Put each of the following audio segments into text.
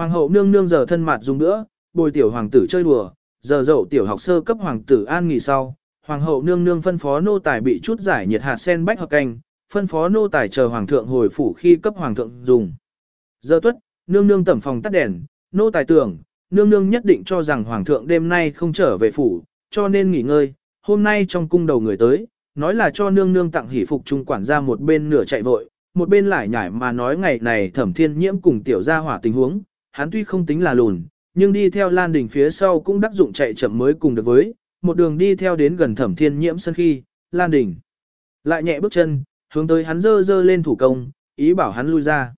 Hoàng hậu nương nương giờ thân mặt dùng nữa, bồi tiểu hoàng tử chơi đùa, giờ dậu tiểu học sơ cấp hoàng tử an nghỉ sau. Hoàng hậu nương nương phân phó nô tài bị chút giải nhiệt hạt sen bách hợp canh, phân phó nô tài chờ hoàng thượng hồi phủ khi cấp hoàng thượng dùng. Giờ tuất, nương nương tẩm phòng tắt đèn, nô tài tưởng, nương nương nhất định cho rằng hoàng thượng đêm nay không trở về phủ, cho nên nghỉ ngơi, hôm nay trong cung đầu người tới, nói là cho nương nương tặng hỷ phục trung quản gia một bên nửa chạy vội, một bên lại nhải mà nói ngày này thẩm thiên nhiễm cùng tiểu gia hỏa tình huống, hắn tuy không tính là lùn, nhưng đi theo Lan Đình phía sau cũng đắc dụng chạy chậm mới cùng được với, một đường đi theo đến gần thẩm thiên nhiễm sân khi, Lan Đình lại nhẹ bước chân, hướng tới hắn dơ dơ lên thủ công, ý bảo hắn lui ra.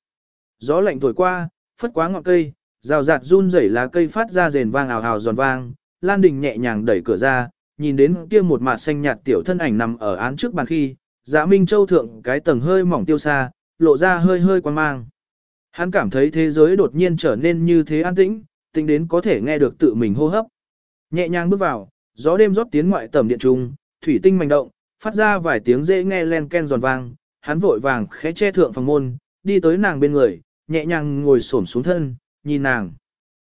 Gió lạnh thổi qua, phất quá ngọn cây, rào rạt run rẩy lá cây phát ra rền vang ào ào giòn vang, Lan Đình nhẹ nhàng đẩy cửa ra, nhìn đến kia một mặt xanh nhạt tiểu thân ảnh nằm ở án trước bàn khi, Dạ Minh Châu thượng cái tầng hơi mỏng tiêu xa, lộ ra hơi hơi quan mang. Hắn cảm thấy thế giới đột nhiên trở nên như thế an tĩnh, tính đến có thể nghe được tự mình hô hấp. Nhẹ nhàng bước vào, gió đêm rót tiến ngoại tầm điện trung, thủy tinh manh động, phát ra vài tiếng dễ nghe len ken giòn vang, hắn vội vàng khẽ che thượng phòng môn, đi tới nàng bên người, nhẹ nhàng ngồi xổm xuống thân, nhìn nàng.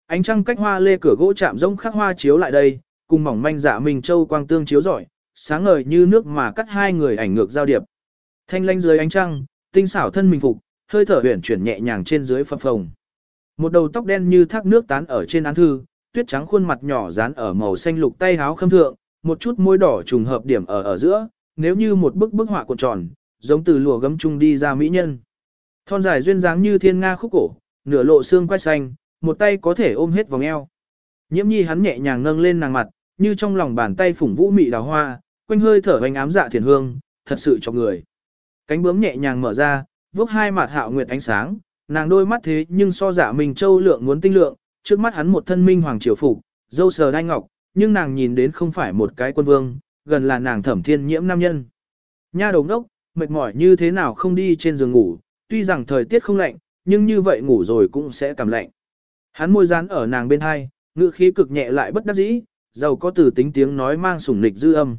Ánh trăng cách hoa lê cửa gỗ chạm rông khắc hoa chiếu lại đây, cùng mỏng manh dạ mình châu quang tương chiếu rọi, sáng ngời như nước mà cắt hai người ảnh ngược giao điệp. Thanh lanh dưới ánh trăng, tinh xảo thân mình phục, hơi thở huyền chuyển nhẹ nhàng trên dưới phập phồng. Một đầu tóc đen như thác nước tán ở trên án thư, tuyết trắng khuôn mặt nhỏ dán ở màu xanh lục tay háo khâm thượng, một chút môi đỏ trùng hợp điểm ở ở giữa, nếu như một bức bức họa cuộn tròn, giống từ lụa gấm trung đi ra mỹ nhân. Thon dài duyên dáng như thiên nga khúc cổ, nửa lộ xương quai xanh, một tay có thể ôm hết vòng eo. Nhiễm nhi hắn nhẹ nhàng nâng lên nàng mặt, như trong lòng bàn tay phủng vũ mị đào hoa, quanh hơi thở hoành ám dạ thiền hương, thật sự cho người. Cánh bướm nhẹ nhàng mở ra, vốc hai mặt hạo nguyệt ánh sáng, nàng đôi mắt thế nhưng so giả mình châu lượng muốn tinh lượng, trước mắt hắn một thân minh hoàng triều phục, dâu sờ đai ngọc, nhưng nàng nhìn đến không phải một cái quân vương, gần là nàng thẩm thiên nhiễm nam nhân. Nha đầu đốc, mệt mỏi như thế nào không đi trên giường ngủ, tuy rằng thời tiết không lạnh, nhưng như vậy ngủ rồi cũng sẽ cảm lạnh. Hắn môi dán ở nàng bên hai, ngữ khí cực nhẹ lại bất đắc dĩ, giàu có từ tính tiếng nói mang sủng nịch dư âm.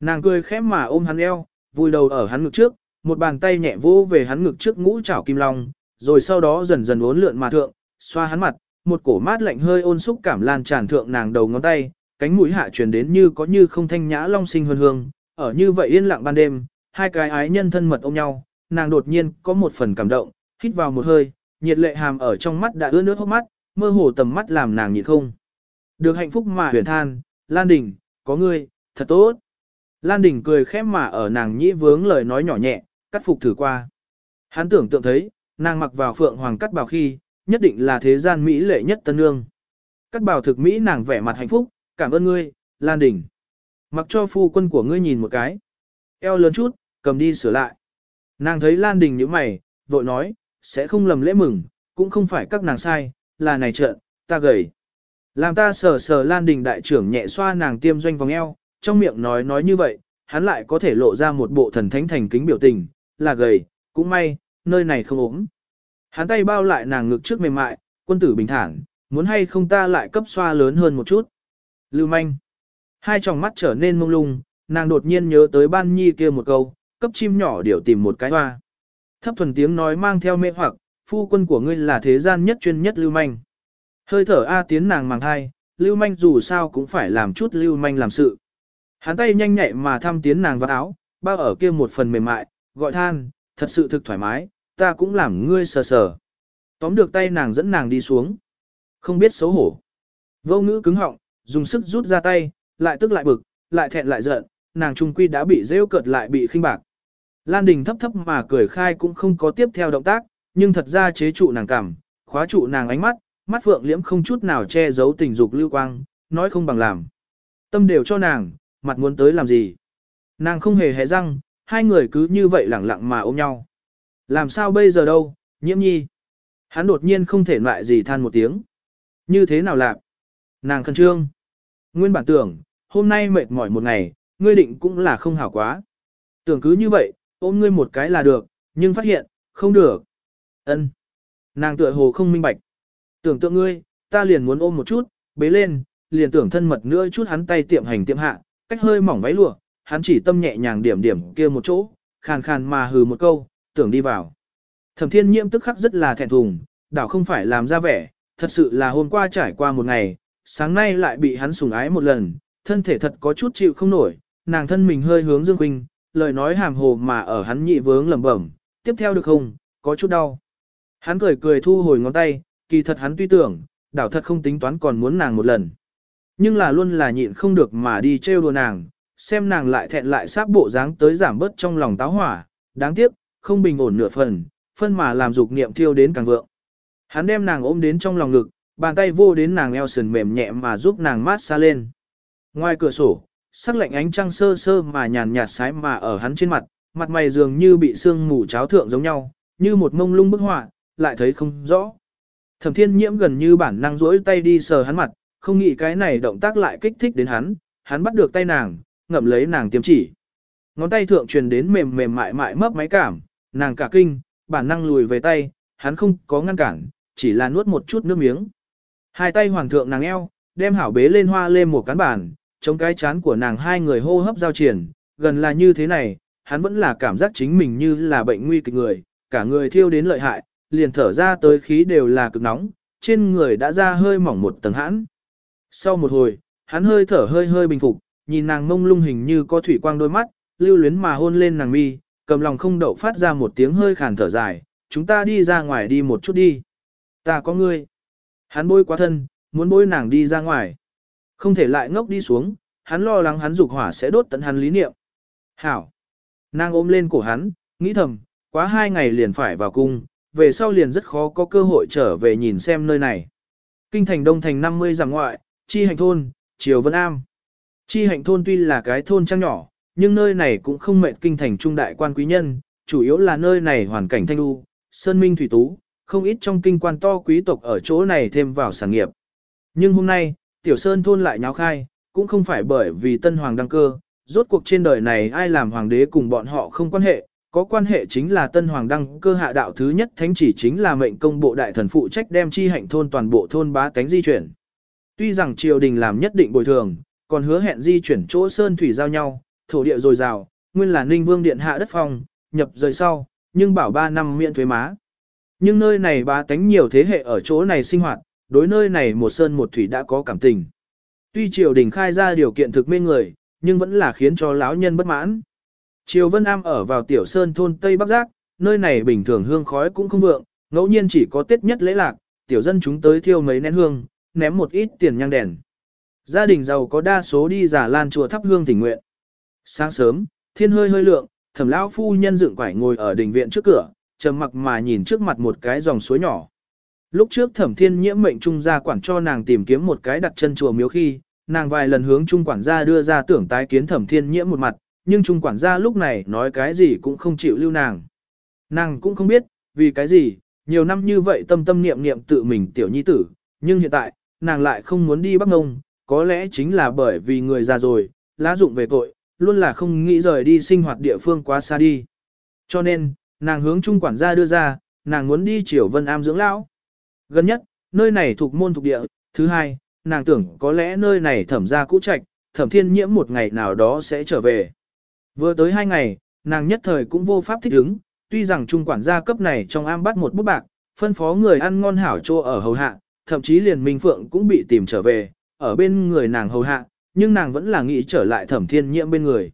Nàng cười khẽ mà ôm hắn eo, vùi đầu ở hắn ngực trước, một bàn tay nhẹ vỗ về hắn ngực trước ngũ chảo kim long, rồi sau đó dần dần uốn lượn mà thượng, xoa hắn mặt, một cổ mát lạnh hơi ôn xúc cảm lan tràn thượng nàng đầu ngón tay, cánh mũi hạ truyền đến như có như không thanh nhã long sinh hương hương, ở như vậy yên lặng ban đêm, hai cái ái nhân thân mật ôm nhau, nàng đột nhiên có một phần cảm động, hít vào một hơi, nhiệt lệ hàm ở trong mắt đã ướt nước hốc mắt, mơ hồ tầm mắt làm nàng nhịn không. Được hạnh phúc mà huyền than, Lan Đình, có ngươi, thật tốt. Lan Đình cười khẽ mà ở nàng nhĩ vướng lời nói nhỏ nhẹ, cắt phục thử qua. Hắn tưởng tượng thấy, nàng mặc vào phượng hoàng cắt bào khi, nhất định là thế gian Mỹ lệ nhất tân nương. Cắt bào thực Mỹ nàng vẻ mặt hạnh phúc, cảm ơn ngươi, Lan Đình. Mặc cho phu quân của ngươi nhìn một cái. Eo lớn chút, cầm đi sửa lại. Nàng thấy Lan Đình như mày, vội nói, sẽ không lầm lễ mừng, cũng không phải các nàng sai, là này trợn, ta gầy. Làm ta sờ sờ Lan Đình đại trưởng nhẹ xoa nàng tiêm doanh vòng eo, trong miệng nói nói như vậy, hắn lại có thể lộ ra một bộ thần thánh thành kính biểu tình, là gầy, cũng may, nơi này không ốm. Hắn tay bao lại nàng ngực trước mềm mại, quân tử bình thản, muốn hay không ta lại cấp xoa lớn hơn một chút. Lưu manh. Hai tròng mắt trở nên mông lung, nàng đột nhiên nhớ tới ban nhi kia một câu, cấp chim nhỏ điểu tìm một cái hoa. Thấp thuần tiếng nói mang theo mê hoặc, phu quân của ngươi là thế gian nhất chuyên nhất lưu manh. Hơi thở A tiến nàng màng hai, lưu manh dù sao cũng phải làm chút lưu manh làm sự. Hắn tay nhanh nhẹ mà thăm tiến nàng vào áo, bao ở kia một phần mềm mại, gọi than, thật sự thực thoải mái, ta cũng làm ngươi sờ sờ. Tóm được tay nàng dẫn nàng đi xuống. Không biết xấu hổ. Vô ngữ cứng họng, dùng sức rút ra tay, lại tức lại bực, lại thẹn lại giận, nàng trung quy đã bị rêu cợt lại bị khinh bạc. Lan Đình thấp thấp mà cười khai cũng không có tiếp theo động tác, nhưng thật ra chế trụ nàng cảm, khóa trụ nàng ánh mắt, mắt phượng liễm không chút nào che giấu tình dục lưu quang, nói không bằng làm. Tâm đều cho nàng, mặt muốn tới làm gì. Nàng không hề hé răng, hai người cứ như vậy lẳng lặng mà ôm nhau. Làm sao bây giờ đâu, nhiễm nhi. Hắn đột nhiên không thể loại gì than một tiếng. Như thế nào lạc? Nàng khẩn trương. Nguyên bản tưởng, hôm nay mệt mỏi một ngày, ngươi định cũng là không hảo quá. Tưởng cứ như vậy, ôm ngươi một cái là được, nhưng phát hiện, không được. Ân. Nàng tựa hồ không minh bạch. Tưởng tượng ngươi, ta liền muốn ôm một chút, bế lên, liền tưởng thân mật nữa chút hắn tay tiệm hành tiệm hạ, cách hơi mỏng váy lụa, hắn chỉ tâm nhẹ nhàng điểm điểm kia một chỗ, khàn khàn mà hừ một câu, tưởng đi vào. Thẩm thiên nhiễm tức khắc rất là thẹn thùng, đảo không phải làm ra vẻ, thật sự là hôm qua trải qua một ngày, sáng nay lại bị hắn sủng ái một lần, thân thể thật có chút chịu không nổi, nàng thân mình hơi hướng Dương Quỳnh, lời nói hàm hồ mà ở hắn nhị vướng lẩm bẩm, tiếp theo được không, có chút đau. Hắn cười cười thu hồi ngón tay, kỳ thật hắn tuy tưởng, đảo thật không tính toán còn muốn nàng một lần. Nhưng là luôn là nhịn không được mà đi trêu đùa nàng, xem nàng lại thẹn lại sáp bộ dáng tới giảm bớt trong lòng táo hỏa, đáng tiếc, không bình ổn nửa phần, phân mà làm dục niệm thiêu đến càng vượng. Hắn đem nàng ôm đến trong lòng ngực, bàn tay vô đến nàng eo sườn mềm nhẹ mà giúp nàng mát xa lên. Ngoài cửa sổ, sắc lạnh ánh trăng sơ sơ mà nhàn nhạt sái mà ở hắn trên mặt, mặt mày dường như bị sương mù cháo thượng giống nhau, như một mông lung bức họa, lại thấy không rõ. Thẩm thiên nhiễm gần như bản năng rỗi tay đi sờ hắn mặt, không nghĩ cái này động tác lại kích thích đến hắn, hắn bắt được tay nàng, ngậm lấy nàng tiêm chỉ. Ngón tay thượng truyền đến mềm mềm mại mại mấp máy cảm, nàng cả kinh, bản năng lùi về tay, hắn không có ngăn cản, chỉ là nuốt một chút nước miếng. Hai tay hoàng thượng nàng eo, đem hảo bế lên hoa lên một cán bản, chống cái chán của nàng hai người hô hấp giao triển, gần là như thế này, hắn vẫn là cảm giác chính mình như là bệnh nguy kịch người, cả người thiêu đến lợi hại, liền thở ra tới khí đều là cực nóng, trên người đã ra hơi mỏng một tầng hãn. Sau một hồi, hắn hơi thở hơi hơi bình phục, nhìn nàng mông lung hình như có thủy quang đôi mắt, lưu luyến mà hôn lên nàng mi, cầm lòng không đậu phát ra một tiếng hơi khàn thở dài, chúng ta đi ra ngoài đi một chút đi. Ta có ngươi. Hắn bôi quá thân, muốn bôi nàng đi ra ngoài. Không thể lại ngốc đi xuống, hắn lo lắng hắn dục hỏa sẽ đốt tận hắn lý niệm. Hảo. Nàng ôm lên cổ hắn, nghĩ thầm, quá hai ngày liền phải vào cung, về sau liền rất khó có cơ hội trở về nhìn xem nơi này. Kinh thành đông thành 50 dặm ngoại, chi hành thôn, triều vân am. Chi hạnh thôn tuy là cái thôn trang nhỏ, nhưng nơi này cũng không mệt kinh thành trung đại quan quý nhân, chủ yếu là nơi này hoàn cảnh thanh lưu, sơn minh thủy tú, không ít trong kinh quan to quý tộc ở chỗ này thêm vào sản nghiệp. Nhưng hôm nay, tiểu sơn thôn lại nháo khai, cũng không phải bởi vì tân hoàng đăng cơ, rốt cuộc trên đời này ai làm hoàng đế cùng bọn họ không quan hệ, có quan hệ chính là tân hoàng đăng cơ hạ đạo thứ nhất thánh chỉ chính là mệnh công bộ đại thần phụ trách đem chi hạnh thôn toàn bộ thôn bá tánh di chuyển. Tuy rằng triều đình làm nhất định bồi thường, còn hứa hẹn di chuyển chỗ sơn thủy giao nhau, thổ địa dồi dào, nguyên là Ninh Vương điện hạ đất phong, nhập rời sau, nhưng bảo 3 năm miễn thuế má. Nhưng nơi này bá tánh nhiều thế hệ ở chỗ này sinh hoạt, đối nơi này một sơn một thủy đã có cảm tình. Tuy triều đình khai ra điều kiện thực mê người, nhưng vẫn là khiến cho lão nhân bất mãn. Triều Vân Am ở vào tiểu sơn thôn Tây Bắc Giác, nơi này bình thường hương khói cũng không vượng, ngẫu nhiên chỉ có tết nhất lễ lạc, tiểu dân chúng tới thiêu mấy nén hương, ném một ít tiền nhang đèn. Gia đình giàu có đa số đi giả lan chùa thắp hương thỉnh nguyện. Sáng sớm, thiên hơi hơi lượng, thẩm lão phu nhân dựng quải ngồi ở đình viện trước cửa, trầm mặc mà nhìn trước mặt một cái dòng suối nhỏ. Lúc trước thẩm thiên nhiễm mệnh trung gia quản cho nàng tìm kiếm một cái đặt chân chùa miếu khi, nàng vài lần hướng trung quản gia đưa ra tưởng tái kiến thẩm thiên nhiễm một mặt, nhưng trung quản gia lúc này nói cái gì cũng không chịu lưu nàng. Nàng cũng không biết, vì cái gì, nhiều năm như vậy tâm tâm niệm niệm tự mình tiểu nhi tử, nhưng hiện tại, nàng lại không muốn đi Bắc Ngông, có lẽ chính là bởi vì người già rồi, lá dụng về tội, luôn là không nghĩ rời đi sinh hoạt địa phương quá xa đi. Cho nên, nàng hướng trung quản gia đưa ra, nàng muốn đi triều vân am dưỡng lão. Gần nhất, nơi này thuộc môn thuộc địa, thứ hai, nàng tưởng có lẽ nơi này thẩm gia cũ trạch, thẩm thiên nhiễm một ngày nào đó sẽ trở về. Vừa tới hai ngày, nàng nhất thời cũng vô pháp thích ứng, tuy rằng trung quản gia cấp này trong am bắt một bút bạc, phân phó người ăn ngon hảo trô ở hầu hạ, thậm chí liền Minh Phượng cũng bị tìm trở về, ở bên người nàng hầu hạ, nhưng nàng vẫn là nghĩ trở lại thẩm thiên nhiễm bên người.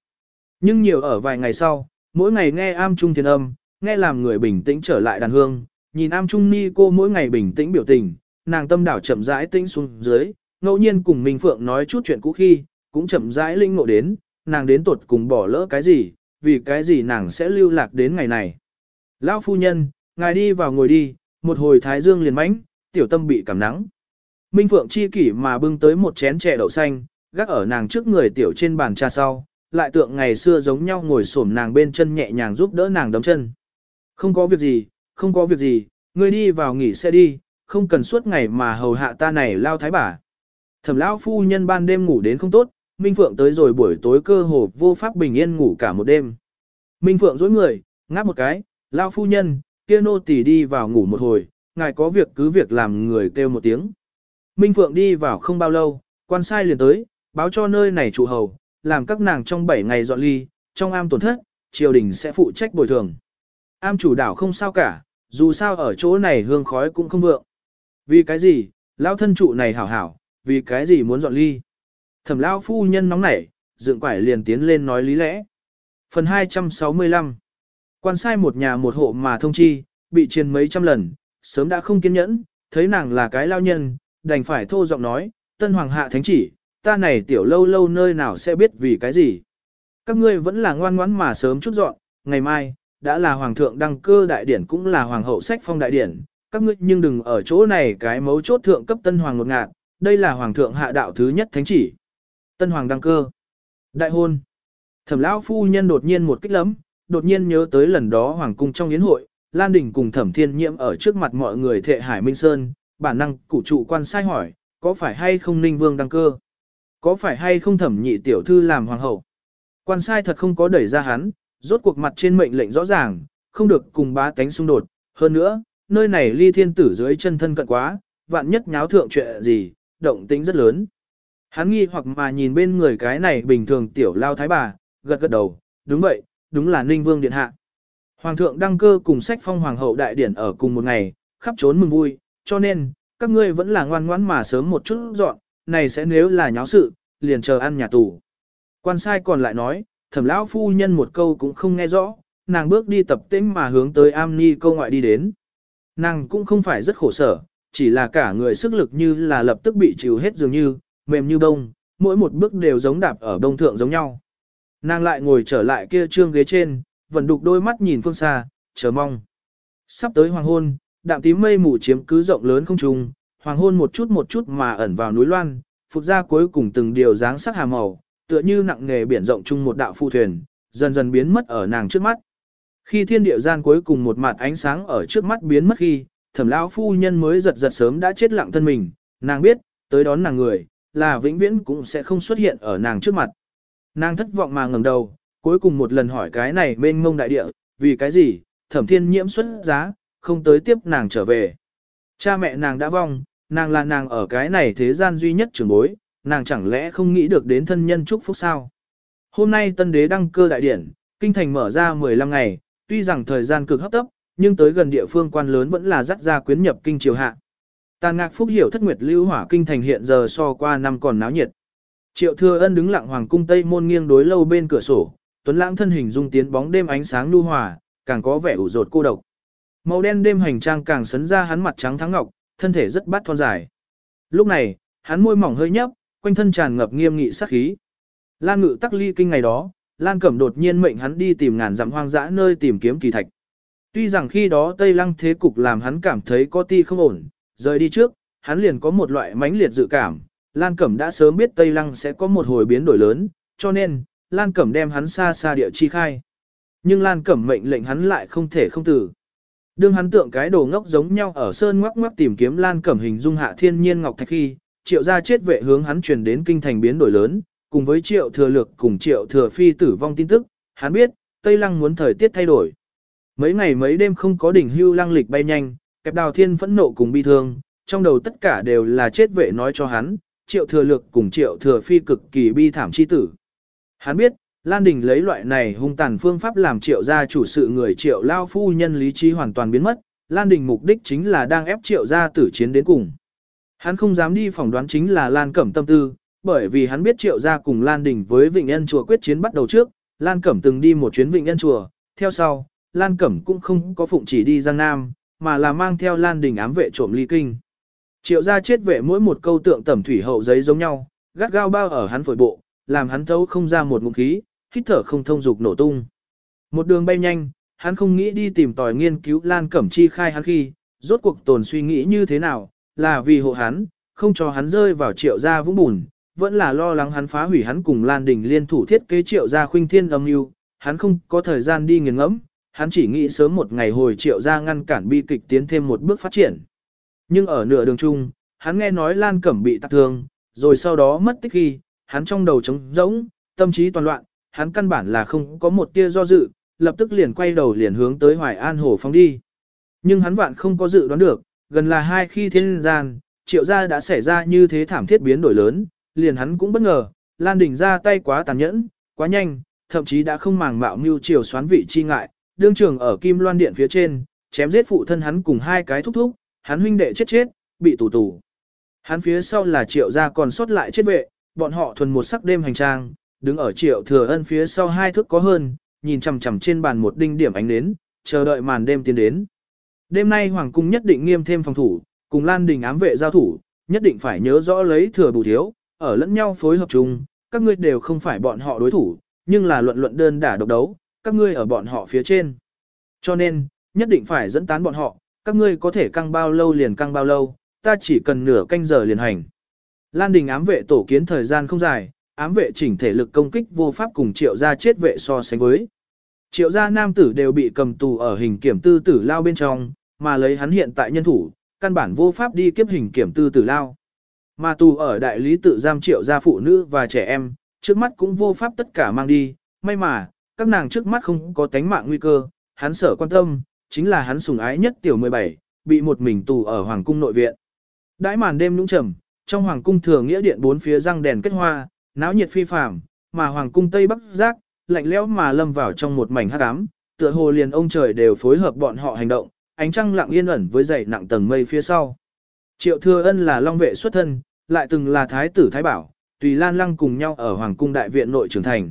Nhưng nhiều ở vài ngày sau, mỗi ngày nghe am trung thiên âm, nghe làm người bình tĩnh trở lại đàn hương, nhìn am trung ni cô mỗi ngày bình tĩnh biểu tình, nàng tâm đảo chậm rãi tĩnh xuống dưới, ngẫu nhiên cùng Minh Phượng nói chút chuyện cũ khi, cũng chậm rãi linh ngộ đến, nàng đến tuột cùng bỏ lỡ cái gì, vì cái gì nàng sẽ lưu lạc đến ngày này. Lão phu nhân, ngài đi vào ngồi đi, một hồi thái dương liền mãnh, tiểu tâm bị cảm nắng. Minh Phượng chi kỷ mà bưng tới một chén chè đậu xanh, gác ở nàng trước người tiểu trên bàn trà sau, lại tượng ngày xưa giống nhau ngồi xổm nàng bên chân nhẹ nhàng giúp đỡ nàng đấm chân. Không có việc gì, không có việc gì, ngươi đi vào nghỉ xe đi, không cần suốt ngày mà hầu hạ ta này lao thái bà. Thẩm lão phu nhân ban đêm ngủ đến không tốt, Minh Phượng tới rồi buổi tối cơ hồ vô pháp bình yên ngủ cả một đêm. Minh Phượng dối người, ngáp một cái, lao phu nhân, kia nô tỳ đi vào ngủ một hồi, ngài có việc cứ việc làm người kêu một tiếng. Minh Phượng đi vào không bao lâu, quan sai liền tới, báo cho nơi này trụ hầu, làm các nàng trong 7 ngày dọn ly, trong am tổn thất, triều đình sẽ phụ trách bồi thường. Am chủ đảo không sao cả, dù sao ở chỗ này hương khói cũng không vượng. Vì cái gì, lão thân trụ này hảo hảo, vì cái gì muốn dọn ly. Thẩm lão phu nhân nóng nảy, dựng quải liền tiến lên nói lý lẽ. Phần 265 Quan sai một nhà một hộ mà thông chi, bị triền mấy trăm lần, sớm đã không kiên nhẫn, thấy nàng là cái lao nhân, đành phải thô giọng nói, tân hoàng hạ thánh chỉ, ta này tiểu lâu lâu nơi nào sẽ biết vì cái gì. Các ngươi vẫn là ngoan ngoãn mà sớm chút dọn, ngày mai, đã là hoàng thượng đăng cơ đại điển cũng là hoàng hậu sách phong đại điển, các ngươi nhưng đừng ở chỗ này cái mấu chốt thượng cấp tân hoàng ngột ngạt, đây là hoàng thượng hạ đạo thứ nhất thánh chỉ. Tân hoàng đăng cơ. Đại hôn. Thẩm lão phu nhân đột nhiên một kích lắm, đột nhiên nhớ tới lần đó hoàng cung trong yến hội, Lan Đình cùng Thẩm Thiên Nhiễm ở trước mặt mọi người thệ Hải Minh Sơn, bản năng cụ trụ quan sai hỏi, có phải hay không Ninh Vương đăng cơ? Có phải hay không thẩm nhị tiểu thư làm hoàng hậu? Quan sai thật không có đẩy ra hắn, rốt cuộc mặt trên mệnh lệnh rõ ràng, không được cùng bá tánh xung đột. Hơn nữa, nơi này ly thiên tử dưới chân thân cận quá, vạn nhất nháo thượng chuyện gì, động tính rất lớn. Hắn nghi hoặc mà nhìn bên người cái này bình thường tiểu lao thái bà, gật gật đầu, đúng vậy, đúng là Ninh Vương Điện Hạ. Hoàng thượng đăng cơ cùng sách phong hoàng hậu đại điển ở cùng một ngày, khắp trốn mừng vui, cho nên, các ngươi vẫn là ngoan ngoãn mà sớm một chút dọn, này sẽ nếu là nháo sự, liền chờ ăn nhà tù. Quan sai còn lại nói, thẩm lão phu nhân một câu cũng không nghe rõ, nàng bước đi tập tĩnh mà hướng tới am ni câu ngoại đi đến. Nàng cũng không phải rất khổ sở, chỉ là cả người sức lực như là lập tức bị chịu hết dường như, mềm như bông, mỗi một bước đều giống đạp ở đông thượng giống nhau. Nàng lại ngồi trở lại kia trương ghế trên, vẫn đục đôi mắt nhìn phương xa, chờ mong. Sắp tới hoàng hôn, đạm tím mây mù chiếm cứ rộng lớn không trung, hoàng hôn một chút một chút mà ẩn vào núi loan, phục ra cuối cùng từng điều dáng sắc hà màu, tựa như nặng nghề biển rộng chung một đạo phu thuyền, dần dần biến mất ở nàng trước mắt. Khi thiên địa gian cuối cùng một mặt ánh sáng ở trước mắt biến mất khi, thẩm lão phu nhân mới giật giật sớm đã chết lặng thân mình, nàng biết, tới đón nàng người, là vĩnh viễn cũng sẽ không xuất hiện ở nàng trước mặt. Nàng thất vọng mà ngẩng đầu, cuối cùng một lần hỏi cái này mênh ngông đại địa, vì cái gì, thẩm thiên nhiễm xuất giá, không tới tiếp nàng trở về. Cha mẹ nàng đã vong, nàng là nàng ở cái này thế gian duy nhất trưởng bối, nàng chẳng lẽ không nghĩ được đến thân nhân chúc phúc sao. Hôm nay tân đế đăng cơ đại điển, kinh thành mở ra 15 ngày, tuy rằng thời gian cực hấp tấp, nhưng tới gần địa phương quan lớn vẫn là dắt ra quyến nhập kinh triều hạ. Tàn ngạc phúc hiểu thất nguyệt lưu hỏa kinh thành hiện giờ so qua năm còn náo nhiệt. Triệu thừa ân đứng lặng hoàng cung tây môn nghiêng đối lâu bên cửa sổ, tuấn lãng thân hình dung tiến bóng đêm ánh sáng nu hòa, càng có vẻ ủ rột cô độc. Màu đen đêm hành trang càng sấn ra hắn mặt trắng thắng ngọc, thân thể rất bát thon dài. Lúc này, hắn môi mỏng hơi nhấp, quanh thân tràn ngập nghiêm nghị sát khí. Lan ngự tắc ly kinh ngày đó, Lan Cẩm đột nhiên mệnh hắn đi tìm ngàn dặm hoang dã nơi tìm kiếm kỳ thạch. Tuy rằng khi đó Tây Lăng thế cục làm hắn cảm thấy có ti không ổn, rời đi trước, hắn liền có một loại mãnh liệt dự cảm, Lan Cẩm đã sớm biết Tây Lăng sẽ có một hồi biến đổi lớn, cho nên, Lan Cẩm đem hắn xa xa địa chi khai. Nhưng Lan Cẩm mệnh lệnh hắn lại không thể không tử. Đương hắn tượng cái đồ ngốc giống nhau ở sơn ngoắc ngoắc tìm kiếm Lan Cẩm hình dung hạ thiên nhiên ngọc thạch khi, triệu gia chết vệ hướng hắn truyền đến kinh thành biến đổi lớn, cùng với triệu thừa lược cùng triệu thừa phi tử vong tin tức, hắn biết, Tây Lăng muốn thời tiết thay đổi. Mấy ngày mấy đêm không có đỉnh hưu lăng lịch bay nhanh, kẹp đào thiên phẫn nộ cùng bi thương, trong đầu tất cả đều là chết vệ nói cho hắn, triệu thừa lược cùng triệu thừa phi cực kỳ bi thảm chi tử. Hắn biết, Lan Đình lấy loại này hung tàn phương pháp làm triệu gia chủ sự người triệu lao phu nhân lý trí hoàn toàn biến mất, Lan Đình mục đích chính là đang ép triệu gia tử chiến đến cùng. Hắn không dám đi phỏng đoán chính là Lan Cẩm tâm tư, bởi vì hắn biết triệu gia cùng Lan Đình với Vịnh Nhân Chùa quyết chiến bắt đầu trước, Lan Cẩm từng đi một chuyến Vịnh Nhân Chùa, theo sau, Lan Cẩm cũng không có phụng chỉ đi Giang Nam, mà là mang theo Lan Đình ám vệ trộm ly kinh. Triệu gia chết vệ mỗi một câu tượng tẩm thủy hậu giấy giống nhau, gắt gao bao ở hắn phổi bộ, làm hắn thấu không ra một ngụm khí, hít thở không thông dục nổ tung. Một đường bay nhanh, hắn không nghĩ đi tìm tòi nghiên cứu Lan Cẩm Chi khai hắn khi, rốt cuộc tồn suy nghĩ như thế nào, là vì hộ hắn, không cho hắn rơi vào triệu gia vũng bùn, vẫn là lo lắng hắn phá hủy hắn cùng Lan Đình liên thủ thiết kế triệu gia khuynh thiên âm mưu, hắn không có thời gian đi nghiền ngẫm, hắn chỉ nghĩ sớm một ngày hồi triệu gia ngăn cản bi kịch tiến thêm một bước phát triển. Nhưng ở nửa đường chung, hắn nghe nói Lan Cẩm bị tạc thương, rồi sau đó mất tích khi, hắn trong đầu trống rỗng, tâm trí toàn loạn, hắn căn bản là không có một tia do dự, lập tức liền quay đầu liền hướng tới Hoài An Hồ phóng đi. Nhưng hắn vạn không có dự đoán được, gần là hai khi thiên gian, triệu gia đã xảy ra như thế thảm thiết biến đổi lớn, liền hắn cũng bất ngờ, Lan Đình ra tay quá tàn nhẫn, quá nhanh, thậm chí đã không màng mạo mưu triều xoán vị chi ngại, đương trường ở Kim Loan Điện phía trên, chém giết phụ thân hắn cùng hai cái thúc thúc, hắn huynh đệ chết chết, bị tù tù. Hắn phía sau là triệu gia còn sót lại chết vệ, bọn họ thuần một sắc đêm hành trang, đứng ở triệu thừa ân phía sau hai thước có hơn, nhìn chằm chằm trên bàn một đinh điểm ánh nến, chờ đợi màn đêm tiến đến. Đêm nay hoàng cung nhất định nghiêm thêm phòng thủ, cùng Lan Đình ám vệ giao thủ, nhất định phải nhớ rõ lấy thừa bù thiếu, ở lẫn nhau phối hợp chung, các ngươi đều không phải bọn họ đối thủ, nhưng là luận luận đơn đả độc đấu, các ngươi ở bọn họ phía trên. Cho nên, nhất định phải dẫn tán bọn họ, các ngươi có thể căng bao lâu liền căng bao lâu, ta chỉ cần nửa canh giờ liền hành. Lan Đình ám vệ tổ kiến thời gian không dài, ám vệ chỉnh thể lực công kích vô pháp cùng triệu gia chết vệ so sánh với. Triệu gia nam tử đều bị cầm tù ở hình kiểm tư tử lao bên trong, mà lấy hắn hiện tại nhân thủ, căn bản vô pháp đi kiếp hình kiểm tư tử lao. Mà tù ở đại lý tự giam triệu gia phụ nữ và trẻ em, trước mắt cũng vô pháp tất cả mang đi, may mà, các nàng trước mắt không có tánh mạng nguy cơ, hắn sở quan tâm, chính là hắn sùng ái nhất tiểu 17, bị một mình tù ở hoàng cung nội viện. Đãi màn đêm nũng trầm, trong hoàng cung thừa nghĩa điện bốn phía răng đèn kết hoa, náo nhiệt phi phàm, mà hoàng cung tây bắc giác, lạnh lẽo mà lâm vào trong một mảnh hắc ám, tựa hồ liền ông trời đều phối hợp bọn họ hành động, ánh trăng lặng yên ẩn với dày nặng tầng mây phía sau. Triệu Thừa Ân là long vệ xuất thân, lại từng là thái tử thái bảo, tùy Lan Lăng cùng nhau ở hoàng cung đại viện nội trưởng thành.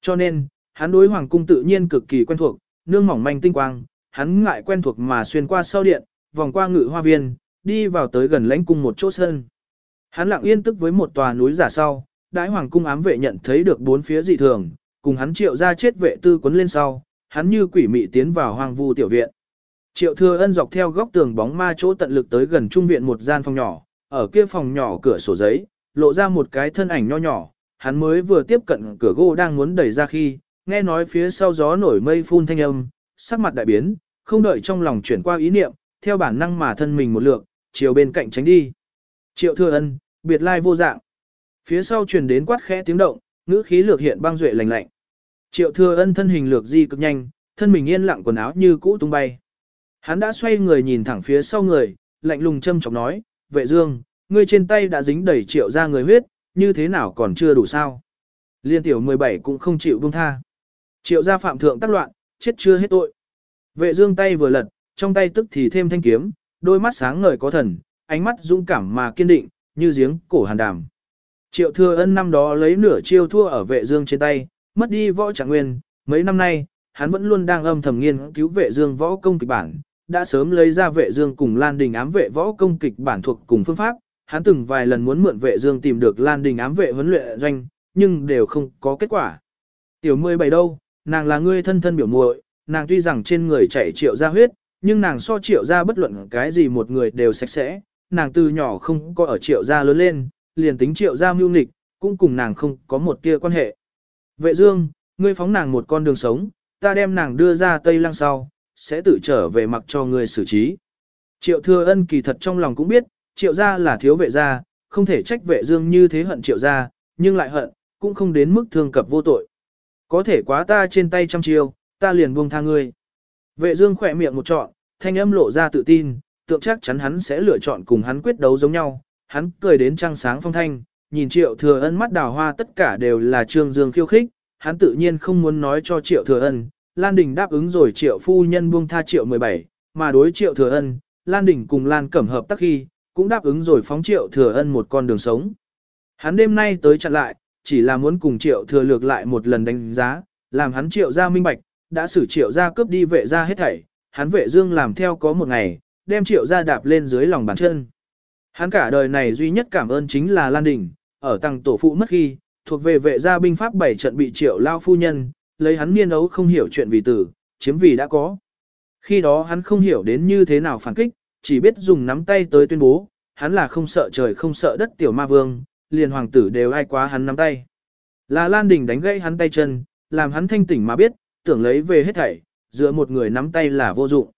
Cho nên, hắn đối hoàng cung tự nhiên cực kỳ quen thuộc, nương mỏng manh tinh quang, hắn ngại quen thuộc mà xuyên qua sau điện, vòng qua ngự hoa viên, đi vào tới gần lãnh cung một chỗ sân. Hắn lặng yên tức với một tòa núi giả sau, đại hoàng cung ám vệ nhận thấy được bốn phía dị thường, cùng hắn triệu ra chết vệ tư quấn lên sau, hắn như quỷ mị tiến vào hoàng vu tiểu viện. Triệu thừa ân dọc theo góc tường bóng ma chỗ tận lực tới gần trung viện một gian phòng nhỏ, ở kia phòng nhỏ cửa sổ giấy, lộ ra một cái thân ảnh nho nhỏ, hắn mới vừa tiếp cận cửa gỗ đang muốn đẩy ra khi, nghe nói phía sau gió nổi mây phun thanh âm, sắc mặt đại biến, không đợi trong lòng chuyển qua ý niệm, theo bản năng mà thân mình một lượng, chiều bên cạnh tránh đi. Triệu thừa ân, biệt lai vô dạng. Phía sau truyền đến quát khẽ tiếng động, ngữ khí lược hiện băng duệ lạnh lạnh. Triệu thừa ân thân hình lược di cực nhanh, thân mình yên lặng quần áo như cũ tung bay. Hắn đã xoay người nhìn thẳng phía sau người, lạnh lùng châm chọc nói, vệ dương, ngươi trên tay đã dính đầy triệu ra người huyết, như thế nào còn chưa đủ sao? Liên tiểu 17 cũng không chịu buông tha. Triệu gia phạm thượng tác loạn, chết chưa hết tội. Vệ dương tay vừa lật, trong tay tức thì thêm thanh kiếm, đôi mắt sáng ngời có thần, ánh mắt dũng cảm mà kiên định, như giếng cổ hàn đàm. Triệu thừa ân năm đó lấy nửa chiêu thua ở vệ dương trên tay, mất đi võ trạng nguyên, mấy năm nay, hắn vẫn luôn đang âm thầm nghiên cứu vệ dương võ công kịch bản, đã sớm lấy ra vệ dương cùng Lan Đình ám vệ võ công kịch bản thuộc cùng phương pháp, hắn từng vài lần muốn mượn vệ dương tìm được Lan Đình ám vệ huấn luyện doanh, nhưng đều không có kết quả. Tiểu 17 đâu, nàng là ngươi thân thân biểu muội, nàng tuy rằng trên người chảy triệu ra huyết, nhưng nàng so triệu ra bất luận cái gì một người đều sạch sẽ, nàng từ nhỏ không có ở triệu gia lớn lên, liền tính triệu gia mưu nghịch, cũng cùng nàng không có một tia quan hệ. Vệ dương, ngươi phóng nàng một con đường sống, ta đem nàng đưa ra Tây Lăng sau, sẽ tự trở về mặc cho ngươi xử trí. Triệu thừa ân kỳ thật trong lòng cũng biết, triệu gia là thiếu vệ gia, không thể trách vệ dương như thế hận triệu gia, nhưng lại hận, cũng không đến mức thương cập vô tội. Có thể quá ta trên tay trăm chiêu, ta liền buông tha ngươi. Vệ dương khỏe miệng một trọn, thanh âm lộ ra tự tin, tượng chắc chắn hắn sẽ lựa chọn cùng hắn quyết đấu giống nhau. Hắn cười đến trăng sáng phong thanh, nhìn triệu thừa ân mắt đào hoa tất cả đều là trương dương khiêu khích, hắn tự nhiên không muốn nói cho triệu thừa ân. Lan Đình đáp ứng rồi triệu phu nhân buông tha triệu 17, mà đối triệu thừa ân, Lan Đình cùng Lan Cẩm hợp tác khi, cũng đáp ứng rồi phóng triệu thừa ân một con đường sống. Hắn đêm nay tới chặn lại, chỉ là muốn cùng triệu thừa lược lại một lần đánh giá, làm hắn triệu ra minh bạch, đã xử triệu ra cướp đi vệ ra hết thảy, hắn vệ dương làm theo có một ngày, đem triệu ra đạp lên dưới lòng bàn chân. Hắn cả đời này duy nhất cảm ơn chính là Lan Đình, ở tăng tổ phụ mất khi, thuộc về vệ gia binh pháp bảy trận bị triệu lao phu nhân, lấy hắn niên ấu không hiểu chuyện vì tử, chiếm vì đã có. Khi đó hắn không hiểu đến như thế nào phản kích, chỉ biết dùng nắm tay tới tuyên bố, hắn là không sợ trời không sợ đất tiểu ma vương, liền hoàng tử đều ai quá hắn nắm tay. Là Lan Đình đánh gãy hắn tay chân, làm hắn thanh tỉnh mà biết, tưởng lấy về hết thảy, dựa một người nắm tay là vô dụng.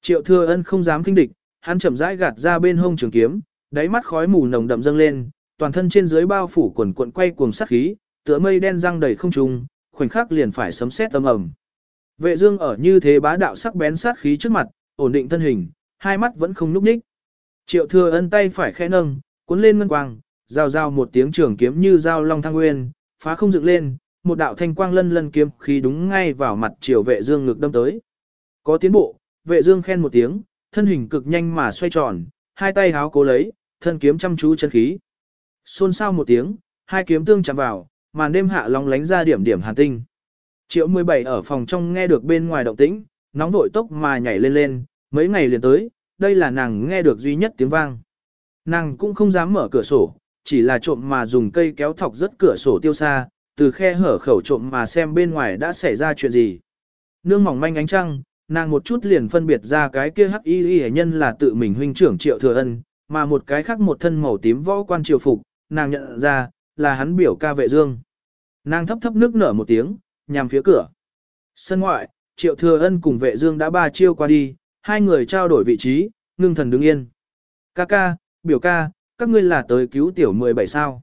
Triệu thừa ân không dám kinh địch, hắn chậm rãi gạt ra bên hông trường kiếm, đáy mắt khói mù nồng đậm dâng lên, toàn thân trên dưới bao phủ quần cuộn quay cuồng sát khí, tựa mây đen răng đầy không trung, khoảnh khắc liền phải sấm sét âm ầm. Vệ Dương ở như thế bá đạo sắc bén sát khí trước mặt, ổn định thân hình, hai mắt vẫn không nhúc nhích. Triệu Thừa Ân tay phải khẽ nâng, cuốn lên ngân quang, giao giao một tiếng trường kiếm như dao long thăng nguyên, phá không dựng lên, một đạo thanh quang lân lân kiếm khí đúng ngay vào mặt Triệu Vệ Dương ngực đâm tới. Có tiến bộ, Vệ Dương khen một tiếng, thân hình cực nhanh mà xoay tròn, hai tay háo cố lấy, thân kiếm chăm chú chân khí. Xôn xao một tiếng, hai kiếm tương chạm vào, màn đêm hạ long lánh ra điểm điểm hàn tinh. Triệu 17 ở phòng trong nghe được bên ngoài động tĩnh, nóng vội tốc mà nhảy lên lên, mấy ngày liền tới, đây là nàng nghe được duy nhất tiếng vang. Nàng cũng không dám mở cửa sổ, chỉ là trộm mà dùng cây kéo thọc rất cửa sổ tiêu xa, từ khe hở khẩu trộm mà xem bên ngoài đã xảy ra chuyện gì. Nương mỏng manh ánh trăng, nàng một chút liền phân biệt ra cái kia hắc y y nhân là tự mình huynh trưởng triệu thừa ân, mà một cái khác một thân màu tím võ quan triều phục, nàng nhận ra, là hắn biểu ca vệ dương. Nàng thấp thấp nước nở một tiếng, nhằm phía cửa. Sân ngoại, triệu thừa ân cùng vệ dương đã ba chiêu qua đi, hai người trao đổi vị trí, ngưng thần đứng yên. Ca ca, biểu ca, các ngươi là tới cứu tiểu 17 sao.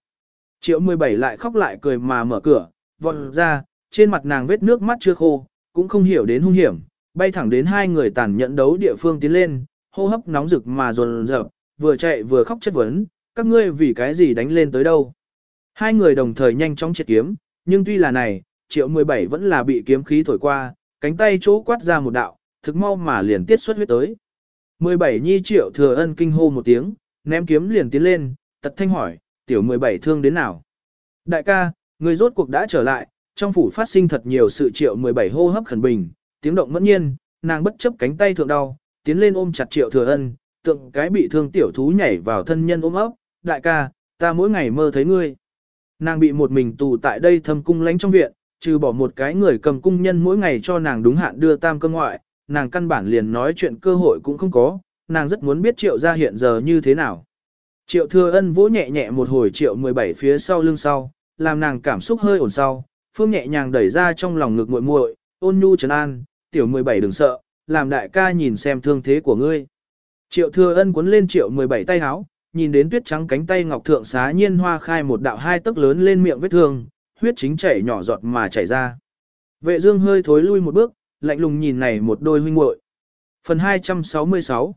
Triệu 17 lại khóc lại cười mà mở cửa, vọt ra, trên mặt nàng vết nước mắt chưa khô, cũng không hiểu đến hung hiểm, bay thẳng đến hai người tàn nhẫn đấu địa phương tiến lên, hô hấp nóng rực mà dồn dập, vừa chạy vừa khóc chất vấn, các ngươi vì cái gì đánh lên tới đâu. Hai người đồng thời nhanh chóng triệt kiếm, nhưng tuy là này, triệu 17 vẫn là bị kiếm khí thổi qua, cánh tay chỗ quát ra một đạo, thực mau mà liền tiết xuất huyết tới. 17 nhi triệu thừa ân kinh hô một tiếng, ném kiếm liền tiến lên, tật thanh hỏi, tiểu 17 thương đến nào? Đại ca, người rốt cuộc đã trở lại, trong phủ phát sinh thật nhiều sự triệu 17 hô hấp khẩn bình, tiếng động mẫn nhiên, nàng bất chấp cánh tay thượng đau, tiến lên ôm chặt triệu thừa ân, tượng cái bị thương tiểu thú nhảy vào thân nhân ôm ấp, đại ca, ta mỗi ngày mơ thấy ngươi. Nàng bị một mình tù tại đây thâm cung lánh trong viện, trừ bỏ một cái người cầm cung nhân mỗi ngày cho nàng đúng hạn đưa tam cơm ngoại, nàng căn bản liền nói chuyện cơ hội cũng không có, nàng rất muốn biết triệu gia hiện giờ như thế nào. Triệu thừa ân vỗ nhẹ nhẹ một hồi triệu 17 phía sau lưng sau, làm nàng cảm xúc hơi ổn sau, phương nhẹ nhàng đẩy ra trong lòng ngực muội muội, ôn nhu trấn an, tiểu 17 đừng sợ, làm đại ca nhìn xem thương thế của ngươi. Triệu thừa ân cuốn lên triệu 17 tay háo, nhìn đến tuyết trắng cánh tay ngọc thượng xá nhiên hoa khai một đạo hai tấc lớn lên miệng vết thương, huyết chính chảy nhỏ giọt mà chảy ra. Vệ dương hơi thối lui một bước, lạnh lùng nhìn này một đôi huynh muội. Phần 266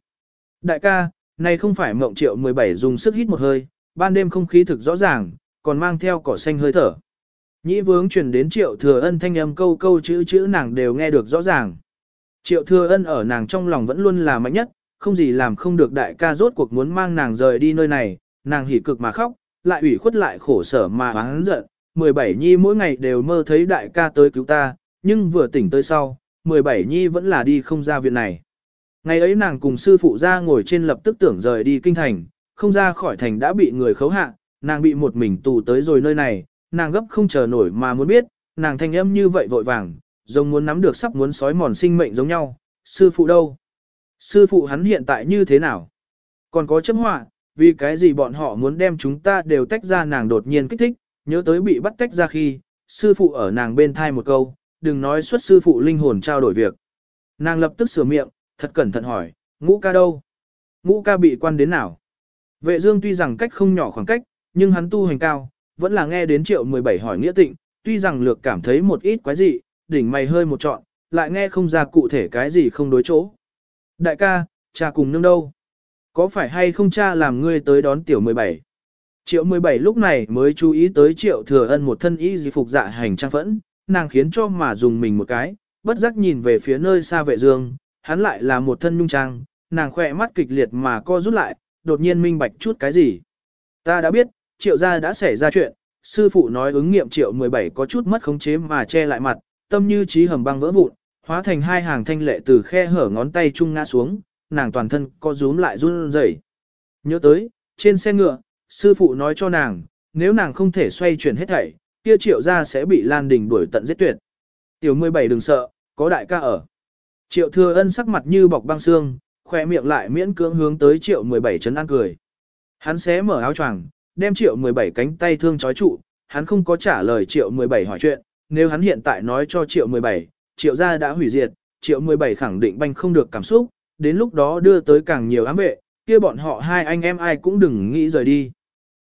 Đại ca, này không phải mộng triệu 17 dùng sức hít một hơi, ban đêm không khí thực rõ ràng, còn mang theo cỏ xanh hơi thở. Nhĩ vướng truyền đến triệu thừa ân thanh âm câu câu chữ chữ nàng đều nghe được rõ ràng. Triệu thừa ân ở nàng trong lòng vẫn luôn là mạnh nhất, không gì làm không được đại ca rốt cuộc muốn mang nàng rời đi nơi này, nàng hỉ cực mà khóc, lại ủy khuất lại khổ sở mà hắn giận. 17 nhi mỗi ngày đều mơ thấy đại ca tới cứu ta, nhưng vừa tỉnh tới sau, 17 nhi vẫn là đi không ra viện này. Ngày ấy nàng cùng sư phụ ra ngồi trên lập tức tưởng rời đi kinh thành, không ra khỏi thành đã bị người khấu hạ, nàng bị một mình tù tới rồi nơi này, nàng gấp không chờ nổi mà muốn biết, nàng thanh âm như vậy vội vàng, giống muốn nắm được sắp muốn sói mòn sinh mệnh giống nhau, sư phụ đâu? Sư phụ hắn hiện tại như thế nào? Còn có chấp họa, vì cái gì bọn họ muốn đem chúng ta đều tách ra nàng đột nhiên kích thích, nhớ tới bị bắt tách ra khi, sư phụ ở nàng bên thai một câu, đừng nói xuất sư phụ linh hồn trao đổi việc. Nàng lập tức sửa miệng, thật cẩn thận hỏi, ngũ ca đâu? Ngũ ca bị quan đến nào? Vệ dương tuy rằng cách không nhỏ khoảng cách, nhưng hắn tu hành cao, vẫn là nghe đến triệu 17 hỏi nghĩa tịnh, tuy rằng lược cảm thấy một ít quái dị, đỉnh mày hơi một trọn, lại nghe không ra cụ thể cái gì không đối chỗ. Đại ca, cha cùng nương đâu? Có phải hay không cha làm ngươi tới đón tiểu 17? Triệu 17 lúc này mới chú ý tới triệu thừa ân một thân y di phục dạ hành trang phẫn, nàng khiến cho mà dùng mình một cái, bất giác nhìn về phía nơi xa vệ dương, hắn lại là một thân nhung trang, nàng khỏe mắt kịch liệt mà co rút lại, đột nhiên minh bạch chút cái gì. Ta đã biết, triệu gia đã xảy ra chuyện, sư phụ nói ứng nghiệm triệu 17 có chút mất khống chế mà che lại mặt, tâm như trí hầm băng vỡ vụn, hóa thành hai hàng thanh lệ từ khe hở ngón tay chung ngã xuống, nàng toàn thân co rúm lại run rẩy. Nhớ tới, trên xe ngựa, sư phụ nói cho nàng, nếu nàng không thể xoay chuyển hết thảy, kia triệu gia sẽ bị Lan Đình đuổi tận giết tuyệt. Tiểu 17 đừng sợ, có đại ca ở. Triệu thừa ân sắc mặt như bọc băng xương, khoe miệng lại miễn cưỡng hướng tới triệu 17 chấn an cười. Hắn xé mở áo choàng, đem triệu 17 cánh tay thương chói trụ, hắn không có trả lời triệu 17 hỏi chuyện, nếu hắn hiện tại nói cho triệu 17, triệu gia đã hủy diệt, triệu 17 khẳng định banh không được cảm xúc, đến lúc đó đưa tới càng nhiều ám vệ, kia bọn họ hai anh em ai cũng đừng nghĩ rời đi.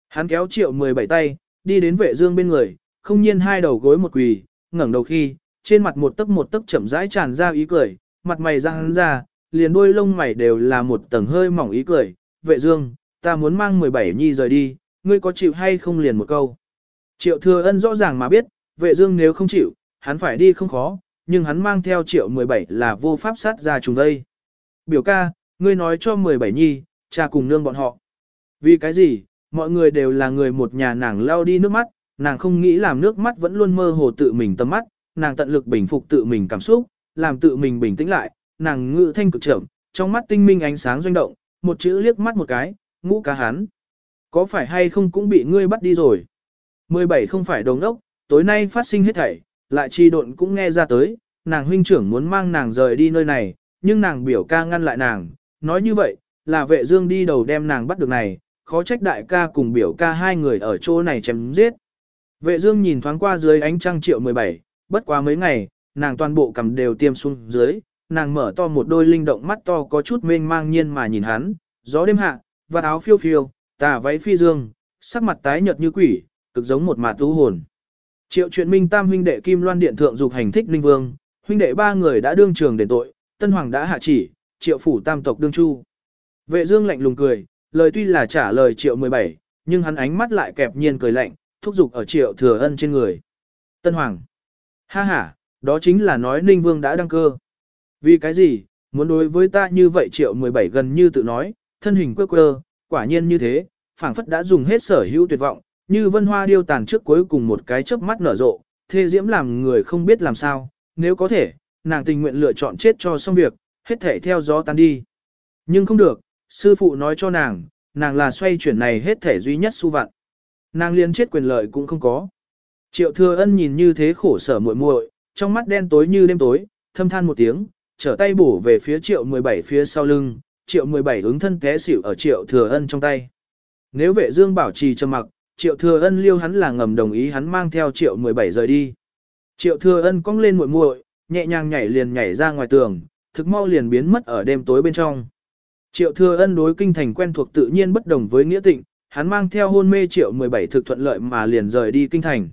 Hắn kéo triệu 17 tay, đi đến vệ dương bên người, không nhiên hai đầu gối một quỳ, ngẩng đầu khi, trên mặt một tấc một tấc chậm rãi tràn ra ý cười, mặt mày răng ra, liền đuôi lông mày đều là một tầng hơi mỏng ý cười, vệ dương, ta muốn mang 17 nhi rời đi, ngươi có chịu hay không liền một câu. Triệu thừa ân rõ ràng mà biết, vệ dương nếu không chịu, hắn phải đi không khó, nhưng hắn mang theo triệu 17 là vô pháp sát ra trùng đây. Biểu ca, ngươi nói cho 17 nhi, cha cùng nương bọn họ. Vì cái gì, mọi người đều là người một nhà nàng lao đi nước mắt, nàng không nghĩ làm nước mắt vẫn luôn mơ hồ tự mình tâm mắt, nàng tận lực bình phục tự mình cảm xúc, làm tự mình bình tĩnh lại, nàng ngự thanh cực trưởng trong mắt tinh minh ánh sáng doanh động, một chữ liếc mắt một cái, ngũ cá hắn. Có phải hay không cũng bị ngươi bắt đi rồi? 17 không phải đồng ốc, tối nay phát sinh hết thảy, lại chi độn cũng nghe ra tới, nàng huynh trưởng muốn mang nàng rời đi nơi này, nhưng nàng biểu ca ngăn lại nàng, nói như vậy, là vệ dương đi đầu đem nàng bắt được này, khó trách đại ca cùng biểu ca hai người ở chỗ này chém giết. Vệ dương nhìn thoáng qua dưới ánh trăng triệu 17, bất quá mấy ngày, nàng toàn bộ cầm đều tiêm xuống dưới, nàng mở to một đôi linh động mắt to có chút mênh mang nhiên mà nhìn hắn, gió đêm hạ, và áo phiêu phiêu, tà váy phi dương, sắc mặt tái nhợt như quỷ, cực giống một mạt thú hồn. Triệu chuyện minh tam huynh đệ Kim Loan Điện Thượng dục hành thích linh vương, huynh đệ ba người đã đương trường đền tội, Tân Hoàng đã hạ chỉ, triệu phủ tam tộc đương chu. Vệ dương lạnh lùng cười, lời tuy là trả lời triệu 17, nhưng hắn ánh mắt lại kẹp nhiên cười lạnh, thúc giục ở triệu thừa ân trên người. Tân Hoàng. Ha ha, đó chính là nói Ninh Vương đã đăng cơ. Vì cái gì, muốn đối với ta như vậy triệu 17 gần như tự nói, thân hình quơ quơ, quả nhiên như thế, phảng phất đã dùng hết sở hữu tuyệt vọng, như vân hoa điêu tàn trước cuối cùng một cái chớp mắt nở rộ, thê diễm làm người không biết làm sao, nếu có thể, nàng tình nguyện lựa chọn chết cho xong việc, hết thể theo gió tan đi. Nhưng không được, sư phụ nói cho nàng, nàng là xoay chuyển này hết thể duy nhất su vạn. Nàng liên chết quyền lợi cũng không có. Triệu thừa ân nhìn như thế khổ sở muội muội, trong mắt đen tối như đêm tối, thâm than một tiếng, trở tay bổ về phía triệu 17 phía sau lưng, triệu 17 ứng thân té xỉu ở triệu thừa ân trong tay. Nếu vệ dương bảo trì trầm mặc, triệu thừa ân liêu hắn là ngầm đồng ý hắn mang theo triệu 17 rời đi. Triệu thừa ân cong lên muội muội, nhẹ nhàng nhảy liền nhảy ra ngoài tường, thực mau liền biến mất ở đêm tối bên trong. Triệu thừa ân đối kinh thành quen thuộc tự nhiên bất đồng với nghĩa tịnh, hắn mang theo hôn mê triệu 17 thực thuận lợi mà liền rời đi kinh thành.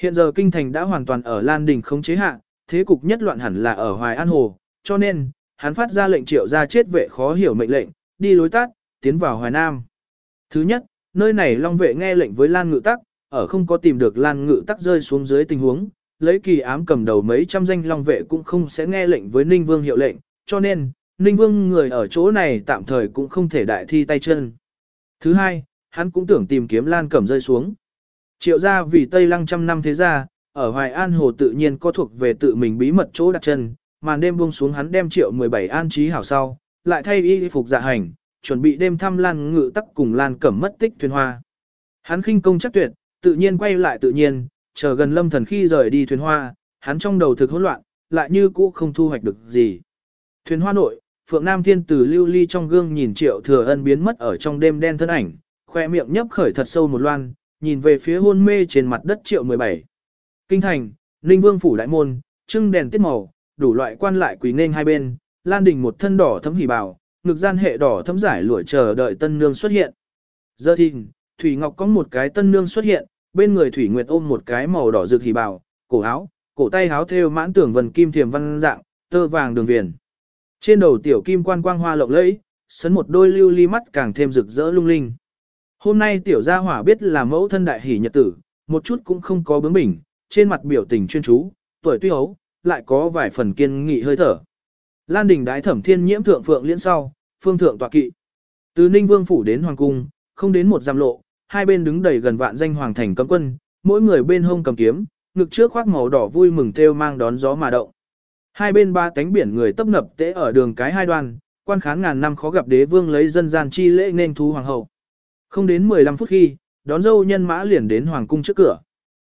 Hiện giờ kinh thành đã hoàn toàn ở Lan Đình không chế hạ, thế cục nhất loạn hẳn là ở Hoài An Hồ, cho nên, hắn phát ra lệnh triệu ra chết vệ khó hiểu mệnh lệnh, đi lối tắt, tiến vào Hoài Nam. Thứ nhất, nơi này Long vệ nghe lệnh với Lan Ngự Tắc, ở không có tìm được Lan Ngự Tắc rơi xuống dưới tình huống, lấy kỳ ám cầm đầu mấy trăm danh Long vệ cũng không sẽ nghe lệnh với Ninh Vương hiệu lệnh, cho nên, Ninh Vương người ở chỗ này tạm thời cũng không thể đại thi tay chân. Thứ hai, hắn cũng tưởng tìm kiếm Lan Cẩm rơi xuống. Triệu gia vì Tây Lăng trăm năm thế gia ở Hoài An Hồ tự nhiên có thuộc về tự mình bí mật chỗ đặt chân, màn đêm buông xuống hắn đem triệu 17 an trí hảo sau, lại thay y phục dạ hành, chuẩn bị đêm thăm Lan Ngự Tắc cùng Lan Cẩm mất tích thuyền hoa. Hắn khinh công chắc tuyệt, tự nhiên quay lại tự nhiên, chờ gần lâm thần khi rời đi thuyền hoa, hắn trong đầu thực hỗn loạn, lại như cũ không thu hoạch được gì. Thuyền hoa nội, Phượng Nam Thiên Tử lưu ly trong gương nhìn Triệu Thừa Ân biến mất ở trong đêm đen thân ảnh, khoe miệng nhấp khởi thật sâu một loan, nhìn về phía hôn mê trên mặt đất Triệu 17. Kinh thành, Ninh Vương phủ đại môn, trưng đèn tiết màu, đủ loại quan lại quỳ nên hai bên, Lan Đình một thân đỏ thấm hỉ bào, ngực gian hệ đỏ thấm giải lụa chờ đợi tân nương xuất hiện. Giờ thì, Thủy Ngọc có một cái tân nương xuất hiện, bên người Thủy Nguyệt ôm một cái màu đỏ rực hỉ bào, cổ áo, cổ tay áo thêu mãn tưởng vần kim thiềm văn dạng, tơ vàng đường viền. Trên đầu tiểu kim quan quang hoa lộng lẫy, sấn một đôi lưu ly mắt càng thêm rực rỡ lung linh. Hôm nay tiểu gia hỏa biết là mẫu thân đại hỉ nhật tử, một chút cũng không có bướng bỉnh, trên mặt biểu tình chuyên chú, tuổi tuy ấu, lại có vài phần kiên nghị hơi thở. Lan đình đái thẩm thiên nhiễm thượng phượng liễn sau, phương thượng tọa kỵ. Từ Ninh Vương phủ đến hoàng cung, không đến một giam lộ, hai bên đứng đầy gần vạn danh hoàng thành cấm quân, mỗi người bên hông cầm kiếm, ngực trước khoác màu đỏ vui mừng theo mang đón gió mà động. Hai bên ba cánh biển người tấp nập tế ở đường cái hai đoàn, quan khán ngàn năm khó gặp đế vương lấy dân gian chi lễ nên thú hoàng hậu. Không đến 15 phút khi, đón dâu nhân mã liền đến hoàng cung trước cửa.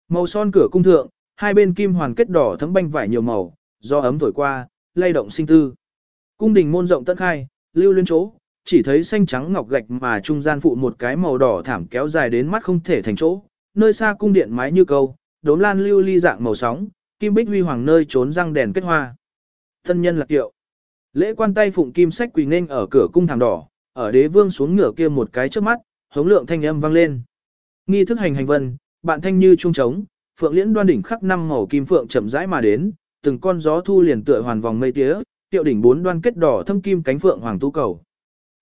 Màu son cửa cung thượng, hai bên kim hoàn kết đỏ thấm banh vải nhiều màu, do ấm thổi qua, lay động sinh tư. Cung đình môn rộng tận khai, lưu lên chỗ, chỉ thấy xanh trắng ngọc gạch mà trung gian phụ một cái màu đỏ thảm kéo dài đến mắt không thể thành chỗ, nơi xa cung điện mái như câu, đốm lan lưu ly dạng màu sóng, kim bích huy hoàng nơi trốn răng đèn kết hoa. Thân nhân lạc kiệu. Lễ quan tay phụng kim sách quỳ nên ở cửa cung thảm đỏ, ở đế vương xuống ngửa kia một cái trước mắt, hống lượng thanh âm vang lên. Nghi thức hành hành vân, bạn thanh như trung trống, phượng liễn đoan đỉnh khắc năm màu kim phượng chậm rãi mà đến, từng con gió thu liền tựa hoàn vòng mây tía, tiệu đỉnh bốn đoan kết đỏ thâm kim cánh phượng hoàng tu cầu.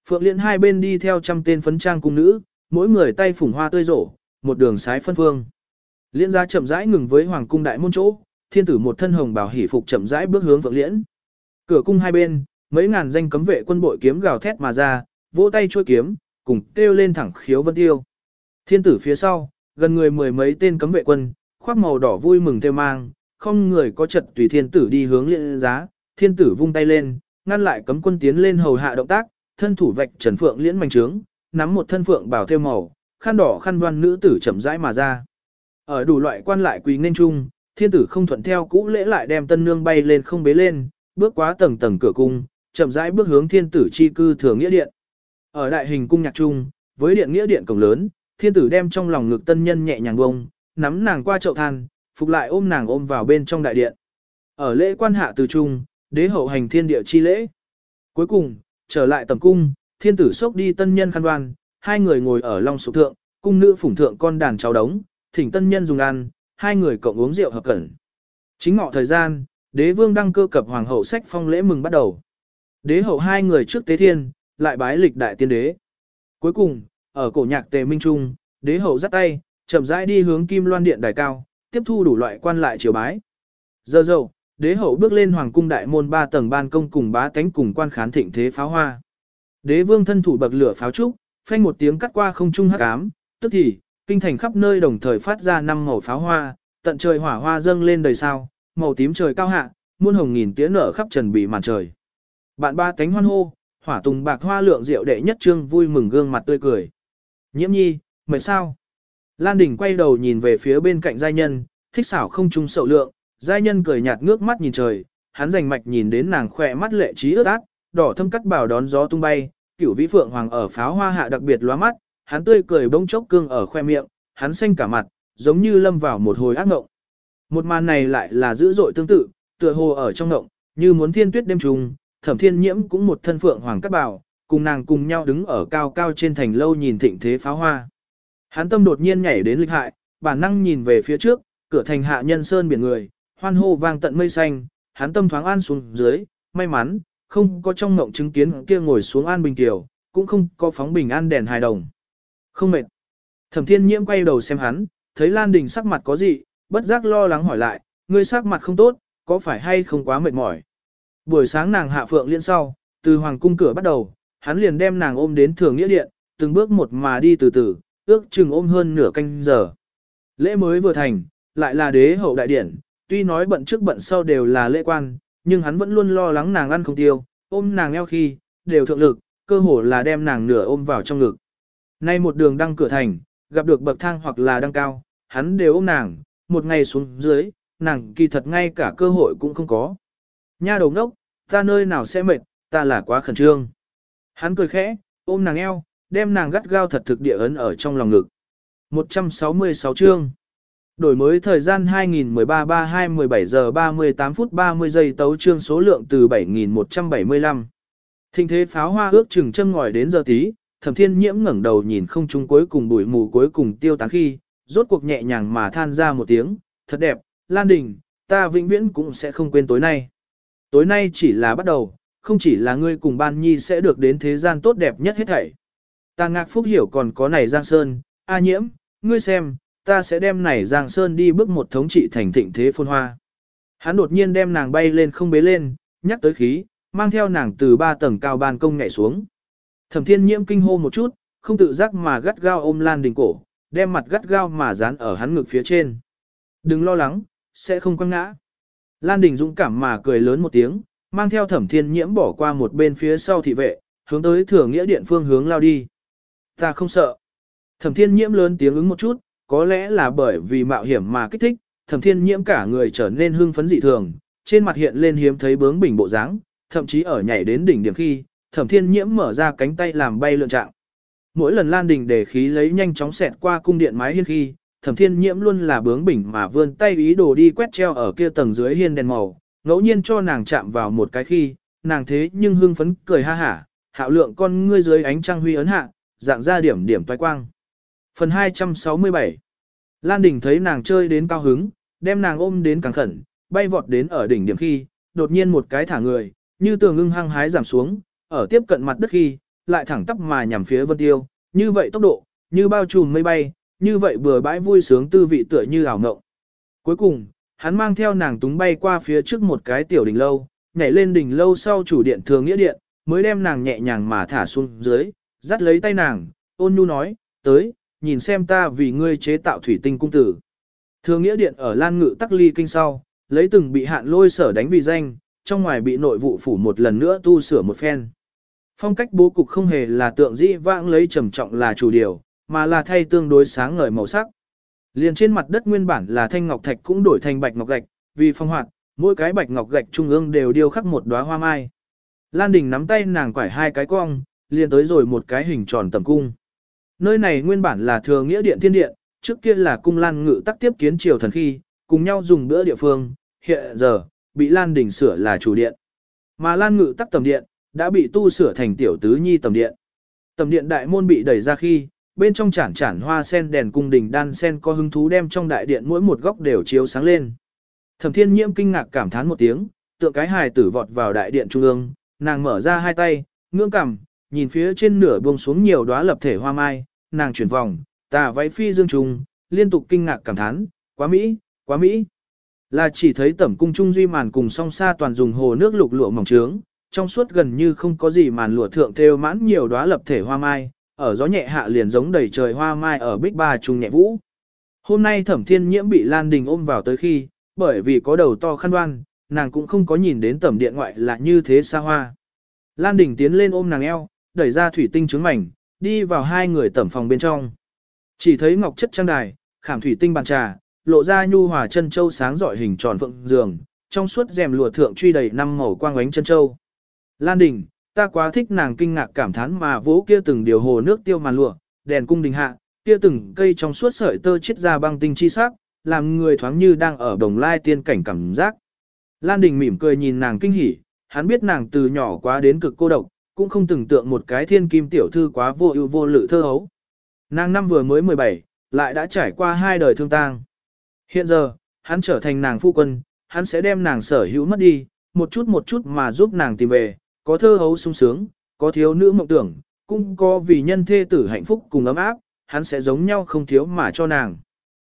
Phượng liên hai bên đi theo trăm tên phấn trang cung nữ, mỗi người tay phủng hoa tươi rổ, một đường sái phân phương. Liên gia chậm rãi ngừng với hoàng cung đại môn chỗ, thiên tử một thân hồng bào hỉ phục chậm rãi bước hướng Phượng liễn. Cửa cung hai bên, mấy ngàn danh cấm vệ quân bội kiếm gào thét mà ra, vỗ tay chuôi kiếm, cùng kêu lên thẳng khiếu vân tiêu. Thiên tử phía sau, gần người mười mấy tên cấm vệ quân, khoác màu đỏ vui mừng theo mang, không người có trật tùy thiên tử đi hướng liên giá, thiên tử vung tay lên, ngăn lại cấm quân tiến lên hầu hạ động tác, thân thủ vạch trần phượng liễn mảnh trướng, nắm một thân phượng bảo theo màu, khăn đỏ khăn đoan nữ tử chậm rãi mà ra. Ở đủ loại quan lại quỳ nên chung, thiên tử không thuận theo cũ lễ lại đem tân nương bay lên không bế lên, bước quá tầng tầng cửa cung, chậm rãi bước hướng thiên tử chi cư thừa nghĩa điện. Ở đại hình cung nhạc trung, với điện nghĩa điện cổng lớn, thiên tử đem trong lòng ngực tân nhân nhẹ nhàng bông, nắm nàng qua chậu than, phục lại ôm nàng ôm vào bên trong đại điện. Ở lễ quan hạ từ trung, đế hậu hành thiên địa chi lễ. Cuối cùng, trở lại tầm cung, thiên tử sốc đi tân nhân khăn đoan, hai người ngồi ở long sụp thượng, cung nữ phủng thượng con đàn cháu đống, thỉnh tân nhân dùng ăn, hai người cộng uống rượu hợp cẩn. Chính ngọ thời gian, đế vương đăng cơ cập hoàng hậu sách phong lễ mừng bắt đầu. Đế hậu hai người trước tế thiên, lại bái lịch đại tiên đế. Cuối cùng, ở cổ nhạc tề minh trung, đế hậu dắt tay, chậm rãi đi hướng kim loan điện đài cao, tiếp thu đủ loại quan lại triều bái. Giờ dậu, đế hậu bước lên hoàng cung đại môn ba tầng ban công cùng bá tánh cùng quan khán thịnh thế pháo hoa. Đế vương thân thủ bậc lửa pháo trúc, phanh một tiếng cắt qua không trung hắc ám, tức thì, kinh thành khắp nơi đồng thời phát ra năm màu pháo hoa, tận trời hỏa hoa dâng lên đầy sao, màu tím trời cao hạ, muôn hồng nghìn tiễn nở khắp trần bị màn trời. Bạn ba cánh hoan hô, hỏa tùng bạc hoa lượng rượu đệ nhất trương vui mừng gương mặt tươi cười. Nhiễm nhi, mệt sao? Lan Đình quay đầu nhìn về phía bên cạnh giai nhân, thích xảo không trung sậu lượng, giai nhân cười nhạt ngước mắt nhìn trời, hắn rành mạch nhìn đến nàng khỏe mắt lệ trí ướt át, đỏ thâm cắt bảo đón gió tung bay, cửu vĩ phượng hoàng ở pháo hoa hạ đặc biệt lóa mắt, hắn tươi cười bỗng chốc cương ở khoe miệng, hắn xanh cả mặt, giống như lâm vào một hồi ác ngộng. Một màn này lại là dữ dội tương tự, tựa hồ ở trong ngộng, như muốn thiên tuyết đêm trùng, thẩm thiên nhiễm cũng một thân phượng hoàng cắt bảo, cùng nàng cùng nhau đứng ở cao cao trên thành lâu nhìn thịnh thế pháo hoa. Hắn tâm đột nhiên nhảy đến lịch hại, bản năng nhìn về phía trước, cửa thành hạ nhân sơn biển người, hoan hô vang tận mây xanh, hắn tâm thoáng an xuống dưới, may mắn, không có trong ngộng chứng kiến kia ngồi xuống an bình tiểu, cũng không có phóng bình an đèn hài đồng. Không mệt. Thẩm thiên nhiễm quay đầu xem hắn, thấy Lan Đình sắc mặt có gì, bất giác lo lắng hỏi lại, ngươi sắc mặt không tốt, có phải hay không quá mệt mỏi. Buổi sáng nàng hạ phượng liên sau, từ hoàng cung cửa bắt đầu, hắn liền đem nàng ôm đến thường nghĩa điện, từng bước một mà đi từ từ, ước chừng ôm hơn nửa canh giờ. Lễ mới vừa thành, lại là đế hậu đại điển, tuy nói bận trước bận sau đều là lễ quan, nhưng hắn vẫn luôn lo lắng nàng ăn không tiêu, ôm nàng eo khi, đều thượng lực, cơ hồ là đem nàng nửa ôm vào trong ngực. Nay một đường đăng cửa thành, gặp được bậc thang hoặc là đăng cao, hắn đều ôm nàng, một ngày xuống dưới, nàng kỳ thật ngay cả cơ hội cũng không có. Nha đầu ngốc, ta nơi nào sẽ mệt, ta là quá khẩn trương. Hắn cười khẽ, ôm nàng eo, đem nàng gắt gao thật thực địa ấn ở trong lòng ngực. 166 chương Đổi mới thời gian 2013-32-17 giờ 38 phút 30 giây tấu chương số lượng từ 7.175. thình thế pháo hoa ước chừng châm ngòi đến giờ tí, thẩm thiên nhiễm ngẩng đầu nhìn không trung cuối cùng bụi mù cuối cùng tiêu tán khi, rốt cuộc nhẹ nhàng mà than ra một tiếng, thật đẹp, Lan Đình, ta vĩnh viễn cũng sẽ không quên tối nay. Tối nay chỉ là bắt đầu, không chỉ là ngươi cùng ban nhi sẽ được đến thế gian tốt đẹp nhất hết thảy. Ta ngạc phúc hiểu còn có này Giang Sơn, A nhiễm, ngươi xem, ta sẽ đem này Giang Sơn đi bước một thống trị thành thịnh thế phôn hoa. Hắn đột nhiên đem nàng bay lên không bế lên, nhắc tới khí, mang theo nàng từ ba tầng cao ban công nhảy xuống. Thẩm thiên nhiễm kinh hô một chút, không tự giác mà gắt gao ôm Lan Đình cổ, đem mặt gắt gao mà dán ở hắn ngực phía trên. Đừng lo lắng, sẽ không quăng ngã. Lan Đình dũng cảm mà cười lớn một tiếng, mang theo thẩm thiên nhiễm bỏ qua một bên phía sau thị vệ, hướng tới thừa nghĩa điện phương hướng lao đi. Ta không sợ. Thẩm thiên nhiễm lớn tiếng ứng một chút, có lẽ là bởi vì mạo hiểm mà kích thích, thẩm thiên nhiễm cả người trở nên hưng phấn dị thường, trên mặt hiện lên hiếm thấy bướng bỉnh bộ dáng, thậm chí ở nhảy đến đỉnh điểm khi, thẩm thiên nhiễm mở ra cánh tay làm bay lượn trạng. Mỗi lần lan đình để khí lấy nhanh chóng xẹt qua cung điện mái hiên khi, thẩm thiên nhiễm luôn là bướng bỉnh mà vươn tay ý đồ đi quét treo ở kia tầng dưới hiên đèn màu, ngẫu nhiên cho nàng chạm vào một cái khi, nàng thế nhưng hưng phấn cười ha hả, hạo lượng con ngươi dưới ánh trăng huy ấn hạ, dạng ra điểm điểm toái quang. Phần 267 Lan Đình thấy nàng chơi đến cao hứng, đem nàng ôm đến càng khẩn, bay vọt đến ở đỉnh điểm khi, đột nhiên một cái thả người, như tường ưng hăng hái giảm xuống, ở tiếp cận mặt đất khi, lại thẳng tắp mà nhằm phía vân tiêu, như vậy tốc độ, như bao trùm mây bay, như vậy bừa bãi vui sướng tư vị tựa như ảo ngộng. Cuối cùng, hắn mang theo nàng túng bay qua phía trước một cái tiểu đỉnh lâu, nhảy lên đỉnh lâu sau chủ điện thường nghĩa điện, mới đem nàng nhẹ nhàng mà thả xuống dưới, dắt lấy tay nàng, ôn nhu nói, tới, nhìn xem ta vì ngươi chế tạo thủy tinh cung tử. Thường nghĩa điện ở Lan Ngự Tắc Ly kinh sau, lấy từng bị hạn lôi sở đánh vì danh, trong ngoài bị nội vụ phủ một lần nữa tu sửa một phen. Phong cách bố cục không hề là tượng dĩ vãng lấy trầm trọng là chủ điều, mà là thay tương đối sáng ngời màu sắc. Liền trên mặt đất nguyên bản là thanh ngọc thạch cũng đổi thành bạch ngọc gạch, vì phong hoạt, mỗi cái bạch ngọc gạch trung ương đều điêu khắc một đóa hoa mai. Lan Đình nắm tay nàng quải hai cái cong, liền tới rồi một cái hình tròn tầm cung. Nơi này nguyên bản là thừa nghĩa điện thiên điện, trước kia là cung Lan Ngự tắc tiếp kiến triều thần khi, cùng nhau dùng bữa địa phương, hiện giờ, bị Lan Đình sửa là chủ điện. Mà Lan Ngự tắc tầm điện, đã bị tu sửa thành tiểu tứ nhi tầm điện. Tầm điện đại môn bị đẩy ra khi, bên trong chản chản hoa sen đèn cung đình đan sen có hứng thú đem trong đại điện mỗi một góc đều chiếu sáng lên. Thẩm Thiên Nhiễm kinh ngạc cảm thán một tiếng, tượng cái hài tử vọt vào đại điện trung ương, nàng mở ra hai tay, ngưỡng cằm, nhìn phía trên nửa buông xuống nhiều đóa lập thể hoa mai, nàng chuyển vòng, tà váy phi dương trùng, liên tục kinh ngạc cảm thán, quá mỹ, quá mỹ. Là chỉ thấy tẩm cung trung duy màn cùng song xa toàn dùng hồ nước lục lụa mỏng trướng, trong suốt gần như không có gì màn lụa thượng thêu mãn nhiều đóa lập thể hoa mai, ở gió nhẹ hạ liền giống đầy trời hoa mai ở bích ba trung nhẹ vũ. Hôm nay thẩm thiên nhiễm bị Lan Đình ôm vào tới khi, bởi vì có đầu to khăn đoan, nàng cũng không có nhìn đến tẩm điện ngoại là như thế xa hoa. Lan Đình tiến lên ôm nàng eo, đẩy ra thủy tinh trứng mảnh, đi vào hai người tẩm phòng bên trong. Chỉ thấy ngọc chất trang đài, khảm thủy tinh bàn trà, lộ ra nhu hòa chân châu sáng rọi hình tròn phượng giường, trong suốt rèm lụa thượng truy đầy năm màu quang ánh chân châu. Lan Đình, ta quá thích nàng kinh ngạc cảm thán mà vỗ kia từng điều hồ nước tiêu màn lụa, đèn cung đình hạ, kia từng cây trong suốt sợi tơ chiết ra băng tinh chi sắc, làm người thoáng như đang ở đồng lai tiên cảnh cảm giác. Lan Đình mỉm cười nhìn nàng kinh hỉ, hắn biết nàng từ nhỏ quá đến cực cô độc, cũng không tưởng tượng một cái thiên kim tiểu thư quá vô ưu vô lự thơ hấu. Nàng năm vừa mới 17, lại đã trải qua hai đời thương tang. Hiện giờ, hắn trở thành nàng phu quân, hắn sẽ đem nàng sở hữu mất đi, một chút một chút mà giúp nàng tìm về, có thơ hấu sung sướng, có thiếu nữ mộng tưởng, cũng có vì nhân thê tử hạnh phúc cùng ấm áp, hắn sẽ giống nhau không thiếu mà cho nàng.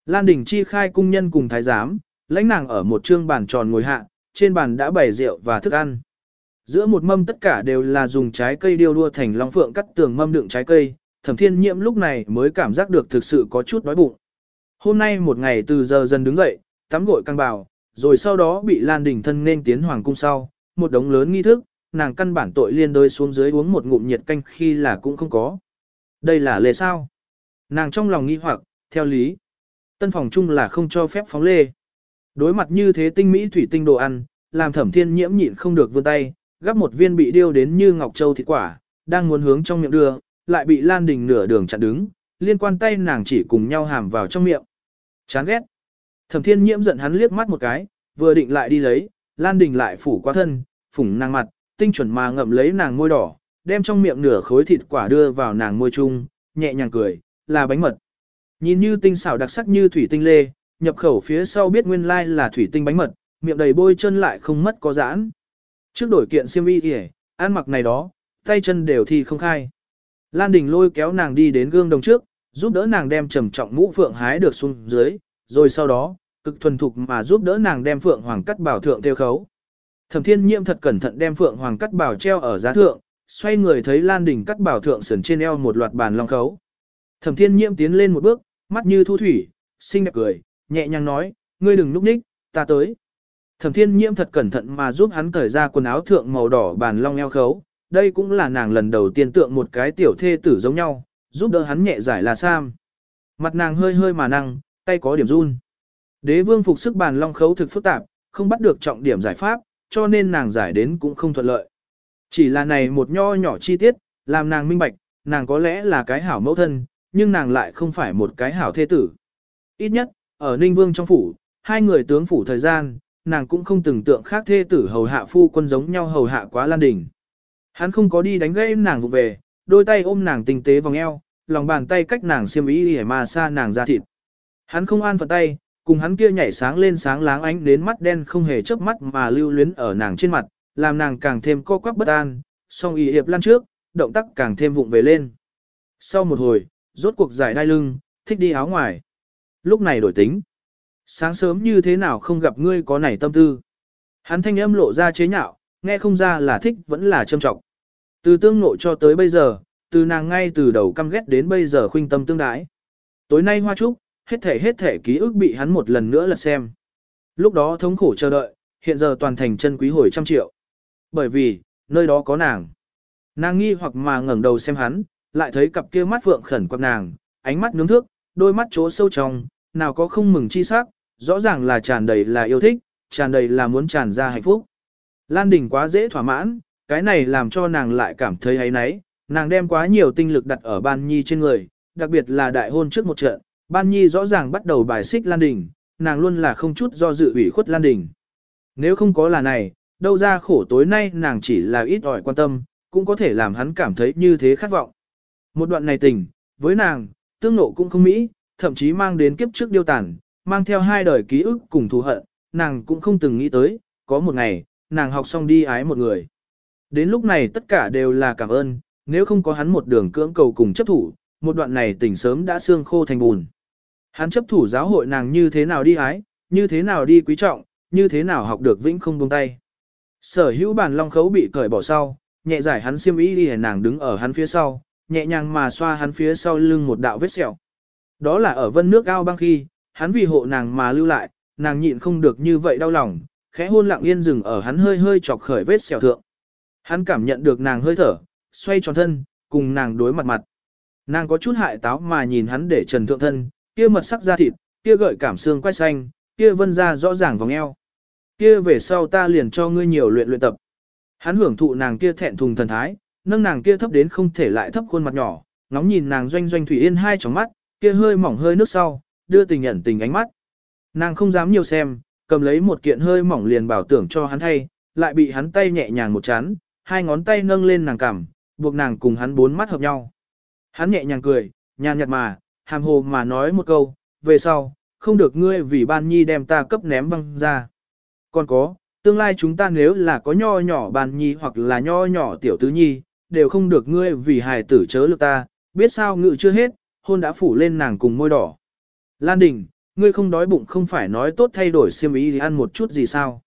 Lan Đình chi khai cung nhân cùng thái giám, lãnh nàng ở một trương bàn tròn ngồi hạ, trên bàn đã bày rượu và thức ăn. Giữa một mâm tất cả đều là dùng trái cây điêu đua thành long phượng cắt tường mâm đựng trái cây, thẩm thiên nhiễm lúc này mới cảm giác được thực sự có chút đói bụng. Hôm nay một ngày từ giờ dần đứng dậy, tắm gội căng bào, rồi sau đó bị Lan Đình thân nên tiến hoàng cung sau, một đống lớn nghi thức, nàng căn bản tội liên đôi xuống dưới uống một ngụm nhiệt canh khi là cũng không có. Đây là lề sao? Nàng trong lòng nghi hoặc, theo lý. Tân phòng chung là không cho phép phóng lê. Đối mặt như thế tinh mỹ thủy tinh đồ ăn, làm thẩm thiên nhiễm nhịn không được vươn tay, gắp một viên bị điêu đến như ngọc châu thịt quả, đang muốn hướng trong miệng đưa, lại bị Lan Đình nửa đường chặn đứng, liên quan tay nàng chỉ cùng nhau hàm vào trong miệng. Chán ghét. Thẩm thiên nhiễm giận hắn liếc mắt một cái, vừa định lại đi lấy, Lan Đình lại phủ qua thân, phủng nàng mặt, tinh chuẩn mà ngậm lấy nàng môi đỏ, đem trong miệng nửa khối thịt quả đưa vào nàng môi chung, nhẹ nhàng cười, là bánh mật. Nhìn như tinh xảo đặc sắc như thủy tinh lê, nhập khẩu phía sau biết nguyên lai là thủy tinh bánh mật, miệng đầy bôi chân lại không mất có giãn. Trước đổi kiện xiêm y kìa, ăn mặc này đó, tay chân đều thì không khai. Lan Đình lôi kéo nàng đi đến gương đồng trước, giúp đỡ nàng đem trầm trọng mũ phượng hái được xuống dưới, rồi sau đó, cực thuần thục mà giúp đỡ nàng đem phượng hoàng cắt bảo thượng tiêu khấu. Thẩm Thiên Nhiễm thật cẩn thận đem phượng hoàng cắt bảo treo ở giá thượng, xoay người thấy Lan Đình cắt bảo thượng sườn trên eo một loạt bàn long khấu. Thẩm Thiên Nhiễm tiến lên một bước, mắt như thu thủy, xinh đẹp cười, nhẹ nhàng nói, ngươi đừng núp ních, ta tới. Thẩm Thiên Nhiễm thật cẩn thận mà giúp hắn cởi ra quần áo thượng màu đỏ bàn long eo khấu, đây cũng là nàng lần đầu tiên tượng một cái tiểu thê tử giống nhau, giúp đỡ hắn nhẹ giải là sam. Mặt nàng hơi hơi mà năng, tay có điểm run. Đế vương phục sức bàn long khấu thực phức tạp, không bắt được trọng điểm giải pháp, cho nên nàng giải đến cũng không thuận lợi. Chỉ là này một nho nhỏ chi tiết, làm nàng minh bạch, nàng có lẽ là cái hảo mẫu thân, nhưng nàng lại không phải một cái hảo thê tử. Ít nhất, ở Ninh Vương trong phủ, hai người tướng phủ thời gian, nàng cũng không từng tượng khác thê tử hầu hạ phu quân giống nhau hầu hạ quá lan đỉnh. Hắn không có đi đánh gây nàng vụ về, đôi tay ôm nàng tinh tế vòng eo, lòng bàn tay cách nàng xiêm ý để mà xa nàng ra thịt. Hắn không an phận tay, cùng hắn kia nhảy sáng lên sáng láng ánh đến mắt đen không hề chớp mắt mà lưu luyến ở nàng trên mặt, làm nàng càng thêm co quắp bất an, song y hiệp lăn trước, động tác càng thêm vụng về lên. Sau một hồi, rốt cuộc giải đai lưng, thích đi áo ngoài. Lúc này đổi tính. Sáng sớm như thế nào không gặp ngươi có nảy tâm tư. Hắn thanh âm lộ ra chế nhạo, nghe không ra là thích vẫn là châm trọng. Từ tương nội cho tới bây giờ, từ nàng ngay từ đầu căm ghét đến bây giờ khuynh tâm tương đái. Tối nay hoa trúc, hết thể hết thể ký ức bị hắn một lần nữa lật xem. Lúc đó thống khổ chờ đợi, hiện giờ toàn thành chân quý hồi trăm triệu. Bởi vì, nơi đó có nàng. Nàng nghi hoặc mà ngẩng đầu xem hắn, lại thấy cặp kia mắt phượng khẩn quắc nàng, ánh mắt nướng thước, đôi mắt chỗ sâu trong, nào có không mừng chi sắc, rõ ràng là tràn đầy là yêu thích, tràn đầy là muốn tràn ra hạnh phúc. Lan Đình quá dễ thỏa mãn, cái này làm cho nàng lại cảm thấy ấy náy, nàng đem quá nhiều tinh lực đặt ở Ban Nhi trên người, đặc biệt là đại hôn trước một trận, Ban Nhi rõ ràng bắt đầu bài xích Lan Đình, nàng luôn là không chút do dự ủy khuất Lan Đình. Nếu không có là này, đâu ra khổ tối nay nàng chỉ là ít ỏi quan tâm, cũng có thể làm hắn cảm thấy như thế khát vọng. Một đoạn này tình, với nàng, tương nộ cũng không mỹ, thậm chí mang đến kiếp trước điêu tàn, mang theo hai đời ký ức cùng thù hận, nàng cũng không từng nghĩ tới, có một ngày, nàng học xong đi ái một người. Đến lúc này tất cả đều là cảm ơn, nếu không có hắn một đường cưỡng cầu cùng chấp thủ, một đoạn này tỉnh sớm đã xương khô thành bùn. Hắn chấp thủ giáo hội nàng như thế nào đi ái, như thế nào đi quý trọng, như thế nào học được vĩnh không buông tay. Sở hữu bản long khấu bị cởi bỏ sau, nhẹ giải hắn xiêm y đi nàng đứng ở hắn phía sau, nhẹ nhàng mà xoa hắn phía sau lưng một đạo vết sẹo. Đó là ở vân nước ao băng khi, hắn vì hộ nàng mà lưu lại, nàng nhịn không được như vậy đau lòng, khẽ hôn lặng yên dừng ở hắn hơi hơi chọc khởi vết sẹo thượng. Hắn cảm nhận được nàng hơi thở, xoay tròn thân, cùng nàng đối mặt mặt. Nàng có chút hại táo mà nhìn hắn để trần thượng thân, kia mật sắc da thịt, kia gợi cảm xương quay xanh, kia vân ra rõ ràng vòng eo. Kia về sau ta liền cho ngươi nhiều luyện luyện tập. Hắn hưởng thụ nàng kia thẹn thùng thần thái, nâng nàng kia thấp đến không thể lại thấp khuôn mặt nhỏ, ngóng nhìn nàng doanh doanh thủy yên hai tròng mắt, kia hơi mỏng hơi nước sau, đưa tình nhận tình ánh mắt. Nàng không dám nhiều xem, cầm lấy một kiện hơi mỏng liền bảo tưởng cho hắn thay, lại bị hắn tay nhẹ nhàng một chán, hai ngón tay nâng lên nàng cằm, buộc nàng cùng hắn bốn mắt hợp nhau. Hắn nhẹ nhàng cười, nhàn nhạt mà, hàm hồ mà nói một câu, về sau, không được ngươi vì ban nhi đem ta cấp ném văng ra. Còn có, tương lai chúng ta nếu là có nho nhỏ ban nhi hoặc là nho nhỏ tiểu tứ nhi, đều không được ngươi vì hài tử chớ lực ta, biết sao ngự chưa hết, hôn đã phủ lên nàng cùng môi đỏ. Lan Đình, ngươi không đói bụng không phải nói tốt thay đổi xiêm ý thì ăn một chút gì sao.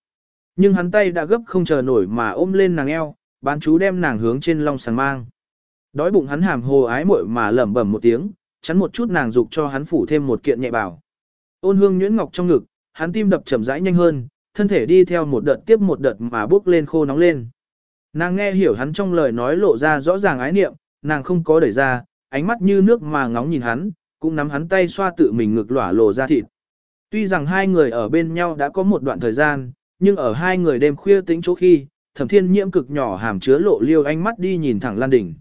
Nhưng hắn tay đã gấp không chờ nổi mà ôm lên nàng eo, bán chú đem nàng hướng trên long sàng mang. Đói bụng hắn hàm hồ ái muội mà lẩm bẩm một tiếng, chắn một chút nàng dục cho hắn phủ thêm một kiện nhẹ bảo. Ôn hương nhuyễn ngọc trong ngực, hắn tim đập chậm rãi nhanh hơn, thân thể đi theo một đợt tiếp một đợt mà bước lên khô nóng lên. Nàng nghe hiểu hắn trong lời nói lộ ra rõ ràng ái niệm, nàng không có đẩy ra, ánh mắt như nước mà ngóng nhìn hắn, cũng nắm hắn tay xoa tự mình ngực lỏa lộ ra thịt. Tuy rằng hai người ở bên nhau đã có một đoạn thời gian, nhưng ở hai người đêm khuya tính chỗ khi, thẩm thiên nhiễm cực nhỏ hàm chứa lộ liêu ánh mắt đi nhìn thẳng Lan Đình.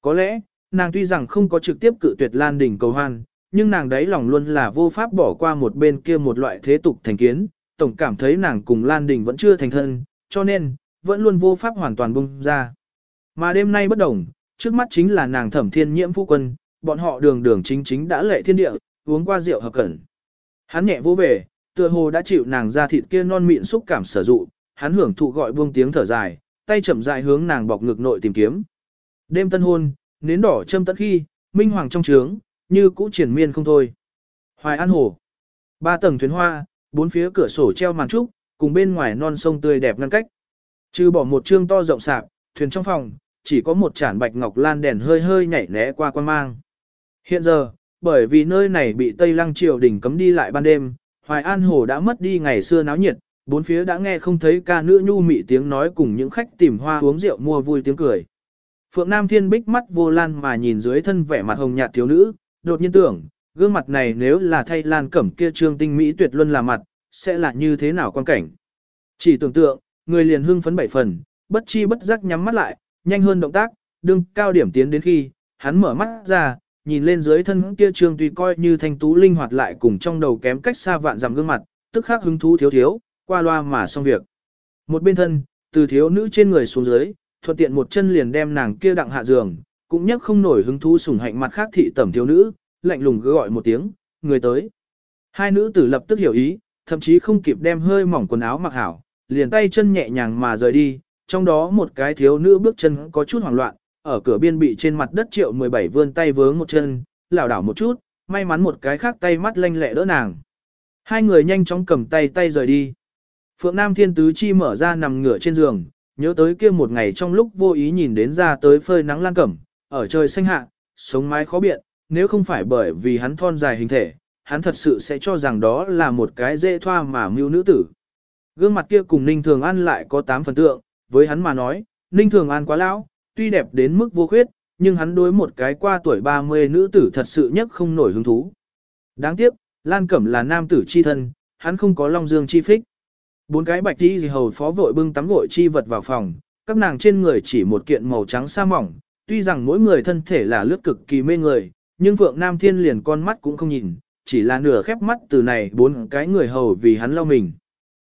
Có lẽ, nàng tuy rằng không có trực tiếp cự tuyệt Lan Đình cầu hoan, nhưng nàng đấy lòng luôn là vô pháp bỏ qua một bên kia một loại thế tục thành kiến, tổng cảm thấy nàng cùng Lan Đình vẫn chưa thành thân, cho nên, vẫn luôn vô pháp hoàn toàn bung ra. Mà đêm nay bất đồng, trước mắt chính là nàng thẩm thiên nhiễm phu quân, bọn họ đường đường chính chính đã lệ thiên địa, uống qua rượu hợp cẩn. Hắn nhẹ vô về, tựa hồ đã chịu nàng ra thịt kia non mịn xúc cảm sở dụ, hắn hưởng thụ gọi buông tiếng thở dài, tay chậm dài hướng nàng bọc ngực nội tìm kiếm. Đêm tân hôn, nến đỏ châm tận khi, minh hoàng trong trướng, như cũ triển miên không thôi. Hoài An Hồ. Ba tầng thuyền hoa, bốn phía cửa sổ treo màn trúc, cùng bên ngoài non sông tươi đẹp ngăn cách. Trừ bỏ một trương to rộng sạp, thuyền trong phòng, chỉ có một chản bạch ngọc lan đèn hơi hơi nhảy né qua quan mang. Hiện giờ, bởi vì nơi này bị Tây Lăng triều đình cấm đi lại ban đêm, Hoài An Hồ đã mất đi ngày xưa náo nhiệt, bốn phía đã nghe không thấy ca nữ nhu mị tiếng nói cùng những khách tìm hoa uống rượu mua vui tiếng cười. Phượng Nam Thiên bích mắt vô lan mà nhìn dưới thân vẻ mặt hồng nhạt thiếu nữ, đột nhiên tưởng, gương mặt này nếu là thay lan cẩm kia trương tinh mỹ tuyệt luân là mặt, sẽ là như thế nào quan cảnh. Chỉ tưởng tượng, người liền hưng phấn bảy phần, bất chi bất giác nhắm mắt lại, nhanh hơn động tác, đương cao điểm tiến đến khi, hắn mở mắt ra, nhìn lên dưới thân kia trương tuy coi như thanh tú linh hoạt lại cùng trong đầu kém cách xa vạn dặm gương mặt, tức khắc hứng thú thiếu thiếu, qua loa mà xong việc. Một bên thân, từ thiếu nữ trên người xuống dưới, thuận tiện một chân liền đem nàng kia đặng hạ giường, cũng nhấc không nổi hứng thú sủng hạnh mặt khác thị tẩm thiếu nữ, lạnh lùng gọi một tiếng, người tới. Hai nữ tử lập tức hiểu ý, thậm chí không kịp đem hơi mỏng quần áo mặc hảo, liền tay chân nhẹ nhàng mà rời đi, trong đó một cái thiếu nữ bước chân có chút hoảng loạn, ở cửa biên bị trên mặt đất triệu 17 vươn tay vướng một chân, lảo đảo một chút, may mắn một cái khác tay mắt lanh lẹ đỡ nàng. Hai người nhanh chóng cầm tay tay rời đi. Phượng Nam Thiên Tứ Chi mở ra nằm ngửa trên giường, nhớ tới kia một ngày trong lúc vô ý nhìn đến ra tới phơi nắng lan cẩm, ở trời xanh hạ, sống mái khó biện, nếu không phải bởi vì hắn thon dài hình thể, hắn thật sự sẽ cho rằng đó là một cái dễ thoa mà mưu nữ tử. Gương mặt kia cùng Ninh Thường An lại có 8 phần tượng, với hắn mà nói, Ninh Thường An quá lão, tuy đẹp đến mức vô khuyết, nhưng hắn đối một cái qua tuổi 30 nữ tử thật sự nhất không nổi hứng thú. Đáng tiếc, Lan Cẩm là nam tử chi thân, hắn không có long dương chi phích. Bốn cái bạch đi gì hầu phó vội bưng tắm gội chi vật vào phòng, các nàng trên người chỉ một kiện màu trắng sa mỏng, tuy rằng mỗi người thân thể là lướt cực kỳ mê người, nhưng Phượng Nam Thiên liền con mắt cũng không nhìn, chỉ là nửa khép mắt từ này bốn cái người hầu vì hắn lau mình.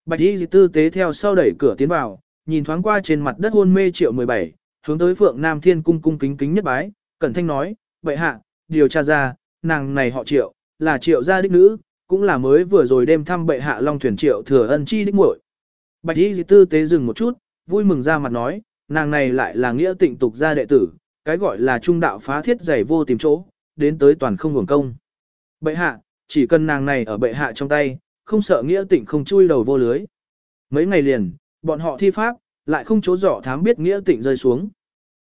Bạch y tư tế theo sau đẩy cửa tiến vào, nhìn thoáng qua trên mặt đất hôn mê triệu 17, hướng tới Phượng Nam Thiên cung cung kính kính nhất bái, cẩn thanh nói, vậy hạ, điều tra ra, nàng này họ triệu, là triệu gia đích nữ, cũng là mới vừa rồi đêm thăm bệ hạ long thuyền triệu thừa ân chi đích muội. Bạch y tư tế dừng một chút, vui mừng ra mặt nói, nàng này lại là nghĩa tịnh tục gia đệ tử, cái gọi là trung đạo phá thiết giày vô tìm chỗ, đến tới toàn không hưởng công. Bệ hạ, chỉ cần nàng này ở bệ hạ trong tay, không sợ nghĩa tịnh không chui đầu vô lưới. Mấy ngày liền, bọn họ thi pháp, lại không chỗ rõ thám biết nghĩa tịnh rơi xuống.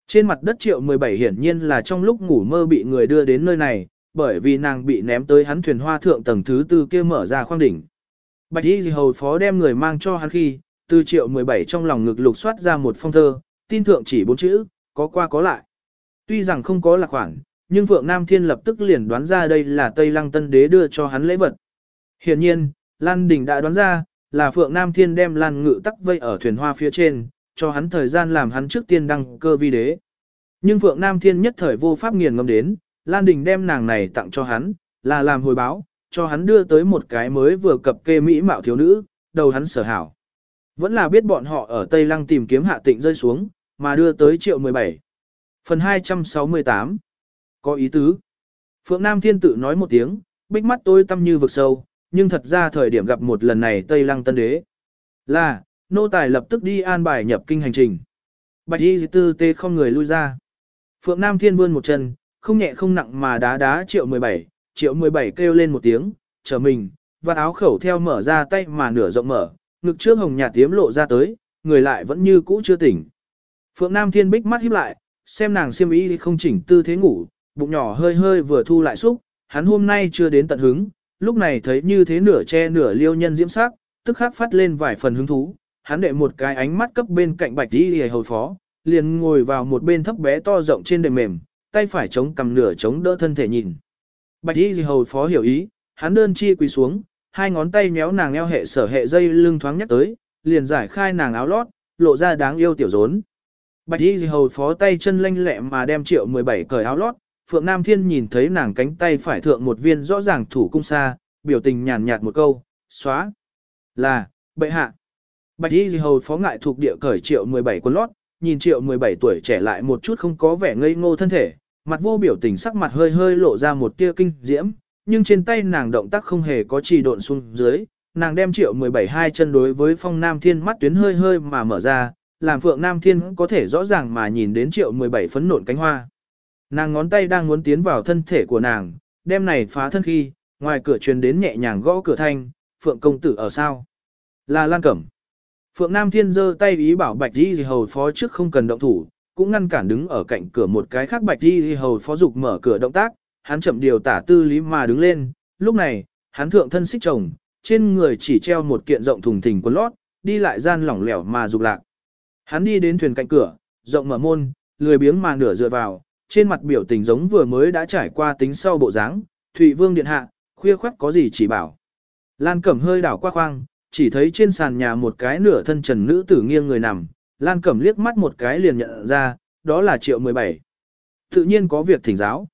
Trên mặt đất triệu 17 hiển nhiên là trong lúc ngủ mơ bị người đưa đến nơi này, bởi vì nàng bị ném tới hắn thuyền hoa thượng tầng thứ tư kia mở ra khoang đỉnh. Bạch y gì hầu phó đem người mang cho hắn khi, từ triệu 17 trong lòng ngực lục soát ra một phong thơ, tin thượng chỉ bốn chữ, có qua có lại. Tuy rằng không có lạc khoản, nhưng Phượng Nam Thiên lập tức liền đoán ra đây là Tây Lăng Tân Đế đưa cho hắn lễ vật. Hiện nhiên, Lan Đình đã đoán ra, là Phượng Nam Thiên đem Lan Ngự tắc vây ở thuyền hoa phía trên, cho hắn thời gian làm hắn trước tiên đăng cơ vi đế. Nhưng Phượng Nam Thiên nhất thời vô pháp nghiền ngâm đến, Lan Đình đem nàng này tặng cho hắn, là làm hồi báo, cho hắn đưa tới một cái mới vừa cập kê mỹ mạo thiếu nữ, đầu hắn sở hảo. Vẫn là biết bọn họ ở Tây Lăng tìm kiếm hạ tịnh rơi xuống, mà đưa tới triệu 17. Phần 268 Có ý tứ. Phượng Nam Thiên tự nói một tiếng, bích mắt tôi tâm như vực sâu, nhưng thật ra thời điểm gặp một lần này Tây Lăng Tân Đế. Là, nô tài lập tức đi an bài nhập kinh hành trình. Bạch y tư tê không người lui ra. Phượng Nam Thiên vươn một chân, không nhẹ không nặng mà đá đá triệu 17, triệu 17 kêu lên một tiếng, trở mình, và áo khẩu theo mở ra tay mà nửa rộng mở, ngực trước hồng nhà tiếm lộ ra tới, người lại vẫn như cũ chưa tỉnh. Phượng Nam Thiên bích mắt híp lại, xem nàng xiêm y không chỉnh tư thế ngủ, bụng nhỏ hơi hơi vừa thu lại xúc, hắn hôm nay chưa đến tận hứng, lúc này thấy như thế nửa che nửa liêu nhân diễm sắc, tức khắc phát lên vài phần hứng thú, hắn đệ một cái ánh mắt cấp bên cạnh bạch đi hề hầu phó, liền ngồi vào một bên thấp bé to rộng trên đệm mềm, tay phải chống cầm nửa chống đỡ thân thể nhìn. Bạch y hầu phó hiểu ý, hắn đơn chi quỳ xuống, hai ngón tay méo nàng eo hệ sở hệ dây lưng thoáng nhắc tới, liền giải khai nàng áo lót, lộ ra đáng yêu tiểu rốn. Bạch y hầu phó tay chân lanh lẹ mà đem triệu 17 cởi áo lót, Phượng Nam Thiên nhìn thấy nàng cánh tay phải thượng một viên rõ ràng thủ cung xa, biểu tình nhàn nhạt một câu, xóa. Là, bệ hạ. Bạch y hầu phó ngại thuộc địa cởi triệu 17 quân lót, nhìn triệu 17 tuổi trẻ lại một chút không có vẻ ngây ngô thân thể, mặt vô biểu tình sắc mặt hơi hơi lộ ra một tia kinh diễm, nhưng trên tay nàng động tác không hề có trì độn xuống dưới, nàng đem triệu 17 hai chân đối với phong nam thiên mắt tuyến hơi hơi mà mở ra, làm phượng nam thiên có thể rõ ràng mà nhìn đến triệu 17 phấn nộn cánh hoa. Nàng ngón tay đang muốn tiến vào thân thể của nàng, đem này phá thân khi, ngoài cửa truyền đến nhẹ nhàng gõ cửa thanh, phượng công tử ở sao? Là Lan Cẩm. Phượng Nam Thiên giơ tay ý bảo Bạch Di Hầu phó trước không cần động thủ, cũng ngăn cản đứng ở cạnh cửa một cái khác Bạch Di Hầu phó dục mở cửa động tác, hắn chậm điều tả tư lý mà đứng lên, lúc này, hắn thượng thân xích chồng, trên người chỉ treo một kiện rộng thùng thình quần lót, đi lại gian lỏng lẻo mà dục lạc. Hắn đi đến thuyền cạnh cửa, rộng mở môn, lười biếng mà nửa dựa vào, trên mặt biểu tình giống vừa mới đã trải qua tính sau bộ dáng, Thụy Vương điện hạ, khuya khoắt có gì chỉ bảo. Lan Cẩm hơi đảo qua khoang, chỉ thấy trên sàn nhà một cái nửa thân trần nữ tử nghiêng người nằm, Lan Cẩm liếc mắt một cái liền nhận ra, đó là triệu 17. Tự nhiên có việc thỉnh giáo.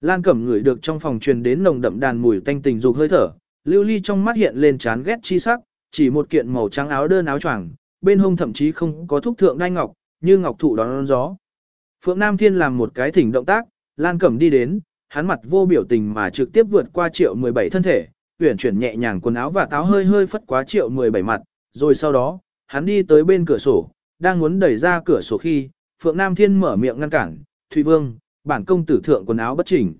Lan Cẩm ngửi được trong phòng truyền đến nồng đậm đàn mùi tanh tình dục hơi thở, lưu ly trong mắt hiện lên chán ghét chi sắc, chỉ một kiện màu trắng áo đơn áo choàng, bên hông thậm chí không có thúc thượng đai ngọc, như ngọc thụ đón gió. Phượng Nam Thiên làm một cái thỉnh động tác, Lan Cẩm đi đến, hắn mặt vô biểu tình mà trực tiếp vượt qua triệu 17 thân thể, uyển chuyển nhẹ nhàng quần áo và táo hơi hơi phất quá triệu 17 mặt, rồi sau đó, hắn đi tới bên cửa sổ, đang muốn đẩy ra cửa sổ khi, Phượng Nam Thiên mở miệng ngăn cản, Thụy Vương, bản công tử thượng quần áo bất chỉnh.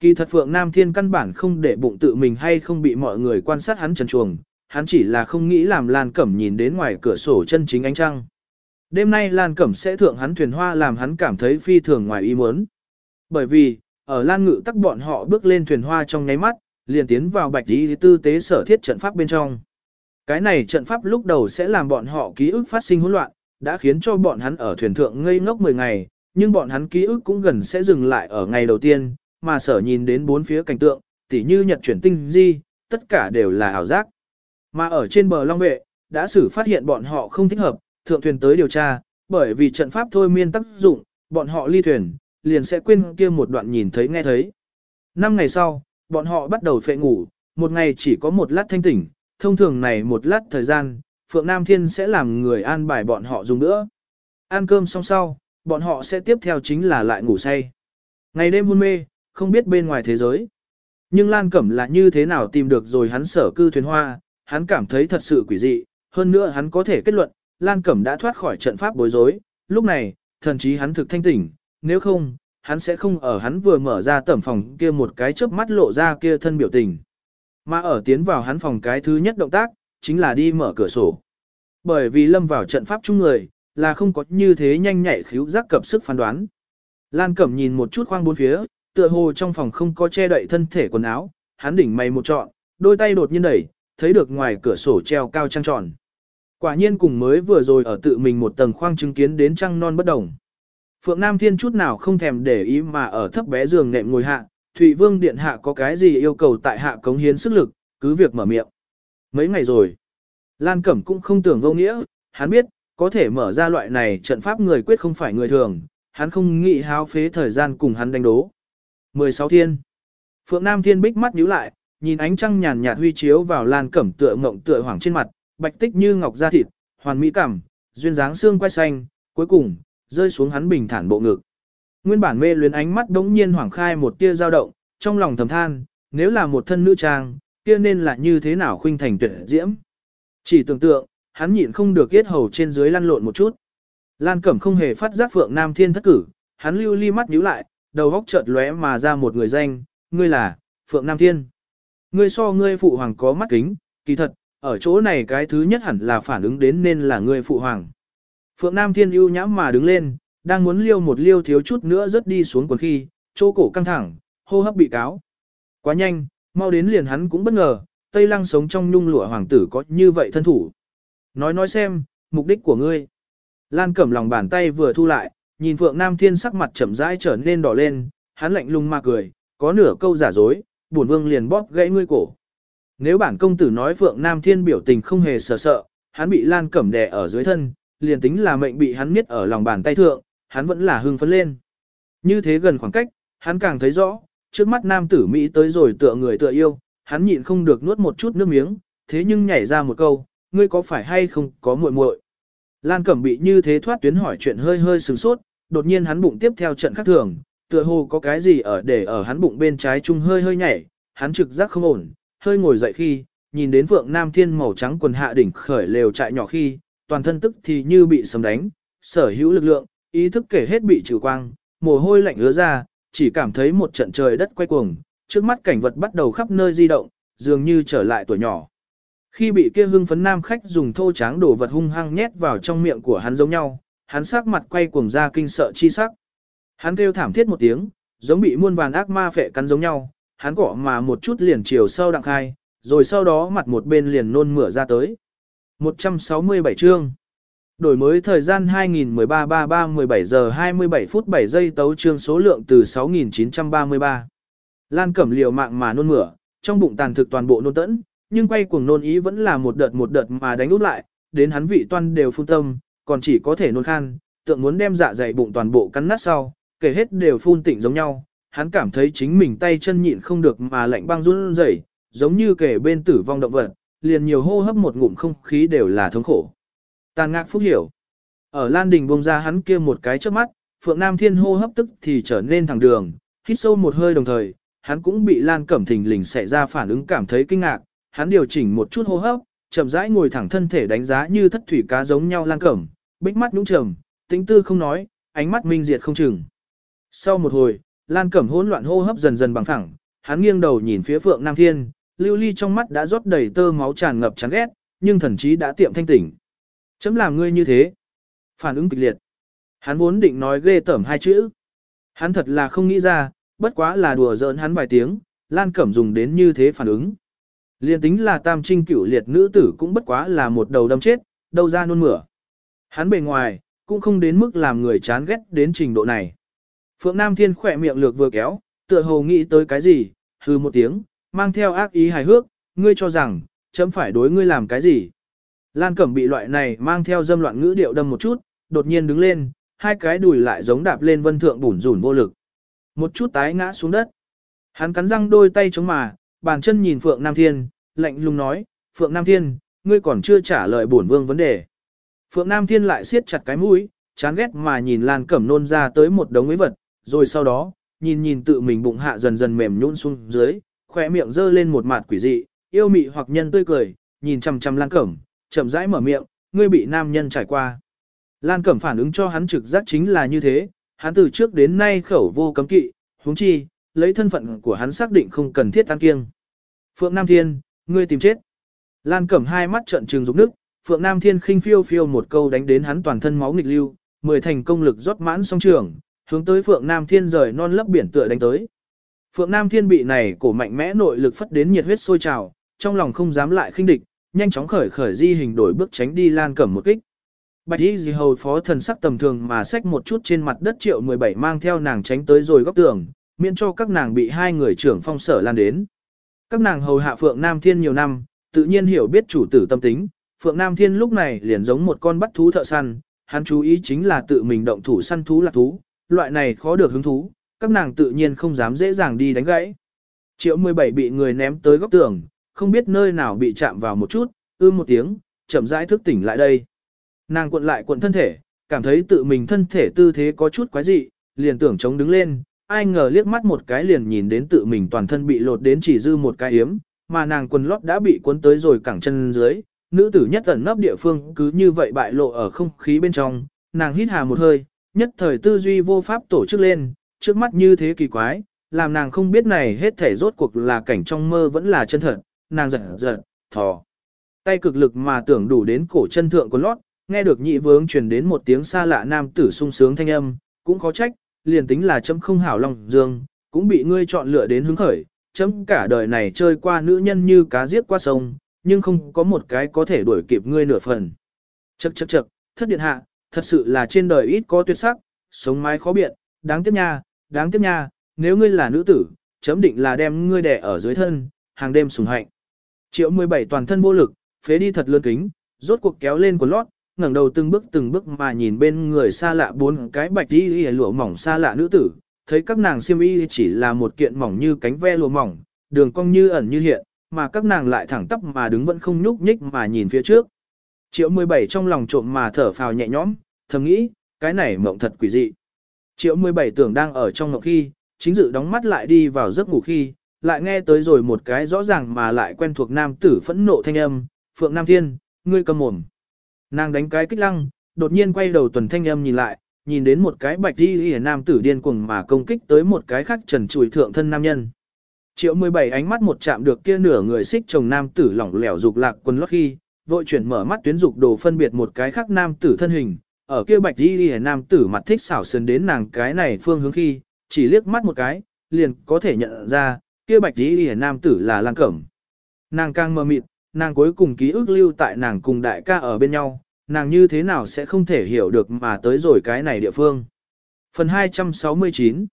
Kỳ thật Phượng Nam Thiên căn bản không để bụng tự mình hay không bị mọi người quan sát hắn trần chuồng, hắn chỉ là không nghĩ làm Lan Cẩm nhìn đến ngoài cửa sổ chân chính ánh trăng. đêm nay Lan Cẩm sẽ thượng hắn thuyền hoa làm hắn cảm thấy phi thường ngoài ý muốn. Bởi vì, ở Lan Ngự tắc bọn họ bước lên thuyền hoa trong nháy mắt, liền tiến vào bạch y tư tế sở thiết trận pháp bên trong. Cái này trận pháp lúc đầu sẽ làm bọn họ ký ức phát sinh hỗn loạn, đã khiến cho bọn hắn ở thuyền thượng ngây ngốc 10 ngày, nhưng bọn hắn ký ức cũng gần sẽ dừng lại ở ngày đầu tiên, mà sở nhìn đến bốn phía cảnh tượng, tỉ như nhật chuyển tinh di, tất cả đều là ảo giác. Mà ở trên bờ Long Vệ, đã xử phát hiện bọn họ không thích hợp, thượng thuyền tới điều tra, bởi vì trận pháp thôi miên tác dụng, bọn họ ly thuyền, liền sẽ quên kia một đoạn nhìn thấy nghe thấy. Năm ngày sau, bọn họ bắt đầu phệ ngủ, một ngày chỉ có một lát thanh tỉnh, thông thường này một lát thời gian, Phượng Nam Thiên sẽ làm người an bài bọn họ dùng nữa. Ăn cơm xong sau, bọn họ sẽ tiếp theo chính là lại ngủ say. Ngày đêm hôn mê, không biết bên ngoài thế giới. Nhưng Lan Cẩm là như thế nào tìm được rồi hắn sở cư thuyền hoa, hắn cảm thấy thật sự quỷ dị, hơn nữa hắn có thể kết luận, Lan Cẩm đã thoát khỏi trận pháp bối rối, lúc này, thần chí hắn thực thanh tỉnh, nếu không, hắn sẽ không ở hắn vừa mở ra tẩm phòng kia một cái chớp mắt lộ ra kia thân biểu tình. Mà ở tiến vào hắn phòng cái thứ nhất động tác, chính là đi mở cửa sổ. Bởi vì lâm vào trận pháp chung người, là không có như thế nhanh nhạy khíu giác cập sức phán đoán. Lan Cẩm nhìn một chút khoang bốn phía, tựa hồ trong phòng không có che đậy thân thể quần áo, hắn đỉnh mày một trọn, đôi tay đột nhiên đẩy, thấy được ngoài cửa sổ treo cao trăng tròn. Quả nhiên cùng mới vừa rồi ở tự mình một tầng khoang chứng kiến đến trăng non bất đồng. Phượng Nam Thiên chút nào không thèm để ý mà ở thấp bé giường nệm ngồi hạ, Thụy Vương Điện Hạ có cái gì yêu cầu tại hạ cống hiến sức lực, cứ việc mở miệng. Mấy ngày rồi, Lan Cẩm cũng không tưởng vô nghĩa, hắn biết, có thể mở ra loại này trận pháp người quyết không phải người thường, hắn không nghĩ háo phế thời gian cùng hắn đánh đố. 16 thiên. Phượng Nam Thiên bích mắt nhíu lại, nhìn ánh trăng nhàn nhạt huy chiếu vào Lan Cẩm tựa ngộng tựa hoảng trên mặt, bạch tích như ngọc da thịt, hoàn mỹ cảm, duyên dáng xương quay xanh, cuối cùng, rơi xuống hắn bình thản bộ ngực. Nguyên bản mê luyến ánh mắt đống nhiên hoảng khai một tia dao động, trong lòng thầm than, nếu là một thân nữ trang, kia nên là như thế nào khuynh thành tuyệt diễm. Chỉ tưởng tượng, hắn nhịn không được yết hầu trên dưới lăn lộn một chút. Lan Cẩm không hề phát giác Phượng Nam Thiên thất cử, hắn lưu ly mắt nhíu lại, đầu góc chợt lóe mà ra một người danh, ngươi là, Phượng Nam Thiên. Ngươi so ngươi phụ hoàng có mắt kính, kỳ thật, ở chỗ này cái thứ nhất hẳn là phản ứng đến nên là ngươi phụ hoàng. Phượng Nam Thiên ưu nhãm mà đứng lên, đang muốn liêu một liêu thiếu chút nữa rất đi xuống quần khi, chỗ cổ căng thẳng, hô hấp bị cáo. Quá nhanh, mau đến liền hắn cũng bất ngờ, Tây Lăng sống trong nhung lụa hoàng tử có như vậy thân thủ. Nói nói xem, mục đích của ngươi. Lan cẩm lòng bàn tay vừa thu lại, nhìn Phượng Nam Thiên sắc mặt chậm rãi trở nên đỏ lên, hắn lạnh lùng mà cười, có nửa câu giả dối, bổn vương liền bóp gãy ngươi cổ. Nếu bản công tử nói Phượng Nam Thiên biểu tình không hề sợ sợ, hắn bị Lan Cẩm đè ở dưới thân, liền tính là mệnh bị hắn miết ở lòng bàn tay thượng, hắn vẫn là hưng phấn lên. Như thế gần khoảng cách, hắn càng thấy rõ, trước mắt nam tử Mỹ tới rồi tựa người tựa yêu, hắn nhịn không được nuốt một chút nước miếng, thế nhưng nhảy ra một câu, ngươi có phải hay không có muội muội? Lan Cẩm bị như thế thoát tuyến hỏi chuyện hơi hơi sừng sốt, đột nhiên hắn bụng tiếp theo trận khác thường, tựa hồ có cái gì ở để ở hắn bụng bên trái trung hơi hơi nhảy, hắn trực giác không ổn, hơi ngồi dậy khi, nhìn đến Phượng Nam Thiên màu trắng quần hạ đỉnh khởi lều trại nhỏ khi, toàn thân tức thì như bị sấm đánh, sở hữu lực lượng, ý thức kể hết bị trừ quang, mồ hôi lạnh ứa ra, chỉ cảm thấy một trận trời đất quay cuồng, trước mắt cảnh vật bắt đầu khắp nơi di động, dường như trở lại tuổi nhỏ. Khi bị kia hưng phấn nam khách dùng thô tráng đồ vật hung hăng nhét vào trong miệng của hắn giống nhau, hắn sắc mặt quay cuồng ra kinh sợ chi sắc. Hắn kêu thảm thiết một tiếng, giống bị muôn vàn ác ma phệ cắn giống nhau, hắn cỏ mà một chút liền chiều sâu đặng khai, rồi sau đó mặt một bên liền nôn mửa ra tới. 167 chương Đổi mới thời gian 2013-33-17 giờ 27 phút 7 giây tấu chương số lượng từ 6933. Lan cẩm liều mạng mà nôn mửa, trong bụng tàn thực toàn bộ nôn tẫn, nhưng quay cuồng nôn ý vẫn là một đợt một đợt mà đánh út lại, đến hắn vị toan đều phun tâm, còn chỉ có thể nôn khan, tượng muốn đem dạ dày bụng toàn bộ cắn nát sau, kể hết đều phun tỉnh giống nhau, hắn cảm thấy chính mình tay chân nhịn không được mà lạnh băng run rẩy, giống như kể bên tử vong động vật, liền nhiều hô hấp một ngụm không khí đều là thống khổ. Tàn ngạc phúc hiểu. Ở Lan Đình bông ra hắn kia một cái trước mắt, Phượng Nam Thiên hô hấp tức thì trở nên thẳng đường, hít sâu một hơi đồng thời, hắn cũng bị Lan Cẩm Thình lình xảy ra phản ứng cảm thấy kinh ngạc, hắn điều chỉnh một chút hô hấp, chậm rãi ngồi thẳng thân thể đánh giá như thất thủy cá giống nhau Lan Cẩm, bích mắt nhũng trầm, tĩnh tư không nói, ánh mắt minh diệt không chừng. Sau một hồi, Lan Cẩm hỗn loạn hô hấp dần dần bằng thẳng, hắn nghiêng đầu nhìn phía Phượng Nam Thiên, lưu ly trong mắt đã rót đầy tơ máu tràn ngập chán ghét, nhưng thần chí đã tiệm thanh tỉnh. Chấm làm ngươi như thế. Phản ứng kịch liệt. Hắn vốn định nói ghê tởm hai chữ. Hắn thật là không nghĩ ra, bất quá là đùa giỡn hắn vài tiếng, Lan Cẩm dùng đến như thế phản ứng. Liên tính là tam trinh cửu liệt nữ tử cũng bất quá là một đầu đâm chết, đâu ra nôn mửa. Hắn bề ngoài, cũng không đến mức làm người chán ghét đến trình độ này. Phượng Nam Thiên khỏe miệng lược vừa kéo, tựa hồ nghĩ tới cái gì, hư một tiếng, mang theo ác ý hài hước, ngươi cho rằng, chấm phải đối ngươi làm cái gì. Lan Cẩm bị loại này mang theo dâm loạn ngữ điệu đâm một chút, đột nhiên đứng lên, hai cái đùi lại giống đạp lên vân thượng bủn rủn vô lực. Một chút tái ngã xuống đất. Hắn cắn răng đôi tay chống mà, bàn chân nhìn Phượng Nam Thiên, lạnh lùng nói, Phượng Nam Thiên, ngươi còn chưa trả lời bổn vương vấn đề. Phượng Nam Thiên lại siết chặt cái mũi, chán ghét mà nhìn Lan Cẩm nôn ra tới một đống mấy vật, rồi sau đó, nhìn nhìn tự mình bụng hạ dần dần mềm nhũn xuống dưới, khỏe miệng dơ lên một mặt quỷ dị, yêu mị hoặc nhân tươi cười, nhìn chằm chằm Lan Cẩm, chậm rãi mở miệng, ngươi bị nam nhân trải qua. Lan Cẩm phản ứng cho hắn trực giác chính là như thế, hắn từ trước đến nay khẩu vô cấm kỵ, huống chi, lấy thân phận của hắn xác định không cần thiết ăn kiêng. Phượng Nam Thiên, ngươi tìm chết. Lan Cẩm hai mắt trợn trừng rục nước, Phượng Nam Thiên khinh phiêu phiêu một câu đánh đến hắn toàn thân máu nghịch lưu, mười thành công lực rót mãn song trường, hướng tới Phượng Nam Thiên rời non lấp biển tựa đánh tới. Phượng Nam Thiên bị này cổ mạnh mẽ nội lực phất đến nhiệt huyết sôi trào, trong lòng không dám lại khinh địch, nhanh chóng khởi khởi di hình đổi bước tránh đi Lan Cẩm một kích. Bạch Y Dì Hầu phó thần sắc tầm thường mà xách một chút trên mặt đất triệu 17 mang theo nàng tránh tới rồi góc tường, miễn cho các nàng bị hai người trưởng phong sở lan đến. Các nàng hầu hạ Phượng Nam Thiên nhiều năm, tự nhiên hiểu biết chủ tử tâm tính, Phượng Nam Thiên lúc này liền giống một con bắt thú thợ săn, hắn chú ý chính là tự mình động thủ săn thú là thú, loại này khó được hứng thú, các nàng tự nhiên không dám dễ dàng đi đánh gãy. Triệu 17 bị người ném tới góc tường, không biết nơi nào bị chạm vào một chút, ư một tiếng, chậm rãi thức tỉnh lại đây. Nàng cuộn lại cuộn thân thể, cảm thấy tự mình thân thể tư thế có chút quái dị, liền tưởng chống đứng lên, ai ngờ liếc mắt một cái liền nhìn đến tự mình toàn thân bị lột đến chỉ dư một cái yếm, mà nàng quần lót đã bị cuốn tới rồi cẳng chân dưới, nữ tử nhất ẩn nấp địa phương cứ như vậy bại lộ ở không khí bên trong, nàng hít hà một hơi, nhất thời tư duy vô pháp tổ chức lên, trước mắt như thế kỳ quái, làm nàng không biết này hết thể rốt cuộc là cảnh trong mơ vẫn là chân thật, nàng giật giật, thò. Tay cực lực mà tưởng đủ đến cổ chân thượng của lót, nghe được nhị vướng truyền đến một tiếng xa lạ nam tử sung sướng thanh âm, cũng khó trách, liền tính là chấm không hảo lòng dương, cũng bị ngươi chọn lựa đến hứng khởi, chấm cả đời này chơi qua nữ nhân như cá giết qua sông, nhưng không có một cái có thể đuổi kịp ngươi nửa phần. Chậc chậc chậc, thất điện hạ, thật sự là trên đời ít có tuyệt sắc, sống mái khó biện, đáng tiếc nha, đáng tiếc nha, nếu ngươi là nữ tử, chấm định là đem ngươi đè ở dưới thân, hàng đêm sùng hạnh. Triệu 17 toàn thân vô lực, phế đi thật lớn kính, rốt cuộc kéo lên của lót, ngẩng đầu từng bước từng bước mà nhìn bên người xa lạ bốn cái bạch y lụa mỏng xa lạ nữ tử, thấy các nàng xiêm y chỉ là một kiện mỏng như cánh ve lụa mỏng, đường cong như ẩn như hiện, mà các nàng lại thẳng tắp mà đứng vẫn không nhúc nhích mà nhìn phía trước. Triệu 17 trong lòng trộm mà thở phào nhẹ nhõm, thầm nghĩ, cái này mộng thật quỷ dị. Triệu 17 tưởng đang ở trong ngọc khi, chính dự đóng mắt lại đi vào giấc ngủ khi, lại nghe tới rồi một cái rõ ràng mà lại quen thuộc nam tử phẫn nộ thanh âm, Phượng Nam Thiên, ngươi cầm mồm. Nàng đánh cái kích lăng, đột nhiên quay đầu tuần thanh âm nhìn lại, nhìn đến một cái bạch đi hề nam tử điên cuồng mà công kích tới một cái khác trần trùi thượng thân nam nhân. Triệu 17 ánh mắt một chạm được kia nửa người xích chồng nam tử lỏng lẻo dục lạc quần lót khi, vội chuyển mở mắt tuyến dục đồ phân biệt một cái khác nam tử thân hình, ở kia bạch đi hề nam tử mặt thích xảo sơn đến nàng cái này phương hướng khi, chỉ liếc mắt một cái, liền có thể nhận ra, kia bạch đi hề nam tử là Lan Cẩm. Nàng càng mơ mịt, nàng cuối cùng ký ức lưu tại nàng cùng đại ca ở bên nhau, nàng như thế nào sẽ không thể hiểu được mà tới rồi cái này địa phương. Phần 269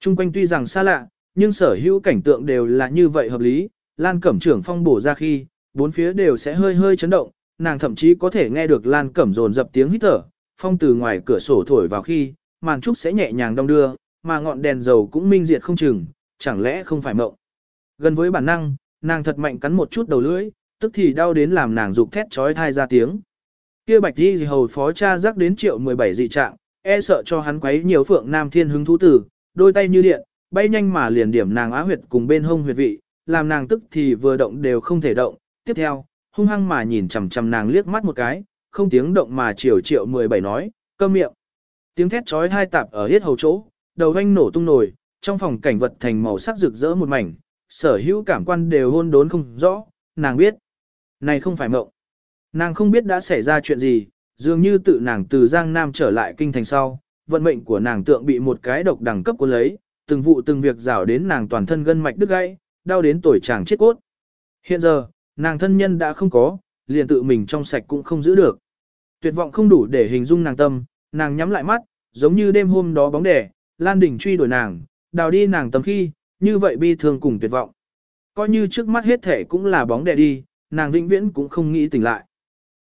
Trung quanh tuy rằng xa lạ, nhưng sở hữu cảnh tượng đều là như vậy hợp lý, Lan Cẩm trưởng phong bổ ra khi, bốn phía đều sẽ hơi hơi chấn động, nàng thậm chí có thể nghe được Lan Cẩm dồn dập tiếng hít thở, phong từ ngoài cửa sổ thổi vào khi, màn trúc sẽ nhẹ nhàng đong đưa, mà ngọn đèn dầu cũng minh diệt không chừng, chẳng lẽ không phải mộng. Gần với bản năng, nàng thật mạnh cắn một chút đầu lưỡi, tức thì đau đến làm nàng dục thét chói thai ra tiếng. Kia bạch đi gì hầu phó cha rắc đến triệu 17 dị trạng, e sợ cho hắn quấy nhiều phượng nam thiên hứng thú tử, đôi tay như điện, bay nhanh mà liền điểm nàng á huyệt cùng bên hông huyệt vị, làm nàng tức thì vừa động đều không thể động. Tiếp theo, hung hăng mà nhìn chằm chằm nàng liếc mắt một cái, không tiếng động mà chiều triệu 17 nói, câm miệng. Tiếng thét trói hai tạp ở hết hầu chỗ, đầu anh nổ tung nổi, trong phòng cảnh vật thành màu sắc rực rỡ một mảnh, sở hữu cảm quan đều hôn đốn không rõ, nàng biết. Này không phải mộng. Nàng không biết đã xảy ra chuyện gì, dường như tự nàng từ Giang Nam trở lại kinh thành sau, vận mệnh của nàng tượng bị một cái độc đẳng cấp cuốn lấy, từng vụ từng việc rảo đến nàng toàn thân gân mạch đứt gãy, đau đến tuổi chàng chết cốt. Hiện giờ, nàng thân nhân đã không có, liền tự mình trong sạch cũng không giữ được. Tuyệt vọng không đủ để hình dung nàng tâm, nàng nhắm lại mắt, giống như đêm hôm đó bóng đẻ, Lan Đình truy đuổi nàng, đào đi nàng tâm khi, như vậy bi thương cùng tuyệt vọng. Coi như trước mắt hết thể cũng là bóng đẻ đi, nàng vĩnh viễn cũng không nghĩ tỉnh lại.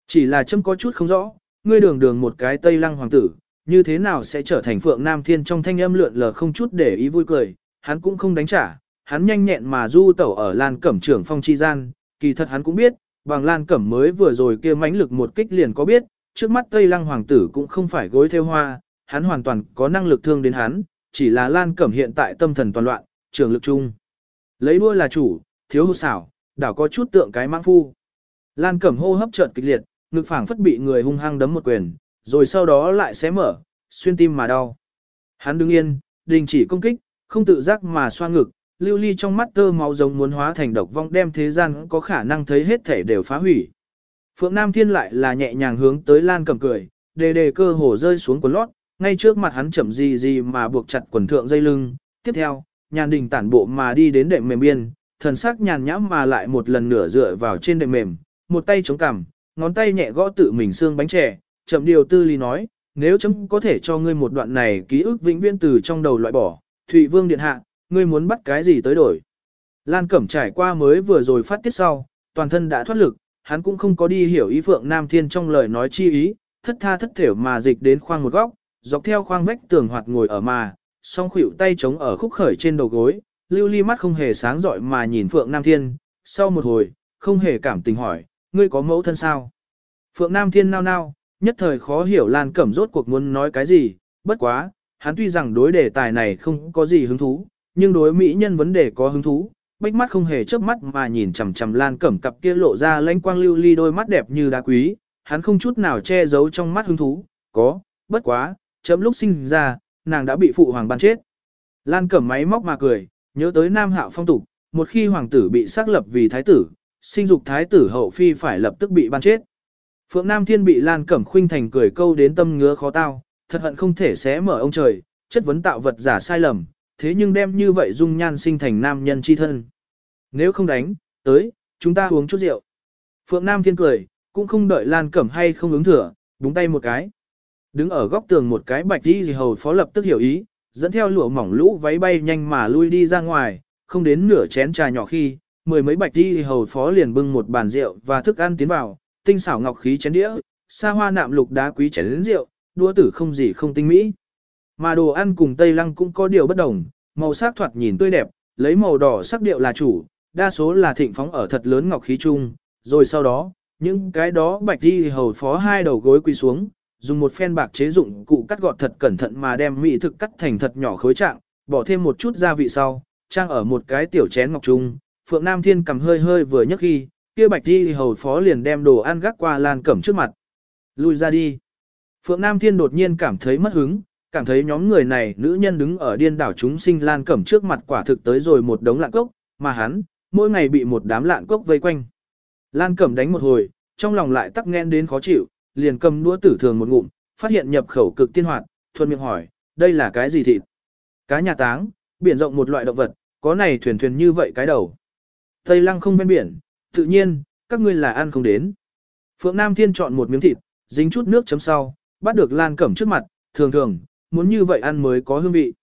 Chỉ là châm có chút không rõ, ngươi đường đường một cái tây lăng hoàng tử, như thế nào sẽ trở thành phượng nam thiên trong thanh âm lượn lờ không chút để ý vui cười, hắn cũng không đánh trả, hắn nhanh nhẹn mà du tẩu ở lan cẩm trưởng phong chi gian, kỳ thật hắn cũng biết, bằng lan cẩm mới vừa rồi kia mãnh lực một kích liền có biết, trước mắt tây lăng hoàng tử cũng không phải gối theo hoa, hắn hoàn toàn có năng lực thương đến hắn, chỉ là lan cẩm hiện tại tâm thần toàn loạn, trường lực chung. Lấy đua là chủ, thiếu hụt xảo, đảo có chút tượng cái mãng phu. Lan cẩm hô hấp chợt kịch liệt, ngực phảng phất bị người hung hăng đấm một quyền, rồi sau đó lại xé mở, xuyên tim mà đau. Hắn đứng yên, đình chỉ công kích, không tự giác mà xoa ngực, lưu ly trong mắt tơ máu giống muốn hóa thành độc vong đem thế gian có khả năng thấy hết thể đều phá hủy. Phượng Nam Thiên lại là nhẹ nhàng hướng tới Lan Cẩm cười, đề đề cơ hồ rơi xuống quần lót, ngay trước mặt hắn chậm gì gì mà buộc chặt quần thượng dây lưng. Tiếp theo, nhàn đình tản bộ mà đi đến đệm mềm biên, thần sắc nhàn nhãm mà lại một lần nửa dựa vào trên đệm mềm, một tay chống cằm, ngón tay nhẹ gõ tự mình xương bánh trẻ, chậm điều tư lý nói, nếu chấm có thể cho ngươi một đoạn này ký ức vĩnh viễn từ trong đầu loại bỏ, Thụy Vương Điện Hạ, ngươi muốn bắt cái gì tới đổi. Lan Cẩm trải qua mới vừa rồi phát tiết sau, toàn thân đã thoát lực, hắn cũng không có đi hiểu ý Phượng Nam Thiên trong lời nói chi ý, thất tha thất thểu mà dịch đến khoang một góc, dọc theo khoang vách tường hoạt ngồi ở mà, song khuỷu tay chống ở khúc khởi trên đầu gối, lưu ly mắt không hề sáng rọi mà nhìn Phượng Nam Thiên, sau một hồi, không hề cảm tình hỏi, ngươi có mẫu thân sao? Phượng Nam Thiên nao nao, nhất thời khó hiểu Lan Cẩm rốt cuộc muốn nói cái gì, bất quá, hắn tuy rằng đối đề tài này không có gì hứng thú, nhưng đối mỹ nhân vấn đề có hứng thú, bách mắt không hề chớp mắt mà nhìn chằm chằm Lan Cẩm cặp kia lộ ra lãnh quang lưu ly đôi mắt đẹp như đá quý, hắn không chút nào che giấu trong mắt hứng thú, có, bất quá, chấm lúc sinh ra, nàng đã bị phụ hoàng ban chết. Lan Cẩm máy móc mà cười, nhớ tới Nam Hạo phong tục, một khi hoàng tử bị xác lập vì thái tử, sinh dục thái tử hậu phi phải lập tức bị ban chết. Phượng Nam Thiên bị Lan Cẩm Khuynh thành cười câu đến tâm ngứa khó tao, thật hận không thể xé mở ông trời, chất vấn tạo vật giả sai lầm, thế nhưng đem như vậy dung nhan sinh thành nam nhân chi thân. Nếu không đánh, tới, chúng ta uống chút rượu. Phượng Nam Thiên cười, cũng không đợi Lan Cẩm hay không ứng thừa, búng tay một cái. Đứng ở góc tường một cái bạch đi gì hầu phó lập tức hiểu ý, dẫn theo lụa mỏng lũ váy bay nhanh mà lui đi ra ngoài, không đến nửa chén trà nhỏ khi, mười mấy bạch đi hầu phó liền bưng một bàn rượu và thức ăn tiến vào, tinh xảo ngọc khí chén đĩa, xa hoa nạm lục đá quý chén đến rượu, đua tử không gì không tinh mỹ. Mà đồ ăn cùng Tây Lăng cũng có điều bất đồng, màu sắc thoạt nhìn tươi đẹp, lấy màu đỏ sắc điệu là chủ, đa số là thịnh phóng ở thật lớn ngọc khí chung, rồi sau đó, những cái đó bạch đi hầu phó hai đầu gối quỳ xuống, dùng một phen bạc chế dụng cụ cắt gọt thật cẩn thận mà đem mỹ thực cắt thành thật nhỏ khối trạng, bỏ thêm một chút gia vị sau, trang ở một cái tiểu chén ngọc chung, Phượng Nam Thiên cầm hơi hơi vừa nhấc khi, kia bạch đi hầu phó liền đem đồ ăn gác qua lan cẩm trước mặt. Lui ra đi. Phượng Nam Thiên đột nhiên cảm thấy mất hứng, cảm thấy nhóm người này nữ nhân đứng ở điên đảo chúng sinh lan cẩm trước mặt quả thực tới rồi một đống lạng cốc, mà hắn, mỗi ngày bị một đám lạn cốc vây quanh. Lan cẩm đánh một hồi, trong lòng lại tắc nghẽn đến khó chịu, liền cầm đũa tử thường một ngụm, phát hiện nhập khẩu cực tiên hoạt, thuận miệng hỏi, đây là cái gì thịt? Cá nhà táng, biển rộng một loại động vật, có này thuyền thuyền như vậy cái đầu. Tây lăng không ven biển, tự nhiên, các ngươi là ăn không đến. Phượng Nam Thiên chọn một miếng thịt, dính chút nước chấm sau, bắt được Lan Cẩm trước mặt, thường thường, muốn như vậy ăn mới có hương vị.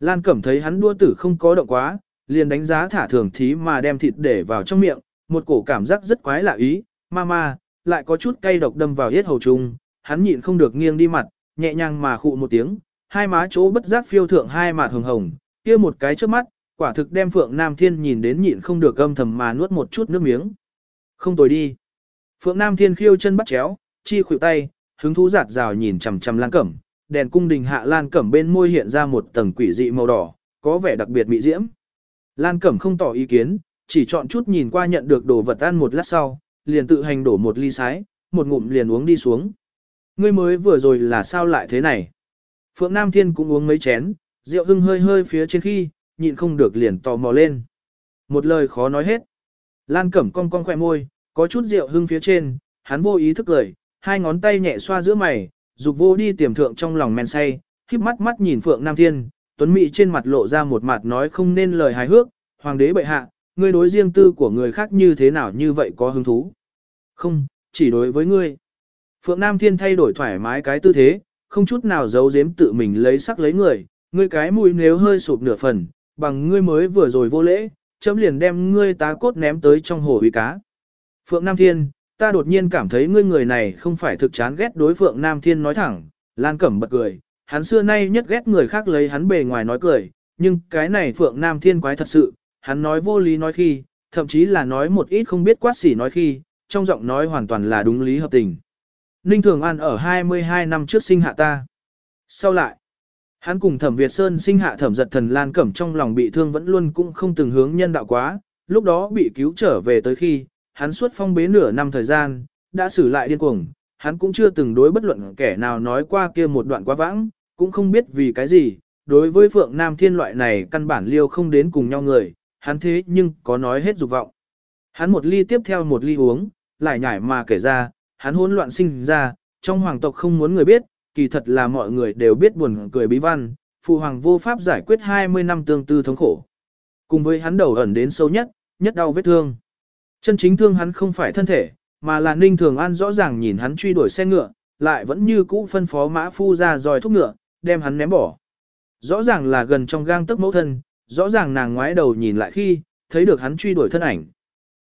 Lan Cẩm thấy hắn đua tử không có động quá, liền đánh giá thả thường thí mà đem thịt để vào trong miệng, một cổ cảm giác rất quái lạ ý, ma ma, lại có chút cay độc đâm vào yết hầu trung, hắn nhịn không được nghiêng đi mặt, nhẹ nhàng mà khụ một tiếng, hai má chỗ bất giác phiêu thượng hai mạt hồng hồng, kia một cái trước mắt, quả thực đem Phượng Nam Thiên nhìn đến nhịn không được âm thầm mà nuốt một chút nước miếng. Không tồi đi. Phượng Nam Thiên khiêu chân bắt chéo, chi khuỷu tay, hứng thú giạt rào nhìn chằm chằm Lan Cẩm, đèn cung đình hạ Lan Cẩm bên môi hiện ra một tầng quỷ dị màu đỏ, có vẻ đặc biệt mỹ diễm. Lan Cẩm không tỏ ý kiến, chỉ chọn chút nhìn qua nhận được đồ vật ăn một lát sau, liền tự hành đổ một ly sái, một ngụm liền uống đi xuống. Ngươi mới vừa rồi là sao lại thế này? Phượng Nam Thiên cũng uống mấy chén, rượu hưng hơi hơi phía trên khi, nhịn không được liền tò mò lên. Một lời khó nói hết. Lan Cẩm cong cong khỏe môi, có chút rượu hưng phía trên, hắn vô ý thức cười, hai ngón tay nhẹ xoa giữa mày, dục vô đi tiềm thượng trong lòng men say, khiếp mắt mắt nhìn Phượng Nam Thiên, Tuấn Mỹ trên mặt lộ ra một mặt nói không nên lời hài hước, hoàng đế bệ hạ, ngươi đối riêng tư của người khác như thế nào như vậy có hứng thú. Không, chỉ đối với ngươi. Phượng Nam Thiên thay đổi thoải mái cái tư thế, không chút nào giấu giếm tự mình lấy sắc lấy người, ngươi cái mũi nếu hơi sụp nửa phần, bằng ngươi mới vừa rồi vô lễ, chấm liền đem ngươi tá cốt ném tới trong hồ uy cá. Phượng Nam Thiên, ta đột nhiên cảm thấy ngươi người này không phải thực chán ghét đối Phượng Nam Thiên nói thẳng, Lan Cẩm bật cười, hắn xưa nay nhất ghét người khác lấy hắn bề ngoài nói cười, nhưng cái này Phượng Nam Thiên quái thật sự, hắn nói vô lý nói khi, thậm chí là nói một ít không biết quát xỉ nói khi, trong giọng nói hoàn toàn là đúng lý hợp tình. Ninh Thường An ở 22 năm trước sinh hạ ta. Sau lại, hắn cùng Thẩm Việt Sơn sinh hạ Thẩm Giật Thần Lan Cẩm trong lòng bị thương vẫn luôn cũng không từng hướng nhân đạo quá, lúc đó bị cứu trở về tới khi, hắn suốt phong bế nửa năm thời gian, đã xử lại điên cuồng, hắn cũng chưa từng đối bất luận kẻ nào nói qua kia một đoạn quá vãng, cũng không biết vì cái gì, đối với Phượng Nam Thiên loại này căn bản liêu không đến cùng nhau người, hắn thế nhưng có nói hết dục vọng. Hắn một ly tiếp theo một ly uống, lại nhải mà kể ra, hắn hỗn loạn sinh ra, trong hoàng tộc không muốn người biết, kỳ thật là mọi người đều biết buồn cười bí văn, phụ hoàng vô pháp giải quyết 20 năm tương tư thống khổ. Cùng với hắn đầu ẩn đến sâu nhất, nhất đau vết thương. Chân chính thương hắn không phải thân thể, mà là Ninh Thường An rõ ràng nhìn hắn truy đuổi xe ngựa, lại vẫn như cũ phân phó mã phu ra dòi thúc ngựa, đem hắn ném bỏ. Rõ ràng là gần trong gang tấc mẫu thân, rõ ràng nàng ngoái đầu nhìn lại khi, thấy được hắn truy đuổi thân ảnh.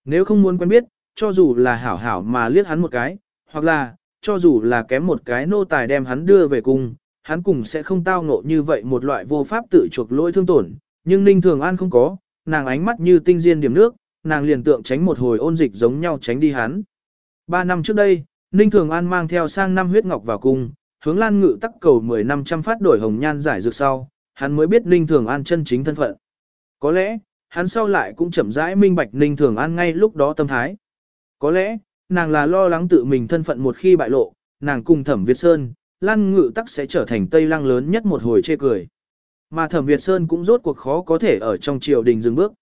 Nếu không muốn quen biết, cho dù là hảo hảo mà liếc hắn một cái, hoặc là, cho dù là kém một cái nô tài đem hắn đưa về cùng, hắn cũng sẽ không tao ngộ như vậy một loại vô pháp tự chuộc lỗi thương tổn, nhưng Ninh Thường An không có, nàng ánh mắt như tinh diên điểm nước, nàng liền tượng tránh một hồi ôn dịch giống nhau tránh đi hắn. Ba năm trước đây, Ninh Thường An mang theo sang năm huyết ngọc vào cung, hướng Lan Ngự tắc cầu 10 năm trăm phát đổi hồng nhan giải dược sau, hắn mới biết Ninh Thường An chân chính thân phận. Có lẽ, hắn sau lại cũng chậm rãi minh bạch Ninh Thường An ngay lúc đó tâm thái. Có lẽ, nàng là lo lắng tự mình thân phận một khi bại lộ, nàng cùng Thẩm Việt Sơn, Lan Ngự tắc sẽ trở thành Tây Lăng lớn nhất một hồi chê cười. Mà Thẩm Việt Sơn cũng rốt cuộc khó có thể ở trong triều đình dừng bước.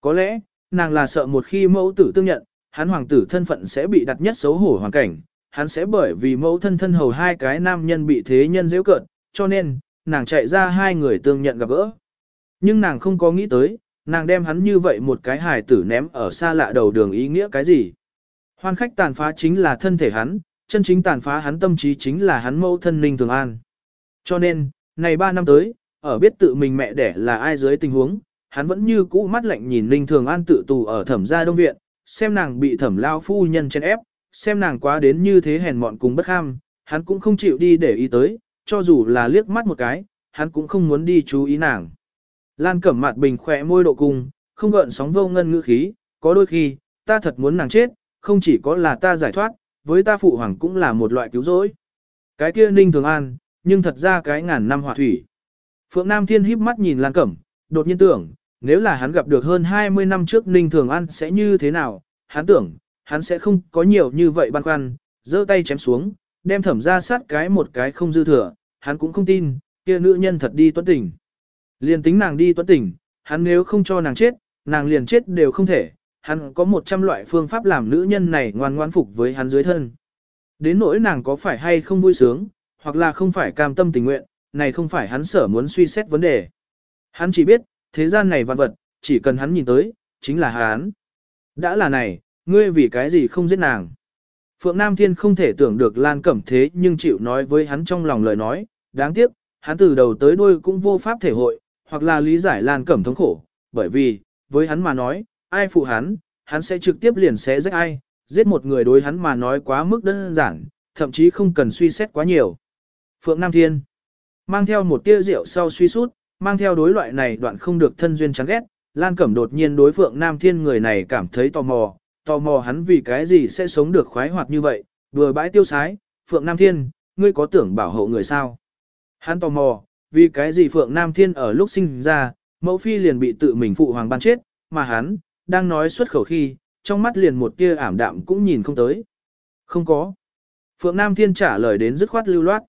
Có lẽ, nàng là sợ một khi mẫu tử tương nhận, hắn hoàng tử thân phận sẽ bị đặt nhất xấu hổ hoàn cảnh, hắn sẽ bởi vì mẫu thân thân hầu hai cái nam nhân bị thế nhân dễ cợt, cho nên, nàng chạy ra hai người tương nhận gặp gỡ. Nhưng nàng không có nghĩ tới, nàng đem hắn như vậy một cái hài tử ném ở xa lạ đầu đường ý nghĩa cái gì. Hoan khách tàn phá chính là thân thể hắn, chân chính tàn phá hắn tâm trí chính là hắn mẫu thân Ninh Thường An. Cho nên, này ba năm tới, ở biết tự mình mẹ đẻ là ai dưới tình huống, hắn vẫn như cũ mắt lạnh nhìn Ninh Thường An tự tù ở thẩm gia đông viện, xem nàng bị thẩm lao phu nhân chen ép, xem nàng quá đến như thế hèn mọn cùng bất ham, hắn cũng không chịu đi để ý tới, cho dù là liếc mắt một cái, hắn cũng không muốn đi chú ý nàng. Lan cẩm mặt bình khỏe môi độ cung, không gợn sóng vô ngân ngữ khí, có đôi khi, ta thật muốn nàng chết, không chỉ có là ta giải thoát, với ta phụ hoàng cũng là một loại cứu rỗi. Cái kia ninh thường an, nhưng thật ra cái ngàn năm hỏa thủy. Phượng Nam Thiên híp mắt nhìn Lan Cẩm, đột nhiên tưởng, nếu là hắn gặp được hơn 20 năm trước Ninh Thường An sẽ như thế nào, hắn tưởng, hắn sẽ không có nhiều như vậy băn khoăn, giơ tay chém xuống, đem thẩm ra sát cái một cái không dư thừa, hắn cũng không tin, kia nữ nhân thật đi tuấn tình. Liền tính nàng đi tuấn tình, hắn nếu không cho nàng chết, nàng liền chết đều không thể, hắn có 100 loại phương pháp làm nữ nhân này ngoan ngoan phục với hắn dưới thân. Đến nỗi nàng có phải hay không vui sướng, hoặc là không phải cam tâm tình nguyện, này không phải hắn sở muốn suy xét vấn đề. Hắn chỉ biết, thế gian này vạn vật, chỉ cần hắn nhìn tới, chính là hắn. Đã là này, ngươi vì cái gì không giết nàng. Phượng Nam Thiên không thể tưởng được Lan Cẩm thế nhưng chịu nói với hắn trong lòng lời nói, đáng tiếc, hắn từ đầu tới đuôi cũng vô pháp thể hội, hoặc là lý giải Lan Cẩm thống khổ, bởi vì, với hắn mà nói, ai phụ hắn, hắn sẽ trực tiếp liền xé rách ai, giết một người đối hắn mà nói quá mức đơn giản, thậm chí không cần suy xét quá nhiều. Phượng Nam Thiên mang theo một tia rượu sau suy sút, mang theo đối loại này đoạn không được thân duyên chán ghét, Lan Cẩm đột nhiên đối Phượng Nam Thiên người này cảm thấy tò mò, tò mò hắn vì cái gì sẽ sống được khoái hoạt như vậy, vừa bãi tiêu sái, Phượng Nam Thiên, ngươi có tưởng bảo hộ người sao? Hắn tò mò, vì cái gì Phượng Nam Thiên ở lúc sinh ra, mẫu phi liền bị tự mình phụ hoàng ban chết, mà hắn, đang nói xuất khẩu khi, trong mắt liền một tia ảm đạm cũng nhìn không tới. Không có. Phượng Nam Thiên trả lời đến dứt khoát lưu loát.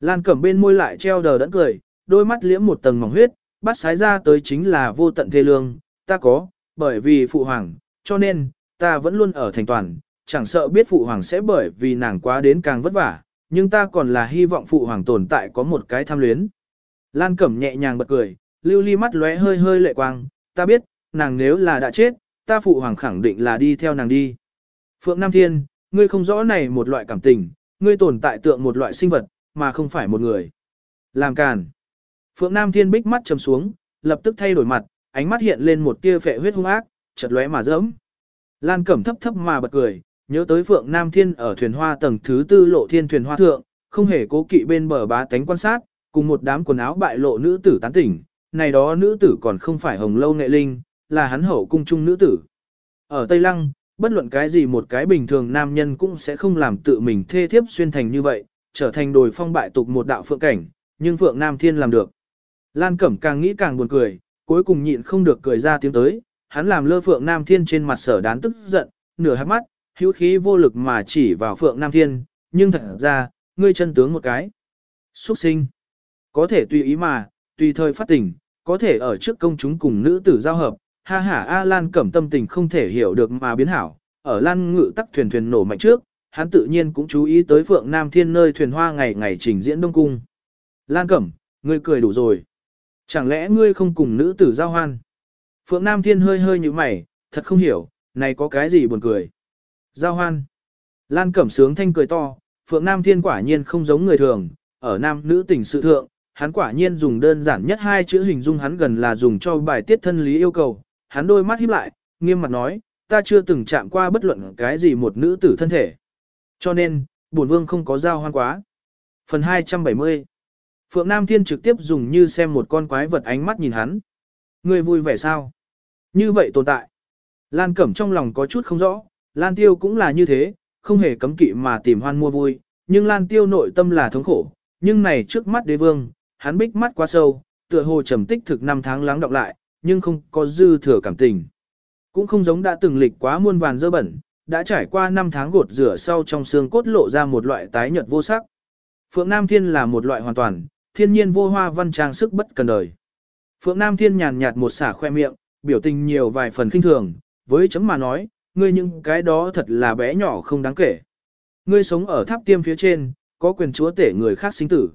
Lan Cẩm bên môi lại treo đờ đẫn cười, đôi mắt liễm một tầng mỏng huyết, bắt sái ra tới chính là vô tận thê lương, ta có, bởi vì phụ hoàng, cho nên, ta vẫn luôn ở thành toàn, chẳng sợ biết phụ hoàng sẽ bởi vì nàng quá đến càng vất vả, nhưng ta còn là hy vọng phụ hoàng tồn tại có một cái tham luyến. Lan Cẩm nhẹ nhàng bật cười, lưu ly mắt lóe hơi hơi lệ quang, ta biết, nàng nếu là đã chết, ta phụ hoàng khẳng định là đi theo nàng đi. Phượng Nam Thiên, ngươi không rõ này một loại cảm tình, ngươi tồn tại tượng một loại sinh vật, mà không phải một người. Làm càn. Phượng Nam Thiên bích mắt trầm xuống, lập tức thay đổi mặt, ánh mắt hiện lên một tia phệ huyết hung ác, chợt lóe mà dẫm. Lan Cẩm thấp thấp mà bật cười, nhớ tới Phượng Nam Thiên ở thuyền hoa tầng thứ tư lộ thiên thuyền hoa thượng, không hề cố kỵ bên bờ bá tánh quan sát, cùng một đám quần áo bại lộ nữ tử tán tỉnh, này đó nữ tử còn không phải hồng lâu nghệ linh, là hắn hậu cung trung nữ tử. Ở Tây Lăng, bất luận cái gì một cái bình thường nam nhân cũng sẽ không làm tự mình thê thiếp xuyên thành như vậy, trở thành đồi phong bại tục một đạo phượng cảnh, nhưng Phượng Nam Thiên làm được. Lan Cẩm càng nghĩ càng buồn cười, cuối cùng nhịn không được cười ra tiếng tới, hắn làm lơ Phượng Nam Thiên trên mặt sở đán tức giận, nửa hát mắt, hữu khí vô lực mà chỉ vào Phượng Nam Thiên, nhưng thật ra, ngươi chân tướng một cái. Xuất sinh. Có thể tùy ý mà, tùy thời phát tỉnh có thể ở trước công chúng cùng nữ tử giao hợp, ha ha A Lan cẩm tâm tình không thể hiểu được mà biến hảo, ở Lan ngự tắc thuyền thuyền nổ mạnh trước, hắn tự nhiên cũng chú ý tới Phượng Nam Thiên nơi thuyền hoa ngày ngày trình diễn Đông Cung. Lan cẩm, ngươi cười đủ rồi. Chẳng lẽ ngươi không cùng nữ tử giao hoan? Phượng Nam Thiên hơi hơi như mày, thật không hiểu, này có cái gì buồn cười. Giao hoan. Lan cẩm sướng thanh cười to, Phượng Nam Thiên quả nhiên không giống người thường, ở nam nữ tình sự thượng, hắn quả nhiên dùng đơn giản nhất hai chữ hình dung hắn gần là dùng cho bài tiết thân lý yêu cầu. Hắn đôi mắt híp lại, nghiêm mặt nói, ta chưa từng chạm qua bất luận cái gì một nữ tử thân thể. Cho nên, bổn vương không có giao hoan quá. Phần 270 Phượng Nam Thiên trực tiếp dùng như xem một con quái vật ánh mắt nhìn hắn. Ngươi vui vẻ sao? Như vậy tồn tại. Lan Cẩm trong lòng có chút không rõ, Lan Tiêu cũng là như thế, không hề cấm kỵ mà tìm hoan mua vui, nhưng Lan Tiêu nội tâm là thống khổ, nhưng này trước mắt đế vương, hắn bích mắt quá sâu, tựa hồ trầm tích thực năm tháng lắng đọng lại, nhưng không có dư thừa cảm tình. Cũng không giống đã từng lịch quá muôn vàn dơ bẩn, đã trải qua năm tháng gột rửa sau trong xương cốt lộ ra một loại tái nhợt vô sắc. Phượng Nam Thiên là một loại hoàn toàn, thiên nhiên vô hoa văn trang sức bất cần đời. Phượng Nam Thiên nhàn nhạt một xả khoe miệng, biểu tình nhiều vài phần kinh thường, với chấm mà nói, ngươi những cái đó thật là bé nhỏ không đáng kể. Ngươi sống ở tháp tiêm phía trên, có quyền chúa tể người khác sinh tử.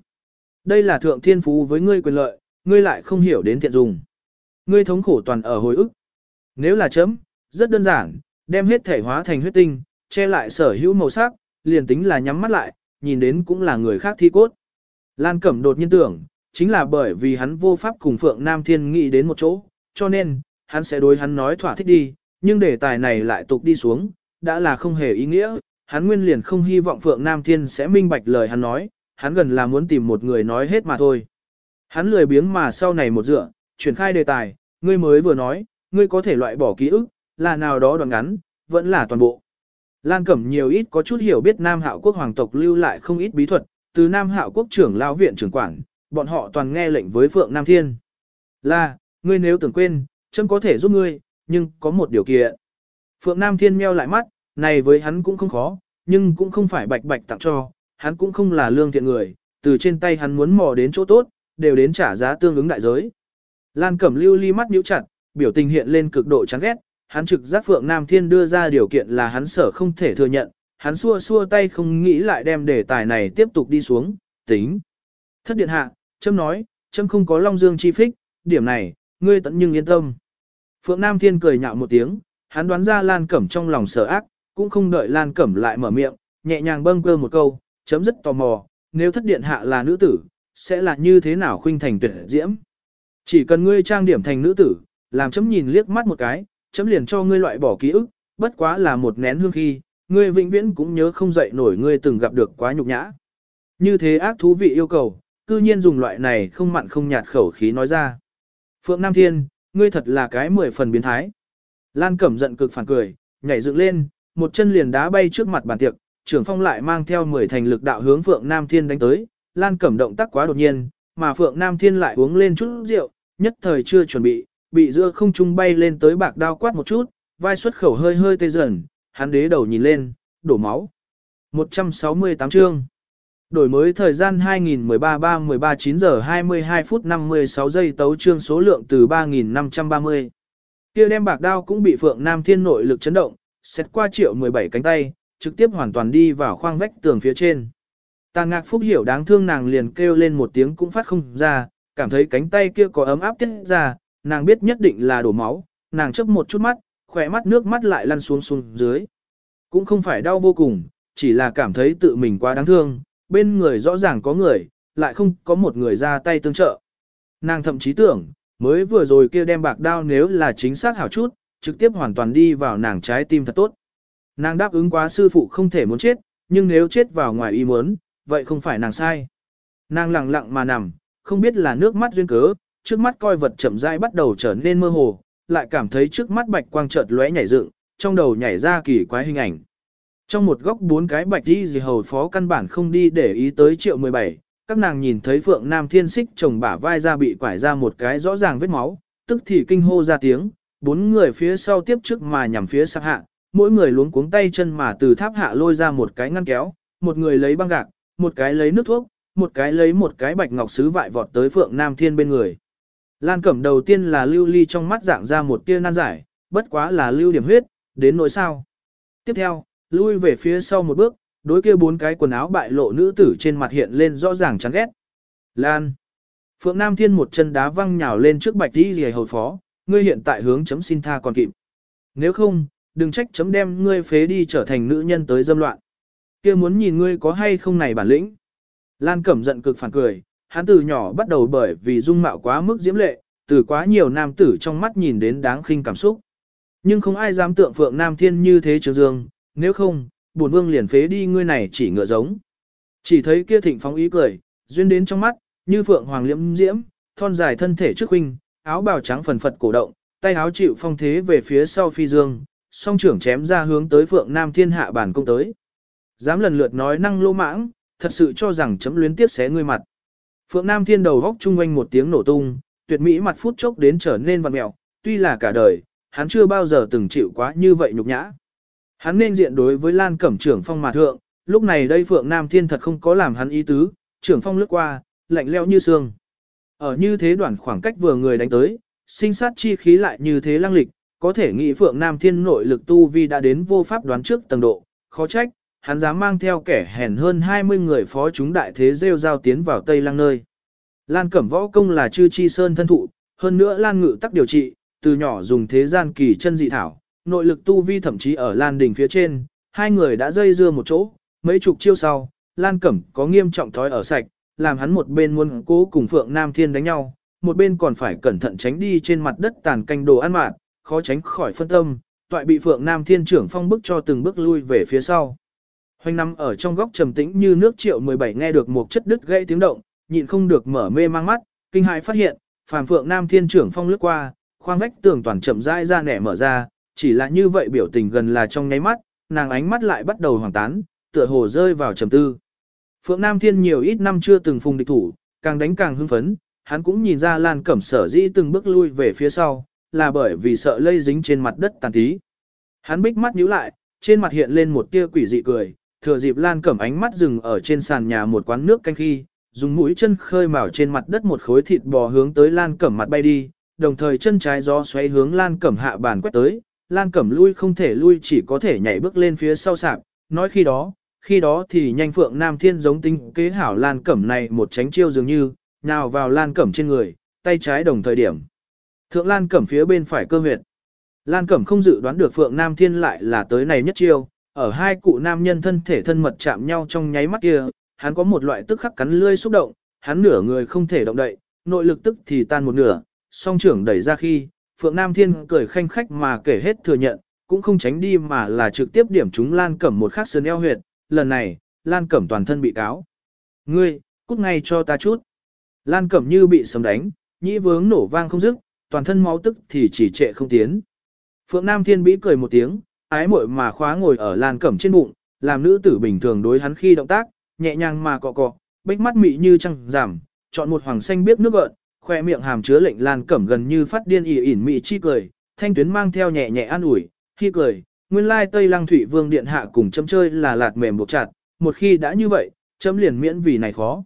Đây là thượng thiên phú với ngươi quyền lợi, ngươi lại không hiểu đến thiện dùng. Ngươi thống khổ toàn ở hồi ức. Nếu là chấm, rất đơn giản, đem hết thể hóa thành huyết tinh, che lại sở hữu màu sắc, liền tính là nhắm mắt lại, nhìn đến cũng là người khác thi cốt. Lan Cẩm đột nhiên tưởng, chính là bởi vì hắn vô pháp cùng Phượng Nam Thiên nghĩ đến một chỗ, cho nên, hắn sẽ đối hắn nói thỏa thích đi, nhưng đề tài này lại tục đi xuống, đã là không hề ý nghĩa, hắn nguyên liền không hy vọng Phượng Nam Thiên sẽ minh bạch lời hắn nói, hắn gần là muốn tìm một người nói hết mà thôi. Hắn lười biếng mà sau này một dựa, chuyển khai đề tài, ngươi mới vừa nói, ngươi có thể loại bỏ ký ức, là nào đó đoạn ngắn, vẫn là toàn bộ. Lan Cẩm nhiều ít có chút hiểu biết Nam Hạo quốc hoàng tộc lưu lại không ít bí thuật, từ Nam Hạo quốc trưởng lão viện trưởng quản, bọn họ toàn nghe lệnh với Phượng Nam Thiên. Là, ngươi nếu tưởng quên, chấm có thể giúp ngươi, nhưng có một điều kiện. Phượng Nam Thiên meo lại mắt, này với hắn cũng không khó, nhưng cũng không phải bạch bạch tặng cho, hắn cũng không là lương thiện người, từ trên tay hắn muốn mò đến chỗ tốt, đều đến trả giá tương ứng đại giới. Lan Cẩm Lưu ly mắt nhíu chặt, biểu tình hiện lên cực độ chán ghét, hắn trực giác Phượng Nam Thiên đưa ra điều kiện là hắn sở không thể thừa nhận, hắn xua xua tay không nghĩ lại đem đề tài này tiếp tục đi xuống, tính. Thất điện hạ, châm nói, châm không có long dương chi phích, điểm này, ngươi tận nhưng yên tâm. Phượng Nam Thiên cười nhạo một tiếng, hắn đoán ra Lan Cẩm trong lòng sở ác, cũng không đợi Lan Cẩm lại mở miệng, nhẹ nhàng bâng cơ một câu, chấm rất tò mò, nếu thất điện hạ là nữ tử, sẽ là như thế nào khuynh thành tuyệt diễm. Chỉ cần ngươi trang điểm thành nữ tử, làm chấm nhìn liếc mắt một cái, chấm liền cho ngươi loại bỏ ký ức, bất quá là một nén hương khi, ngươi vĩnh viễn cũng nhớ không dậy nổi ngươi từng gặp được quá nhục nhã. Như thế ác thú vị yêu cầu, cư nhiên dùng loại này không mặn không nhạt khẩu khí nói ra. Phượng Nam Thiên, ngươi thật là cái mười phần biến thái. Lan Cẩm giận cực phản cười, nhảy dựng lên, một chân liền đá bay trước mặt bàn tiệc, trưởng phong lại mang theo 10 thành lực đạo hướng Phượng Nam Thiên đánh tới, Lan Cẩm động tác quá đột nhiên, mà Phượng Nam Thiên lại uống lên chút rượu, nhất thời chưa chuẩn bị, bị giữa không trung bay lên tới bạc đao quát một chút, vai xuất khẩu hơi hơi tê dần, hắn đế đầu nhìn lên, đổ máu. 168 chương Đổi mới thời gian 2013-3-13 9 giờ 22 phút 56 giây tấu chương số lượng từ 3.530. Kia đem bạc đao cũng bị Phượng Nam Thiên nội lực chấn động, xét qua triệu 17 cánh tay, trực tiếp hoàn toàn đi vào khoang vách tường phía trên. Tàn ngạc phúc hiểu đáng thương nàng liền kêu lên một tiếng cũng phát không ra, cảm thấy cánh tay kia có ấm áp tiết ra, nàng biết nhất định là đổ máu, nàng chấp một chút mắt, khỏe mắt nước mắt lại lăn xuống xuống dưới. Cũng không phải đau vô cùng, chỉ là cảm thấy tự mình quá đáng thương, bên người rõ ràng có người, lại không có một người ra tay tương trợ. Nàng thậm chí tưởng, mới vừa rồi kia đem bạc đao nếu là chính xác hảo chút, trực tiếp hoàn toàn đi vào nàng trái tim thật tốt. Nàng đáp ứng quá sư phụ không thể muốn chết, nhưng nếu chết vào ngoài ý muốn, vậy không phải nàng sai. Nàng lặng lặng mà nằm, không biết là nước mắt duyên cớ, trước mắt coi vật chậm rãi bắt đầu trở nên mơ hồ, lại cảm thấy trước mắt bạch quang chợt lóe nhảy dựng, trong đầu nhảy ra kỳ quái hình ảnh. Trong một góc bốn cái bạch đi gì hầu phó căn bản không đi để ý tới triệu 17, các nàng nhìn thấy Phượng Nam Thiên Xích chồng bả vai ra bị quải ra một cái rõ ràng vết máu, tức thì kinh hô ra tiếng, bốn người phía sau tiếp trước mà nhằm phía sát hạ, mỗi người luống cuống tay chân mà từ tháp hạ lôi ra một cái ngăn kéo, một người lấy băng gạc, một cái lấy nước thuốc, một cái lấy một cái bạch ngọc sứ vại vọt tới Phượng Nam Thiên bên người. Lan Cẩm đầu tiên là lưu ly trong mắt dạng ra một tia nan giải, bất quá là lưu điểm huyết, đến nỗi sao. Tiếp theo, lui về phía sau một bước, đối kia bốn cái quần áo bại lộ nữ tử trên mặt hiện lên rõ ràng chán ghét. Lan. Phượng Nam Thiên một chân đá văng nhào lên trước bạch đi rìa hầu phó, ngươi hiện tại hướng chấm xin tha còn kịp. Nếu không, đừng trách chấm đem ngươi phế đi trở thành nữ nhân tới dâm loạn. kia muốn nhìn ngươi có hay không này bản lĩnh. Lan Cẩm giận cực phản cười, hắn từ nhỏ bắt đầu bởi vì dung mạo quá mức diễm lệ, từ quá nhiều nam tử trong mắt nhìn đến đáng khinh cảm xúc. Nhưng không ai dám tượng Phượng Nam Thiên như thế trường dương, nếu không, bổn vương liền phế đi ngươi này chỉ ngựa giống. Chỉ thấy kia thịnh phóng ý cười, duyên đến trong mắt, như Phượng Hoàng liễm diễm, thon dài thân thể trước huynh, áo bào trắng phần phật cổ động, tay áo chịu phong thế về phía sau phi dương, song trưởng chém ra hướng tới Phượng Nam Thiên hạ bản công tới. Dám lần lượt nói năng lô mãng, thật sự cho rằng chấm luyến tiếp xé ngươi mặt. Phượng Nam Thiên đầu góc chung quanh một tiếng nổ tung, tuyệt mỹ mặt phút chốc đến trở nên vặn mẹo, tuy là cả đời, hắn chưa bao giờ từng chịu quá như vậy nhục nhã. Hắn nên diện đối với Lan Cẩm trưởng phong mà thượng, lúc này đây Phượng Nam Thiên thật không có làm hắn ý tứ, trưởng phong lướt qua, lạnh leo như xương. Ở như thế đoạn khoảng cách vừa người đánh tới, sinh sát chi khí lại như thế lăng lịch, có thể nghĩ Phượng Nam Thiên nội lực tu vi đã đến vô pháp đoán trước tầng độ, khó trách, hắn dám mang theo kẻ hèn hơn 20 người phó chúng đại thế rêu giao tiến vào Tây Lăng nơi. Lan Cẩm Võ Công là chư chi sơn thân thụ, hơn nữa Lan Ngự tắc điều trị, từ nhỏ dùng thế gian kỳ chân dị thảo, nội lực tu vi thậm chí ở Lan đỉnh phía trên, hai người đã dây dưa một chỗ, mấy chục chiêu sau, Lan Cẩm có nghiêm trọng thói ở sạch, làm hắn một bên muốn cố cùng Phượng Nam Thiên đánh nhau, một bên còn phải cẩn thận tránh đi trên mặt đất tàn canh đồ ăn mạn, khó tránh khỏi phân tâm, toại bị Phượng Nam Thiên trưởng phong bức cho từng bước lui về phía sau. Hoành nằm ở trong góc trầm tĩnh như nước triệu 17 nghe được một chất đứt gãy tiếng động, nhịn không được mở mê mang mắt, kinh hãi phát hiện, phàm Phượng Nam Thiên trưởng phong lướt qua, khoang vách tường toàn chậm rãi ra nẻ mở ra, chỉ là như vậy biểu tình gần là trong nháy mắt, nàng ánh mắt lại bắt đầu hoàng tán, tựa hồ rơi vào trầm tư. Phượng Nam Thiên nhiều ít năm chưa từng phùng địch thủ, càng đánh càng hưng phấn, hắn cũng nhìn ra Lan Cẩm sở dĩ từng bước lui về phía sau, là bởi vì sợ lây dính trên mặt đất tàn tí. Hắn bích mắt nhíu lại, trên mặt hiện lên một tia quỷ dị cười, thừa dịp Lan Cẩm ánh mắt dừng ở trên sàn nhà một quán nước canh khi, dùng mũi chân khơi mào trên mặt đất một khối thịt bò hướng tới Lan Cẩm mặt bay đi, đồng thời chân trái gió xoay hướng Lan Cẩm hạ bàn quét tới, Lan Cẩm lui không thể lui chỉ có thể nhảy bước lên phía sau sạp, nói khi đó, khi đó thì nhanh phượng Nam Thiên giống tinh kế hảo Lan Cẩm này một tránh chiêu dường như, nào vào Lan Cẩm trên người, tay trái đồng thời điểm. Thượng Lan Cẩm phía bên phải cơ huyệt. Lan Cẩm không dự đoán được Phượng Nam Thiên lại là tới này nhất chiêu, ở hai cụ nam nhân thân thể thân mật chạm nhau trong nháy mắt kia, hắn có một loại tức khắc cắn lươi xúc động, hắn nửa người không thể động đậy, nội lực tức thì tan một nửa, song trưởng đẩy ra khi, Phượng Nam Thiên cười khanh khách mà kể hết thừa nhận, cũng không tránh đi mà là trực tiếp điểm chúng Lan Cẩm một khắc sơn eo huyệt, lần này, Lan Cẩm toàn thân bị cáo. Ngươi, cút ngay cho ta chút. Lan Cẩm như bị sấm đánh, nhĩ vướng nổ vang không dứt, toàn thân máu tức thì chỉ trệ không tiến. Phượng Nam Thiên bĩ cười một tiếng, ái muội mà khóa ngồi ở Lan Cẩm trên bụng, làm nữ tử bình thường đối hắn khi động tác, nhẹ nhàng mà cọ cọ, bích mắt mị như trăng giảm, chọn một hoàng xanh biết nước gợn, khoe miệng hàm chứa lệnh Lan Cẩm gần như phát điên ỉ ỉn mị chi cười, thanh tuyến mang theo nhẹ nhẹ an ủi, khi cười, nguyên lai Tây Lăng Thủy Vương điện hạ cùng chấm chơi là lạt mềm buộc chặt, một khi đã như vậy, chấm liền miễn vì này khó.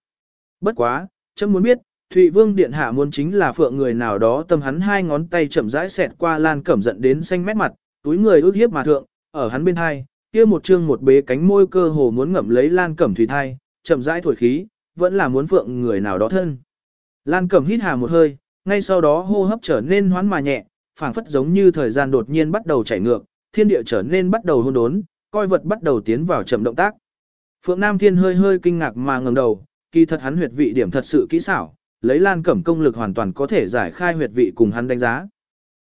Bất quá, chấm muốn biết, Thụy Vương điện hạ muốn chính là phượng người nào đó tâm hắn hai ngón tay chậm rãi xẹt qua Lan Cẩm giận đến xanh mét mặt, túi người ước hiếp mà thượng, ở hắn bên hai, kia một trương một bế cánh môi cơ hồ muốn ngậm lấy Lan Cẩm thủy thai, chậm rãi thổi khí, vẫn là muốn phượng người nào đó thân. Lan Cẩm hít hà một hơi, ngay sau đó hô hấp trở nên hoán mà nhẹ, phảng phất giống như thời gian đột nhiên bắt đầu chảy ngược, thiên địa trở nên bắt đầu hôn đốn, coi vật bắt đầu tiến vào chậm động tác. Phượng Nam Thiên hơi hơi kinh ngạc mà ngẩng đầu, kỳ thật hắn huyệt vị điểm thật sự kỹ xảo, lấy Lan Cẩm công lực hoàn toàn có thể giải khai huyệt vị cùng hắn đánh giá.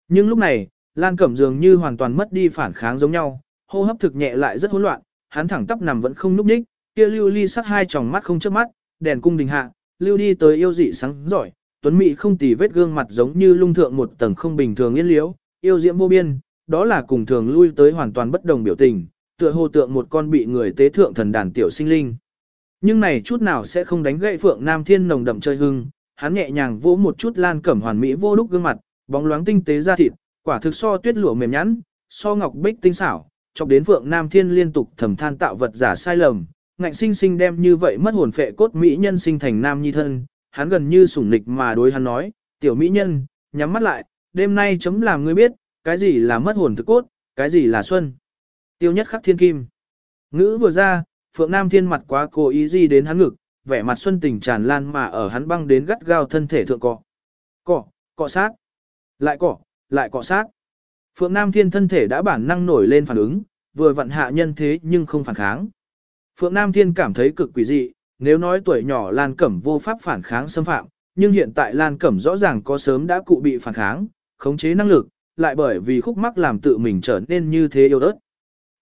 Nhưng lúc này, Lan Cẩm dường như hoàn toàn mất đi phản kháng giống nhau, hô hấp thực nhẹ lại rất hỗn loạn, hắn thẳng tắp nằm vẫn không nhúc nhích, kia lưu ly sắc hai tròng mắt không chớp mắt, đèn cung đình hạ, lưu đi tới yêu dị sáng giỏi, tuấn mỹ không tì vết gương mặt giống như lung thượng một tầng không bình thường yên liễu, yêu diễm vô biên, đó là cùng thường lui tới hoàn toàn bất đồng biểu tình, tựa hồ tượng một con bị người tế thượng thần đàn tiểu sinh linh. Nhưng này chút nào sẽ không đánh gậy Phượng Nam Thiên nồng đậm chơi hưng, hắn nhẹ nhàng vỗ một chút lan cẩm hoàn mỹ vô đúc gương mặt, bóng loáng tinh tế da thịt, quả thực so tuyết lụa mềm nhẵn, so ngọc bích tinh xảo, chọc đến Phượng Nam Thiên liên tục thầm than tạo vật giả sai lầm, ngạnh sinh sinh đem như vậy mất hồn phệ cốt mỹ nhân sinh thành nam nhi thân, hắn gần như sủng nịch mà đối hắn nói, tiểu mỹ nhân, nhắm mắt lại, đêm nay chấm làm ngươi biết, cái gì là mất hồn thực cốt, cái gì là xuân. Tiêu nhất khắc thiên kim. Ngữ vừa ra, Phượng Nam Thiên mặt quá cố ý gì đến hắn ngực, vẻ mặt xuân tình tràn lan mà ở hắn băng đến gắt gao thân thể thượng cọ. Cọ, cọ sát. Lại cọ, lại cọ sát. Phượng Nam Thiên thân thể đã bản năng nổi lên phản ứng, vừa vận hạ nhân thế nhưng không phản kháng. Phượng Nam Thiên cảm thấy cực quỷ dị, nếu nói tuổi nhỏ Lan Cẩm vô pháp phản kháng xâm phạm, nhưng hiện tại Lan Cẩm rõ ràng có sớm đã cụ bị phản kháng, khống chế năng lực, lại bởi vì khúc mắc làm tự mình trở nên như thế yêu ớt.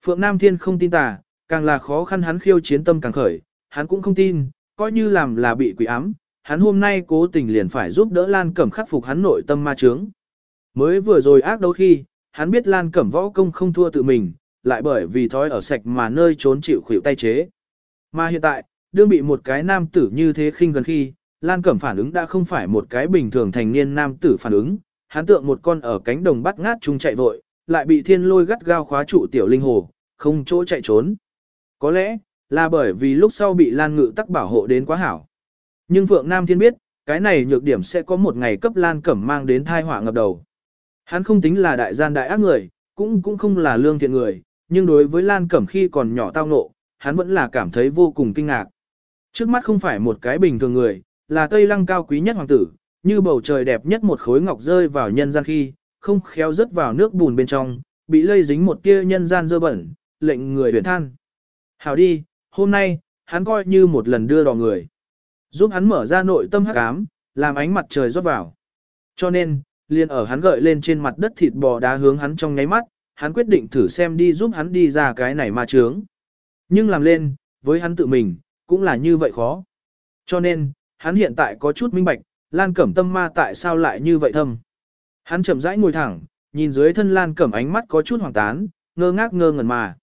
Phượng Nam Thiên không tin tà, càng là khó khăn hắn khiêu chiến tâm càng khởi, hắn cũng không tin, coi như làm là bị quỷ ám, hắn hôm nay cố tình liền phải giúp đỡ Lan Cẩm khắc phục hắn nội tâm ma chướng. Mới vừa rồi ác đấu khi, hắn biết Lan Cẩm võ công không thua tự mình, lại bởi vì thói ở sạch mà nơi trốn chịu khuỷu tay chế. Mà hiện tại, đương bị một cái nam tử như thế khinh gần khi, Lan Cẩm phản ứng đã không phải một cái bình thường thành niên nam tử phản ứng, hắn tượng một con ở cánh đồng bắt ngát chung chạy vội, lại bị thiên lôi gắt gao khóa trụ tiểu linh hồ, không chỗ chạy trốn. Có lẽ, là bởi vì lúc sau bị Lan Ngự tắc bảo hộ đến quá hảo. Nhưng Phượng Nam Thiên biết, cái này nhược điểm sẽ có một ngày cấp Lan Cẩm mang đến thai họa ngập đầu. Hắn không tính là đại gian đại ác người, cũng cũng không là lương thiện người, nhưng đối với Lan Cẩm khi còn nhỏ tao nộ, hắn vẫn là cảm thấy vô cùng kinh ngạc. Trước mắt không phải một cái bình thường người, là Tây Lăng cao quý nhất hoàng tử, như bầu trời đẹp nhất một khối ngọc rơi vào nhân gian khi, không khéo rớt vào nước bùn bên trong, bị lây dính một tia nhân gian dơ bẩn, lệnh người huyền than. Hảo đi, hôm nay, hắn coi như một lần đưa đò người. Giúp hắn mở ra nội tâm hắc ám, làm ánh mặt trời rót vào. Cho nên, liền ở hắn gợi lên trên mặt đất thịt bò đá hướng hắn trong nháy mắt, hắn quyết định thử xem đi giúp hắn đi ra cái này ma trướng. Nhưng làm lên, với hắn tự mình, cũng là như vậy khó. Cho nên, hắn hiện tại có chút minh bạch, Lan Cẩm tâm ma tại sao lại như vậy thâm. Hắn chậm rãi ngồi thẳng, nhìn dưới thân Lan Cẩm ánh mắt có chút hoàng tán, ngơ ngác ngơ ngẩn mà.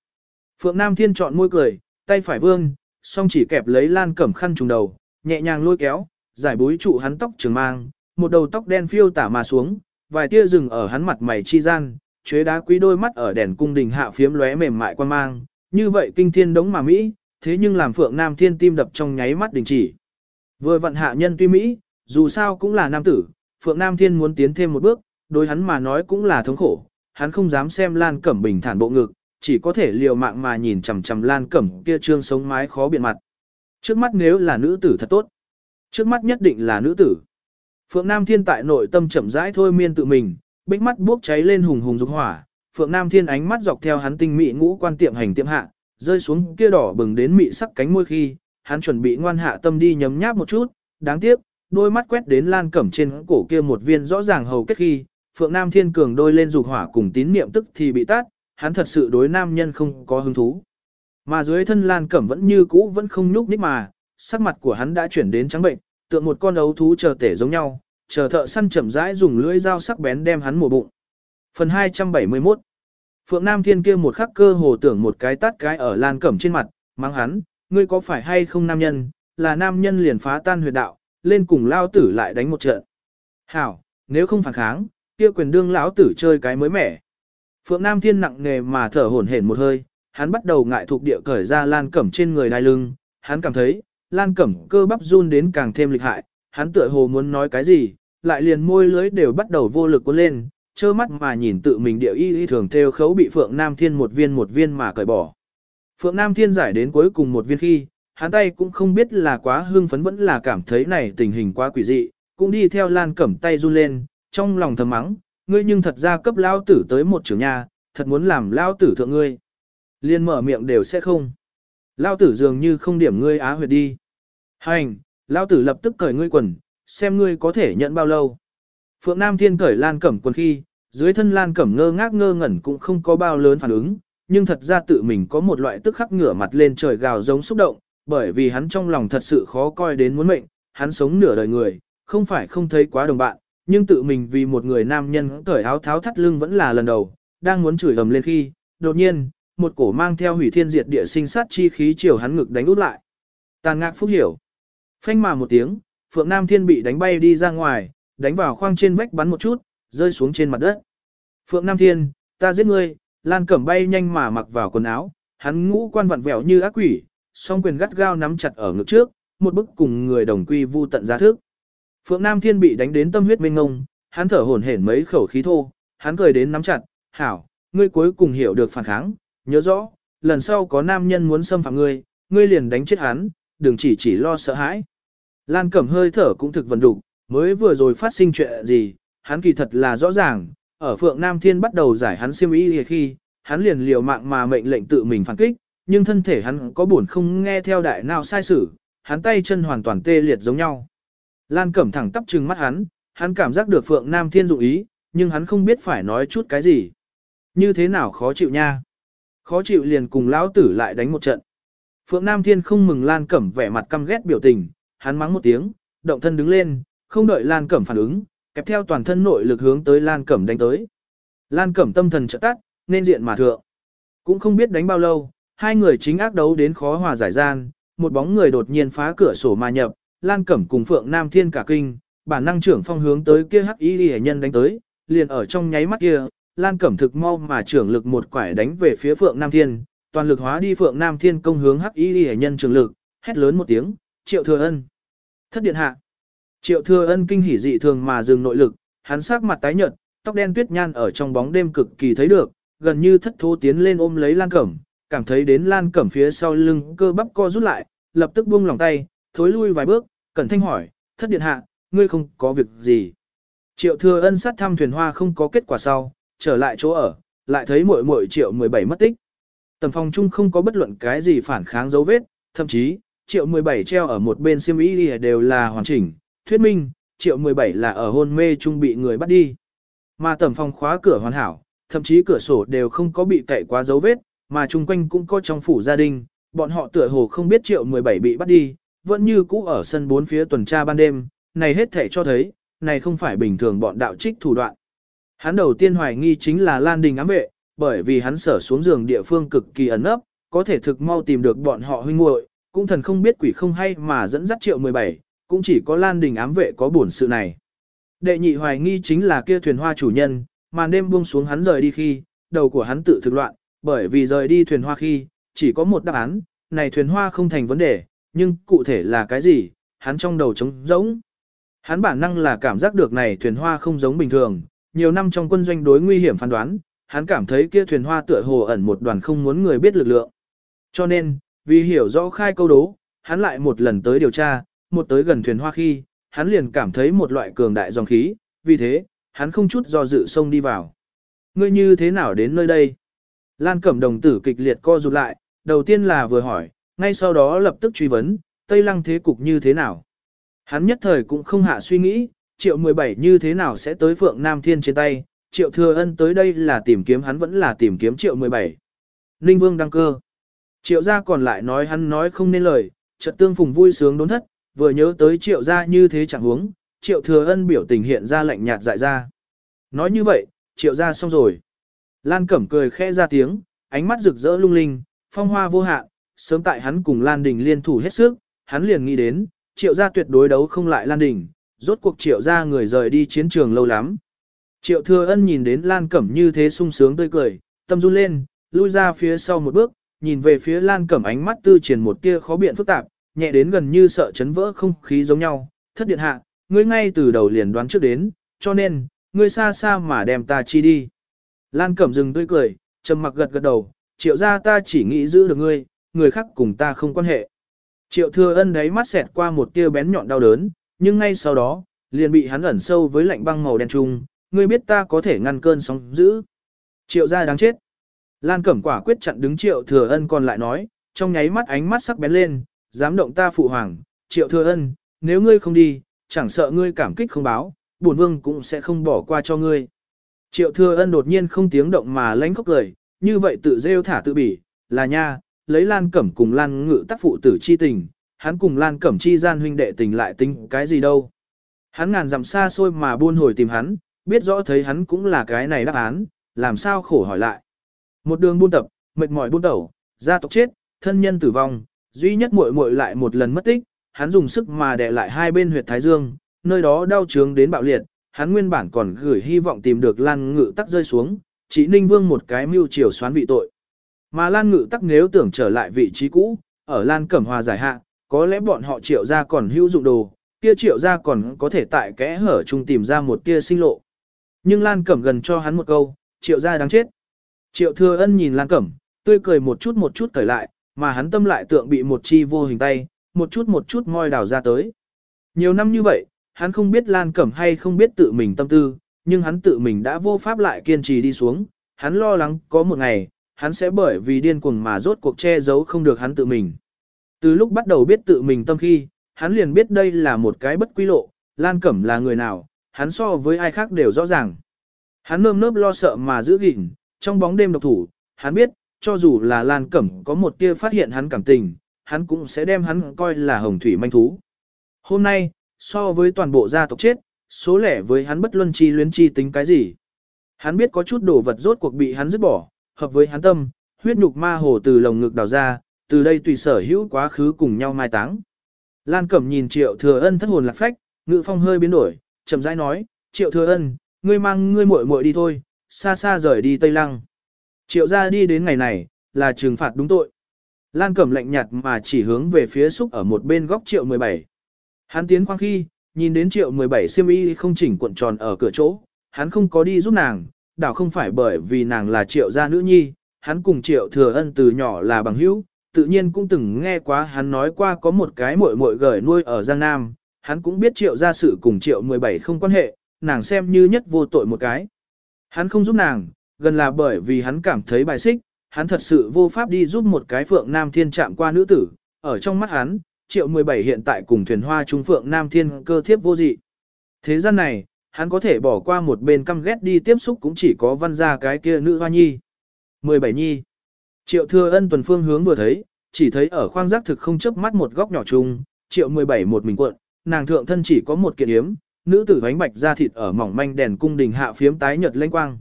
Phượng Nam Thiên chọn môi cười, tay phải vương, song chỉ kẹp lấy Lan Cẩm khăn trùng đầu, nhẹ nhàng lôi kéo, giải bối trụ hắn tóc trường mang, một đầu tóc đen phiêu tả mà xuống, vài tia rừng ở hắn mặt mày chi gian, chế đá quý đôi mắt ở đèn cung đình hạ phiếm lóe mềm mại quan mang, như vậy kinh thiên đống mà Mỹ, thế nhưng làm Phượng Nam Thiên tim đập trong nháy mắt đình chỉ. Vừa vận hạ nhân tuy Mỹ, dù sao cũng là nam tử, Phượng Nam Thiên muốn tiến thêm một bước, đối hắn mà nói cũng là thống khổ, hắn không dám xem Lan Cẩm bình thản bộ ngực, chỉ có thể liều mạng mà nhìn chằm chằm Lan Cẩm kia trương sống mái khó biện mặt. Trước mắt nếu là nữ tử thật tốt. Trước mắt nhất định là nữ tử. Phượng Nam Thiên tại nội tâm chậm rãi thôi miên tự mình, bích mắt bốc cháy lên hùng hùng dục hỏa, Phượng Nam Thiên ánh mắt dọc theo hắn tinh mỹ ngũ quan tiệm hành tiệm hạ, rơi xuống kia đỏ bừng đến mị sắc cánh môi khi, hắn chuẩn bị ngoan hạ tâm đi nhấm nháp một chút, đáng tiếc, đôi mắt quét đến Lan Cẩm trên cổ kia một viên rõ ràng hầu kết khi, Phượng Nam Thiên cường đôi lên dục hỏa cùng tín niệm tức thì bị tát, hắn thật sự đối nam nhân không có hứng thú. Mà dưới thân Lan Cẩm vẫn như cũ vẫn không nhúc nhích mà, sắc mặt của hắn đã chuyển đến trắng bệnh, tượng một con ấu thú chờ tể giống nhau, chờ thợ săn chậm rãi dùng lưỡi dao sắc bén đem hắn mổ bụng. Phần 271 Phượng Nam Thiên kia một khắc cơ hồ tưởng một cái tát cái ở Lan Cẩm trên mặt, mang hắn, ngươi có phải hay không nam nhân, là nam nhân liền phá tan huyệt đạo, lên cùng lao tử lại đánh một trận. Hảo, nếu không phản kháng, kia quyền đương lão tử chơi cái mới mẻ. Phượng Nam Thiên nặng nề mà thở hổn hển một hơi, hắn bắt đầu ngại thuộc địa cởi ra Lan Cẩm trên người đai lưng, hắn cảm thấy, Lan Cẩm cơ bắp run đến càng thêm lịch hại, hắn tựa hồ muốn nói cái gì, lại liền môi lưới đều bắt đầu vô lực cuốn lên, trơ mắt mà nhìn tự mình địa y y thường theo khấu bị Phượng Nam Thiên một viên một viên mà cởi bỏ. Phượng Nam Thiên giải đến cuối cùng một viên khi, hắn tay cũng không biết là quá hưng phấn vẫn là cảm thấy này tình hình quá quỷ dị, cũng đi theo Lan Cẩm tay run lên, trong lòng thầm mắng, ngươi nhưng thật ra cấp lao tử tới một trưởng nhà, thật muốn làm lao tử thượng ngươi. Liên mở miệng đều sẽ không. Lao tử dường như không điểm ngươi á huyệt đi. Hành, lao tử lập tức cởi ngươi quần, xem ngươi có thể nhận bao lâu. Phượng Nam Thiên cởi Lan Cẩm quần khi, dưới thân Lan Cẩm ngơ ngác ngơ ngẩn cũng không có bao lớn phản ứng, nhưng thật ra tự mình có một loại tức khắc ngửa mặt lên trời gào giống xúc động, bởi vì hắn trong lòng thật sự khó coi đến muốn mệnh, hắn sống nửa đời người, không phải không thấy quá đồng bạn, nhưng tự mình vì một người nam nhân cởi áo tháo thắt lưng vẫn là lần đầu, đang muốn chửi ầm lên khi, đột nhiên, một cổ mang theo hủy thiên diệt địa sinh sát chi khí chiều hắn ngực đánh út lại. Tàn ngạc phúc hiểu. Phanh mà một tiếng, Phượng Nam Thiên bị đánh bay đi ra ngoài, đánh vào khoang trên vách bắn một chút, rơi xuống trên mặt đất. Phượng Nam Thiên, ta giết ngươi, Lan Cẩm bay nhanh mà mặc vào quần áo, hắn ngũ quan vặn vẹo như ác quỷ, song quyền gắt gao nắm chặt ở ngực trước, một bức cùng người đồng quy vu tận giá thức. Phượng Nam Thiên bị đánh đến tâm huyết mênh ngông, hắn thở hổn hển mấy khẩu khí thô, hắn cười đến nắm chặt, hảo, ngươi cuối cùng hiểu được phản kháng, nhớ rõ, lần sau có nam nhân muốn xâm phạm ngươi, ngươi liền đánh chết hắn, đừng chỉ chỉ lo sợ hãi. Lan Cẩm hơi thở cũng thực vận đục, mới vừa rồi phát sinh chuyện gì, hắn kỳ thật là rõ ràng, ở Phượng Nam Thiên bắt đầu giải hắn siêm ý khi, hắn liền liều mạng mà mệnh lệnh tự mình phản kích, nhưng thân thể hắn có buồn không nghe theo đại nào sai sử, hắn tay chân hoàn toàn tê liệt giống nhau. Lan Cẩm thẳng tắp trừng mắt hắn, hắn cảm giác được Phượng Nam Thiên dụng ý, nhưng hắn không biết phải nói chút cái gì. Như thế nào khó chịu nha. Khó chịu liền cùng lão tử lại đánh một trận. Phượng Nam Thiên không mừng Lan Cẩm vẻ mặt căm ghét biểu tình, hắn mắng một tiếng, động thân đứng lên, không đợi Lan Cẩm phản ứng, kẹp theo toàn thân nội lực hướng tới Lan Cẩm đánh tới. Lan Cẩm tâm thần trợ tắt, nên diện mà thượng. Cũng không biết đánh bao lâu, hai người chính ác đấu đến khó hòa giải gian, một bóng người đột nhiên phá cửa sổ mà nhập, Lan Cẩm cùng Phượng Nam Thiên cả kinh, bản năng trưởng phong hướng tới kia hắc y hệ nhân đánh tới, liền ở trong nháy mắt kia, Lan Cẩm thực mau mà trưởng lực một quải đánh về phía Phượng Nam Thiên, toàn lực hóa đi Phượng Nam Thiên công hướng hắc y hệ nhân trưởng lực, hét lớn một tiếng, "Triệu Thừa Ân!" Thất điện hạ. Triệu Thừa Ân kinh hỉ dị thường mà dừng nội lực, hắn sắc mặt tái nhợt, tóc đen tuyết nhan ở trong bóng đêm cực kỳ thấy được, gần như thất thố tiến lên ôm lấy Lan Cẩm, cảm thấy đến Lan Cẩm phía sau lưng cơ bắp co rút lại, lập tức buông lòng tay, thối lui vài bước, cẩn thanh hỏi, thất điện hạ, ngươi không có việc gì. Triệu thừa ân sát thăm thuyền hoa không có kết quả sau, trở lại chỗ ở, lại thấy muội muội triệu 17 mất tích. Tầm phòng chung không có bất luận cái gì phản kháng dấu vết, thậm chí, triệu 17 treo ở một bên xiêm y đều là hoàn chỉnh, thuyết minh, triệu 17 là ở hôn mê chung bị người bắt đi. Mà tầm phòng khóa cửa hoàn hảo, thậm chí cửa sổ đều không có bị cậy quá dấu vết, mà chung quanh cũng có trong phủ gia đình, bọn họ tựa hồ không biết triệu 17 bị bắt đi, vẫn như cũ ở sân bốn phía tuần tra ban đêm, này hết thể cho thấy, này không phải bình thường bọn đạo trích thủ đoạn. Hắn đầu tiên hoài nghi chính là Lan Đình ám vệ, bởi vì hắn sở xuống giường địa phương cực kỳ ẩn ấp, có thể thực mau tìm được bọn họ huynh muội, cũng thần không biết quỷ không hay mà dẫn dắt triệu 17, cũng chỉ có Lan Đình ám vệ có buồn sự này. Đệ nhị hoài nghi chính là kia thuyền hoa chủ nhân, màn đêm buông xuống hắn rời đi khi, đầu của hắn tự thực loạn, bởi vì rời đi thuyền hoa khi, chỉ có một đáp án, này thuyền hoa không thành vấn đề, nhưng cụ thể là cái gì, hắn trong đầu trống rỗng. Hắn bản năng là cảm giác được này thuyền hoa không giống bình thường, nhiều năm trong quân doanh đối nguy hiểm phán đoán, hắn cảm thấy kia thuyền hoa tựa hồ ẩn một đoàn không muốn người biết lực lượng. Cho nên, vì hiểu rõ khai câu đố, hắn lại một lần tới điều tra, một tới gần thuyền hoa khi, hắn liền cảm thấy một loại cường đại dòng khí, vì thế, hắn không chút do dự xông đi vào. Ngươi như thế nào đến nơi đây? Lan Cẩm đồng tử kịch liệt co rụt lại, đầu tiên là vừa hỏi, ngay sau đó lập tức truy vấn, Tây Lăng thế cục như thế nào? Hắn nhất thời cũng không hạ suy nghĩ, triệu 17 như thế nào sẽ tới Phượng Nam Thiên trên tay, triệu thừa ân tới đây là tìm kiếm hắn vẫn là tìm kiếm triệu 17. Ninh Vương đăng cơ. Triệu gia còn lại nói hắn nói không nên lời, chợt tương phùng vui sướng đốn thất, vừa nhớ tới triệu gia như thế chẳng huống, triệu thừa ân biểu tình hiện ra lạnh nhạt dại ra. Nói như vậy, triệu gia xong rồi. Lan Cẩm cười khẽ ra tiếng, ánh mắt rực rỡ lung linh, phong hoa vô hạn, sớm tại hắn cùng Lan Đình liên thủ hết sức, hắn liền nghĩ đến, triệu gia tuyệt đối đấu không lại Lan Đình, rốt cuộc triệu gia người rời đi chiến trường lâu lắm. Triệu thừa ân nhìn đến Lan Cẩm như thế sung sướng tươi cười, tâm run lên, lui ra phía sau một bước, nhìn về phía Lan Cẩm ánh mắt tư triển một tia khó biện phức tạp, nhẹ đến gần như sợ chấn vỡ không khí giống nhau, thất điện hạ, ngươi ngay từ đầu liền đoán trước đến, cho nên, ngươi xa xa mà đem ta chi đi. Lan Cẩm dừng tươi cười, trầm mặc gật gật đầu, triệu gia ta chỉ nghĩ giữ được ngươi, người khác cùng ta không quan hệ. Triệu thừa ân đấy mắt xẹt qua một tia bén nhọn đau đớn, nhưng ngay sau đó, liền bị hắn ẩn sâu với lạnh băng màu đen trung, ngươi biết ta có thể ngăn cơn sóng dữ. Triệu gia đáng chết. Lan Cẩm quả quyết chặn đứng Triệu Thừa Ân còn lại nói, trong nháy mắt ánh mắt sắc bén lên, dám động ta phụ hoàng, Triệu Thừa Ân, nếu ngươi không đi, chẳng sợ ngươi cảm kích không báo, bổn vương cũng sẽ không bỏ qua cho ngươi. Triệu Thừa Ân đột nhiên không tiếng động mà lánh khóc cười, như vậy tự rêu thả tự bỉ, là nha, lấy Lan Cẩm cùng Lan Ngự tác phụ tử chi tình, hắn cùng Lan Cẩm chi gian huynh đệ tình lại tính cái gì đâu. Hắn ngàn dặm xa xôi mà buôn hồi tìm hắn, biết rõ thấy hắn cũng là cái này đáp án, làm sao khổ hỏi lại. Một đường buôn tập, mệt mỏi buôn tẩu, gia tộc chết, thân nhân tử vong, duy nhất muội muội lại một lần mất tích, hắn dùng sức mà đè lại hai bên huyệt thái dương, nơi đó đau trướng đến bạo liệt, hắn nguyên bản còn gửi hy vọng tìm được Lan Ngự tắc rơi xuống, chỉ Ninh Vương một cái mưu chiều xoán vị tội. Mà Lan Ngự tắc nếu tưởng trở lại vị trí cũ, ở Lan Cẩm Hòa giải hạ, có lẽ bọn họ triệu ra còn hữu dụng đồ, kia triệu ra còn có thể tại kẽ hở chung tìm ra một tia sinh lộ. Nhưng Lan Cẩm gần cho hắn một câu, triệu ra đáng chết. Triệu thừa ân nhìn Lan Cẩm, tươi cười một chút một chút cởi lại, mà hắn tâm lại tượng bị một chi vô hình tay, một chút một chút ngoi đào ra tới. Nhiều năm như vậy, hắn không biết Lan Cẩm hay không biết tự mình tâm tư, nhưng hắn tự mình đã vô pháp lại kiên trì đi xuống, hắn lo lắng có một ngày, hắn sẽ bởi vì điên cuồng mà rốt cuộc che giấu không được hắn tự mình. Từ lúc bắt đầu biết tự mình tâm khi, hắn liền biết đây là một cái bất quy lộ, Lan Cẩm là người nào, hắn so với ai khác đều rõ ràng. Hắn nơm nớp lo sợ mà giữ gìn, trong bóng đêm độc thủ, hắn biết, cho dù là Lan Cẩm có một tia phát hiện hắn cảm tình, hắn cũng sẽ đem hắn coi là hồng thủy manh thú. Hôm nay, so với toàn bộ gia tộc chết, số lẻ với hắn bất luân chi luyến chi tính cái gì. Hắn biết có chút đồ vật rốt cuộc bị hắn dứt bỏ, hợp với hắn tâm, huyết nhục ma hồ từ lồng ngực đào ra, từ đây tùy sở hữu quá khứ cùng nhau mai táng. Lan Cẩm nhìn Triệu Thừa Ân thất hồn lạc phách, ngự phong hơi biến đổi, chậm rãi nói, Triệu Thừa Ân, ngươi mang ngươi muội muội đi thôi, xa xa rời đi Tây Lăng. Triệu gia đi đến ngày này, là trừng phạt đúng tội. Lan Cẩm lạnh nhạt mà chỉ hướng về phía xúc ở một bên góc Triệu 17. Hắn tiến khoang khi, nhìn đến Triệu 17 siêm y không chỉnh cuộn tròn ở cửa chỗ, hắn không có đi giúp nàng, đảo không phải bởi vì nàng là Triệu gia nữ nhi, hắn cùng Triệu Thừa Ân từ nhỏ là bằng hữu, tự nhiên cũng từng nghe quá hắn nói qua có một cái muội muội gởi nuôi ở Giang Nam, hắn cũng biết Triệu gia sự cùng Triệu 17 không quan hệ, nàng xem như nhất vô tội một cái. Hắn không giúp nàng, gần là bởi vì hắn cảm thấy bài xích, hắn thật sự vô pháp đi giúp một cái phượng nam thiên chạm qua nữ tử, ở trong mắt hắn, triệu 17 hiện tại cùng thuyền hoa trung phượng nam thiên cơ thiếp vô dị. Thế gian này, hắn có thể bỏ qua một bên căm ghét đi tiếp xúc cũng chỉ có văn ra cái kia nữ hoa nhi. 17 nhi. Triệu thừa ân tuần phương hướng vừa thấy, chỉ thấy ở khoang giác thực không chớp mắt một góc nhỏ chung, triệu 17 một mình cuộn, nàng thượng thân chỉ có một kiện yếm, nữ tử bánh bạch da thịt ở mỏng manh đèn cung đình hạ phiếm tái nhật lênh quang.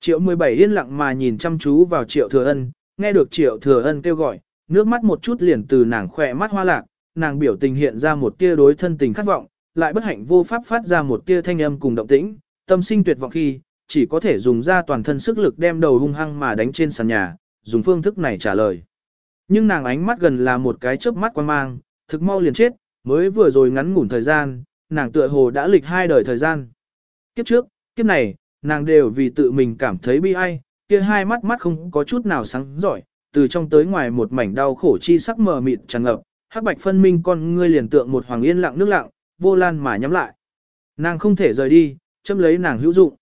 Triệu 17 yên lặng mà nhìn chăm chú vào triệu thừa ân, nghe được triệu thừa ân kêu gọi, nước mắt một chút liền từ nàng khỏe mắt hoa lạc, nàng biểu tình hiện ra một tia đối thân tình khát vọng, lại bất hạnh vô pháp phát ra một tia thanh âm cùng động tĩnh, tâm sinh tuyệt vọng khi, chỉ có thể dùng ra toàn thân sức lực đem đầu hung hăng mà đánh trên sàn nhà, dùng phương thức này trả lời. Nhưng nàng ánh mắt gần là một cái chớp mắt quan mang, thực mau liền chết, mới vừa rồi ngắn ngủn thời gian, nàng tựa hồ đã lịch hai đời thời gian. Kiếp trước, kiếp này, nàng đều vì tự mình cảm thấy bi ai, kia hai mắt mắt không có chút nào sáng giỏi, từ trong tới ngoài một mảnh đau khổ chi sắc mờ mịt tràn ngập, hắc bạch phân minh con ngươi liền tượng một hoàng yên lặng nước lặng, vô lan mà nhắm lại. Nàng không thể rời đi, châm lấy nàng hữu dụng.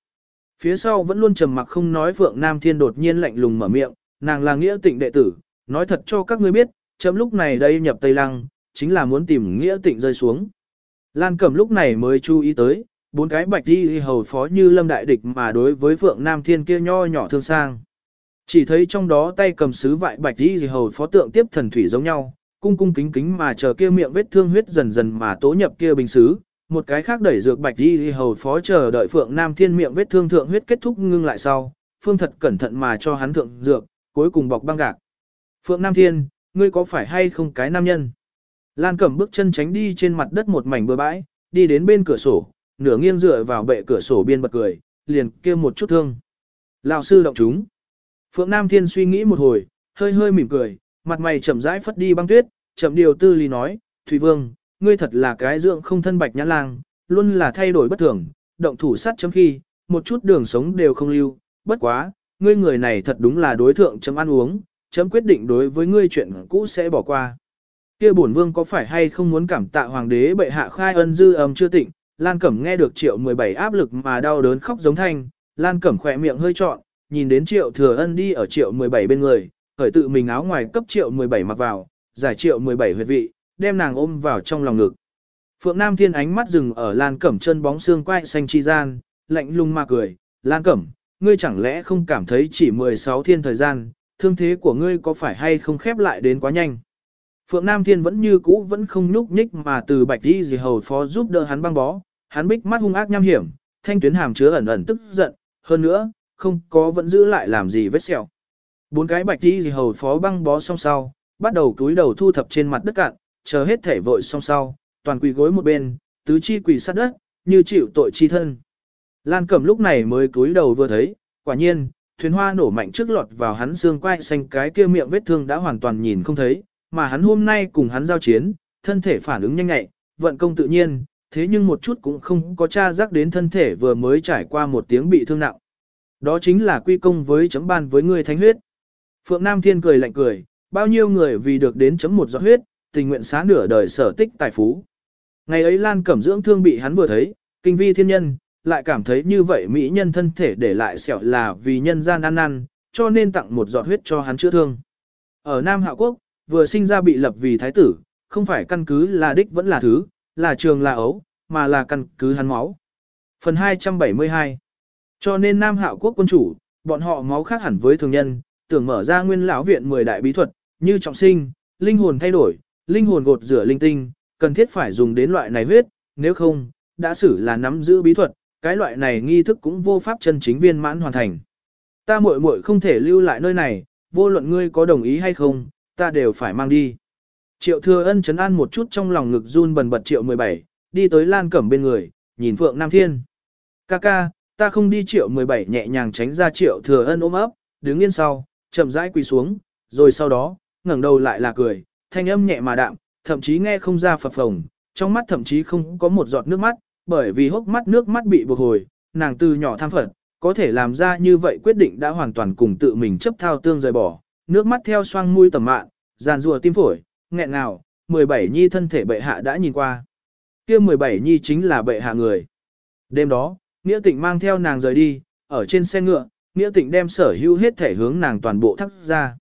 Phía sau vẫn luôn trầm mặc không nói Phượng Nam Thiên đột nhiên lạnh lùng mở miệng, nàng là nghĩa tịnh đệ tử, nói thật cho các ngươi biết, chấm lúc này đây nhập Tây Lăng, chính là muốn tìm nghĩa tịnh rơi xuống. Lan Cẩm lúc này mới chú ý tới, bốn cái bạch đi hầu phó như lâm đại địch mà đối với Phượng Nam Thiên kia nho nhỏ thương sang. Chỉ thấy trong đó tay cầm sứ vại bạch đi hầu phó tượng tiếp thần thủy giống nhau, cung cung kính kính mà chờ kia miệng vết thương huyết dần dần mà tố nhập kia bình sứ. Một cái khác đẩy dược bạch đi hầu phó chờ đợi Phượng Nam Thiên miệng vết thương thượng huyết kết thúc ngưng lại sau, phương thật cẩn thận mà cho hắn thượng dược, cuối cùng bọc băng gạc. Phượng Nam Thiên, ngươi có phải hay không cái nam nhân? Lan Cẩm bước chân tránh đi trên mặt đất một mảnh bừa bãi, đi đến bên cửa sổ, nửa nghiêng dựa vào bệ cửa sổ biên bật cười, liền kêu một chút thương. Lão sư động chúng. Phượng Nam Thiên suy nghĩ một hồi, hơi hơi mỉm cười, mặt mày chậm rãi phất đi băng tuyết, chậm điều tư lý nói, Thủy Vương, ngươi thật là cái dưỡng không thân bạch nhã lang, luôn là thay đổi bất thường, động thủ sát chấm khi, một chút đường sống đều không lưu, bất quá, ngươi người này thật đúng là đối thượng chấm ăn uống, chấm quyết định đối với ngươi chuyện cũ sẽ bỏ qua. Kia bổn vương có phải hay không muốn cảm tạ hoàng đế bệ hạ khai ân dư âm chưa tịnh, Lan Cẩm nghe được triệu 17 áp lực mà đau đớn khóc giống thanh, Lan Cẩm khỏe miệng hơi trọn, nhìn đến triệu thừa ân đi ở triệu 17 bên người, khởi tự mình áo ngoài cấp triệu 17 mặc vào, giải triệu 17 huyệt vị, đem nàng ôm vào trong lòng ngực. Phượng Nam Thiên ánh mắt dừng ở Lan Cẩm chân bóng xương quai xanh chi gian, lạnh lùng mà cười, Lan Cẩm, ngươi chẳng lẽ không cảm thấy chỉ 16 thiên thời gian, thương thế của ngươi có phải hay không khép lại đến quá nhanh. Phượng Nam Thiên vẫn như cũ vẫn không nhúc nhích mà từ bạch đi gì hầu phó giúp đỡ hắn băng bó, hắn bích mắt hung ác nham hiểm, thanh tuyến hàm chứa ẩn ẩn tức giận, hơn nữa, không có vẫn giữ lại làm gì vết sẹo. Bốn cái bạch đi gì hầu phó băng bó xong sau, bắt đầu túi đầu thu thập trên mặt đất cạn, chờ hết thể vội xong sau, toàn quỳ gối một bên, tứ chi quỳ sát đất, như chịu tội chi thân. Lan Cẩm lúc này mới cúi đầu vừa thấy, quả nhiên, thuyền hoa nổ mạnh trước lọt vào hắn xương quai xanh cái kia miệng vết thương đã hoàn toàn nhìn không thấy, mà hắn hôm nay cùng hắn giao chiến, thân thể phản ứng nhanh nhạy, vận công tự nhiên, thế nhưng một chút cũng không có tra giác đến thân thể vừa mới trải qua một tiếng bị thương nặng. Đó chính là quy công với chấm ban với người thánh huyết. Phượng Nam Thiên cười lạnh cười, bao nhiêu người vì được đến chấm một giọt huyết, tình nguyện xá nửa đời sở tích tài phú. Ngày ấy Lan Cẩm dưỡng thương bị hắn vừa thấy, kinh vi thiên nhân, lại cảm thấy như vậy mỹ nhân thân thể để lại sẹo là vì nhân gian ăn ăn, cho nên tặng một giọt huyết cho hắn chữa thương. Ở Nam Hạ Quốc, vừa sinh ra bị lập vì thái tử, không phải căn cứ là đích vẫn là thứ, là trường là ấu, mà là căn cứ hắn máu. Phần 272 Cho nên Nam Hạo quốc quân chủ, bọn họ máu khác hẳn với thường nhân, tưởng mở ra nguyên lão viện 10 đại bí thuật, như trọng sinh, linh hồn thay đổi, linh hồn gột rửa linh tinh, cần thiết phải dùng đến loại này huyết, nếu không, đã xử là nắm giữ bí thuật, cái loại này nghi thức cũng vô pháp chân chính viên mãn hoàn thành. Ta muội muội không thể lưu lại nơi này, vô luận ngươi có đồng ý hay không, ta đều phải mang đi. Triệu thừa ân chấn an một chút trong lòng ngực run bần bật triệu 17, đi tới Lan Cẩm bên người, nhìn Phượng Nam Thiên. Ca ca, ta không đi triệu 17 nhẹ nhàng tránh ra triệu thừa ân ôm ấp, đứng yên sau, chậm rãi quỳ xuống, rồi sau đó, ngẩng đầu lại là cười, thanh âm nhẹ mà đạm, thậm chí nghe không ra phập phồng, trong mắt thậm chí không có một giọt nước mắt, bởi vì hốc mắt nước mắt bị buộc hồi, nàng từ nhỏ tham phật, có thể làm ra như vậy quyết định đã hoàn toàn cùng tự mình chấp thao tương rời bỏ, nước mắt theo xoang mũi tầm mạn, giàn rùa tim phổi, nghẹn ngào, 17 nhi thân thể bệ hạ đã nhìn qua. kia 17 nhi chính là bệ hạ người. Đêm đó, Nghĩa Tịnh mang theo nàng rời đi, ở trên xe ngựa, Nghĩa Tịnh đem sở hữu hết thể hướng nàng toàn bộ thắt ra.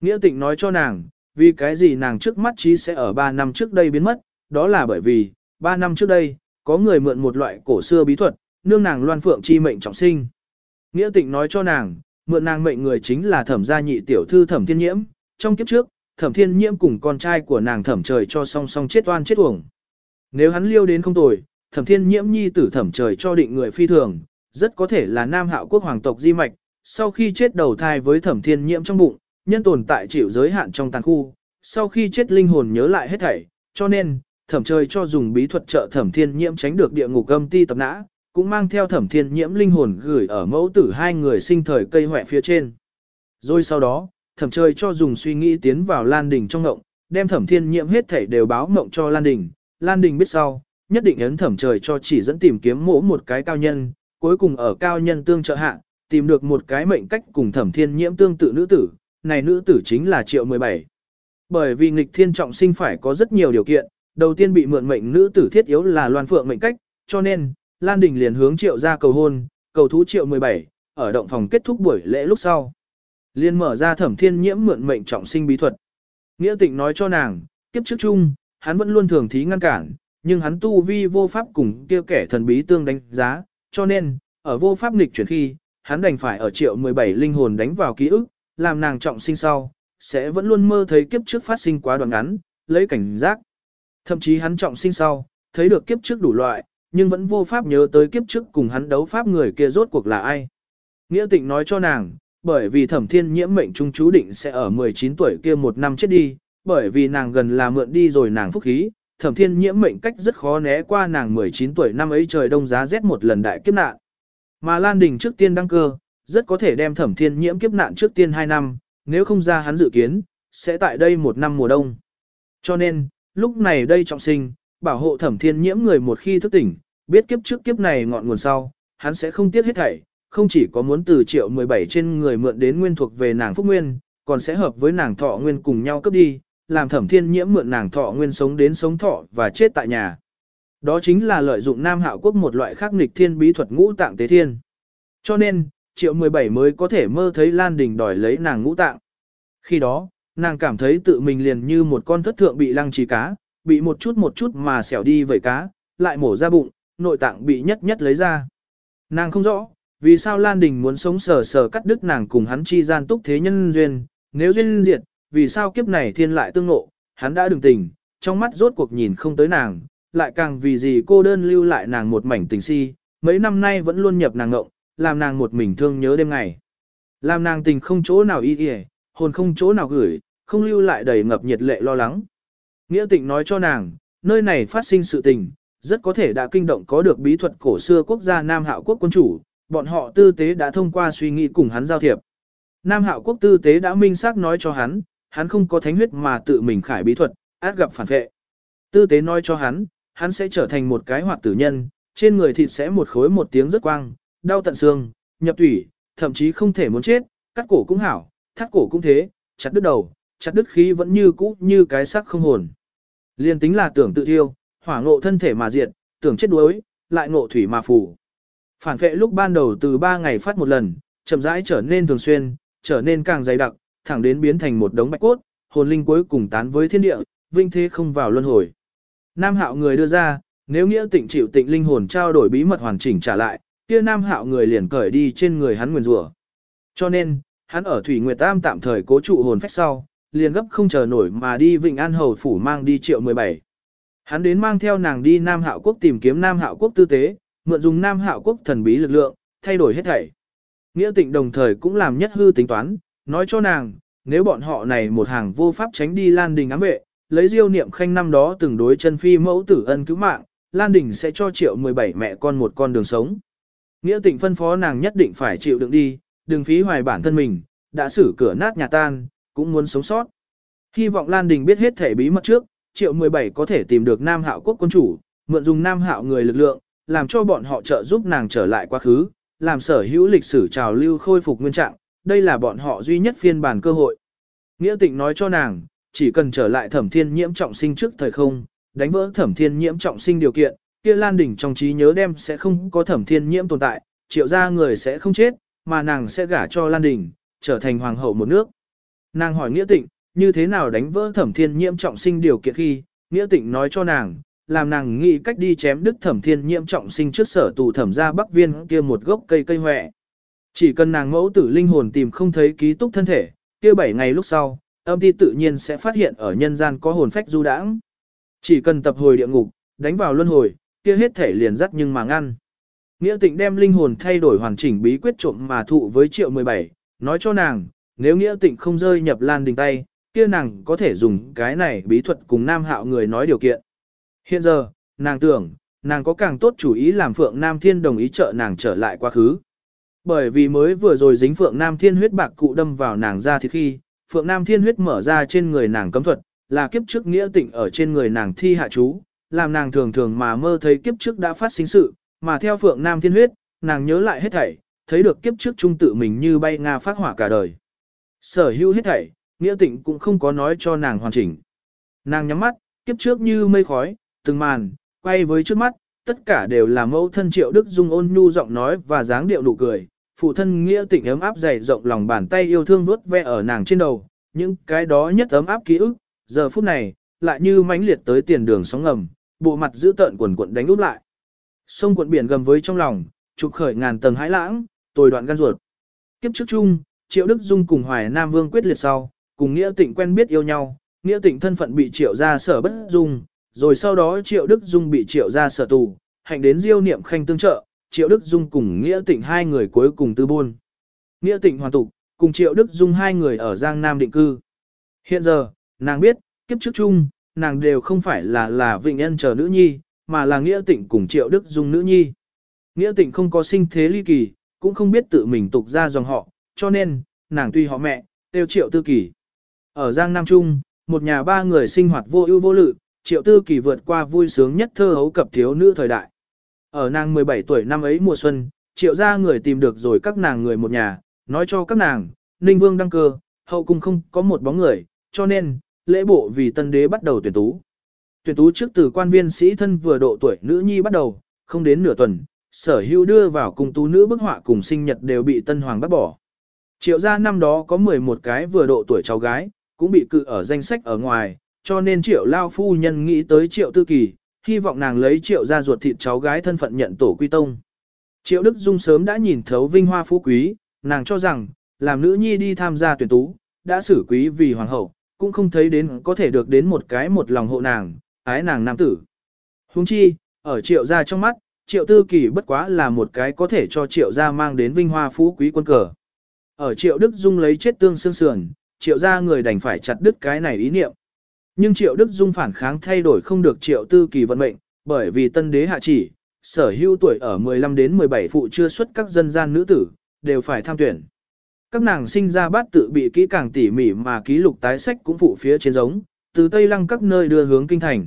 Nghĩa Tịnh nói cho nàng, vì cái gì nàng trước mắt trí sẽ ở 3 năm trước đây biến mất, đó là bởi vì, 3 năm trước đây, có người mượn một loại cổ xưa bí thuật, nương nàng loan phượng chi mệnh trọng sinh. Nghĩa Tịnh nói cho nàng, mượn nàng mệnh người chính là thẩm gia nhị tiểu thư thẩm thiên nhiễm, trong kiếp trước, thẩm thiên nhiễm cùng con trai của nàng thẩm trời cho song song chết oan chết uổng. Nếu hắn liêu đến không tồi, thẩm thiên nhiễm nhi tử thẩm trời cho định người phi thường, rất có thể là nam hạo quốc hoàng tộc di mạch, sau khi chết đầu thai với thẩm thiên nhiễm trong bụng, nhân tồn tại chịu giới hạn trong tàn khu, sau khi chết linh hồn nhớ lại hết thảy, cho nên, thẩm trời cho dùng bí thuật trợ thẩm thiên nhiễm tránh được địa ngục âm ti tập nã, cũng mang theo thẩm thiên nhiễm linh hồn gửi ở mẫu tử hai người sinh thời cây hoẹ phía trên. Rồi sau đó, thẩm trời cho dùng suy nghĩ tiến vào Lan Đình trong ngộng, đem thẩm thiên nhiễm hết thảy đều báo ngộng cho Lan Đình. Lan Đình biết sau, nhất định ấn thẩm trời cho chỉ dẫn tìm kiếm mỗ một cái cao nhân, cuối cùng ở cao nhân tương trợ hạ, tìm được một cái mệnh cách cùng thẩm thiên nhiễm tương tự nữ tử, này nữ tử chính là triệu 17. Bởi vì nghịch thiên trọng sinh phải có rất nhiều điều kiện, đầu tiên bị mượn mệnh nữ tử thiết yếu là loan phượng mệnh cách, cho nên, Lan Đình liền hướng triệu ra cầu hôn, cầu thú triệu 17, ở động phòng kết thúc buổi lễ lúc sau. Liên mở ra thẩm thiên nhiễm mượn mệnh trọng sinh bí thuật. Nghĩa tịnh nói cho nàng, kiếp trước chung, hắn vẫn luôn thường thí ngăn cản, nhưng hắn tu vi vô pháp cùng kia kẻ thần bí tương đánh giá, cho nên, ở vô pháp nghịch chuyển khi, hắn đành phải ở triệu 17 linh hồn đánh vào ký ức, làm nàng trọng sinh sau, sẽ vẫn luôn mơ thấy kiếp trước phát sinh quá đoạn ngắn, lấy cảnh giác. Thậm chí hắn trọng sinh sau, thấy được kiếp trước đủ loại, nhưng vẫn vô pháp nhớ tới kiếp trước cùng hắn đấu pháp người kia rốt cuộc là ai. Nghĩa tịnh nói cho nàng, bởi vì thẩm thiên nhiễm mệnh trung chú định sẽ ở 19 tuổi kia một năm chết đi, bởi vì nàng gần là mượn đi rồi nàng phúc khí, thẩm thiên nhiễm mệnh cách rất khó né qua nàng 19 tuổi năm ấy trời đông giá rét một lần đại kiếp nạn. Mà Lan Đình trước tiên đăng cơ, rất có thể đem thẩm thiên nhiễm kiếp nạn trước tiên 2 năm, nếu không ra hắn dự kiến, sẽ tại đây một năm mùa đông. Cho nên, lúc này đây trọng sinh, bảo hộ thẩm thiên nhiễm người một khi thức tỉnh, biết kiếp trước kiếp này ngọn nguồn sau, hắn sẽ không tiếc hết thảy, không chỉ có muốn từ triệu 17 trên người mượn đến nguyên thuộc về nàng phúc nguyên, còn sẽ hợp với nàng thọ nguyên cùng nhau cấp đi, làm thẩm thiên nhiễm mượn nàng thọ nguyên sống đến sống thọ và chết tại nhà. Đó chính là lợi dụng Nam Hạo Quốc một loại khắc nghịch thiên bí thuật ngũ tạng tế thiên. Cho nên, triệu 17 mới có thể mơ thấy Lan Đình đòi lấy nàng ngũ tạng. Khi đó, nàng cảm thấy tự mình liền như một con thất thượng bị lăng trì cá, bị một chút một chút mà xẻo đi vẩy cá, lại mổ ra bụng, nội tạng bị nhất nhất lấy ra. Nàng không rõ, vì sao Lan Đình muốn sống sờ sờ cắt đứt nàng cùng hắn chi gian túc thế nhân duyên, nếu duyên diệt, vì sao kiếp này thiên lại tương ngộ? hắn đã đừng tình, trong mắt rốt cuộc nhìn không tới nàng, lại càng vì gì cô đơn lưu lại nàng một mảnh tình si, mấy năm nay vẫn luôn nhập nàng ngộng, làm nàng một mình thương nhớ đêm ngày. Làm nàng tình không chỗ nào y y, hồn không chỗ nào gửi, không lưu lại đầy ngập nhiệt lệ lo lắng. Nghĩa tịnh nói cho nàng, nơi này phát sinh sự tình, rất có thể đã kinh động có được bí thuật cổ xưa quốc gia Nam Hạo quốc quân chủ, bọn họ tư tế đã thông qua suy nghĩ cùng hắn giao thiệp. Nam Hạo quốc tư tế đã minh xác nói cho hắn, hắn không có thánh huyết mà tự mình khải bí thuật, át gặp phản vệ. Tư tế nói cho hắn, hắn sẽ trở thành một cái hoạt tử nhân, trên người thịt sẽ một khối một tiếng rất quang, đau tận xương, nhập thủy, thậm chí không thể muốn chết, cắt cổ cũng hảo, thắt cổ cũng thế, chặt đứt đầu, chặt đứt khí vẫn như cũ như cái xác không hồn. Liên tính là tưởng tự thiêu, hỏa ngộ thân thể mà diệt, tưởng chết đuối, lại ngộ thủy mà phủ. Phản vệ lúc ban đầu từ 3 ngày phát một lần, chậm rãi trở nên thường xuyên, trở nên càng dày đặc, thẳng đến biến thành một đống bạch cốt, hồn linh cuối cùng tán với thiên địa, vinh thế không vào luân hồi. Nam hạo người đưa ra, nếu nghĩa tịnh chịu tịnh linh hồn trao đổi bí mật hoàn chỉnh trả lại, kia nam hạo người liền cởi đi trên người hắn nguyền rủa. Cho nên, hắn ở Thủy Nguyệt Tam tạm thời cố trụ hồn phách sau, liền gấp không chờ nổi mà đi Vịnh An Hầu Phủ mang đi triệu 17. Hắn đến mang theo nàng đi Nam Hạo Quốc tìm kiếm Nam Hạo Quốc tư tế, mượn dùng Nam Hạo Quốc thần bí lực lượng, thay đổi hết thảy. Nghĩa tịnh đồng thời cũng làm nhất hư tính toán, nói cho nàng, nếu bọn họ này một hàng vô pháp tránh đi Lan Đình ám vệ, lấy diêu niệm khanh năm đó từng đối chân phi mẫu tử ân cứu mạng, Lan Đình sẽ cho triệu 17 mẹ con một con đường sống. Nghĩa tịnh phân phó nàng nhất định phải chịu đựng đi, đừng phí hoài bản thân mình, đã xử cửa nát nhà tan, cũng muốn sống sót. Hy vọng Lan Đình biết hết thể bí mật trước, triệu 17 có thể tìm được Nam Hạo quốc quân chủ, mượn dùng Nam Hạo người lực lượng, làm cho bọn họ trợ giúp nàng trở lại quá khứ, làm sở hữu lịch sử trào lưu khôi phục nguyên trạng, đây là bọn họ duy nhất phiên bản cơ hội. Nghĩa tịnh nói cho nàng, chỉ cần trở lại thẩm thiên nhiễm trọng sinh trước thời không, đánh vỡ thẩm thiên nhiễm trọng sinh điều kiện, kia Lan Đình trong trí nhớ đem sẽ không có thẩm thiên nhiễm tồn tại, triệu gia người sẽ không chết, mà nàng sẽ gả cho Lan Đình, trở thành hoàng hậu một nước. Nàng hỏi Nghĩa Tịnh, như thế nào đánh vỡ thẩm thiên nhiễm trọng sinh điều kiện khi, Nghĩa Tịnh nói cho nàng, làm nàng nghĩ cách đi chém đứt thẩm thiên nhiễm trọng sinh trước sở tù thẩm ra bắc viên kia một gốc cây cây hoẹ. Chỉ cần nàng mẫu tử linh hồn tìm không thấy ký túc thân thể, kia bảy ngày lúc sau, âm ti tự nhiên sẽ phát hiện ở nhân gian có hồn phách du đãng. Chỉ cần tập hồi địa ngục, đánh vào luân hồi, kia hết thể liền dắt nhưng mà ngăn. Nghĩa tịnh đem linh hồn thay đổi hoàn chỉnh bí quyết trộm mà thụ với triệu 17, nói cho nàng, nếu nghĩa tịnh không rơi nhập lan đình tay, kia nàng có thể dùng cái này bí thuật cùng nam hạo người nói điều kiện. Hiện giờ, nàng tưởng, nàng có càng tốt chủ ý làm Phượng Nam Thiên đồng ý trợ nàng trở lại quá khứ. Bởi vì mới vừa rồi dính Phượng Nam Thiên huyết bạc cụ đâm vào nàng ra thì khi, Phượng Nam Thiên huyết mở ra trên người nàng cấm thuật, là kiếp trước nghĩa tịnh ở trên người nàng thi hạ chú, làm nàng thường thường mà mơ thấy kiếp trước đã phát sinh sự, mà theo Phượng Nam Thiên huyết, nàng nhớ lại hết thảy, thấy được kiếp trước trung tự mình như bay nga phát hỏa cả đời. Sở hữu hết thảy, nghĩa tịnh cũng không có nói cho nàng hoàn chỉnh. Nàng nhắm mắt, kiếp trước như mây khói, từng màn, quay với trước mắt, tất cả đều là mẫu thân triệu đức dung ôn nhu giọng nói và dáng điệu nụ cười. Phụ thân nghĩa tịnh ấm áp dày rộng lòng bàn tay yêu thương vuốt ve ở nàng trên đầu, những cái đó nhất ấm áp ký ức, giờ phút này, lại như mãnh liệt tới tiền đường sóng ngầm, bộ mặt giữ tợn quần quận đánh úp lại. Sông quận biển gầm với trong lòng, trục khởi ngàn tầng hãi lãng, tồi đoạn gan ruột. Kiếp trước chung, Triệu Đức Dung cùng Hoài Nam Vương quyết liệt sau, cùng Nghĩa Tịnh quen biết yêu nhau, Nghĩa Tịnh thân phận bị Triệu gia sở bất dung, rồi sau đó Triệu Đức Dung bị Triệu gia sở tù, hành đến Diêu Niệm Khanh tương trợ, Triệu Đức Dung cùng Nghĩa Tịnh hai người cuối cùng tư buôn. Nghĩa Tịnh hoàn tục, cùng Triệu Đức Dung hai người ở Giang Nam định cư. Hiện giờ, nàng biết, kiếp trước chung, nàng đều không phải là là Vịnh Nhân chờ nữ nhi, mà là Nghĩa Tịnh cùng Triệu Đức Dung nữ nhi. Nghĩa Tịnh không có sinh thế ly kỳ, cũng không biết tự mình tục ra dòng họ, cho nên, nàng tuy họ mẹ, tiêu Triệu Tư Kỳ. Ở Giang Nam Trung, một nhà ba người sinh hoạt vô ưu vô lự, Triệu Tư Kỳ vượt qua vui sướng nhất thơ hấu cập thiếu nữ thời đại. Ở nàng 17 tuổi năm ấy mùa xuân, triệu gia người tìm được rồi các nàng người một nhà, nói cho các nàng, Ninh Vương đăng cơ, hậu cung không có một bóng người, cho nên, lễ bộ vì tân đế bắt đầu tuyển tú. Tuyển tú trước từ quan viên sĩ thân vừa độ tuổi nữ nhi bắt đầu, không đến nửa tuần, sở hữu đưa vào cung tú nữ bức họa cùng sinh nhật đều bị tân hoàng bắt bỏ. Triệu gia năm đó có 11 cái vừa độ tuổi cháu gái, cũng bị cự ở danh sách ở ngoài, cho nên triệu lao phu nhân nghĩ tới triệu tư kỳ, hy vọng nàng lấy triệu gia ruột thịt cháu gái thân phận nhận tổ quy tông. Triệu Đức Dung sớm đã nhìn thấu vinh hoa phú quý, nàng cho rằng, làm nữ nhi đi tham gia tuyển tú, đã xử quý vì hoàng hậu, cũng không thấy đến có thể được đến một cái một lòng hộ nàng, ái nàng nam tử. Huống chi, ở triệu gia trong mắt, triệu tư kỳ bất quá là một cái có thể cho triệu gia mang đến vinh hoa phú quý quân cờ. Ở triệu Đức Dung lấy chết tương xương sườn, triệu gia người đành phải chặt đứt cái này ý niệm. Nhưng triệu Đức Dung phản kháng thay đổi không được triệu tư kỳ vận mệnh, bởi vì tân đế hạ chỉ, sở hữu tuổi ở 15 đến 17 phụ chưa xuất các dân gian nữ tử, đều phải tham tuyển. Các nàng sinh ra bát tự bị kỹ càng tỉ mỉ mà ký lục tái sách cũng phụ phía trên giống, từ Tây Lăng các nơi đưa hướng kinh thành.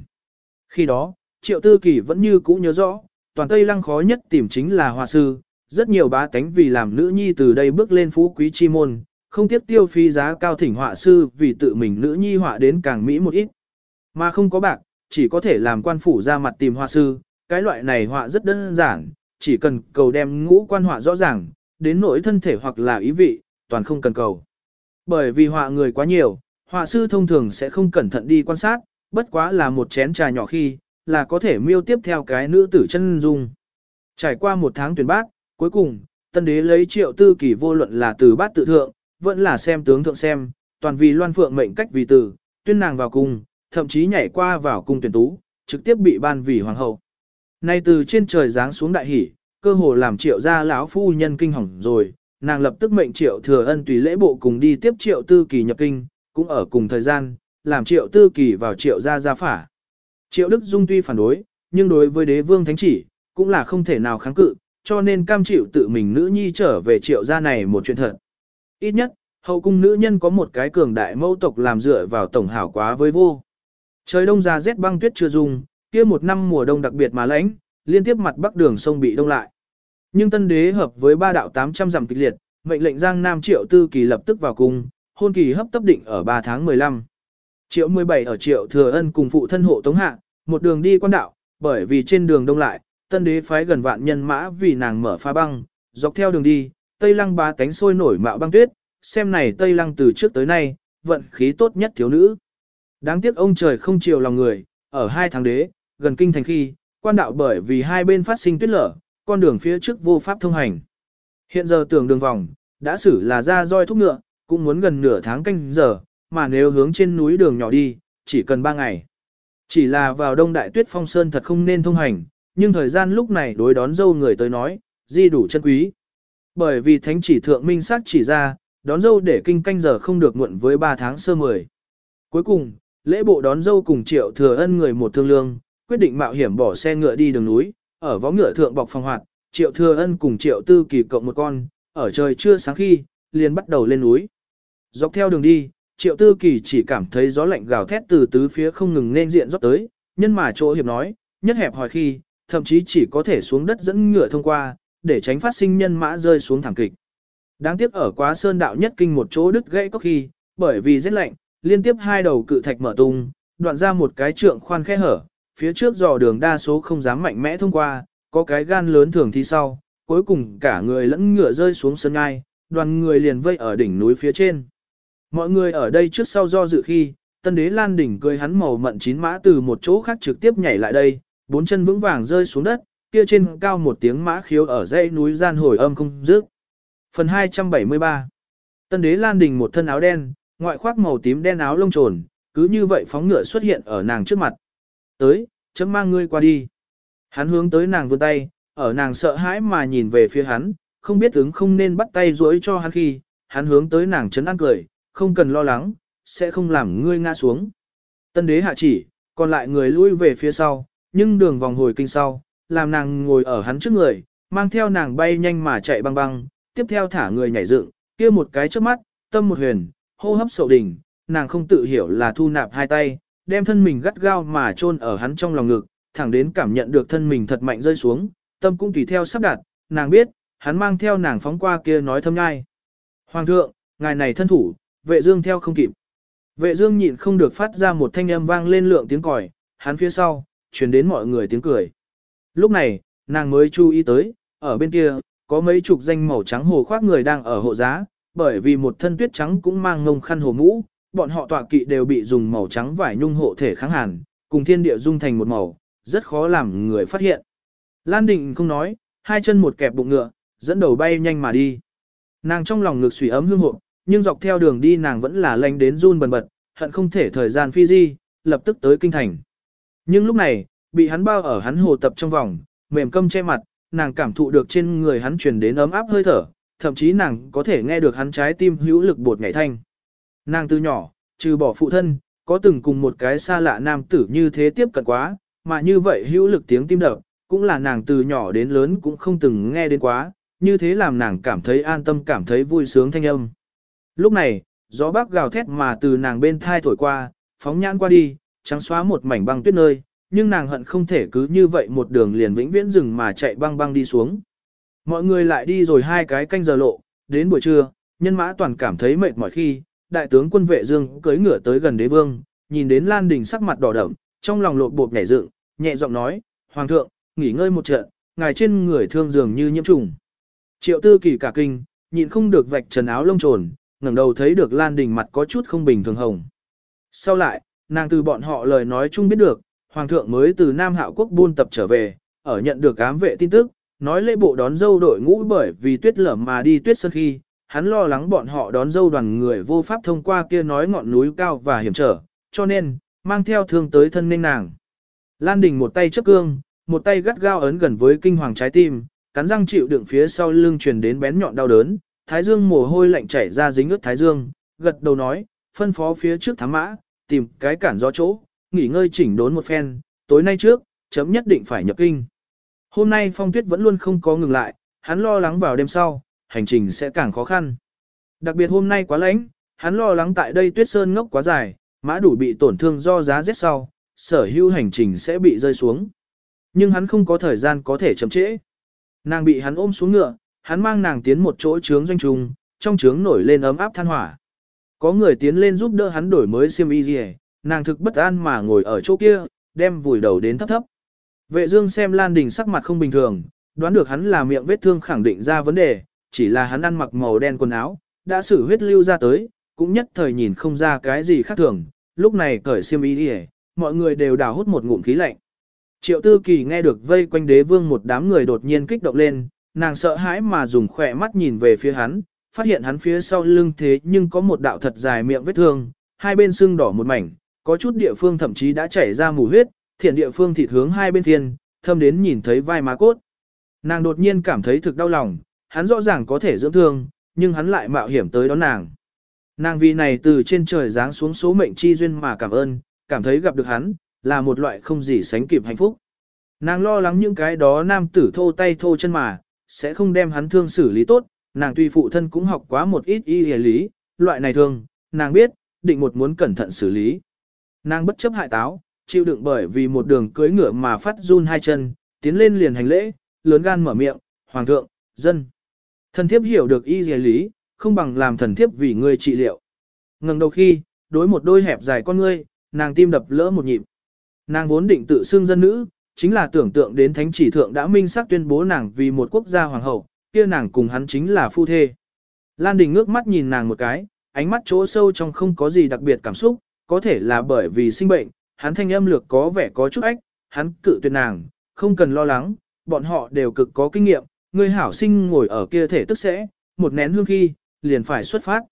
Khi đó, Triệu Tư Kỳ vẫn như cũ nhớ rõ, toàn Tây Lăng khó nhất tìm chính là hòa sư, rất nhiều bá tánh vì làm nữ nhi từ đây bước lên phú quý chi môn, không tiếp tiêu phí giá cao thỉnh họa sư vì tự mình nữ nhi họa đến càng mỹ một ít. Mà không có bạc, chỉ có thể làm quan phủ ra mặt tìm họa sư, cái loại này họa rất đơn giản, chỉ cần cầu đem ngũ quan họa rõ ràng, đến nỗi thân thể hoặc là ý vị, toàn không cần cầu. Bởi vì họa người quá nhiều, họa sư thông thường sẽ không cẩn thận đi quan sát, bất quá là một chén trà nhỏ khi, là có thể miêu tiếp theo cái nữ tử chân dung. Trải qua một tháng tuyển bác, cuối cùng, tân đế lấy triệu tư kỳ vô luận là từ bát tự thượng, vẫn là xem tướng thượng xem, toàn vì loan phượng mệnh cách vì tử, tuyên nàng vào cung, thậm chí nhảy qua vào cung tuyển tú, trực tiếp bị ban vì hoàng hậu. Nay từ trên trời giáng xuống đại hỷ, cơ hồ làm triệu gia lão phu nhân kinh hỏng rồi, nàng lập tức mệnh triệu thừa ân tùy lễ bộ cùng đi tiếp triệu tư kỳ nhập kinh, cũng ở cùng thời gian, làm triệu tư kỳ vào triệu gia gia phả. Triệu Đức Dung tuy phản đối, nhưng đối với đế vương thánh chỉ, cũng là không thể nào kháng cự, cho nên cam chịu tự mình nữ nhi trở về triệu gia này một chuyện thật. Ít nhất, hậu cung nữ nhân có một cái cường đại mẫu tộc làm dựa vào tổng hảo quá với vô. Trời đông ra rét băng tuyết chưa dùng, kia một năm mùa đông đặc biệt mà lãnh, liên tiếp mặt bắc đường sông bị đông lại. Nhưng tân đế hợp với ba đạo 800 dặm kịch liệt, mệnh lệnh Giang Nam Triệu Tư Kỳ lập tức vào cung, hôn kỳ hấp tấp định ở 3 tháng 15. Triệu 17 ở Triệu Thừa Ân cùng phụ thân hộ Tống Hạ, một đường đi quan đạo, bởi vì trên đường đông lại, tân đế phái gần vạn nhân mã vì nàng mở pha băng, dọc theo đường đi, Tây Lăng ba cánh sôi nổi mạo băng tuyết, xem này Tây Lăng từ trước tới nay, vận khí tốt nhất thiếu nữ. Đáng tiếc ông trời không chiều lòng người, ở hai tháng đế, gần kinh thành khi, quan đạo bởi vì hai bên phát sinh tuyết lở, con đường phía trước vô pháp thông hành. Hiện giờ tưởng đường vòng, đã xử là ra roi thúc ngựa, cũng muốn gần nửa tháng canh giờ, mà nếu hướng trên núi đường nhỏ đi, chỉ cần ba ngày. Chỉ là vào đông đại tuyết phong sơn thật không nên thông hành, nhưng thời gian lúc này đối đón dâu người tới nói, di đủ chân quý. Bởi vì thánh chỉ thượng minh sát chỉ ra, đón dâu để kinh canh giờ không được muộn với 3 tháng sơ mười. Cuối cùng, lễ bộ đón dâu cùng triệu thừa ân người một thương lương, quyết định mạo hiểm bỏ xe ngựa đi đường núi, ở vó ngựa thượng bọc phòng hoạt, triệu thừa ân cùng triệu tư kỳ cộng một con, ở trời chưa sáng khi, liền bắt đầu lên núi. Dọc theo đường đi, triệu tư kỳ chỉ cảm thấy gió lạnh gào thét từ tứ phía không ngừng nên diện rót tới, nhân mà chỗ hiệp nói, nhất hẹp hỏi khi, thậm chí chỉ có thể xuống đất dẫn ngựa thông qua, để tránh phát sinh nhân mã rơi xuống thảm kịch. Đáng tiếc ở quá sơn đạo nhất kinh một chỗ đứt gãy có khi, bởi vì rét lạnh, liên tiếp hai đầu cự thạch mở tung, đoạn ra một cái trượng khoan khe hở, phía trước dò đường đa số không dám mạnh mẽ thông qua, có cái gan lớn thường thì sau, cuối cùng cả người lẫn ngựa rơi xuống sân ngai, đoàn người liền vây ở đỉnh núi phía trên. Mọi người ở đây trước sau do dự khi, tân đế lan đỉnh cười hắn màu mận chín mã từ một chỗ khác trực tiếp nhảy lại đây, bốn chân vững vàng rơi xuống đất, kia trên cao một tiếng mã khiếu ở dãy núi gian hồi âm không dứt. Phần 273 Tân đế lan đình một thân áo đen, ngoại khoác màu tím đen áo lông trồn, cứ như vậy phóng ngựa xuất hiện ở nàng trước mặt. Tới, chấm mang ngươi qua đi. Hắn hướng tới nàng vươn tay, ở nàng sợ hãi mà nhìn về phía hắn, không biết ứng không nên bắt tay rối cho hắn khi, hắn hướng tới nàng chấn an cười, không cần lo lắng, sẽ không làm ngươi ngã xuống. Tân đế hạ chỉ, còn lại người lui về phía sau, nhưng đường vòng hồi kinh sau, làm nàng ngồi ở hắn trước người, mang theo nàng bay nhanh mà chạy băng băng, tiếp theo thả người nhảy dựng, kia một cái trước mắt, tâm một huyền, hô hấp sầu đỉnh, nàng không tự hiểu là thu nạp hai tay, đem thân mình gắt gao mà chôn ở hắn trong lòng ngực, thẳng đến cảm nhận được thân mình thật mạnh rơi xuống, tâm cũng tùy theo sắp đặt, nàng biết, hắn mang theo nàng phóng qua kia nói thâm nhai. Hoàng thượng, ngài này thân thủ, vệ dương theo không kịp. Vệ dương nhịn không được phát ra một thanh âm vang lên lượng tiếng còi, hắn phía sau, truyền đến mọi người tiếng cười. Lúc này, nàng mới chú ý tới, ở bên kia, có mấy chục danh màu trắng hồ khoác người đang ở hộ giá, bởi vì một thân tuyết trắng cũng mang ngông khăn hồ mũ, bọn họ tọa kỵ đều bị dùng màu trắng vải nhung hộ thể kháng hàn, cùng thiên địa dung thành một màu, rất khó làm người phát hiện. Lan Định không nói, hai chân một kẹp bụng ngựa, dẫn đầu bay nhanh mà đi. Nàng trong lòng ngực sủy ấm hương hộ, nhưng dọc theo đường đi nàng vẫn là lanh đến run bần bật, hận không thể thời gian phi di, lập tức tới kinh thành. Nhưng lúc này, bị hắn bao ở hắn hồ tập trong vòng, mềm câm che mặt, nàng cảm thụ được trên người hắn truyền đến ấm áp hơi thở, thậm chí nàng có thể nghe được hắn trái tim hữu lực bột nhảy thanh. Nàng từ nhỏ, trừ bỏ phụ thân, có từng cùng một cái xa lạ nam tử như thế tiếp cận quá, mà như vậy hữu lực tiếng tim đập, cũng là nàng từ nhỏ đến lớn cũng không từng nghe đến quá, như thế làm nàng cảm thấy an tâm cảm thấy vui sướng thanh âm. Lúc này, gió bắc gào thét mà từ nàng bên thai thổi qua, phóng nhãn qua đi, trắng xóa một mảnh băng tuyết nơi, nhưng nàng hận không thể cứ như vậy một đường liền vĩnh viễn rừng mà chạy băng băng đi xuống. Mọi người lại đi rồi hai cái canh giờ lộ, đến buổi trưa, nhân mã toàn cảm thấy mệt mỏi khi, đại tướng quân vệ dương cưỡi ngựa tới gần đế vương, nhìn đến Lan Đình sắc mặt đỏ đậm, trong lòng lột bột nhảy dựng, nhẹ giọng nói, Hoàng thượng, nghỉ ngơi một trận, ngài trên người thương dường như nhiễm trùng. Triệu tư kỳ cả kinh, nhịn không được vạch trần áo lông trồn, ngẩng đầu thấy được Lan Đình mặt có chút không bình thường hồng. Sau lại, nàng từ bọn họ lời nói chung biết được, Hoàng thượng mới từ Nam Hạo Quốc buôn tập trở về, ở nhận được ám vệ tin tức, nói lễ bộ đón dâu đội ngũ bởi vì tuyết lở mà đi tuyết sơn khi, hắn lo lắng bọn họ đón dâu đoàn người vô pháp thông qua kia nói ngọn núi cao và hiểm trở, cho nên, mang theo thương tới thân nên nàng. Lan Đình một tay chấp cương, một tay gắt gao ấn gần với kinh hoàng trái tim, cắn răng chịu đựng phía sau lưng truyền đến bén nhọn đau đớn, thái dương mồ hôi lạnh chảy ra dính ướt thái dương, gật đầu nói, phân phó phía trước thám mã, tìm cái cản gió chỗ, nghỉ ngơi chỉnh đốn một phen, tối nay trước, chấm nhất định phải nhập kinh. Hôm nay phong tuyết vẫn luôn không có ngừng lại, hắn lo lắng vào đêm sau, hành trình sẽ càng khó khăn. Đặc biệt hôm nay quá lạnh, hắn lo lắng tại đây tuyết sơn ngốc quá dài, mã đủ bị tổn thương do giá rét sau, sở hữu hành trình sẽ bị rơi xuống. Nhưng hắn không có thời gian có thể chậm trễ. Nàng bị hắn ôm xuống ngựa, hắn mang nàng tiến một chỗ trướng doanh trùng, trong trướng nổi lên ấm áp than hỏa. Có người tiến lên giúp đỡ hắn đổi mới xiêm y gì nàng thực bất an mà ngồi ở chỗ kia, đem vùi đầu đến thấp thấp. Vệ dương xem Lan Đình sắc mặt không bình thường, đoán được hắn là miệng vết thương khẳng định ra vấn đề, chỉ là hắn ăn mặc màu đen quần áo, đã xử huyết lưu ra tới, cũng nhất thời nhìn không ra cái gì khác thường, lúc này cởi xiêm y đi mọi người đều đào hút một ngụm khí lạnh. Triệu tư kỳ nghe được vây quanh đế vương một đám người đột nhiên kích động lên, nàng sợ hãi mà dùng khỏe mắt nhìn về phía hắn, phát hiện hắn phía sau lưng thế nhưng có một đạo thật dài miệng vết thương, hai bên xương đỏ một mảnh, có chút địa phương thậm chí đã chảy ra mù huyết, thiện địa phương thịt hướng hai bên thiên, thâm đến nhìn thấy vai má cốt. Nàng đột nhiên cảm thấy thực đau lòng, hắn rõ ràng có thể dưỡng thương, nhưng hắn lại mạo hiểm tới đón nàng. Nàng vì này từ trên trời giáng xuống số mệnh chi duyên mà cảm ơn, cảm thấy gặp được hắn, là một loại không gì sánh kịp hạnh phúc. Nàng lo lắng những cái đó nam tử thô tay thô chân mà, sẽ không đem hắn thương xử lý tốt, nàng tuy phụ thân cũng học quá một ít y hề lý, loại này thường, nàng biết, định một muốn cẩn thận xử lý. Nàng bất chấp hại táo, chịu đựng bởi vì một đường cưới ngựa mà phát run hai chân, tiến lên liền hành lễ, lớn gan mở miệng, hoàng thượng, dân. Thần thiếp hiểu được y hề lý, không bằng làm thần thiếp vì ngươi trị liệu. Ngừng đầu khi, đối một đôi hẹp dài con ngươi, nàng tim đập lỡ một nhịp. Nàng vốn định tự xưng dân nữ, chính là tưởng tượng đến thánh chỉ thượng đã minh xác tuyên bố nàng vì một quốc gia hoàng hậu, kia nàng cùng hắn chính là phu thê. Lan Đình ngước mắt nhìn nàng một cái, ánh mắt chỗ sâu trong không có gì đặc biệt cảm xúc, có thể là bởi vì sinh bệnh, hắn thanh âm lược có vẻ có chút ách, hắn cự tuyệt nàng, không cần lo lắng, bọn họ đều cực có kinh nghiệm, người hảo sinh ngồi ở kia thể tức sẽ, một nén hương khi, liền phải xuất phát.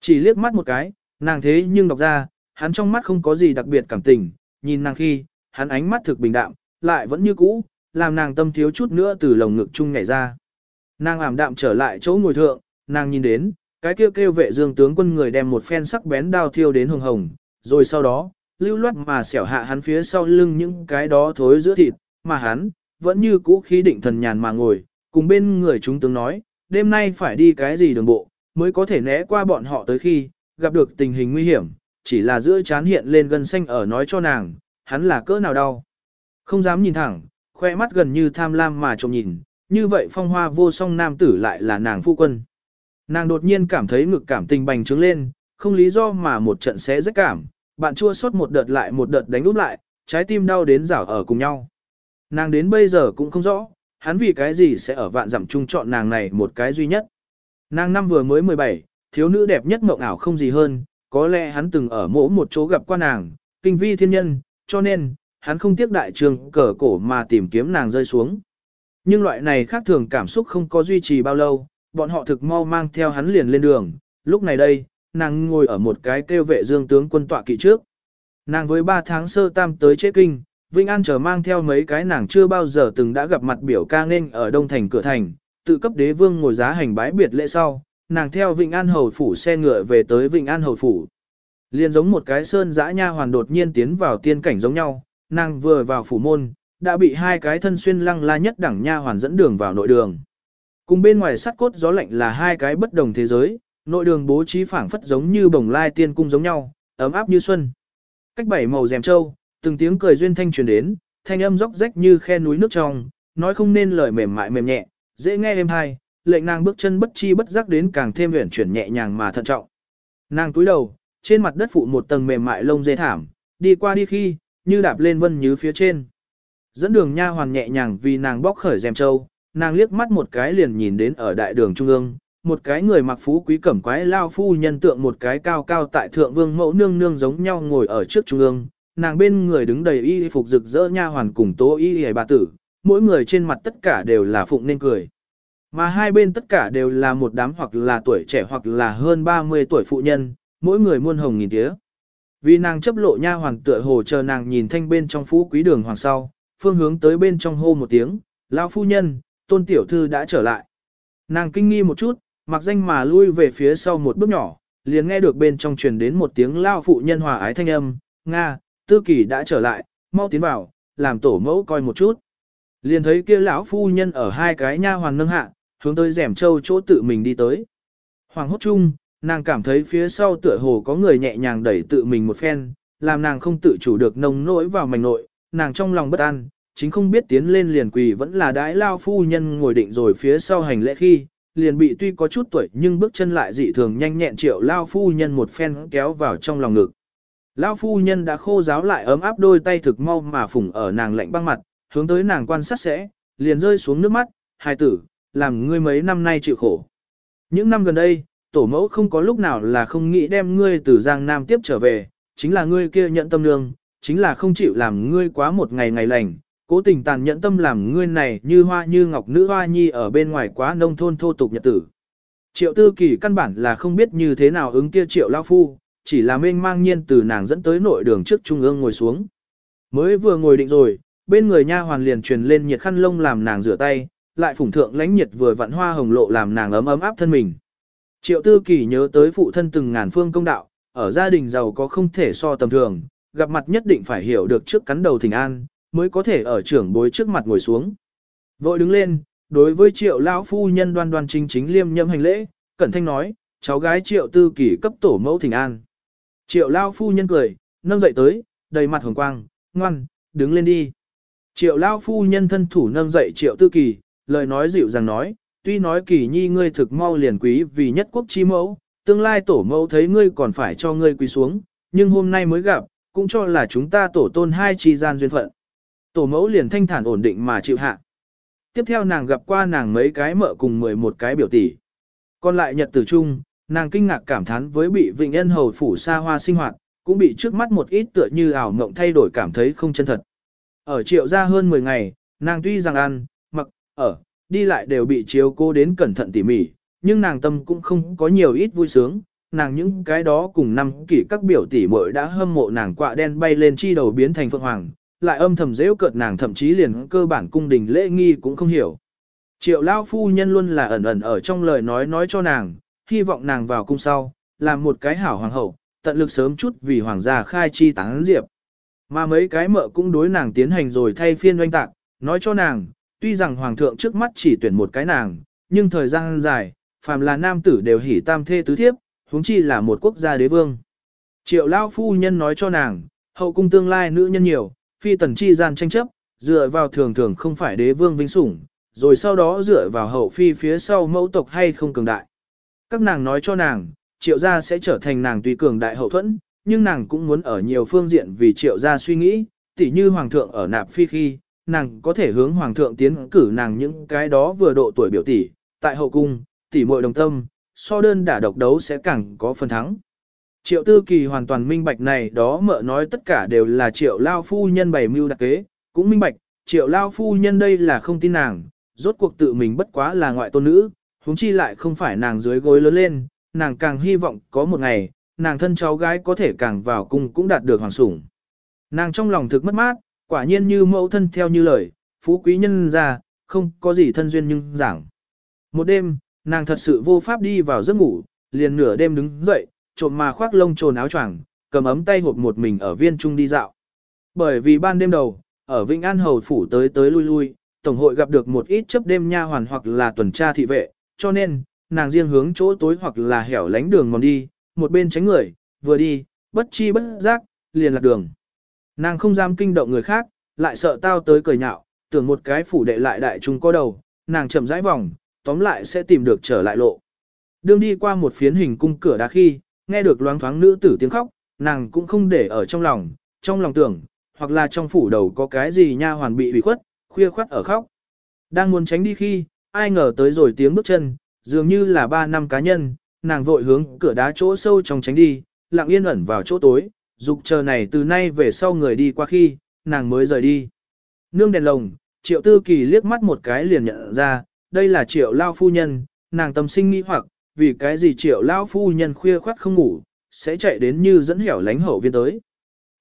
Chỉ liếc mắt một cái, nàng thế nhưng đọc ra, hắn trong mắt không có gì đặc biệt cảm tình, nhìn nàng khi, hắn ánh mắt thực bình đạm, lại vẫn như cũ, làm nàng tâm thiếu chút nữa từ lồng ngực chung nhảy ra. Nàng ảm đạm trở lại chỗ ngồi thượng, nàng nhìn đến, cái kêu kêu vệ dương tướng quân người đem một phen sắc bén đao thiêu đến hồng hồng, rồi sau đó, lưu loát mà xẻo hạ hắn phía sau lưng những cái đó thối giữa thịt, mà hắn, vẫn như cũ khí định thần nhàn mà ngồi, cùng bên người chúng tướng nói, đêm nay phải đi cái gì đường bộ, mới có thể né qua bọn họ tới khi, gặp được tình hình nguy hiểm, chỉ là giữa chán hiện lên gân xanh ở nói cho nàng, hắn là cỡ nào đau. Không dám nhìn thẳng, khoe mắt gần như tham lam mà trông nhìn, như vậy phong hoa vô song nam tử lại là nàng phu quân. Nàng đột nhiên cảm thấy ngực cảm tình bành trướng lên, không lý do mà một trận sẽ rất cảm, bạn chua xót một đợt lại một đợt đánh úp lại, trái tim đau đến rảo ở cùng nhau. Nàng đến bây giờ cũng không rõ, hắn vì cái gì sẽ ở vạn dặm chung chọn nàng này một cái duy nhất. Nàng năm vừa mới 17, thiếu nữ đẹp nhất mộng ảo không gì hơn, có lẽ hắn từng ở mỗi một chỗ gặp qua nàng, kinh vi thiên nhân, cho nên, hắn không tiếc đại trường cờ cổ mà tìm kiếm nàng rơi xuống. Nhưng loại này khác thường cảm xúc không có duy trì bao lâu, bọn họ thực mau mang theo hắn liền lên đường, lúc này đây, nàng ngồi ở một cái kêu vệ dương tướng quân tọa kỵ trước. Nàng với 3 tháng sơ tam tới chế kinh, Vinh An chờ mang theo mấy cái nàng chưa bao giờ từng đã gặp mặt biểu ca nên ở Đông Thành cửa thành, tự cấp đế vương ngồi giá hành bái biệt lễ sau, nàng theo Vinh An hầu phủ xe ngựa về tới Vinh An hầu phủ. Liên giống một cái sơn dã nha hoàn đột nhiên tiến vào tiên cảnh giống nhau, nàng vừa vào phủ môn, đã bị hai cái thân xuyên lăng la nhất đẳng nha hoàn dẫn đường vào nội đường. Cùng bên ngoài sắt cốt gió lạnh là hai cái bất đồng thế giới, nội đường bố trí phảng phất giống như bồng lai tiên cung giống nhau, ấm áp như xuân. Cách bảy màu rèm trâu, từng tiếng cười duyên thanh truyền đến, thanh âm róc rách như khe núi nước trong, nói không nên lời mềm mại mềm nhẹ, dễ nghe êm hay, lệnh nàng bước chân bất chi bất giác đến càng thêm uyển chuyển nhẹ nhàng mà thận trọng. Nàng túi đầu, trên mặt đất phụ một tầng mềm mại lông dê thảm, đi qua đi khi, như đạp lên vân như phía trên. Dẫn đường nha hoàn nhẹ nhàng vì nàng bóc khởi rèm trâu, nàng liếc mắt một cái liền nhìn đến ở đại đường trung ương, một cái người mặc phú quý cẩm quái lao phu nhân tượng một cái cao cao tại thượng vương mẫu nương nương giống nhau ngồi ở trước trung ương, nàng bên người đứng đầy y phục rực rỡ nha hoàn cùng tố y hề bà tử, mỗi người trên mặt tất cả đều là phụng nên cười. Mà hai bên tất cả đều là một đám hoặc là tuổi trẻ hoặc là hơn 30 tuổi phụ nhân, mỗi người muôn hồng nghìn tía. Vì nàng chấp lộ nha hoàng tựa hồ chờ nàng nhìn thanh bên trong phú quý đường hoàng sau, phương hướng tới bên trong hô một tiếng, lão phu nhân, tôn tiểu thư đã trở lại. Nàng kinh nghi một chút, mặc danh mà lui về phía sau một bước nhỏ, liền nghe được bên trong truyền đến một tiếng lao phụ nhân hòa ái thanh âm, Nga, tư kỳ đã trở lại, mau tiến vào, làm tổ mẫu coi một chút. Liền thấy kia lão phu nhân ở hai cái nha hoàn nâng hạ, hướng tới rèm châu chỗ tự mình đi tới. Hoàng hốt chung, nàng cảm thấy phía sau tựa hồ có người nhẹ nhàng đẩy tự mình một phen, làm nàng không tự chủ được nông nỗi vào mảnh nội, nàng trong lòng bất an, chính không biết tiến lên liền quỳ vẫn là đái lao phu nhân ngồi định rồi phía sau hành lễ khi, liền bị tuy có chút tuổi nhưng bước chân lại dị thường nhanh nhẹn triệu lao phu nhân một phen kéo vào trong lòng ngực. Lao phu nhân đã khô giáo lại ấm áp đôi tay thực mau mà phủng ở nàng lạnh băng mặt, hướng tới nàng quan sát sẽ, liền rơi xuống nước mắt, hài tử, làm ngươi mấy năm nay chịu khổ. Những năm gần đây, tổ mẫu không có lúc nào là không nghĩ đem ngươi từ Giang Nam tiếp trở về, chính là ngươi kia nhận tâm lương, chính là không chịu làm ngươi quá một ngày ngày lành, cố tình tàn nhẫn tâm làm ngươi này như hoa như ngọc nữ hoa nhi ở bên ngoài quá nông thôn thô tục nhật tử. Triệu tư kỳ căn bản là không biết như thế nào ứng kia triệu lao phu, chỉ là mênh mang nhiên từ nàng dẫn tới nội đường trước trung ương ngồi xuống. Mới vừa ngồi định rồi, bên người nha hoàn liền truyền lên nhiệt khăn lông làm nàng rửa tay, lại phủng thượng lãnh nhiệt vừa vặn hoa hồng lộ làm nàng ấm ấm áp thân mình. Triệu tư kỳ nhớ tới phụ thân từng ngàn phương công đạo, ở gia đình giàu có không thể so tầm thường, gặp mặt nhất định phải hiểu được trước cắn đầu thỉnh an, mới có thể ở trưởng bối trước mặt ngồi xuống. Vội đứng lên, đối với triệu lão phu nhân đoan đoan chính chính liêm nhâm hành lễ, cẩn thanh nói, cháu gái triệu tư Kỷ cấp tổ mẫu thỉnh an. Triệu lão phu nhân cười, nâng dậy tới, đầy mặt hồng quang, ngoan, đứng lên đi. Triệu lão phu nhân thân thủ nâng dậy triệu tư kỳ, lời nói dịu dàng nói, tuy nói kỳ nhi ngươi thực mau liền quý vì nhất quốc chi mẫu, tương lai tổ mẫu thấy ngươi còn phải cho ngươi quỳ xuống, nhưng hôm nay mới gặp, cũng cho là chúng ta tổ tôn hai chi gian duyên phận. Tổ mẫu liền thanh thản ổn định mà chịu hạ. Tiếp theo nàng gặp qua nàng mấy cái mợ cùng 11 cái biểu tỷ. Còn lại nhật tử chung, nàng kinh ngạc cảm thán với bị Vịnh Ân Hầu phủ xa hoa sinh hoạt, cũng bị trước mắt một ít tựa như ảo mộng thay đổi cảm thấy không chân thật. Ở triệu gia hơn 10 ngày, nàng tuy rằng ăn, mặc, ở, đi lại đều bị chiếu cô đến cẩn thận tỉ mỉ, nhưng nàng tâm cũng không có nhiều ít vui sướng, nàng những cái đó cùng năm kỷ các biểu tỷ muội đã hâm mộ nàng quạ đen bay lên chi đầu biến thành phượng hoàng, lại âm thầm dễ cợt nàng thậm chí liền cơ bản cung đình lễ nghi cũng không hiểu. Triệu lão phu nhân luôn là ẩn ẩn ở trong lời nói nói cho nàng, hy vọng nàng vào cung sau, làm một cái hảo hoàng hậu, tận lực sớm chút vì hoàng gia khai chi tán diệp. Mà mấy cái mợ cũng đối nàng tiến hành rồi thay phiên oanh tạc, nói cho nàng, tuy rằng hoàng thượng trước mắt chỉ tuyển một cái nàng, nhưng thời gian dài, phàm là nam tử đều hỉ tam thê tứ thiếp, huống chi là một quốc gia đế vương. Triệu Lão phu nhân nói cho nàng, hậu cung tương lai nữ nhân nhiều, phi tần chi gian tranh chấp, dựa vào thường thường không phải đế vương vinh sủng, rồi sau đó dựa vào hậu phi phía sau mẫu tộc hay không cường đại. Các nàng nói cho nàng, triệu gia sẽ trở thành nàng tùy cường đại hậu thuẫn, nhưng nàng cũng muốn ở nhiều phương diện vì triệu gia suy nghĩ, tỉ như hoàng thượng ở nạp phi khi, nàng có thể hướng hoàng thượng tiến cử nàng những cái đó vừa độ tuổi biểu tỷ, tại hậu cung, tỷ muội đồng tâm, so đơn đả độc đấu sẽ càng có phần thắng. Triệu tư kỳ hoàn toàn minh bạch này đó mợ nói tất cả đều là triệu lao phu nhân bày mưu đặc kế, cũng minh bạch, triệu lao phu nhân đây là không tin nàng, rốt cuộc tự mình bất quá là ngoại tôn nữ, huống chi lại không phải nàng dưới gối lớn lên, nàng càng hy vọng có một ngày, nàng thân cháu gái có thể càng vào cung cũng đạt được hoàng sủng. Nàng trong lòng thực mất mát, quả nhiên như mẫu thân theo như lời, phú quý nhân ra, không có gì thân duyên nhưng giảng. Một đêm, nàng thật sự vô pháp đi vào giấc ngủ, liền nửa đêm đứng dậy, trộm mà khoác lông trồn áo choàng, cầm ấm tay hộp một mình ở viên trung đi dạo. Bởi vì ban đêm đầu, ở Vĩnh An Hầu Phủ tới tới lui lui, Tổng hội gặp được một ít chấp đêm nha hoàn hoặc là tuần tra thị vệ, cho nên, nàng riêng hướng chỗ tối hoặc là hẻo lánh đường mòn đi, một bên tránh người, vừa đi, bất chi bất giác, liền lạc đường. Nàng không dám kinh động người khác, lại sợ tao tới cười nhạo, tưởng một cái phủ đệ lại đại trung có đầu, nàng chậm rãi vòng, tóm lại sẽ tìm được trở lại lộ. Đương đi qua một phiến hình cung cửa đá khi, nghe được loáng thoáng nữ tử tiếng khóc, nàng cũng không để ở trong lòng, trong lòng tưởng, hoặc là trong phủ đầu có cái gì nha hoàn bị ủy khuất, khuya khoắt ở khóc. Đang muốn tránh đi khi, ai ngờ tới rồi tiếng bước chân, dường như là ba năm cá nhân, nàng vội hướng cửa đá chỗ sâu trong tránh đi, lặng yên ẩn vào chỗ tối, dục chờ này từ nay về sau người đi qua khi, nàng mới rời đi. Nương đèn lồng, triệu tư kỳ liếc mắt một cái liền nhận ra, đây là triệu lao phu nhân, nàng tâm sinh nghi hoặc, vì cái gì triệu lao phu nhân khuya khoát không ngủ, sẽ chạy đến như dẫn hẻo lánh hậu viên tới.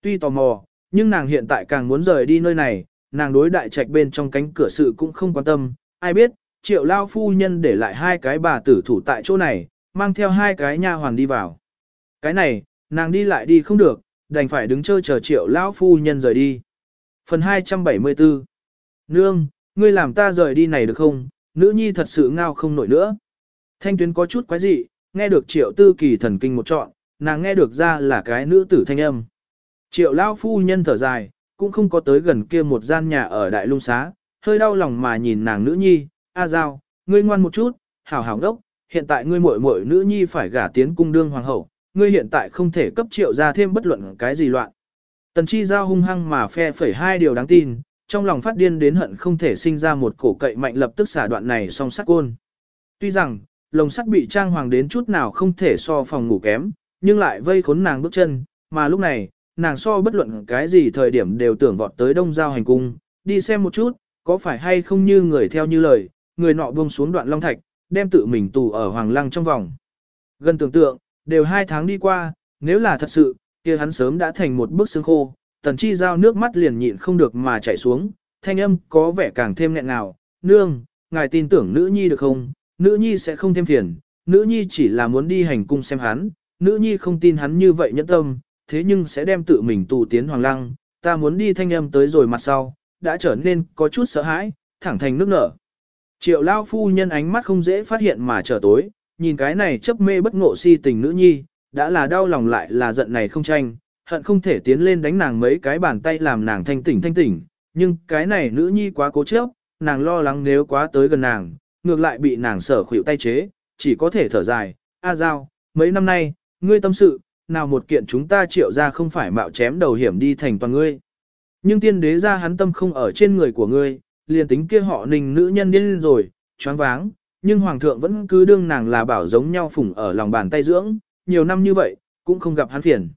Tuy tò mò, nhưng nàng hiện tại càng muốn rời đi nơi này, nàng đối đại trạch bên trong cánh cửa sự cũng không quan tâm, ai biết, triệu lao phu nhân để lại hai cái bà tử thủ tại chỗ này, mang theo hai cái nha hoàn đi vào. Cái này, nàng đi lại đi không được, đành phải đứng chơi chờ triệu lao phu nhân rời đi. Phần 274 Nương, ngươi làm ta rời đi này được không? Nữ nhi thật sự ngao không nổi nữa. Thanh tuyến có chút quái dị, nghe được triệu tư kỳ thần kinh một trọn, nàng nghe được ra là cái nữ tử thanh âm. Triệu lao phu nhân thở dài, cũng không có tới gần kia một gian nhà ở đại lung xá, hơi đau lòng mà nhìn nàng nữ nhi, A Giao, ngươi ngoan một chút, hảo hảo đốc, hiện tại ngươi muội muội nữ nhi phải gả tiến cung đương hoàng hậu, ngươi hiện tại không thể cấp triệu ra thêm bất luận cái gì loạn. Tần chi giao hung hăng mà phe phẩy hai điều đáng tin, trong lòng phát điên đến hận không thể sinh ra một cổ cậy mạnh lập tức xả đoạn này song sắt côn. Tuy rằng, lồng sắt bị trang hoàng đến chút nào không thể so phòng ngủ kém, nhưng lại vây khốn nàng bước chân, mà lúc này, nàng so bất luận cái gì thời điểm đều tưởng vọt tới đông giao hành cung, đi xem một chút, có phải hay không như người theo như lời, người nọ buông xuống đoạn long thạch, đem tự mình tù ở hoàng lăng trong vòng. Gần tưởng tượng, đều hai tháng đi qua, nếu là thật sự, kia hắn sớm đã thành một bức xương khô, tần chi giao nước mắt liền nhịn không được mà chảy xuống, thanh âm có vẻ càng thêm nghẹn ngào, nương, ngài tin tưởng nữ nhi được không, nữ nhi sẽ không thêm phiền, nữ nhi chỉ là muốn đi hành cung xem hắn, nữ nhi không tin hắn như vậy nhẫn tâm, thế nhưng sẽ đem tự mình tù tiến hoàng lăng, ta muốn đi thanh âm tới rồi mặt sau, đã trở nên có chút sợ hãi, thẳng thành nước nở. Triệu lao phu nhân ánh mắt không dễ phát hiện mà trở tối, nhìn cái này chấp mê bất ngộ si tình nữ nhi, đã là đau lòng lại là giận này không tranh, hận không thể tiến lên đánh nàng mấy cái bàn tay làm nàng thanh tỉnh thanh tỉnh, nhưng cái này nữ nhi quá cố chấp, nàng lo lắng nếu quá tới gần nàng, ngược lại bị nàng sở khuỷu tay chế, chỉ có thể thở dài, A Giao, mấy năm nay, ngươi tâm sự, nào một kiện chúng ta triệu ra không phải mạo chém đầu hiểm đi thành toàn ngươi. Nhưng tiên đế ra hắn tâm không ở trên người của ngươi, liền tính kia họ ninh nữ nhân điên rồi, choáng váng, nhưng hoàng thượng vẫn cứ đương nàng là bảo giống nhau phủng ở lòng bàn tay dưỡng, nhiều năm như vậy, cũng không gặp hắn phiền.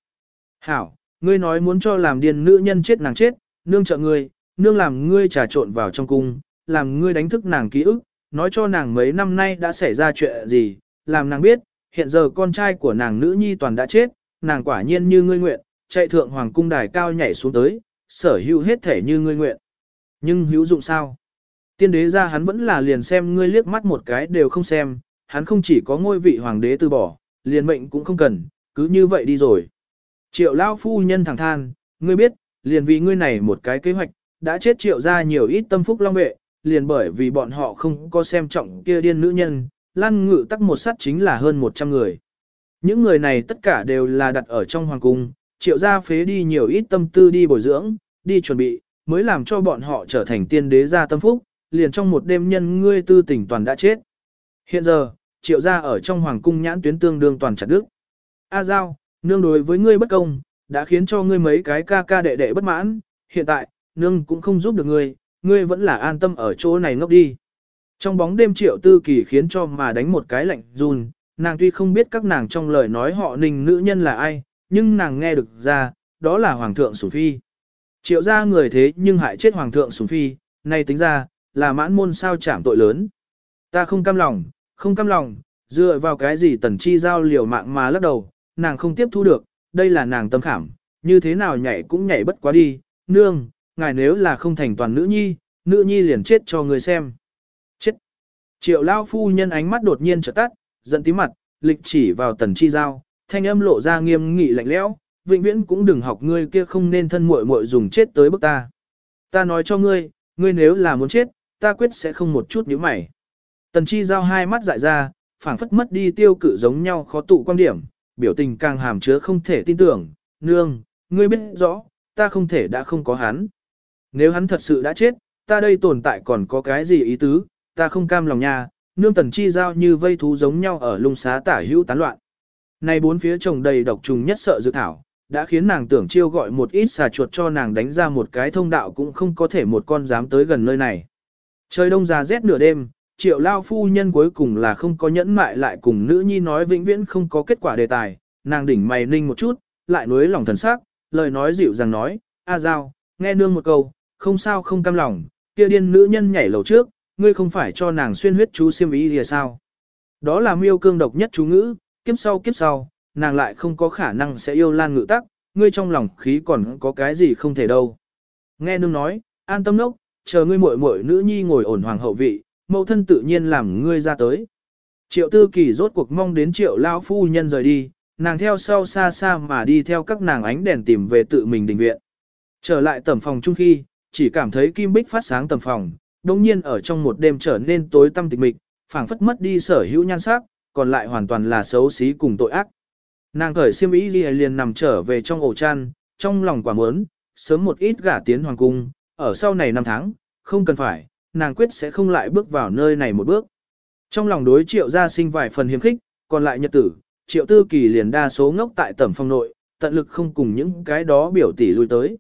Hảo, ngươi nói muốn cho làm điên nữ nhân chết nàng chết, nương trợ ngươi, nương làm ngươi trà trộn vào trong cung, làm ngươi đánh thức nàng ký ức, nói cho nàng mấy năm nay đã xảy ra chuyện gì, làm nàng biết, hiện giờ con trai của nàng nữ nhi toàn đã chết, nàng quả nhiên như ngươi nguyện, chạy thượng hoàng cung đài cao nhảy xuống tới, sở hữu hết thể như ngươi nguyện. Nhưng hữu dụng sao? Tiên đế ra hắn vẫn là liền xem ngươi liếc mắt một cái đều không xem, hắn không chỉ có ngôi vị hoàng đế từ bỏ, liền mệnh cũng không cần, cứ như vậy đi rồi. Triệu lao phu nhân thẳng than, ngươi biết, liền vì ngươi này một cái kế hoạch, đã chết triệu ra nhiều ít tâm phúc long vệ, liền bởi vì bọn họ không có xem trọng kia điên nữ nhân, lan ngự tắc một sát chính là hơn 100 người. Những người này tất cả đều là đặt ở trong hoàng cung, triệu gia phế đi nhiều ít tâm tư đi bồi dưỡng, đi chuẩn bị, mới làm cho bọn họ trở thành tiên đế gia tâm phúc, liền trong một đêm nhân ngươi tư tỉnh toàn đã chết. Hiện giờ, triệu gia ở trong hoàng cung nhãn tuyến tương đương toàn chặt đức. A Giao, nương đối với ngươi bất công, đã khiến cho ngươi mấy cái ca ca đệ đệ bất mãn, hiện tại, nương cũng không giúp được ngươi, ngươi vẫn là an tâm ở chỗ này ngốc đi. Trong bóng đêm triệu tư kỳ khiến cho mà đánh một cái lạnh run, nàng tuy không biết các nàng trong lời nói họ ninh nữ nhân là ai, nhưng nàng nghe được ra, đó là Hoàng thượng Sủng Phi. Triệu ra người thế nhưng hại chết Hoàng thượng Sủng Phi, này tính ra, là mãn môn sao chảm tội lớn. Ta không cam lòng, không cam lòng, dựa vào cái gì tần chi giao liều mạng mà lắc đầu, nàng không tiếp thu được, đây là nàng tâm khảm, như thế nào nhảy cũng nhảy bất quá đi, nương, ngài nếu là không thành toàn nữ nhi, nữ nhi liền chết cho người xem. Chết. Triệu lao phu nhân ánh mắt đột nhiên trở tắt, giận tí mặt, lịch chỉ vào tần chi giao, thanh âm lộ ra nghiêm nghị lạnh lẽo, vĩnh viễn cũng đừng học ngươi kia không nên thân muội muội dùng chết tới bức ta. Ta nói cho ngươi, ngươi nếu là muốn chết, ta quyết sẽ không một chút nhíu mày. Tần chi giao hai mắt dại ra, phảng phất mất đi tiêu cự giống nhau khó tụ quan điểm, biểu tình càng hàm chứa không thể tin tưởng, nương, ngươi biết rõ, ta không thể đã không có hắn. Nếu hắn thật sự đã chết, ta đây tồn tại còn có cái gì ý tứ, ta không cam lòng nha, nương tần chi giao như vây thú giống nhau ở lung xá tả hữu tán loạn. Này bốn phía trồng đầy độc trùng nhất sợ dự thảo, đã khiến nàng tưởng chiêu gọi một ít xà chuột cho nàng đánh ra một cái thông đạo cũng không có thể một con dám tới gần nơi này. Trời đông già rét nửa đêm, triệu lao phu nhân cuối cùng là không có nhẫn mại lại cùng nữ nhi nói vĩnh viễn không có kết quả đề tài, nàng đỉnh mày ninh một chút, lại nuối lòng thần sắc, lời nói dịu dàng nói, A Giao, nghe nương một câu, không sao không cam lòng, kia điên nữ nhân nhảy lầu trước, ngươi không phải cho nàng xuyên huyết chú siêm ý thì sao? Đó là miêu cương độc nhất chú ngữ, kiếp sau kiếp sau, nàng lại không có khả năng sẽ yêu lan ngự tắc, ngươi trong lòng khí còn có cái gì không thể đâu. Nghe nương nói, an tâm nốc, chờ ngươi muội muội nữ nhi ngồi ổn hoàng hậu vị, mẫu thân tự nhiên làm ngươi ra tới. Triệu tư kỳ rốt cuộc mong đến triệu lão phu nhân rời đi, nàng theo sau xa xa mà đi theo các nàng ánh đèn tìm về tự mình đình viện. Trở lại tầm phòng chung khi, chỉ cảm thấy kim bích phát sáng tầm phòng, đồng nhiên ở trong một đêm trở nên tối tăm tịch mịch, phảng phất mất đi sở hữu nhan sắc, còn lại hoàn toàn là xấu xí cùng tội ác. Nàng khởi siêm ý liền, liền nằm trở về trong ổ chăn, trong lòng quả muốn, sớm một ít gả tiến hoàng cung, ở sau này năm tháng, không cần phải, nàng quyết sẽ không lại bước vào nơi này một bước. Trong lòng đối triệu gia sinh vài phần hiếm khích, còn lại nhật tử, triệu tư kỳ liền đa số ngốc tại tẩm phong nội, tận lực không cùng những cái đó biểu tỷ lui tới.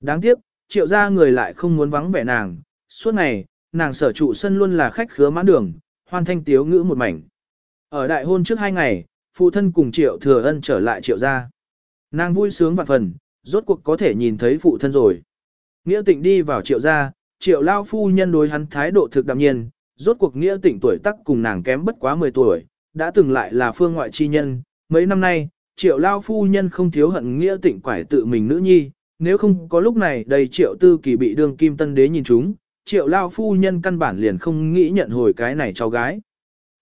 Đáng tiếc, triệu gia người lại không muốn vắng vẻ nàng, suốt ngày, nàng sở trụ sân luôn là khách khứa mãn đường, hoan thanh tiếu ngữ một mảnh. Ở đại hôn trước hai ngày, phụ thân cùng triệu thừa ân trở lại triệu gia. Nàng vui sướng vạn phần, rốt cuộc có thể nhìn thấy phụ thân rồi. Nghĩa tịnh đi vào triệu gia, triệu lao phu nhân đối hắn thái độ thực đạm nhiên, rốt cuộc nghĩa tịnh tuổi tác cùng nàng kém bất quá 10 tuổi, đã từng lại là phương ngoại chi nhân, mấy năm nay, triệu lao phu nhân không thiếu hận nghĩa tịnh quải tự mình nữ nhi, nếu không có lúc này đầy triệu tư kỳ bị đương kim tân đế nhìn chúng, triệu lao phu nhân căn bản liền không nghĩ nhận hồi cái này cháu gái.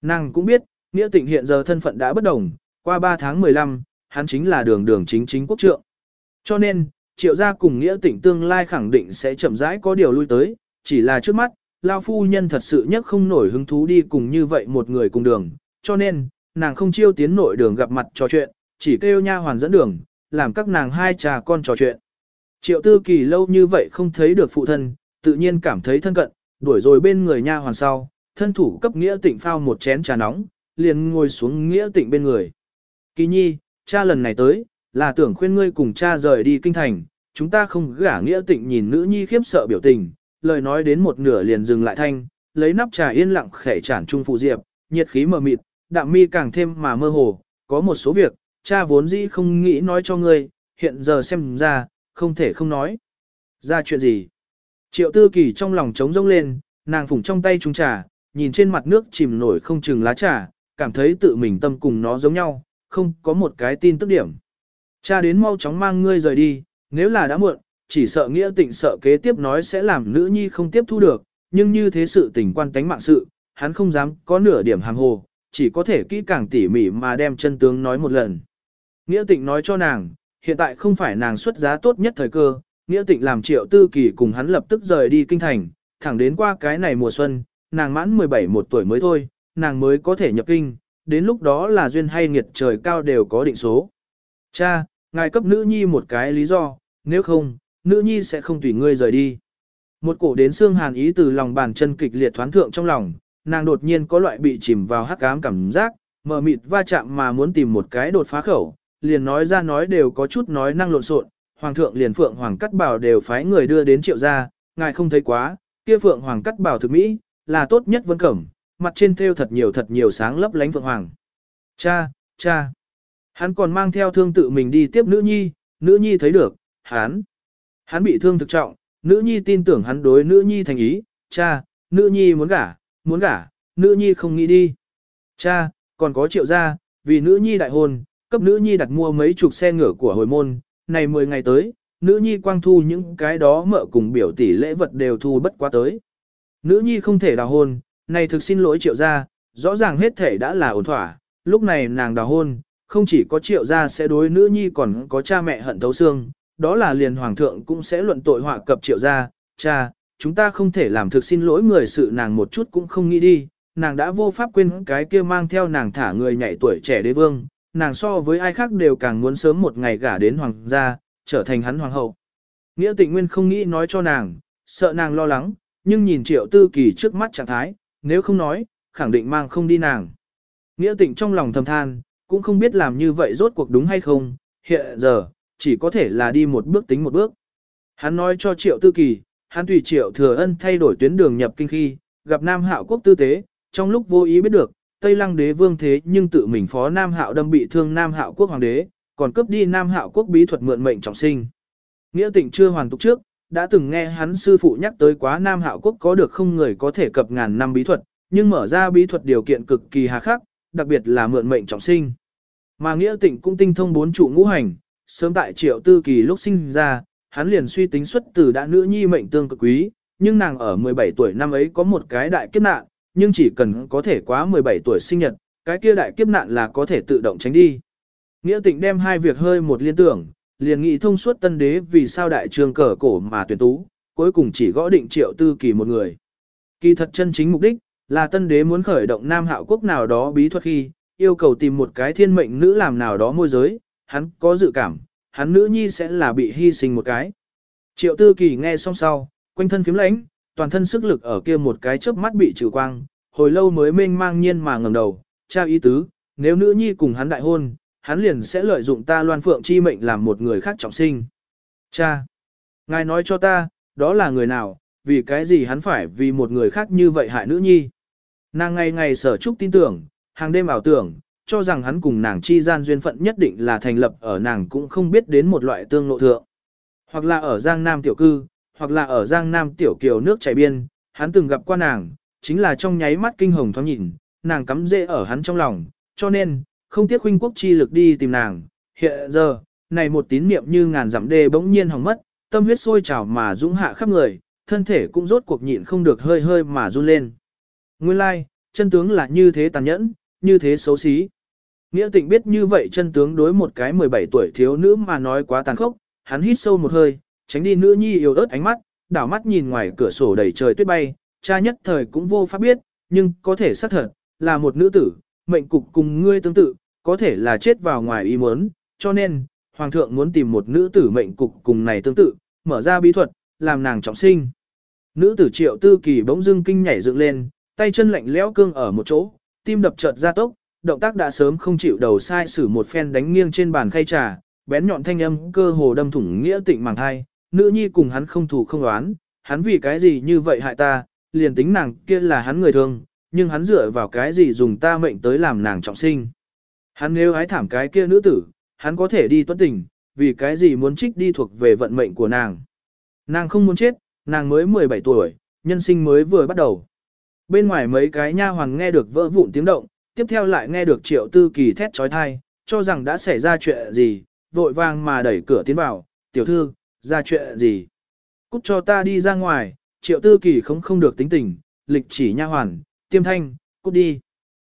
Nàng cũng biết, nghĩa tịnh hiện giờ thân phận đã bất đồng, qua 3 tháng 15, hắn chính là đường đường chính chính quốc trượng. Cho nên, triệu gia cùng nghĩa tịnh tương lai khẳng định sẽ chậm rãi có điều lui tới, chỉ là trước mắt, lao phu nhân thật sự nhất không nổi hứng thú đi cùng như vậy một người cùng đường, cho nên, nàng không chiêu tiến nội đường gặp mặt trò chuyện, chỉ kêu nha hoàn dẫn đường, làm các nàng hai trà con trò chuyện. Triệu tư kỳ lâu như vậy không thấy được phụ thân, tự nhiên cảm thấy thân cận, đuổi rồi bên người nha hoàn sau, thân thủ cấp nghĩa tịnh phao một chén trà nóng, liền ngồi xuống nghĩa tịnh bên người. Kỳ nhi, cha lần này tới, là tưởng khuyên ngươi cùng cha rời đi kinh thành, chúng ta không gả nghĩa tịnh nhìn nữ nhi khiếp sợ biểu tình, lời nói đến một nửa liền dừng lại thanh, lấy nắp trà yên lặng khẽ chản trung phụ diệp, nhiệt khí mờ mịt, đạm mi càng thêm mà mơ hồ, có một số việc, cha vốn dĩ không nghĩ nói cho ngươi, hiện giờ xem ra, không thể không nói. Ra chuyện gì? Triệu tư kỳ trong lòng trống rông lên, nàng phủng trong tay trung trà, nhìn trên mặt nước chìm nổi không chừng lá trà, cảm thấy tự mình tâm cùng nó giống nhau, không có một cái tin tức điểm. Cha đến mau chóng mang ngươi rời đi, nếu là đã muộn, chỉ sợ nghĩa tịnh sợ kế tiếp nói sẽ làm nữ nhi không tiếp thu được, nhưng như thế sự tình quan tánh mạng sự, hắn không dám có nửa điểm hàng hồ, chỉ có thể kỹ càng tỉ mỉ mà đem chân tướng nói một lần. Nghĩa tịnh nói cho nàng, hiện tại không phải nàng xuất giá tốt nhất thời cơ, nghĩa tịnh làm triệu tư kỳ cùng hắn lập tức rời đi kinh thành, thẳng đến qua cái này mùa xuân, nàng mãn 17 một tuổi mới thôi, nàng mới có thể nhập kinh, đến lúc đó là duyên hay nghiệt trời cao đều có định số. Cha, ngài cấp nữ nhi một cái lý do, nếu không, nữ nhi sẽ không tùy ngươi rời đi. Một cổ đến xương hàn ý từ lòng bàn chân kịch liệt thoán thượng trong lòng, nàng đột nhiên có loại bị chìm vào hắc ám cảm giác, mở mịt va chạm mà muốn tìm một cái đột phá khẩu, liền nói ra nói đều có chút nói năng lộn xộn, hoàng thượng liền phượng hoàng cắt bảo đều phái người đưa đến triệu gia, ngài không thấy quá, kia phượng hoàng cắt bảo thực mỹ, là tốt nhất vân cẩm, mặt trên thêu thật nhiều thật nhiều sáng lấp lánh phượng hoàng. Cha, cha. Hắn còn mang theo thương tự mình đi tiếp nữ nhi, nữ nhi thấy được, hắn. Hắn bị thương thực trọng, nữ nhi tin tưởng hắn đối nữ nhi thành ý, cha, nữ nhi muốn gả, muốn gả, nữ nhi không nghĩ đi. Cha, còn có triệu gia, vì nữ nhi đại hôn, cấp nữ nhi đặt mua mấy chục xe ngựa của hồi môn, này 10 ngày tới, nữ nhi quang thu những cái đó mợ cùng biểu tỷ lễ vật đều thu bất quá tới. Nữ nhi không thể đào hôn, này thực xin lỗi triệu gia, rõ ràng hết thể đã là ổn thỏa, lúc này nàng đào hôn, không chỉ có triệu gia sẽ đối nữ nhi còn có cha mẹ hận thấu xương, đó là liền hoàng thượng cũng sẽ luận tội họa cập triệu gia, cha, chúng ta không thể làm thực xin lỗi người sự nàng một chút cũng không nghĩ đi, nàng đã vô pháp quên cái kia mang theo nàng thả người nhảy tuổi trẻ đế vương, nàng so với ai khác đều càng muốn sớm một ngày gả đến hoàng gia, trở thành hắn hoàng hậu. Nghĩa tịnh nguyên không nghĩ nói cho nàng, sợ nàng lo lắng, nhưng nhìn triệu tư kỳ trước mắt trạng thái, nếu không nói, khẳng định mang không đi nàng. Nghĩa tịnh trong lòng thầm than, cũng không biết làm như vậy rốt cuộc đúng hay không, hiện giờ, chỉ có thể là đi một bước tính một bước. Hắn nói cho triệu tư kỳ, hắn tùy triệu thừa ân thay đổi tuyến đường nhập kinh khi, gặp Nam Hạo quốc tư tế, trong lúc vô ý biết được, Tây Lăng đế vương thế nhưng tự mình phó Nam Hạo đâm bị thương Nam Hạo quốc hoàng đế, còn cướp đi Nam Hạo quốc bí thuật mượn mệnh trọng sinh. Nghĩa tịnh chưa hoàn tục trước, đã từng nghe hắn sư phụ nhắc tới quá Nam Hạo quốc có được không người có thể cập ngàn năm bí thuật, nhưng mở ra bí thuật điều kiện cực kỳ hà khắc, đặc biệt là mượn mệnh trọng sinh. Mà Nghĩa tịnh cũng tinh thông bốn trụ ngũ hành, sớm tại triệu tư kỳ lúc sinh ra, hắn liền suy tính xuất từ đã nữ nhi mệnh tương cực quý, nhưng nàng ở 17 tuổi năm ấy có một cái đại kiếp nạn, nhưng chỉ cần có thể quá 17 tuổi sinh nhật, cái kia đại kiếp nạn là có thể tự động tránh đi. Nghĩa tịnh đem hai việc hơi một liên tưởng, liền nghĩ thông suốt tân đế vì sao đại trường cờ cổ mà tuyển tú, cuối cùng chỉ gõ định triệu tư kỳ một người. Kỳ thật chân chính mục đích, là tân đế muốn khởi động nam hạo quốc nào đó bí thuật khi, yêu cầu tìm một cái thiên mệnh nữ làm nào đó môi giới, hắn có dự cảm, hắn nữ nhi sẽ là bị hy sinh một cái. Triệu tư kỳ nghe xong sau, quanh thân phím lãnh, toàn thân sức lực ở kia một cái chớp mắt bị trừ quang, hồi lâu mới mênh mang nhiên mà ngẩng đầu, trao ý tứ, nếu nữ nhi cùng hắn đại hôn, hắn liền sẽ lợi dụng ta loan phượng chi mệnh làm một người khác trọng sinh. Cha! Ngài nói cho ta, đó là người nào, vì cái gì hắn phải vì một người khác như vậy hại nữ nhi. Nàng ngày ngày sở trúc tin tưởng, hàng đêm ảo tưởng, cho rằng hắn cùng nàng chi gian duyên phận nhất định là thành lập ở nàng cũng không biết đến một loại tương lộ thượng. Hoặc là ở Giang Nam tiểu cư, hoặc là ở Giang Nam tiểu kiều nước chảy biên, hắn từng gặp qua nàng, chính là trong nháy mắt kinh hồng thoáng nhìn, nàng cắm rễ ở hắn trong lòng, cho nên, không tiếc huynh quốc chi lực đi tìm nàng. Hiện giờ, này một tín niệm như ngàn dặm đê bỗng nhiên hỏng mất, tâm huyết sôi trào mà dũng hạ khắp người, thân thể cũng rốt cuộc nhịn không được hơi hơi mà run lên. Nguyên lai, like, chân tướng là như thế tàn nhẫn, như thế xấu xí. Nghĩa tịnh biết như vậy chân tướng đối một cái 17 tuổi thiếu nữ mà nói quá tàn khốc, hắn hít sâu một hơi, tránh đi nữ nhi yếu ớt ánh mắt, đảo mắt nhìn ngoài cửa sổ đầy trời tuyết bay, cha nhất thời cũng vô pháp biết, nhưng có thể xác thật, là một nữ tử, mệnh cục cùng ngươi tương tự, có thể là chết vào ngoài ý muốn, cho nên, hoàng thượng muốn tìm một nữ tử mệnh cục cùng này tương tự, mở ra bí thuật, làm nàng trọng sinh. Nữ tử triệu tư kỳ bỗng dưng kinh nhảy dựng lên, tay chân lạnh lẽo cương ở một chỗ, tim đập chợt ra tốc, động tác đã sớm không chịu đầu sai sử một phen đánh nghiêng trên bàn khay trà, bén nhọn thanh âm cơ hồ đâm thủng nghĩa tịnh màng thai, nữ nhi cùng hắn không thủ không đoán, hắn vì cái gì như vậy hại ta, liền tính nàng kia là hắn người thương, nhưng hắn dựa vào cái gì dùng ta mệnh tới làm nàng trọng sinh. Hắn nếu ái thảm cái kia nữ tử, hắn có thể đi tuấn tình, vì cái gì muốn trích đi thuộc về vận mệnh của nàng. Nàng không muốn chết, nàng mới 17 tuổi, nhân sinh mới vừa bắt đầu. Bên ngoài mấy cái nha hoàng nghe được vỡ vụn tiếng động, tiếp theo lại nghe được triệu tư kỳ thét trói thai, cho rằng đã xảy ra chuyện gì, vội vàng mà đẩy cửa tiến vào, tiểu thư, ra chuyện gì. Cút cho ta đi ra ngoài, triệu tư kỳ không không được tính tình, lịch chỉ nha hoàn, tiêm thanh, cút đi.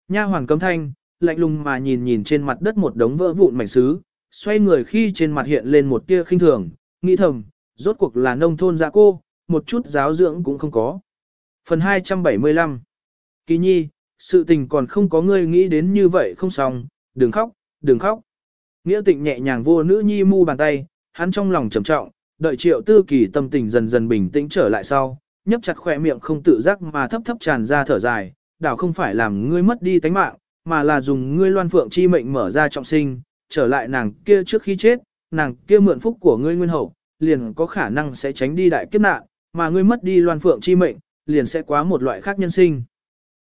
Nha hoàn cấm thanh, lạnh lùng mà nhìn nhìn trên mặt đất một đống vỡ vụn mảnh sứ, xoay người khi trên mặt hiện lên một tia khinh thường, nghĩ thầm, rốt cuộc là nông thôn dạ cô, một chút giáo dưỡng cũng không có. Phần 275 Kỳ nhi, sự tình còn không có ngươi nghĩ đến như vậy không xong, đừng khóc, đừng khóc. Nghĩa tịnh nhẹ nhàng vô nữ nhi mu bàn tay, hắn trong lòng trầm trọng, đợi triệu tư kỳ tâm tình dần dần bình tĩnh trở lại sau, nhấp chặt khỏe miệng không tự giác mà thấp thấp tràn ra thở dài, đảo không phải làm ngươi mất đi tánh mạng, mà là dùng ngươi loan phượng chi mệnh mở ra trọng sinh, trở lại nàng kia trước khi chết, nàng kia mượn phúc của ngươi nguyên hậu, liền có khả năng sẽ tránh đi đại kiếp nạn, mà ngươi mất đi loan phượng chi mệnh, liền sẽ quá một loại khác nhân sinh.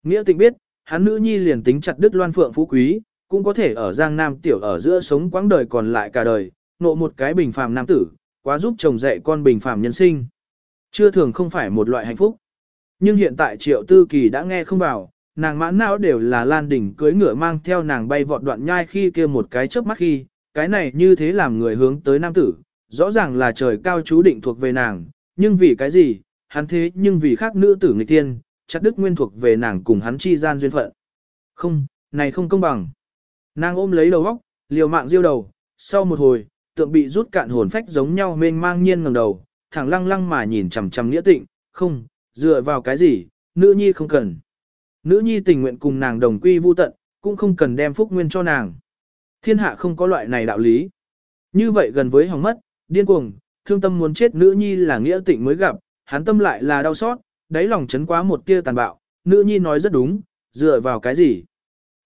Nghĩa tịnh biết, hắn nữ nhi liền tính chặt đứt loan phượng phú quý, cũng có thể ở Giang Nam tiểu ở giữa sống quãng đời còn lại cả đời, nộ một cái bình phàm nam tử, quá giúp chồng dạy con bình phàm nhân sinh. Chưa thường không phải một loại hạnh phúc. Nhưng hiện tại triệu tư kỳ đã nghe không vào, nàng mãn não đều là lan đỉnh cưới ngựa mang theo nàng bay vọt đoạn nhai khi kia một cái chớp mắt khi, cái này như thế làm người hướng tới nam tử, rõ ràng là trời cao chú định thuộc về nàng, nhưng vì cái gì, hắn thế nhưng vì khác nữ tử người tiên, chặt đức nguyên thuộc về nàng cùng hắn chi gian duyên phận. Không, này không công bằng. Nàng ôm lấy đầu góc, liều mạng diêu đầu, sau một hồi, tượng bị rút cạn hồn phách giống nhau mênh mang nhiên ngẩng đầu, thẳng lăng lăng mà nhìn chằm chằm nghĩa tịnh, không, dựa vào cái gì, nữ nhi không cần. Nữ nhi tình nguyện cùng nàng đồng quy vu tận, cũng không cần đem phúc nguyên cho nàng. Thiên hạ không có loại này đạo lý. Như vậy gần với hỏng mất, điên cuồng, thương tâm muốn chết nữ nhi là nghĩa tịnh mới gặp, hắn tâm lại là đau xót, đáy lòng chấn quá một tia tàn bạo, nữ nhi nói rất đúng, dựa vào cái gì.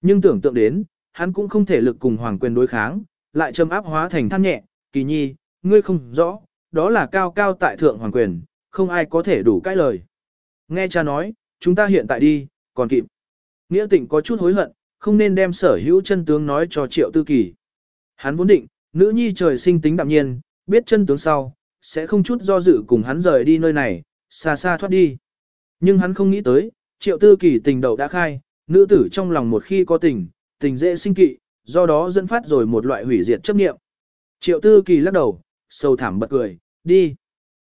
Nhưng tưởng tượng đến, hắn cũng không thể lực cùng hoàng quyền đối kháng, lại châm áp hóa thành than nhẹ, kỳ nhi, ngươi không rõ, đó là cao cao tại thượng hoàng quyền, không ai có thể đủ cái lời. Nghe cha nói, chúng ta hiện tại đi, còn kịp. Nghĩa tịnh có chút hối hận, không nên đem sở hữu chân tướng nói cho triệu tư kỳ. Hắn vốn định, nữ nhi trời sinh tính đạm nhiên, biết chân tướng sau, sẽ không chút do dự cùng hắn rời đi nơi này, xa xa thoát đi. Nhưng hắn không nghĩ tới, triệu tư kỳ tình đầu đã khai, nữ tử trong lòng một khi có tình, tình dễ sinh kỵ, do đó dẫn phát rồi một loại hủy diệt chấp niệm. Triệu tư kỳ lắc đầu, sâu thảm bật cười, đi.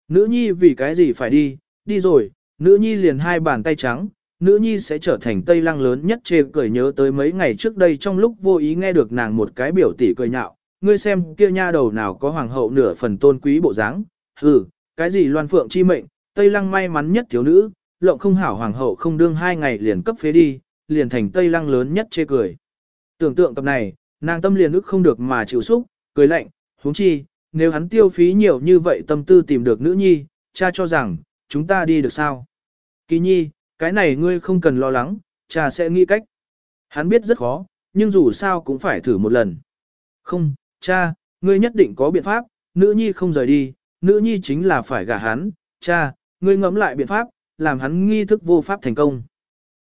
Nữ nhi vì cái gì phải đi, đi rồi, nữ nhi liền hai bàn tay trắng, nữ nhi sẽ trở thành tây lăng lớn nhất chê cười nhớ tới mấy ngày trước đây trong lúc vô ý nghe được nàng một cái biểu tỷ cười nhạo, ngươi xem kia nha đầu nào có hoàng hậu nửa phần tôn quý bộ dáng, hừ, cái gì loan phượng chi mệnh, tây lăng may mắn nhất thiếu nữ, lộng không hảo hoàng hậu không đương hai ngày liền cấp phế đi, liền thành tây lăng lớn nhất chê cười. Tưởng tượng tập này, nàng tâm liền ức không được mà chịu xúc, cười lạnh, huống chi, nếu hắn tiêu phí nhiều như vậy tâm tư tìm được nữ nhi, cha cho rằng, chúng ta đi được sao? Kỳ nhi, cái này ngươi không cần lo lắng, cha sẽ nghĩ cách. Hắn biết rất khó, nhưng dù sao cũng phải thử một lần. Không, cha, ngươi nhất định có biện pháp, nữ nhi không rời đi, nữ nhi chính là phải gả hắn, cha, ngươi ngẫm lại biện pháp, làm hắn nghi thức vô pháp thành công.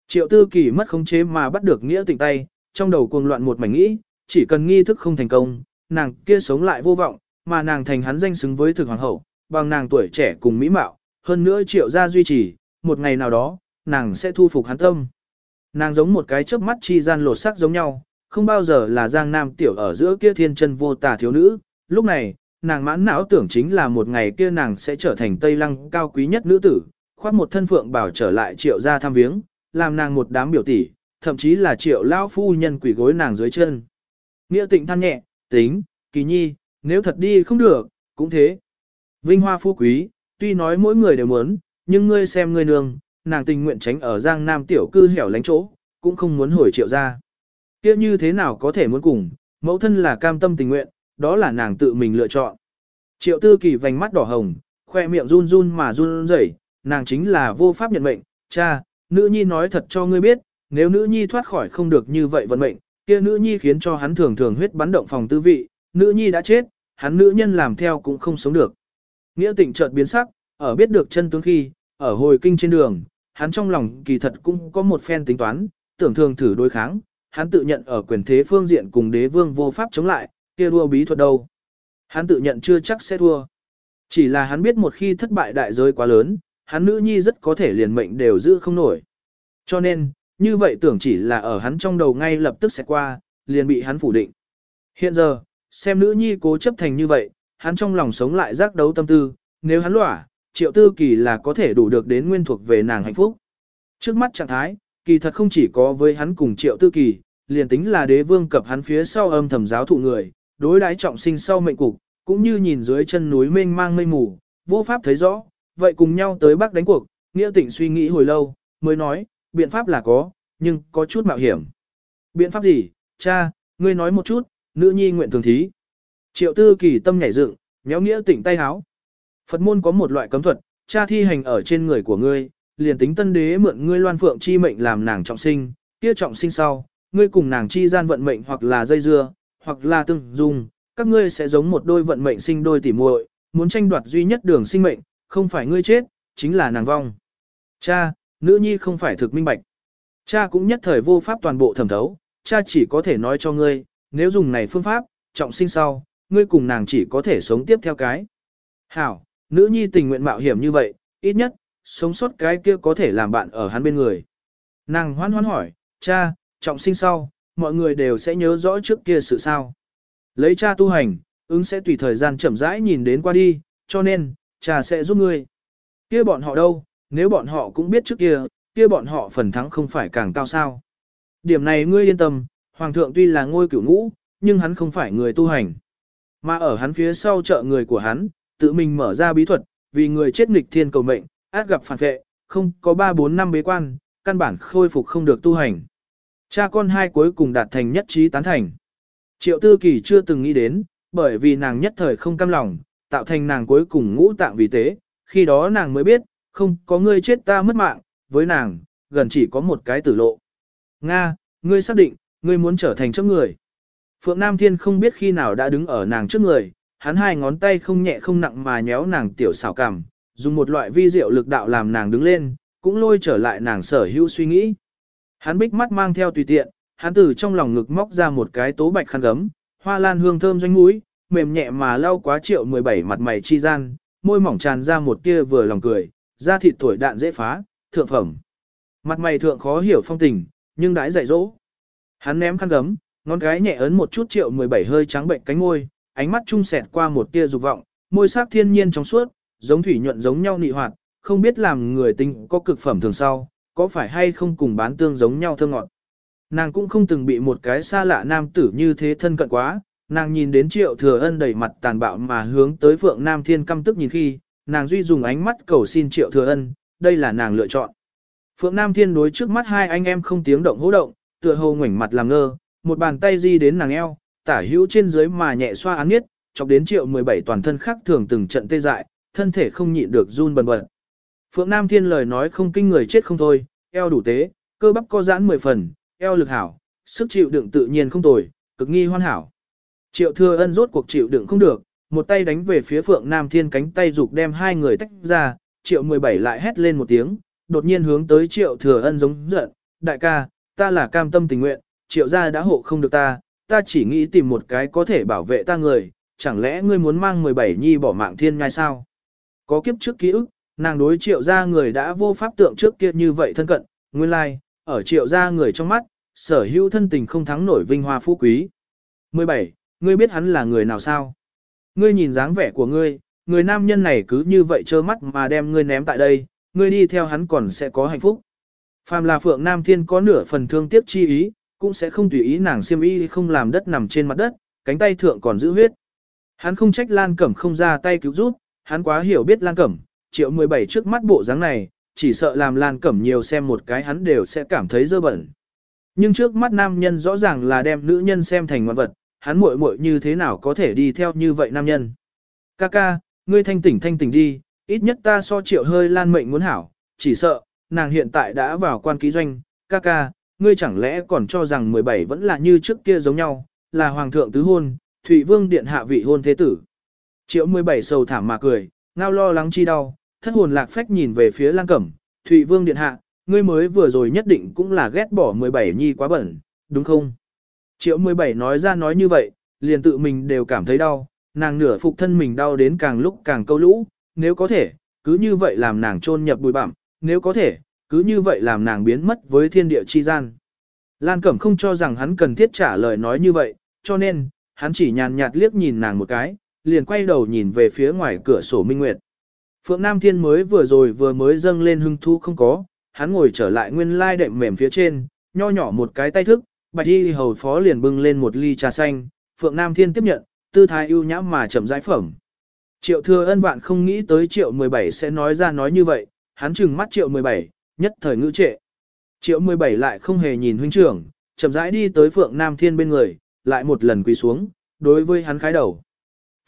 Triệu tư kỳ mất khống chế mà bắt được nghĩa tình tay, trong đầu cuồng loạn một mảnh nghĩ, chỉ cần nghi thức không thành công, nàng kia sống lại vô vọng, mà nàng thành hắn danh xứng với thực hoàng hậu, bằng nàng tuổi trẻ cùng mỹ mạo, hơn nữa triệu gia duy trì, một ngày nào đó, nàng sẽ thu phục hắn tâm. Nàng giống một cái chớp mắt chi gian lột sắc giống nhau, không bao giờ là giang nam tiểu ở giữa kia thiên chân vô tà thiếu nữ, lúc này, nàng mãn não tưởng chính là một ngày kia nàng sẽ trở thành tây lăng cao quý nhất nữ tử, khoác một thân phượng bảo trở lại triệu gia thăm viếng, làm nàng một đám biểu tỷ, thậm chí là triệu lão phu nhân quỷ gối nàng dưới chân. Nghĩa tịnh than nhẹ, tính, kỳ nhi, nếu thật đi không được, cũng thế. Vinh hoa phú quý, tuy nói mỗi người đều muốn, nhưng ngươi xem ngươi nương, nàng tình nguyện tránh ở giang nam tiểu cư hẻo lánh chỗ, cũng không muốn hồi triệu ra. Kia như thế nào có thể muốn cùng, mẫu thân là cam tâm tình nguyện, đó là nàng tự mình lựa chọn. Triệu tư kỳ vành mắt đỏ hồng, khoe miệng run run mà run rẩy, nàng chính là vô pháp nhận mệnh, cha, nữ nhi nói thật cho ngươi biết, nếu nữ nhi thoát khỏi không được như vậy vận mệnh, kia nữ nhi khiến cho hắn thường thường huyết bắn động phòng tư vị, nữ nhi đã chết, hắn nữ nhân làm theo cũng không sống được. Nghĩa tịnh chợt biến sắc, ở biết được chân tướng khi, ở hồi kinh trên đường, hắn trong lòng kỳ thật cũng có một phen tính toán, tưởng thường thử đối kháng, hắn tự nhận ở quyền thế phương diện cùng đế vương vô pháp chống lại, kia đua bí thuật đâu. Hắn tự nhận chưa chắc sẽ thua. Chỉ là hắn biết một khi thất bại đại giới quá lớn, hắn nữ nhi rất có thể liền mệnh đều giữ không nổi. Cho nên, như vậy tưởng chỉ là ở hắn trong đầu ngay lập tức sẽ qua, liền bị hắn phủ định. Hiện giờ, xem nữ nhi cố chấp thành như vậy, hắn trong lòng sống lại giác đấu tâm tư, nếu hắn lỏa, triệu tư kỳ là có thể đủ được đến nguyên thuộc về nàng hạnh phúc. Trước mắt trạng thái, kỳ thật không chỉ có với hắn cùng triệu tư kỳ, liền tính là đế vương cập hắn phía sau âm thầm giáo thụ người, đối đãi trọng sinh sau mệnh cục, cũng như nhìn dưới chân núi mênh mang mây mù, vô pháp thấy rõ, vậy cùng nhau tới bắc đánh cuộc, nghĩa tịnh suy nghĩ hồi lâu, mới nói, biện pháp là có, nhưng có chút mạo hiểm. Biện pháp gì, cha, ngươi nói một chút, nữ nhi nguyện thường thí. Triệu tư kỳ tâm nhảy dựng, méo nghĩa tịnh tay háo. Phật môn có một loại cấm thuật, cha thi hành ở trên người của ngươi, liền tính tân đế mượn ngươi loan phượng chi mệnh làm nàng trọng sinh, kia trọng sinh sau, ngươi cùng nàng chi gian vận mệnh hoặc là dây dưa, hoặc là tương dung, các ngươi sẽ giống một đôi vận mệnh sinh đôi tỉ muội, muốn tranh đoạt duy nhất đường sinh mệnh, không phải ngươi chết, chính là nàng vong. Cha, nữ nhi không phải thực minh bạch. Cha cũng nhất thời vô pháp toàn bộ thẩm thấu, cha chỉ có thể nói cho ngươi, nếu dùng này phương pháp, trọng sinh sau, ngươi cùng nàng chỉ có thể sống tiếp theo cái. Hảo, nữ nhi tình nguyện mạo hiểm như vậy, ít nhất, sống sót cái kia có thể làm bạn ở hắn bên người. Nàng hoan hoan hỏi, cha, trọng sinh sau, mọi người đều sẽ nhớ rõ trước kia sự sao. Lấy cha tu hành, ứng sẽ tùy thời gian chậm rãi nhìn đến qua đi, cho nên, cha sẽ giúp ngươi. Kia bọn họ đâu, nếu bọn họ cũng biết trước kia, kia bọn họ phần thắng không phải càng cao sao. Điểm này ngươi yên tâm, Hoàng thượng tuy là ngôi cửu ngũ, nhưng hắn không phải người tu hành. Mà ở hắn phía sau trợ người của hắn, tự mình mở ra bí thuật, vì người chết nghịch thiên cầu mệnh, át gặp phản vệ, không có 3-4 năm bế quan, căn bản khôi phục không được tu hành. Cha con hai cuối cùng đạt thành nhất trí tán thành. Triệu Tư Kỳ chưa từng nghĩ đến, bởi vì nàng nhất thời không cam lòng, tạo thành nàng cuối cùng ngũ tạng vì tế, khi đó nàng mới biết, không có ngươi chết ta mất mạng, với nàng, gần chỉ có một cái tử lộ. Nga, ngươi xác định, ngươi muốn trở thành chấp người. Phượng Nam Thiên không biết khi nào đã đứng ở nàng trước người, hắn hai ngón tay không nhẹ không nặng mà nhéo nàng tiểu xảo cằm, dùng một loại vi diệu lực đạo làm nàng đứng lên, cũng lôi trở lại nàng sở hữu suy nghĩ. Hắn bích mắt mang theo tùy tiện, hắn từ trong lòng ngực móc ra một cái tố bạch khăn gấm, hoa lan hương thơm doanh mũi, mềm nhẹ mà lau quá triệu 17 mặt mày chi gian, môi mỏng tràn ra một tia vừa lòng cười, da thịt tuổi đạn dễ phá, thượng phẩm. Mặt mày thượng khó hiểu phong tình, nhưng đãi dạy dỗ. Hắn ném khăn gấm, ngón cái nhẹ ấn một chút triệu 17 hơi trắng bệnh cánh môi, ánh mắt trung sẹt qua một tia dục vọng, môi sắc thiên nhiên trong suốt, giống thủy nhuận giống nhau nị hoạt, không biết làm người tính có cực phẩm thường sau, có phải hay không cùng bán tương giống nhau thơm ngọt. Nàng cũng không từng bị một cái xa lạ nam tử như thế thân cận quá, nàng nhìn đến triệu thừa ân đầy mặt tàn bạo mà hướng tới phượng nam thiên căm tức nhìn khi, nàng duy dùng ánh mắt cầu xin triệu thừa ân, đây là nàng lựa chọn. Phượng Nam Thiên đối trước mắt hai anh em không tiếng động hỗ động, tựa hồ ngoảnh mặt làm ngơ, một bàn tay di đến nàng eo, tả hữu trên dưới mà nhẹ xoa án nhất, chọc đến triệu 17 toàn thân khác thường từng trận tê dại, thân thể không nhịn được run bần bật. Phượng Nam Thiên lời nói không kinh người chết không thôi, eo đủ tế, cơ bắp co giãn 10 phần, eo lực hảo, sức chịu đựng tự nhiên không tồi, cực nghi hoàn hảo. Triệu thừa ân rốt cuộc chịu đựng không được, một tay đánh về phía Phượng Nam Thiên cánh tay dục đem hai người tách ra, triệu 17 lại hét lên một tiếng, đột nhiên hướng tới triệu thừa ân giống giận, đại ca, ta là cam tâm tình nguyện, triệu gia đã hộ không được ta, ta chỉ nghĩ tìm một cái có thể bảo vệ ta người, chẳng lẽ ngươi muốn mang 17 nhi bỏ mạng thiên ngay sao? Có kiếp trước ký ức, nàng đối triệu gia người đã vô pháp tượng trước kia như vậy thân cận, nguyên lai, like, ở triệu gia người trong mắt, sở hữu thân tình không thắng nổi vinh hoa phú quý. 17. Ngươi biết hắn là người nào sao? Ngươi nhìn dáng vẻ của ngươi, người nam nhân này cứ như vậy trơ mắt mà đem ngươi ném tại đây, ngươi đi theo hắn còn sẽ có hạnh phúc. Phàm là Phượng Nam Thiên có nửa phần thương tiếc chi ý, cũng sẽ không tùy ý nàng xiêm y không làm đất nằm trên mặt đất, cánh tay thượng còn giữ huyết. Hắn không trách Lan Cẩm không ra tay cứu giúp, hắn quá hiểu biết Lan Cẩm, triệu 17 trước mắt bộ dáng này, chỉ sợ làm Lan Cẩm nhiều xem một cái hắn đều sẽ cảm thấy dơ bẩn. Nhưng trước mắt nam nhân rõ ràng là đem nữ nhân xem thành ngoan vật, hắn muội muội như thế nào có thể đi theo như vậy nam nhân. Ca ca, ngươi thanh tỉnh thanh tỉnh đi, ít nhất ta so triệu hơi lan mệnh muốn hảo, chỉ sợ, nàng hiện tại đã vào quan ký doanh, ca ca, ngươi chẳng lẽ còn cho rằng 17 vẫn là như trước kia giống nhau, là hoàng thượng tứ hôn, Thụy Vương điện hạ vị hôn thế tử. Triệu 17 sầu thảm mà cười, ngao lo lắng chi đau, thất hồn lạc phách nhìn về phía Lan Cẩm, Thụy Vương điện hạ, ngươi mới vừa rồi nhất định cũng là ghét bỏ 17 nhi quá bẩn, đúng không? Triệu 17 nói ra nói như vậy, liền tự mình đều cảm thấy đau, nàng nửa phục thân mình đau đến càng lúc càng câu lũ, nếu có thể, cứ như vậy làm nàng chôn nhập bụi bặm, nếu có thể, cứ như vậy làm nàng biến mất với thiên địa chi gian. Lan Cẩm không cho rằng hắn cần thiết trả lời nói như vậy, cho nên, hắn chỉ nhàn nhạt liếc nhìn nàng một cái, liền quay đầu nhìn về phía ngoài cửa sổ Minh Nguyệt. Phượng Nam Thiên mới vừa rồi vừa mới dâng lên hưng thu không có, hắn ngồi trở lại nguyên lai đệm mềm phía trên, nho nhỏ một cái tay thức, bạch y hầu phó liền bưng lên một ly trà xanh, Phượng Nam Thiên tiếp nhận, tư thái ưu nhã mà chậm rãi phẩm. Triệu thừa ân bạn không nghĩ tới triệu 17 sẽ nói ra nói như vậy, hắn chừng mắt triệu 17, nhất thời ngữ trệ. Triệu 17 lại không hề nhìn huynh trưởng, chậm rãi đi tới Phượng Nam Thiên bên người, lại một lần quỳ xuống, đối với hắn khái đầu.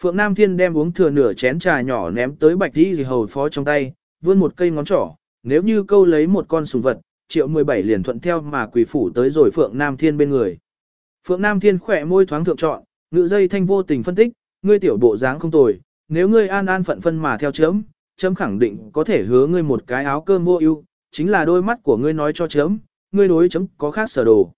Phượng Nam Thiên đem uống thừa nửa chén trà nhỏ ném tới bạch đi gì hầu phó trong tay, vươn một cây ngón trỏ, nếu như câu lấy một con sùng vật, triệu 17 liền thuận theo mà quỷ phủ tới rồi Phượng Nam Thiên bên người. Phượng Nam Thiên khỏe môi thoáng thượng trọn, ngự dây thanh vô tình phân tích, ngươi tiểu bộ dáng không tồi, nếu ngươi an an phận phân mà theo chấm, chấm khẳng định có thể hứa ngươi một cái áo cơm vô ưu, chính là đôi mắt của ngươi nói cho chấm, ngươi đối chấm có khác sở đồ.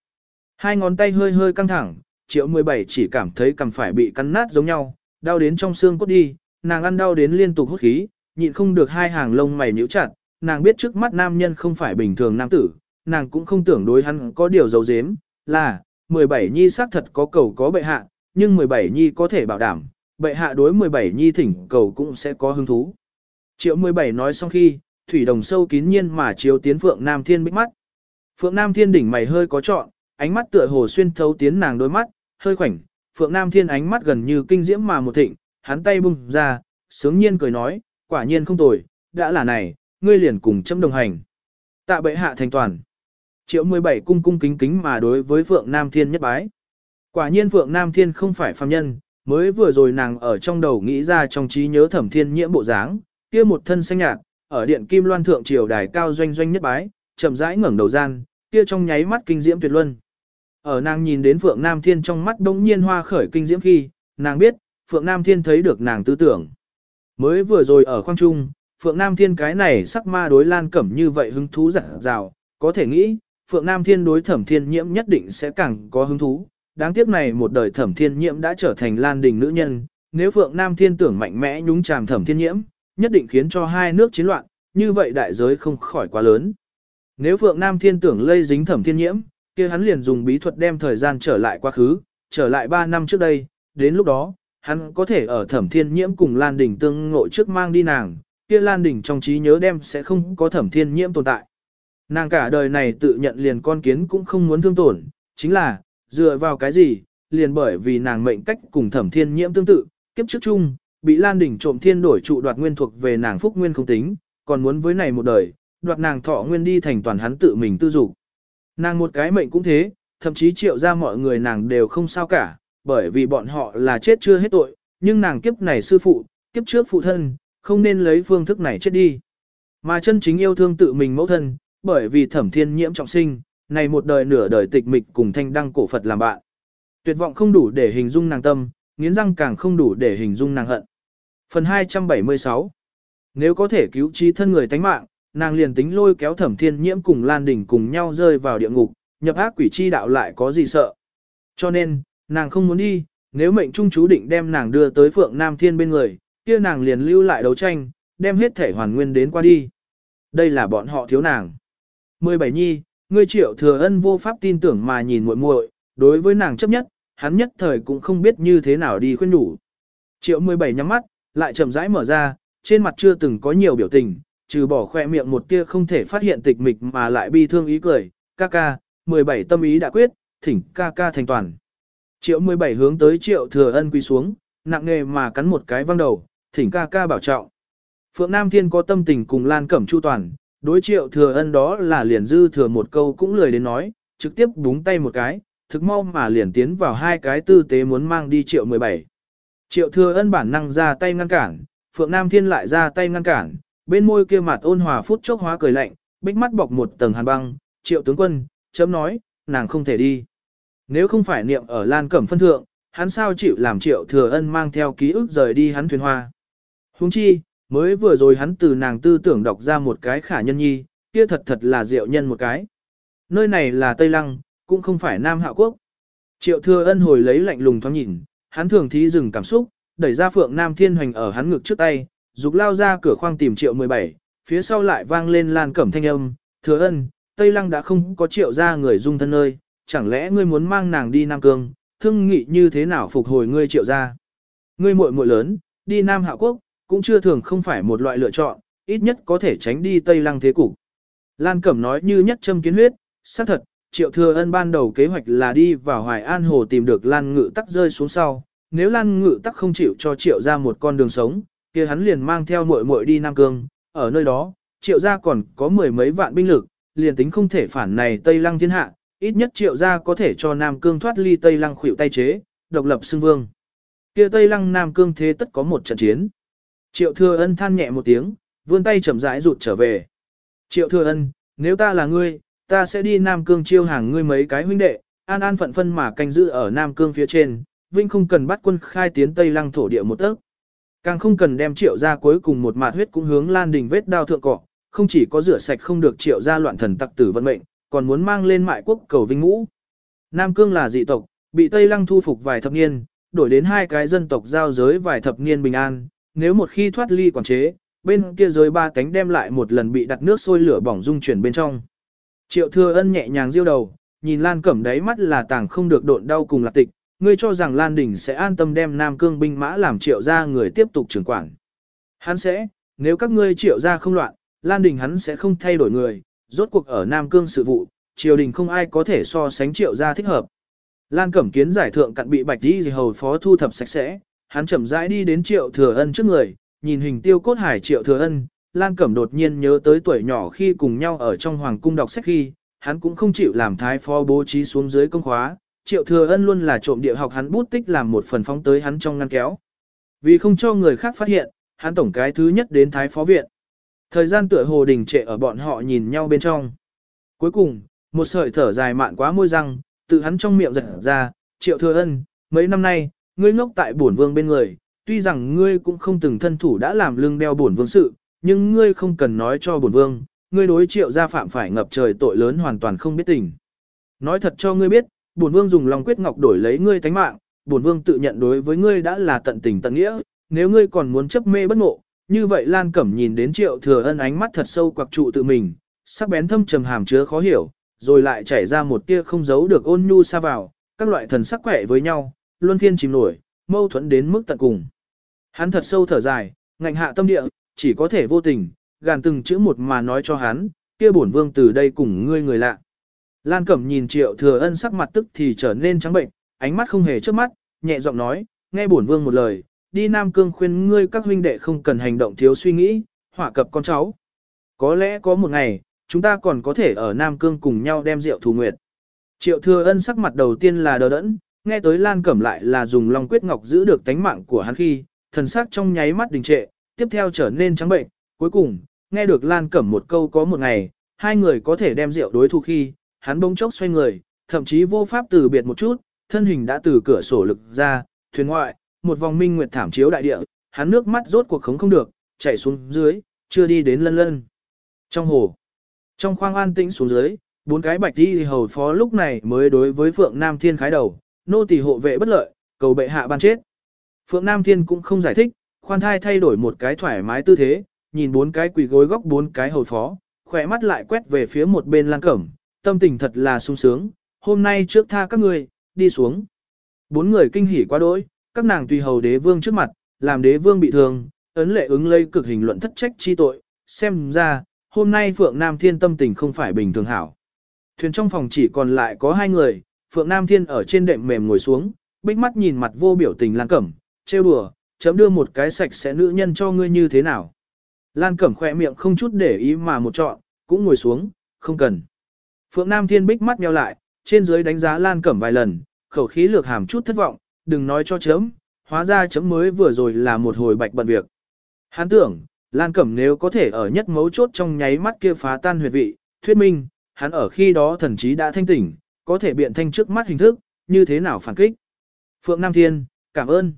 Hai ngón tay hơi hơi căng thẳng, triệu 17 chỉ cảm thấy cầm phải bị cắn nát giống nhau, đau đến trong xương cốt đi, nàng ăn đau đến liên tục hút khí, nhịn không được hai hàng lông mày nhíu chặt, nàng biết trước mắt nam nhân không phải bình thường nam tử, nàng cũng không tưởng đối hắn có điều dấu dếm, là, 17 nhi xác thật có cầu có bệ hạ, nhưng 17 nhi có thể bảo đảm, bệ hạ đối 17 nhi thỉnh cầu cũng sẽ có hứng thú. Triệu 17 nói xong khi, thủy đồng sâu kín nhiên mà chiếu tiến Phượng Nam Thiên bích mắt. Phượng Nam Thiên đỉnh mày hơi có trọn, ánh mắt tựa hồ xuyên thấu tiến nàng đôi mắt, hơi khoảnh, Phượng Nam Thiên ánh mắt gần như kinh diễm mà một thịnh, hắn tay bung ra, sướng nhiên cười nói, quả nhiên không tồi, đã là này, ngươi liền cùng chấm đồng hành. Tạ bệ hạ thành toàn. Triệu 17 cung cung kính kính mà đối với Phượng Nam Thiên nhất bái. Quả nhiên Phượng Nam Thiên không phải phàm nhân, mới vừa rồi nàng ở trong đầu nghĩ ra trong trí nhớ thẩm thiên nhiễm bộ dáng, kia một thân xanh nhạt, ở điện kim loan thượng triều đài cao doanh doanh nhất bái, chậm rãi ngẩng đầu gian, kia trong nháy mắt kinh diễm tuyệt luân. Ở nàng nhìn đến Phượng Nam Thiên trong mắt đống nhiên hoa khởi kinh diễm khi, nàng biết, Phượng Nam Thiên thấy được nàng tư tưởng. Mới vừa rồi ở khoang trung, Phượng Nam Thiên cái này sắc ma đối Lan Cẩm như vậy hứng thú dặn dào, có thể nghĩ, Phượng Nam Thiên đối Thẩm Thiên Nhiễm nhất định sẽ càng có hứng thú. Đáng tiếc này một đời Thẩm Thiên Nhiễm đã trở thành Lan Đình nữ nhân, nếu Phượng Nam Thiên tưởng mạnh mẽ nhúng chàm Thẩm Thiên Nhiễm, nhất định khiến cho hai nước chiến loạn, như vậy đại giới không khỏi quá lớn. Nếu Phượng Nam Thiên tưởng lây dính Thẩm Thiên Nhiễm, kia hắn liền dùng bí thuật đem thời gian trở lại quá khứ, trở lại 3 năm trước đây, đến lúc đó, hắn có thể ở Thẩm Thiên Nhiễm cùng Lan Đình tương ngộ trước mang đi nàng, kia Lan Đình trong trí nhớ đem sẽ không có Thẩm Thiên Nhiễm tồn tại. Nàng cả đời này tự nhận liền con kiến cũng không muốn thương tổn, chính là, dựa vào cái gì, liền bởi vì nàng mệnh cách cùng thẩm thiên nhiễm tương tự, kiếp trước chung, bị Lan Đỉnh trộm thiên đổi trụ đoạt nguyên thuộc về nàng phúc nguyên không tính, còn muốn với này một đời, đoạt nàng thọ nguyên đi thành toàn hắn tự mình tư dục. Nàng một cái mệnh cũng thế, thậm chí triệu ra mọi người nàng đều không sao cả, bởi vì bọn họ là chết chưa hết tội, nhưng nàng kiếp này sư phụ, kiếp trước phụ thân, không nên lấy phương thức này chết đi. Mà chân chính yêu thương tự mình mẫu thân, bởi vì thẩm thiên nhiễm trọng sinh, này một đời nửa đời tịch mịch cùng thanh đăng cổ Phật làm bạn. Tuyệt vọng không đủ để hình dung nàng tâm, nghiến răng càng không đủ để hình dung nàng hận. Phần 276 Nếu có thể cứu trí thân người tánh mạng, nàng liền tính lôi kéo thẩm thiên nhiễm cùng Lan Đình cùng nhau rơi vào địa ngục, nhập ác quỷ chi đạo lại có gì sợ. Cho nên, nàng không muốn đi, nếu mệnh trung chú định đem nàng đưa tới Phượng Nam Thiên bên người, kia nàng liền lưu lại đấu tranh, đem hết thể hoàn nguyên đến qua đi. Đây là bọn họ thiếu nàng. 17 nhi, ngươi triệu thừa ân vô pháp tin tưởng mà nhìn muội muội, đối với nàng chấp nhất, hắn nhất thời cũng không biết như thế nào đi khuyên nhủ. Triệu 17 nhắm mắt, lại chậm rãi mở ra, trên mặt chưa từng có nhiều biểu tình, trừ bỏ khoe miệng một tia không thể phát hiện tịch mịch mà lại bi thương ý cười, ca ca, 17 tâm ý đã quyết, thỉnh ca ca thành toàn. Triệu 17 hướng tới triệu thừa ân quy xuống, nặng nề mà cắn một cái văng đầu, thỉnh ca ca bảo trọng. Phượng Nam Thiên có tâm tình cùng Lan Cẩm Chu Toàn, đối triệu thừa ân đó là liền dư thừa một câu cũng lười đến nói, trực tiếp búng tay một cái, thực mau mà liền tiến vào hai cái tư tế muốn mang đi triệu 17. Triệu thừa ân bản năng ra tay ngăn cản, Phượng Nam Thiên lại ra tay ngăn cản, bên môi kia mặt ôn hòa phút chốc hóa cười lạnh, bích mắt bọc một tầng hàn băng, triệu tướng quân, chấm nói, nàng không thể đi. Nếu không phải niệm ở Lan Cẩm phân thượng, hắn sao chịu làm triệu thừa ân mang theo ký ức rời đi hắn thuyền hoa. Huống chi, Mới vừa rồi hắn từ nàng tư tưởng đọc ra một cái khả nhân nhi, kia thật thật là diệu nhân một cái. Nơi này là Tây Lăng, cũng không phải Nam Hạ Quốc. Triệu thừa ân hồi lấy lạnh lùng thoáng nhìn, hắn thường thí dừng cảm xúc, đẩy ra phượng Nam Thiên Hoành ở hắn ngực trước tay, dục lao ra cửa khoang tìm triệu 17, phía sau lại vang lên lan cẩm thanh âm, thừa ân, Tây Lăng đã không có triệu ra người dung thân nơi, chẳng lẽ ngươi muốn mang nàng đi Nam Cương, thương nghị như thế nào phục hồi ngươi triệu ra. Ngươi muội muội lớn, đi Nam Hạ Quốc, cũng chưa thường không phải một loại lựa chọn, ít nhất có thể tránh đi Tây Lăng thế cục. Lan Cẩm nói như nhất châm kiến huyết, xác thật, Triệu Thừa Ân ban đầu kế hoạch là đi vào Hoài An Hồ tìm được Lan Ngự Tắc rơi xuống sau, nếu Lan Ngự Tắc không chịu cho Triệu ra một con đường sống, kia hắn liền mang theo muội muội đi Nam Cương, ở nơi đó, Triệu gia còn có mười mấy vạn binh lực, liền tính không thể phản này Tây Lăng thiên hạ, ít nhất Triệu gia có thể cho Nam Cương thoát ly Tây Lăng khuỷu tay chế, độc lập xưng vương. kia Tây Lăng Nam Cương thế tất có một trận chiến. Triệu Thừa Ân than nhẹ một tiếng, vươn tay chậm rãi rụt trở về. Triệu Thừa Ân, nếu ta là ngươi, ta sẽ đi Nam Cương chiêu hàng ngươi mấy cái huynh đệ, an an phận phân mà canh giữ ở Nam Cương phía trên, Vinh không cần bắt quân khai tiến Tây Lăng thổ địa một tấc. Càng không cần đem triệu ra cuối cùng một mạt huyết cũng hướng Lan Đình vết đao thượng cọ, không chỉ có rửa sạch không được triệu ra loạn thần tặc tử vận mệnh, còn muốn mang lên mại quốc cầu vinh ngũ. Nam Cương là dị tộc, bị Tây Lăng thu phục vài thập niên, đổi đến hai cái dân tộc giao giới vài thập niên bình an, nếu một khi thoát ly quản chế, bên kia giới ba cánh đem lại một lần bị đặt nước sôi lửa bỏng dung chuyển bên trong. Triệu thừa ân nhẹ nhàng diêu đầu, nhìn Lan Cẩm đáy mắt là tàng không được độn đau cùng lạc tịch, ngươi cho rằng Lan Đình sẽ an tâm đem Nam Cương binh mã làm triệu ra người tiếp tục trưởng quản. Hắn sẽ, nếu các ngươi triệu ra không loạn, Lan Đình hắn sẽ không thay đổi người, rốt cuộc ở Nam Cương sự vụ, triều đình không ai có thể so sánh triệu ra thích hợp. Lan Cẩm Kiến giải thượng cặn bị bạch đi gì hầu phó thu thập sạch sẽ, hắn chậm rãi đi đến triệu thừa ân trước người, nhìn hình tiêu cốt hải triệu thừa ân, Lan Cẩm đột nhiên nhớ tới tuổi nhỏ khi cùng nhau ở trong hoàng cung đọc sách khi, hắn cũng không chịu làm thái phó bố trí xuống dưới công khóa, triệu thừa ân luôn là trộm địa học hắn bút tích làm một phần phóng tới hắn trong ngăn kéo. Vì không cho người khác phát hiện, hắn tổng cái thứ nhất đến thái phó viện. Thời gian tựa hồ đình trệ ở bọn họ nhìn nhau bên trong. Cuối cùng, một sợi thở dài mạn quá môi răng, tự hắn trong miệng giật ra, triệu thừa ân, mấy năm nay, ngươi ngốc tại bổn vương bên người, tuy rằng ngươi cũng không từng thân thủ đã làm lưng đeo bổn vương sự, nhưng ngươi không cần nói cho bổn vương, ngươi đối triệu gia phạm phải ngập trời tội lớn hoàn toàn không biết tình. Nói thật cho ngươi biết, bổn vương dùng lòng quyết ngọc đổi lấy ngươi tánh mạng, bổn vương tự nhận đối với ngươi đã là tận tình tận nghĩa, nếu ngươi còn muốn chấp mê bất ngộ, như vậy Lan Cẩm nhìn đến triệu thừa ân ánh mắt thật sâu quặc trụ tự mình, sắc bén thâm trầm hàm chứa khó hiểu, rồi lại chảy ra một tia không giấu được ôn nhu xa vào, các loại thần sắc quẻ với nhau, luân phiên chìm nổi, mâu thuẫn đến mức tận cùng. Hắn thật sâu thở dài, ngạnh hạ tâm địa, chỉ có thể vô tình, gàn từng chữ một mà nói cho hắn, kia bổn vương từ đây cùng ngươi người lạ. Lan Cẩm nhìn Triệu Thừa Ân sắc mặt tức thì trở nên trắng bệnh, ánh mắt không hề trước mắt, nhẹ giọng nói, nghe bổn vương một lời, đi Nam Cương khuyên ngươi các huynh đệ không cần hành động thiếu suy nghĩ, hỏa cập con cháu. Có lẽ có một ngày, chúng ta còn có thể ở Nam Cương cùng nhau đem rượu thù nguyệt. Triệu Thừa Ân sắc mặt đầu tiên là đờ đẫn, nghe tới Lan Cẩm lại là dùng Long Quyết Ngọc giữ được tánh mạng của hắn khi, thần sắc trong nháy mắt đình trệ, tiếp theo trở nên trắng bệnh, cuối cùng, nghe được Lan Cẩm một câu có một ngày, hai người có thể đem rượu đối thu khi, hắn bỗng chốc xoay người, thậm chí vô pháp từ biệt một chút, thân hình đã từ cửa sổ lực ra, thuyền ngoại, một vòng minh nguyệt thảm chiếu đại địa, hắn nước mắt rốt cuộc khống không được, chảy xuống dưới, chưa đi đến lân lân. Trong hồ, trong khoang an tĩnh xuống dưới, bốn cái bạch đi hầu phó lúc này mới đối với Phượng Nam Thiên khái đầu, nô tỳ hộ vệ bất lợi, cầu bệ hạ ban chết. Phượng Nam Thiên cũng không giải thích, khoan thai thay đổi một cái thoải mái tư thế, nhìn bốn cái quỳ gối góc bốn cái hầu phó, khỏe mắt lại quét về phía một bên lan cẩm, tâm tình thật là sung sướng, hôm nay trước tha các người, đi xuống. Bốn người kinh hỉ quá đỗi, các nàng tùy hầu đế vương trước mặt, làm đế vương bị thương, ấn lệ ứng lây cực hình luận thất trách chi tội, xem ra, hôm nay Phượng Nam Thiên tâm tình không phải bình thường hảo. Thuyền trong phòng chỉ còn lại có hai người, Phượng Nam Thiên ở trên đệm mềm ngồi xuống, bích mắt nhìn mặt vô biểu tình Lan Cẩm, trêu đùa, chấm đưa một cái sạch sẽ nữ nhân cho ngươi như thế nào. Lan Cẩm khỏe miệng không chút để ý mà một trọn, cũng ngồi xuống, không cần. Phượng Nam Thiên bích mắt nheo lại, trên dưới đánh giá Lan Cẩm vài lần, khẩu khí lược hàm chút thất vọng, đừng nói cho chấm, hóa ra chấm mới vừa rồi là một hồi bạch bận việc. Hắn tưởng, Lan Cẩm nếu có thể ở nhất mấu chốt trong nháy mắt kia phá tan huyệt vị, thuyết minh, hắn ở khi đó thần chí đã thanh tỉnh, có thể biện thanh trước mắt hình thức, như thế nào phản kích. Phượng Nam Thiên, cảm ơn.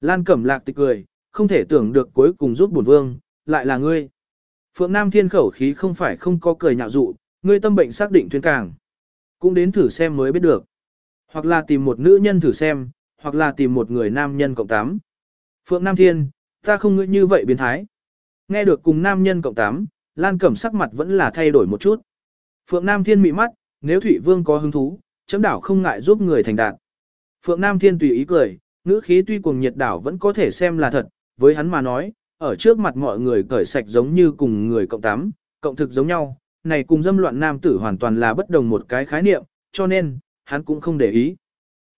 Lan Cẩm lạc tịch cười, không thể tưởng được cuối cùng giúp bổn vương, lại là ngươi. Phượng Nam Thiên khẩu khí không phải không có cười nhạo dụ, ngươi tâm bệnh xác định tuyên càng. Cũng đến thử xem mới biết được. Hoặc là tìm một nữ nhân thử xem, hoặc là tìm một người nam nhân cộng tám. Phượng Nam Thiên, ta không ngươi như vậy biến thái. Nghe được cùng nam nhân cộng tám, Lan Cẩm sắc mặt vẫn là thay đổi một chút. Phượng Nam Thiên mị mắt, nếu Thụy Vương có hứng thú, chấm đảo không ngại giúp người thành đạt. Phượng Nam Thiên tùy ý cười, ngữ khí tuy cuồng nhiệt đảo vẫn có thể xem là thật, với hắn mà nói, ở trước mặt mọi người cởi sạch giống như cùng người cộng tám, cộng thực giống nhau, này cùng dâm loạn nam tử hoàn toàn là bất đồng một cái khái niệm, cho nên, hắn cũng không để ý.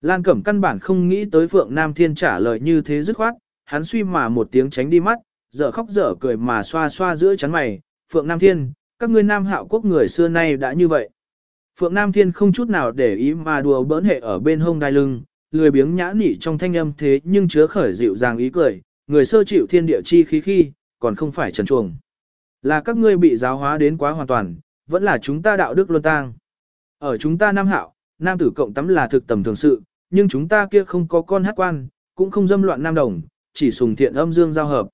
Lan Cẩm căn bản không nghĩ tới Phượng Nam Thiên trả lời như thế dứt khoát, hắn suy mà một tiếng tránh đi mắt, dở khóc dở cười mà xoa xoa giữa chắn mày, Phượng Nam Thiên, các ngươi Nam Hạo quốc người xưa nay đã như vậy. Phượng Nam Thiên không chút nào để ý mà đùa bỡn hệ ở bên hông đai lưng, lười biếng nhã nhị trong thanh âm thế nhưng chứa khởi dịu dàng ý cười, người sơ chịu thiên địa chi khí khi, còn không phải trần chuồng. Là các ngươi bị giáo hóa đến quá hoàn toàn, vẫn là chúng ta đạo đức luân tang. Ở chúng ta nam hạo, nam tử cộng tắm là thực tầm thường sự, nhưng chúng ta kia không có con hát quan, cũng không dâm loạn nam đồng, chỉ sùng thiện âm dương giao hợp.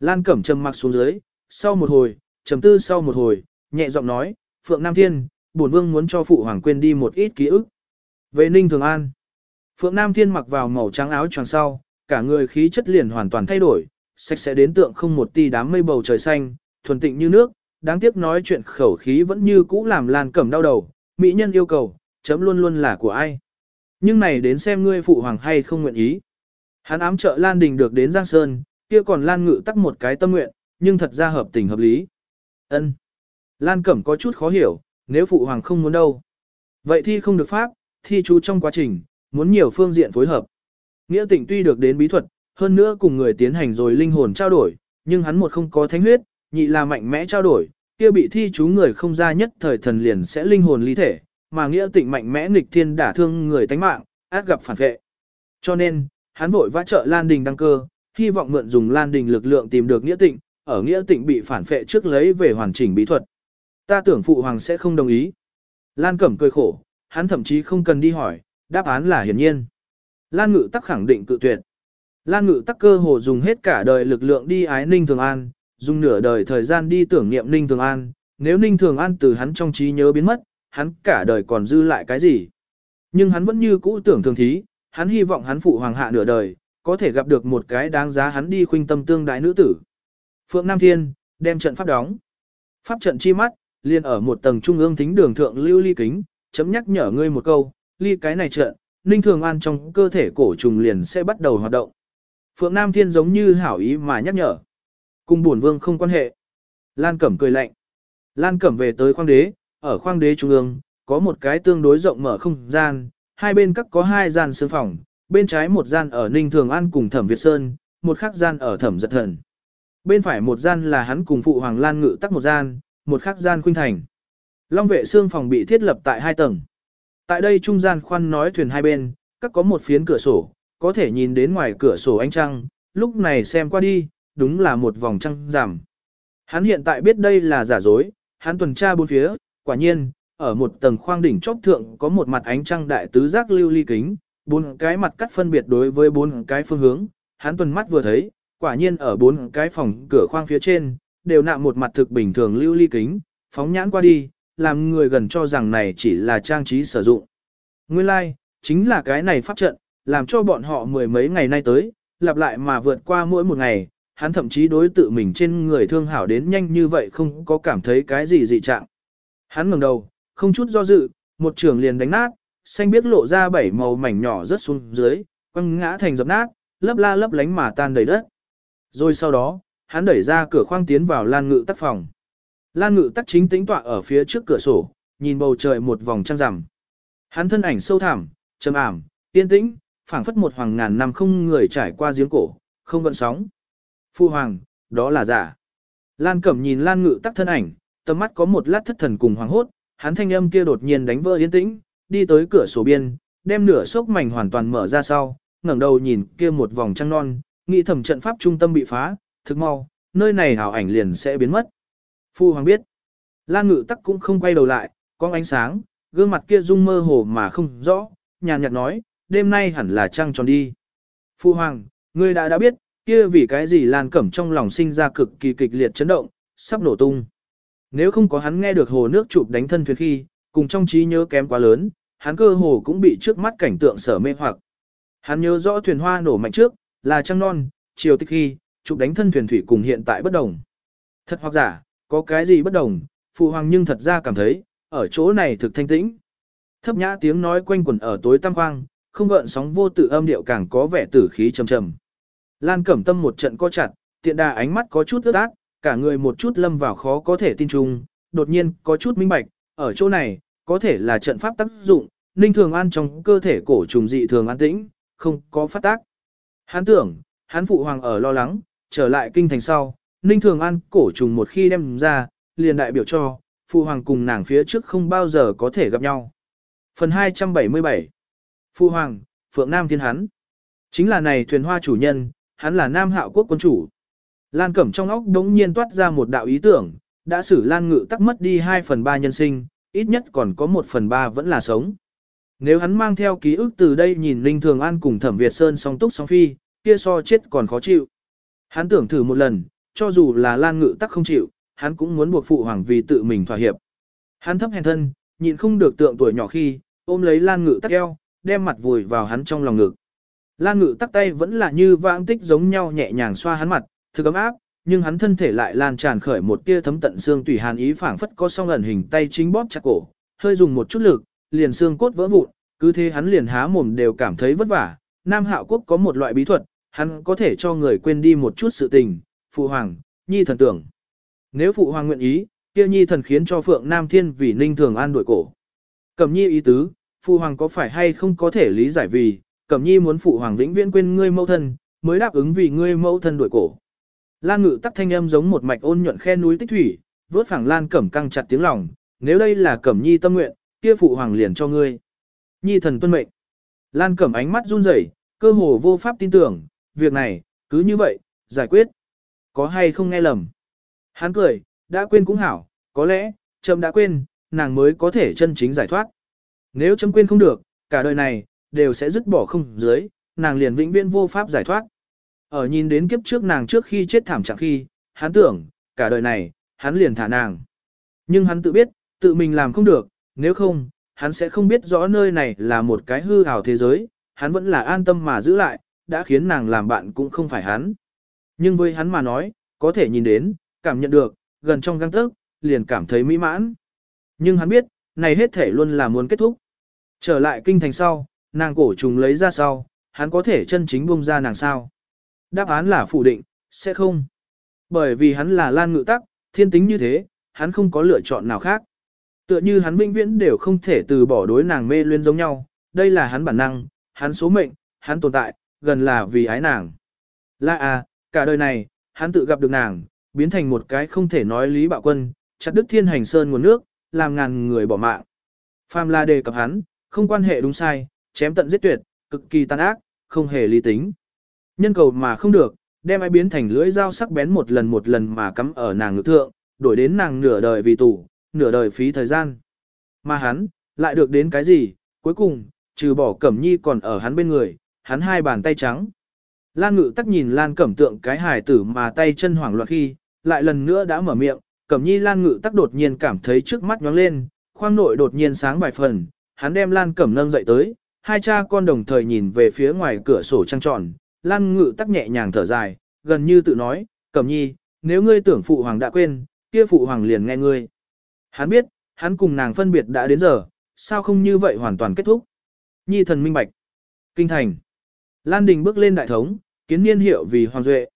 Lan Cẩm trầm mặc xuống dưới, sau một hồi, trầm tư sau một hồi, nhẹ giọng nói, Phượng Nam Thiên, bổn vương muốn cho phụ hoàng quên đi một ít ký ức. Về Ninh Thường An, Phượng Nam Thiên mặc vào màu trắng áo choàng sau, cả người khí chất liền hoàn toàn thay đổi, sạch sẽ đến tượng không một tia đám mây bầu trời xanh, thuần tịnh như nước, đáng tiếc nói chuyện khẩu khí vẫn như cũ làm Lan Cẩm đau đầu, mỹ nhân yêu cầu, chấm luôn luôn là của ai. Nhưng này đến xem ngươi phụ hoàng hay không nguyện ý. Hắn ám trợ Lan Đình được đến Giang Sơn, kia còn Lan Ngự tắc một cái tâm nguyện, nhưng thật ra hợp tình hợp lý. Ân. Lan Cẩm có chút khó hiểu, nếu phụ hoàng không muốn đâu. Vậy thi không được pháp, thi chú trong quá trình, muốn nhiều phương diện phối hợp. Nghĩa tịnh tuy được đến bí thuật, hơn nữa cùng người tiến hành rồi linh hồn trao đổi, nhưng hắn một không có thánh huyết, nhị là mạnh mẽ trao đổi, kia bị thi chú người không ra nhất thời thần liền sẽ linh hồn ly thể, mà nghĩa tịnh mạnh mẽ nghịch thiên đả thương người tánh mạng, át gặp phản vệ. Cho nên, hắn vội vã trợ Lan Đình đăng cơ, hy vọng mượn dùng Lan Đình lực lượng tìm được nghĩa tịnh, ở nghĩa tịnh bị phản vệ trước lấy về hoàn chỉnh bí thuật. Ta tưởng phụ hoàng sẽ không đồng ý. Lan Cẩm cười khổ, hắn thậm chí không cần đi hỏi, đáp án là hiển nhiên. Lan Ngự tắc khẳng định cự tuyệt. Lan Ngự tắc cơ hồ dùng hết cả đời lực lượng đi ái Ninh Thường An, dùng nửa đời thời gian đi tưởng niệm Ninh Thường An, nếu Ninh Thường An từ hắn trong trí nhớ biến mất, hắn cả đời còn dư lại cái gì. Nhưng hắn vẫn như cũ tưởng thường thí, hắn hy vọng hắn phụ hoàng hạ nửa đời, có thể gặp được một cái đáng giá hắn đi khuynh tâm tương đại nữ tử. Phượng Nam Thiên, đem trận pháp đóng. Pháp trận chi mắt, liền ở một tầng trung ương thính đường thượng lưu ly kính, chấm nhắc nhở ngươi một câu, ly cái này trận, Ninh Thường An trong cơ thể cổ trùng liền sẽ bắt đầu hoạt động. Phượng Nam Thiên giống như hảo ý mà nhắc nhở. Cùng buồn vương không quan hệ. Lan Cẩm cười lạnh. Lan Cẩm về tới khoang đế, ở khoang đế trung ương, có một cái tương đối rộng mở không gian, hai bên các có hai gian sương phòng, bên trái một gian ở Ninh Thường An cùng Thẩm Việt Sơn, một khác gian ở Thẩm Giật Thần. Bên phải một gian là hắn cùng Phụ Hoàng Lan Ngự tắc một gian, một khác gian khuynh thành. Long vệ xương phòng bị thiết lập tại hai tầng. Tại đây trung gian khoan nói thuyền hai bên, các có một phiến cửa sổ, có thể nhìn đến ngoài cửa sổ ánh trăng, lúc này xem qua đi, đúng là một vòng trăng giảm. Hắn hiện tại biết đây là giả dối, hắn tuần tra bốn phía, quả nhiên, ở một tầng khoang đỉnh chóp thượng có một mặt ánh trăng đại tứ giác lưu ly kính, bốn cái mặt cắt phân biệt đối với bốn cái phương hướng, hắn tuần mắt vừa thấy, quả nhiên ở bốn cái phòng cửa khoang phía trên, đều nạm một mặt thực bình thường lưu ly kính, phóng nhãn qua đi, làm người gần cho rằng này chỉ là trang trí sử dụng. Nguyên lai, like, chính là cái này pháp trận, làm cho bọn họ mười mấy ngày nay tới, lặp lại mà vượt qua mỗi một ngày, hắn thậm chí đối tự mình trên người thương hảo đến nhanh như vậy không có cảm thấy cái gì dị trạng. Hắn ngẩng đầu, không chút do dự, một trường liền đánh nát, xanh biếc lộ ra bảy màu mảnh nhỏ rất xuống dưới, quăng ngã thành dập nát, lấp la lấp lánh mà tan đầy đất. Rồi sau đó, hắn đẩy ra cửa khoang tiến vào lan ngự tắc phòng. Lan ngự tắc chính tĩnh tọa ở phía trước cửa sổ, nhìn bầu trời một vòng trăng rằm. Hắn thân ảnh sâu thẳm, trầm ảm, yên tĩnh, phảng phất một hoàng ngàn năm không người trải qua giếng cổ, không gợn sóng. Phu hoàng, đó là giả. Lan Cẩm nhìn Lan Ngự tắc thân ảnh, tầm mắt có một lát thất thần cùng hoàng hốt, hắn thanh âm kia đột nhiên đánh vỡ yên tĩnh, đi tới cửa sổ biên, đem nửa sốc mảnh hoàn toàn mở ra sau, ngẩng đầu nhìn kia một vòng trăng non, nghĩ thẩm trận pháp trung tâm bị phá, thực mau, nơi này hảo ảnh liền sẽ biến mất. Phu hoàng biết, Lan Ngự tắc cũng không quay đầu lại, có ánh sáng, gương mặt kia rung mơ hồ mà không rõ, nhàn nhạt nói, đêm nay hẳn là trăng tròn đi. Phu hoàng, ngươi đã đã biết, kia vì cái gì Lan Cẩm trong lòng sinh ra cực kỳ kịch liệt chấn động, sắp nổ tung. Nếu không có hắn nghe được hồ nước chụp đánh thân thuyền khi, cùng trong trí nhớ kém quá lớn, hắn cơ hồ cũng bị trước mắt cảnh tượng sở mê hoặc. Hắn nhớ rõ thuyền hoa nổ mạnh trước, là trăng non, chiều tích khi, chụp đánh thân thuyền thủy cùng hiện tại bất đồng. Thật hoặc giả, có cái gì bất đồng, phụ hoàng nhưng thật ra cảm thấy, ở chỗ này thực thanh tĩnh. Thấp nhã tiếng nói quanh quẩn ở tối tăm hoang, không gợn sóng vô tự âm điệu càng có vẻ tử khí trầm trầm. Lan Cẩm Tâm một trận co chặt, tiện đà ánh mắt có chút ướt át, cả người một chút lâm vào khó có thể tin chung, đột nhiên có chút minh bạch, ở chỗ này, có thể là trận pháp tác dụng, Ninh Thường An trong cơ thể cổ trùng dị thường an tĩnh, không có phát tác. Hắn tưởng, hắn phụ hoàng ở lo lắng, trở lại kinh thành sau, Ninh Thường An cổ trùng một khi đem ra, liền đại biểu cho, phụ hoàng cùng nàng phía trước không bao giờ có thể gặp nhau. Phần 277 Phụ hoàng, Phượng Nam Thiên hắn. Chính là này thuyền hoa chủ nhân, hắn là Nam Hạo quốc quân chủ. Lan Cẩm trong óc đống nhiên toát ra một đạo ý tưởng, đã xử Lan Ngự tắc mất đi 2 phần 3 nhân sinh, ít nhất còn có 1 phần 3 vẫn là sống. Nếu hắn mang theo ký ức từ đây nhìn Linh Thường An cùng Thẩm Việt Sơn song túc song phi, kia so chết còn khó chịu. Hắn tưởng thử một lần, cho dù là Lan Ngự tắc không chịu, hắn cũng muốn buộc phụ hoàng vì tự mình thỏa hiệp. Hắn thấp hèn thân, nhịn không được tượng tuổi nhỏ khi, ôm lấy Lan Ngự tắc eo, đem mặt vùi vào hắn trong lòng ngực. Lan Ngự tắc tay vẫn là như vãng tích giống nhau nhẹ nhàng xoa hắn mặt, thực ấm áp, nhưng hắn thân thể lại lan tràn khởi một tia thấm tận xương tùy hàn ý phảng phất có song ẩn hình tay chính bóp chặt cổ, hơi dùng một chút lực, liền xương cốt vỡ vụn, cứ thế hắn liền há mồm đều cảm thấy vất vả. Nam Hạo Quốc có một loại bí thuật, hắn có thể cho người quên đi một chút sự tình, phụ hoàng, nhi thần tưởng. Nếu phụ hoàng nguyện ý, kia nhi thần khiến cho Phượng Nam Thiên vì Ninh Thường An đuổi cổ. Cẩm nhi ý tứ, phụ hoàng có phải hay không có thể lý giải vì, Cẩm nhi muốn phụ hoàng vĩnh viễn quên ngươi mẫu thân, mới đáp ứng vì ngươi mẫu thân đuổi cổ. Lan ngự tắc thanh âm giống một mạch ôn nhuận khe núi tích thủy, vớt phẳng Lan Cẩm căng chặt tiếng lòng, nếu đây là Cẩm nhi tâm nguyện, kia phụ hoàng liền cho ngươi. Nhi thần tuân mệnh. Lan Cẩm ánh mắt run rẩy, cơ hồ vô pháp tin tưởng, việc này, cứ như vậy, giải quyết. Có hay không nghe lầm? Hắn cười, đã quên cũng hảo, có lẽ, Trâm đã quên, nàng mới có thể chân chính giải thoát. Nếu Trâm quên không được, cả đời này, đều sẽ dứt bỏ không dưới, nàng liền vĩnh viễn vô pháp giải thoát. Ở nhìn đến kiếp trước nàng trước khi chết thảm trạng khi, hắn tưởng, cả đời này, hắn liền thả nàng. Nhưng hắn tự biết, tự mình làm không được, nếu không, hắn sẽ không biết rõ nơi này là một cái hư ảo thế giới, hắn vẫn là an tâm mà giữ lại, đã khiến nàng làm bạn cũng không phải hắn. Nhưng với hắn mà nói, có thể nhìn đến, cảm nhận được, gần trong găng tức, liền cảm thấy mỹ mãn. Nhưng hắn biết, này hết thể luôn là muốn kết thúc. Trở lại kinh thành sau, nàng cổ trùng lấy ra sau, hắn có thể chân chính buông ra nàng sao. Đáp án là phủ định, sẽ không. Bởi vì hắn là lan ngự tắc, thiên tính như thế, hắn không có lựa chọn nào khác. Tựa như hắn vĩnh viễn đều không thể từ bỏ đối nàng mê luyến giống nhau, đây là hắn bản năng, hắn số mệnh, hắn tồn tại, gần là vì ái nàng. Là à, cả đời này, hắn tự gặp được nàng, biến thành một cái không thể nói lý bạo quân, chặt đứt thiên hành sơn nguồn nước, làm ngàn người bỏ mạng. Phàm là đề cập hắn, không quan hệ đúng sai, chém tận giết tuyệt, cực kỳ tàn ác, không hề lý tính. Nhân cầu mà không được, đem ai biến thành lưỡi dao sắc bén một lần một lần mà cắm ở nàng ngực thượng, đổi đến nàng nửa đời vì tù, nửa đời phí thời gian. Mà hắn, lại được đến cái gì, cuối cùng, trừ bỏ Cẩm Nhi còn ở hắn bên người, hắn hai bàn tay trắng. Lan ngự tắc nhìn Lan Cẩm tượng cái hài tử mà tay chân hoảng loạn khi, lại lần nữa đã mở miệng, Cẩm Nhi Lan ngự tắc đột nhiên cảm thấy trước mắt nhóng lên, khoang nội đột nhiên sáng vài phần, hắn đem Lan Cẩm nâng dậy tới, hai cha con đồng thời nhìn về phía ngoài cửa sổ trăng tròn, Lan ngự tắc nhẹ nhàng thở dài, gần như tự nói, Cẩm Nhi, nếu ngươi tưởng phụ hoàng đã quên, kia phụ hoàng liền nghe ngươi. Hắn biết, hắn cùng nàng phân biệt đã đến giờ, sao không như vậy hoàn toàn kết thúc. Nhi thần minh bạch. Kinh thành. Lan Đình bước lên đại thống, kiến niên hiệu vì Hoàng Duệ.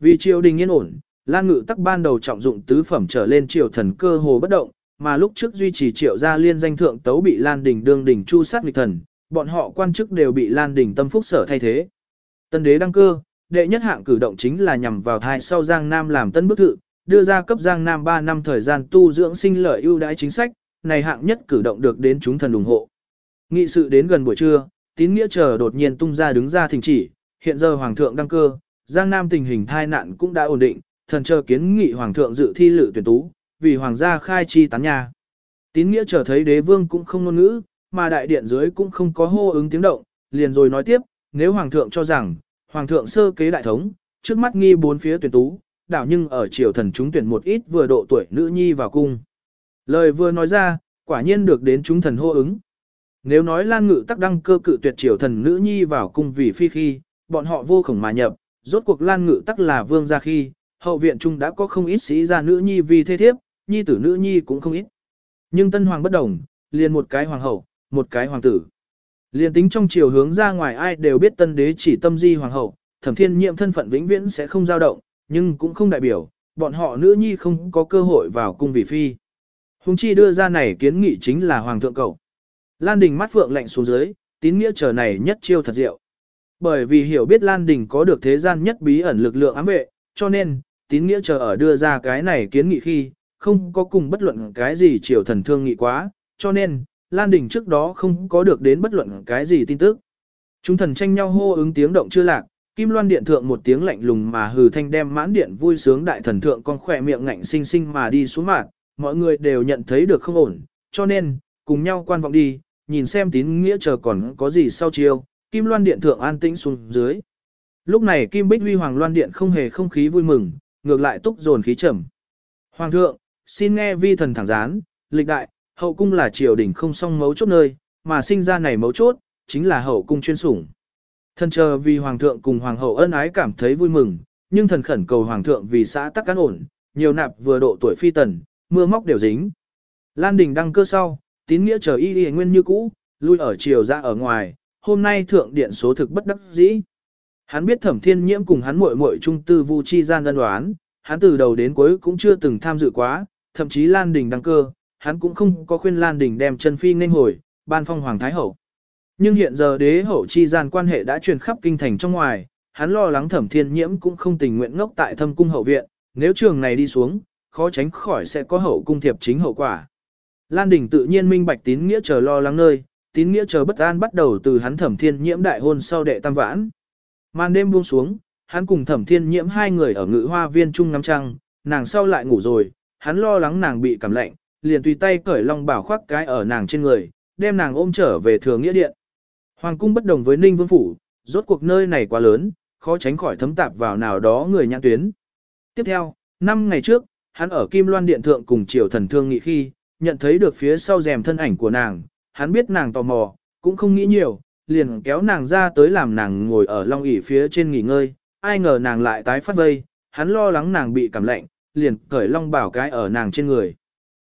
Vì triều đình yên ổn, Lan Ngự tắc ban đầu trọng dụng tứ phẩm trở lên triều thần cơ hồ bất động, mà lúc trước duy trì triệu gia liên danh thượng tấu bị Lan Đình đương đỉnh chu sát nghịch thần, bọn họ quan chức đều bị Lan Đình tâm phúc sở thay thế. Tân đế đăng cơ, đệ nhất hạng cử động chính là nhằm vào thai sau Giang Nam làm tân bức thự, đưa ra cấp Giang Nam 3 năm thời gian tu dưỡng sinh lợi ưu đãi chính sách, này hạng nhất cử động được đến chúng thần ủng hộ. Nghị sự đến gần buổi trưa, tín nghĩa chờ đột nhiên tung ra đứng ra thỉnh chỉ, hiện giờ Hoàng thượng đăng cơ, Giang Nam tình hình thai nạn cũng đã ổn định, thần chờ kiến nghị Hoàng thượng dự thi lự tuyển tú, vì Hoàng gia khai chi tán nhà. Tín nghĩa chờ thấy đế vương cũng không ngôn ngữ, mà đại điện dưới cũng không có hô ứng tiếng động, liền rồi nói tiếp, nếu Hoàng thượng cho rằng, Hoàng thượng sơ kế đại thống, trước mắt nghi bốn phía tuyển tú, đảo nhưng ở triều thần chúng tuyển một ít vừa độ tuổi nữ nhi vào cung. Lời vừa nói ra, quả nhiên được đến chúng thần hô ứng. Nếu nói Lan Ngự tắc đăng cơ cự tuyệt triều thần nữ nhi vào cung vì phi khi, bọn họ vô khổng mà nhập, rốt cuộc Lan Ngự tắc là vương gia khi, hậu viện trung đã có không ít sĩ gia nữ nhi vì thế thiếp, nhi tử nữ nhi cũng không ít. Nhưng tân hoàng bất đồng, liền một cái hoàng hậu, một cái hoàng tử. Liền tính trong chiều hướng ra ngoài ai đều biết tân đế chỉ tâm di hoàng hậu, thẩm thiên nhiệm thân phận vĩnh viễn sẽ không dao động, nhưng cũng không đại biểu, bọn họ nữ nhi không có cơ hội vào cung vị phi. Hùng chi đưa ra này kiến nghị chính là hoàng thượng cầu. Lan Đình mắt phượng lạnh xuống dưới, tín nghĩa chờ này nhất chiêu thật diệu. Bởi vì hiểu biết Lan Đình có được thế gian nhất bí ẩn lực lượng ám vệ, cho nên, tín nghĩa chờ ở đưa ra cái này kiến nghị khi, không có cùng bất luận cái gì triều thần thương nghị quá, cho nên, Lan Đình trước đó không có được đến bất luận cái gì tin tức. Chúng thần tranh nhau hô ứng tiếng động chưa lạc, Kim Loan điện thượng một tiếng lạnh lùng mà hừ thanh đem mãn điện vui sướng đại thần thượng con khỏe miệng ngạnh sinh sinh mà đi xuống mạn, mọi người đều nhận thấy được không ổn, cho nên, cùng nhau quan vọng đi, nhìn xem tín nghĩa chờ còn có gì sau chiêu, Kim Loan điện thượng an tĩnh xuống dưới. Lúc này Kim Bích Huy Hoàng Loan điện không hề không khí vui mừng, ngược lại túc dồn khí trầm. Hoàng thượng, xin nghe vi thần thẳng gián, lịch đại, hậu cung là triều đình không song mấu chốt nơi, mà sinh ra này mấu chốt, chính là hậu cung chuyên sủng. Thần chờ vì hoàng thượng cùng hoàng hậu ân ái cảm thấy vui mừng, nhưng thần khẩn cầu hoàng thượng vì xã tắc cán ổn, nhiều nạp vừa độ tuổi phi tần, mưa móc đều dính. Lan đình đăng cơ sau, tín nghĩa chờ y y nguyên như cũ, lui ở triều ra ở ngoài, hôm nay thượng điện số thực bất đắc dĩ. Hắn biết thẩm thiên nhiễm cùng hắn muội muội trung tư vu chi gian đơn đoán, hắn từ đầu đến cuối cũng chưa từng tham dự quá, thậm chí Lan Đình đăng cơ, hắn cũng không có khuyên Lan Đình đem Trần phi nên hồi, ban phong hoàng thái hậu. Nhưng hiện giờ đế hậu chi gian quan hệ đã truyền khắp kinh thành trong ngoài, hắn lo lắng thẩm thiên nhiễm cũng không tình nguyện ngốc tại thâm cung hậu viện, nếu trường này đi xuống, khó tránh khỏi sẽ có hậu cung thiệp chính hậu quả. Lan Đình tự nhiên minh bạch tín nghĩa chờ lo lắng nơi, tín nghĩa chờ bất an bắt đầu từ hắn thẩm thiên nhiễm đại hôn sau đệ tam vãn. Màn đêm buông xuống, hắn cùng thẩm thiên nhiễm hai người ở ngự hoa viên chung ngắm trăng, nàng sau lại ngủ rồi, hắn lo lắng nàng bị cảm lạnh, liền tùy tay cởi long bảo khoác cái ở nàng trên người, đem nàng ôm trở về thừa nghĩa điện. Hoàng cung bất đồng với Ninh Vương Phủ, rốt cuộc nơi này quá lớn, khó tránh khỏi thấm tạp vào nào đó người nhãn tuyến. Tiếp theo, năm ngày trước, hắn ở Kim Loan Điện Thượng cùng triều thần thương nghị khi, nhận thấy được phía sau rèm thân ảnh của nàng, hắn biết nàng tò mò, cũng không nghĩ nhiều, liền kéo nàng ra tới làm nàng ngồi ở long ỷ phía trên nghỉ ngơi, ai ngờ nàng lại tái phát vây, hắn lo lắng nàng bị cảm lạnh, liền cởi long bảo cái ở nàng trên người.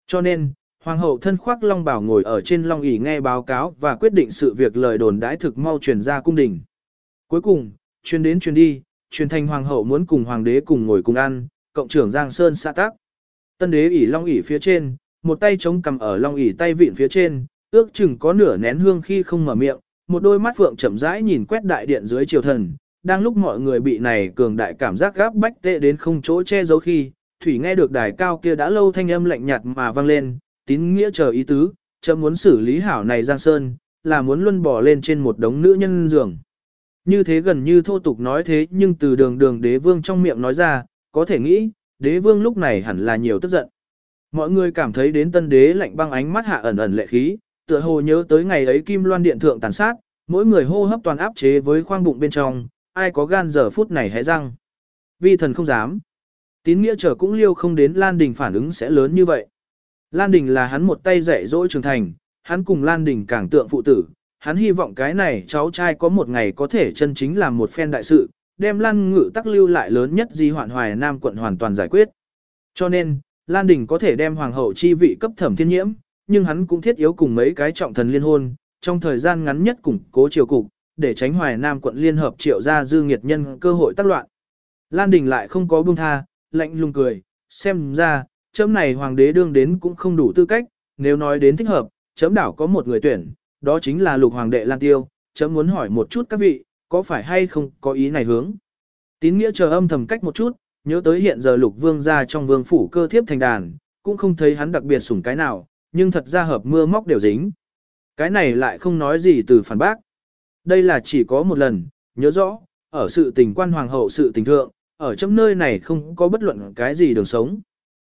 Cho nên, hoàng hậu thân khoác long bảo ngồi ở trên long ỷ nghe báo cáo và quyết định sự việc lời đồn đãi thực mau truyền ra cung đình. Cuối cùng, truyền đến truyền đi, truyền thành hoàng hậu muốn cùng hoàng đế cùng ngồi cùng ăn, cộng trưởng Giang Sơn xã tác. Tân đế ỷ long ỷ phía trên, một tay chống cầm ở long ỷ tay vịn phía trên, ước chừng có nửa nén hương khi không mở miệng, một đôi mắt phượng chậm rãi nhìn quét đại điện dưới triều thần, đang lúc mọi người bị này cường đại cảm giác gáp bách tệ đến không chỗ che giấu khi, thủy nghe được đài cao kia đã lâu thanh âm lạnh nhạt mà vang lên, tín nghĩa chờ ý tứ, chấm muốn xử lý hảo này Giang Sơn, là muốn luân bỏ lên trên một đống nữ nhân giường. Như thế gần như thô tục nói thế nhưng từ đường đường đế vương trong miệng nói ra, có thể nghĩ, đế vương lúc này hẳn là nhiều tức giận. Mọi người cảm thấy đến tân đế lạnh băng ánh mắt hạ ẩn ẩn lệ khí, tựa hồ nhớ tới ngày ấy kim loan điện thượng tàn sát, mỗi người hô hấp toàn áp chế với khoang bụng bên trong, ai có gan giờ phút này hé răng. Vi thần không dám. Tín nghĩa trở cũng liêu không đến Lan Đình phản ứng sẽ lớn như vậy. Lan Đình là hắn một tay dạy dỗ trưởng thành, hắn cùng Lan Đình càng tượng phụ tử, hắn hy vọng cái này cháu trai có một ngày có thể chân chính làm một phen đại sự, đem Lan Ngự tắc lưu lại lớn nhất di hoạn hoài Nam quận hoàn toàn giải quyết. Cho nên, Lan Đình có thể đem hoàng hậu chi vị cấp thẩm thiên nhiễm, nhưng hắn cũng thiết yếu cùng mấy cái trọng thần liên hôn, trong thời gian ngắn nhất củng cố triều cục, để tránh hoài Nam quận liên hợp triệu ra dư nghiệt nhân cơ hội tác loạn. Lan Đình lại không có buông tha, lạnh lùng cười, xem ra, chấm này hoàng đế đương đến cũng không đủ tư cách, nếu nói đến thích hợp, chấm đảo có một người tuyển, đó chính là lục hoàng đệ Lan Tiêu, chấm muốn hỏi một chút các vị, có phải hay không có ý này hướng. Tín nghĩa chờ âm thầm cách một chút, nhớ tới hiện giờ lục vương ra trong vương phủ cơ thiếp thành đàn, cũng không thấy hắn đặc biệt sủng cái nào, nhưng thật ra hợp mưa móc đều dính. Cái này lại không nói gì từ phản bác. Đây là chỉ có một lần, nhớ rõ, ở sự tình quan hoàng hậu sự tình thượng, ở trong nơi này không có bất luận cái gì đường sống.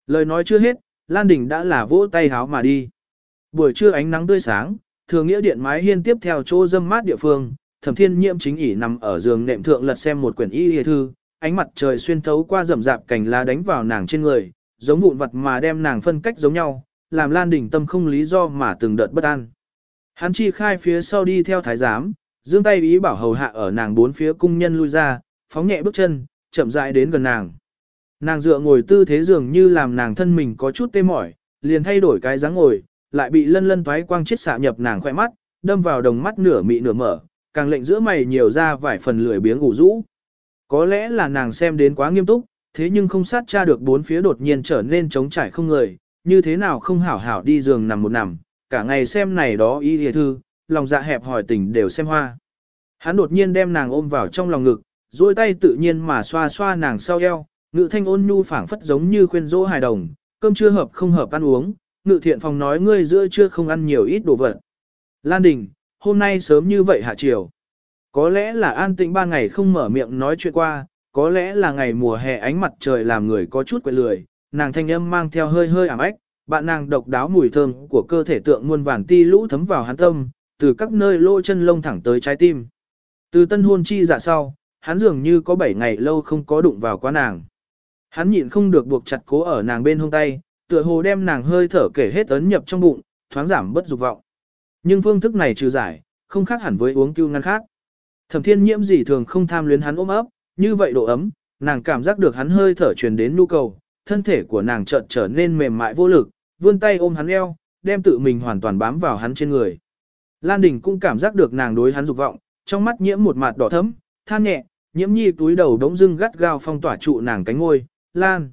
Lời nói chưa hết, Lan Đình đã là vỗ tay háo mà đi. Buổi trưa ánh nắng tươi sáng, thường nghĩa điện mái hiên tiếp theo chỗ dâm mát địa phương, thẩm thiên nhiễm chính ỉ nằm ở giường nệm thượng lật xem một quyển y hề thư, ánh mặt trời xuyên thấu qua rậm rạp cành lá đánh vào nàng trên người, giống vụn vật mà đem nàng phân cách giống nhau, làm Lan Đình tâm không lý do mà từng đợt bất an. Hắn chi khai phía sau đi theo thái giám, dương tay ý bảo hầu hạ ở nàng bốn phía cung nhân lui ra, phóng nhẹ bước chân, chậm rãi đến gần nàng. Nàng dựa ngồi tư thế dường như làm nàng thân mình có chút tê mỏi, liền thay đổi cái dáng ngồi, lại bị lân lân toái quang chết xạ nhập nàng khỏe mắt, đâm vào đồng mắt nửa mị nửa mở, càng lệnh giữa mày nhiều ra vài phần lười biếng ngủ rũ. Có lẽ là nàng xem đến quá nghiêm túc, thế nhưng không sát tra được bốn phía đột nhiên trở nên trống trải không người, như thế nào không hảo hảo đi giường nằm một nằm, cả ngày xem này đó y hề thư, lòng dạ hẹp hỏi tình đều xem hoa. Hắn đột nhiên đem nàng ôm vào trong lòng ngực, duỗi tay tự nhiên mà xoa xoa nàng sau eo, ngự thanh ôn nhu phảng phất giống như khuyên dỗ hài đồng, cơm chưa hợp không hợp ăn uống, ngự thiện phòng nói ngươi giữa chưa không ăn nhiều ít đồ vật. Lan Đình, hôm nay sớm như vậy hạ chiều. Có lẽ là an tĩnh ba ngày không mở miệng nói chuyện qua, có lẽ là ngày mùa hè ánh mặt trời làm người có chút quậy lười, nàng thanh âm mang theo hơi hơi ảm ếch, bạn nàng độc đáo mùi thơm của cơ thể tượng muôn vàn ti lũ thấm vào hắn tâm, từ các nơi lỗ chân lông thẳng tới trái tim. Từ tân hôn chi dạ sau, hắn dường như có 7 ngày lâu không có đụng vào quá nàng. Hắn nhịn không được buộc chặt cố ở nàng bên hông tay, tựa hồ đem nàng hơi thở kể hết ấn nhập trong bụng, thoáng giảm bất dục vọng. Nhưng phương thức này trừ giải, không khác hẳn với uống cưu ngăn khác. Thẩm thiên nhiễm gì thường không tham luyến hắn ôm ấp, như vậy độ ấm, nàng cảm giác được hắn hơi thở truyền đến nhu cầu, thân thể của nàng chợt trở nên mềm mại vô lực, vươn tay ôm hắn eo, đem tự mình hoàn toàn bám vào hắn trên người. Lan Đình cũng cảm giác được nàng đối hắn dục vọng, trong mắt nhiễm một mặt đỏ thấm, than nhẹ, nhiễm nhi túi đầu đống dưng gắt gao phong tỏa trụ nàng cánh ngôi, Lan.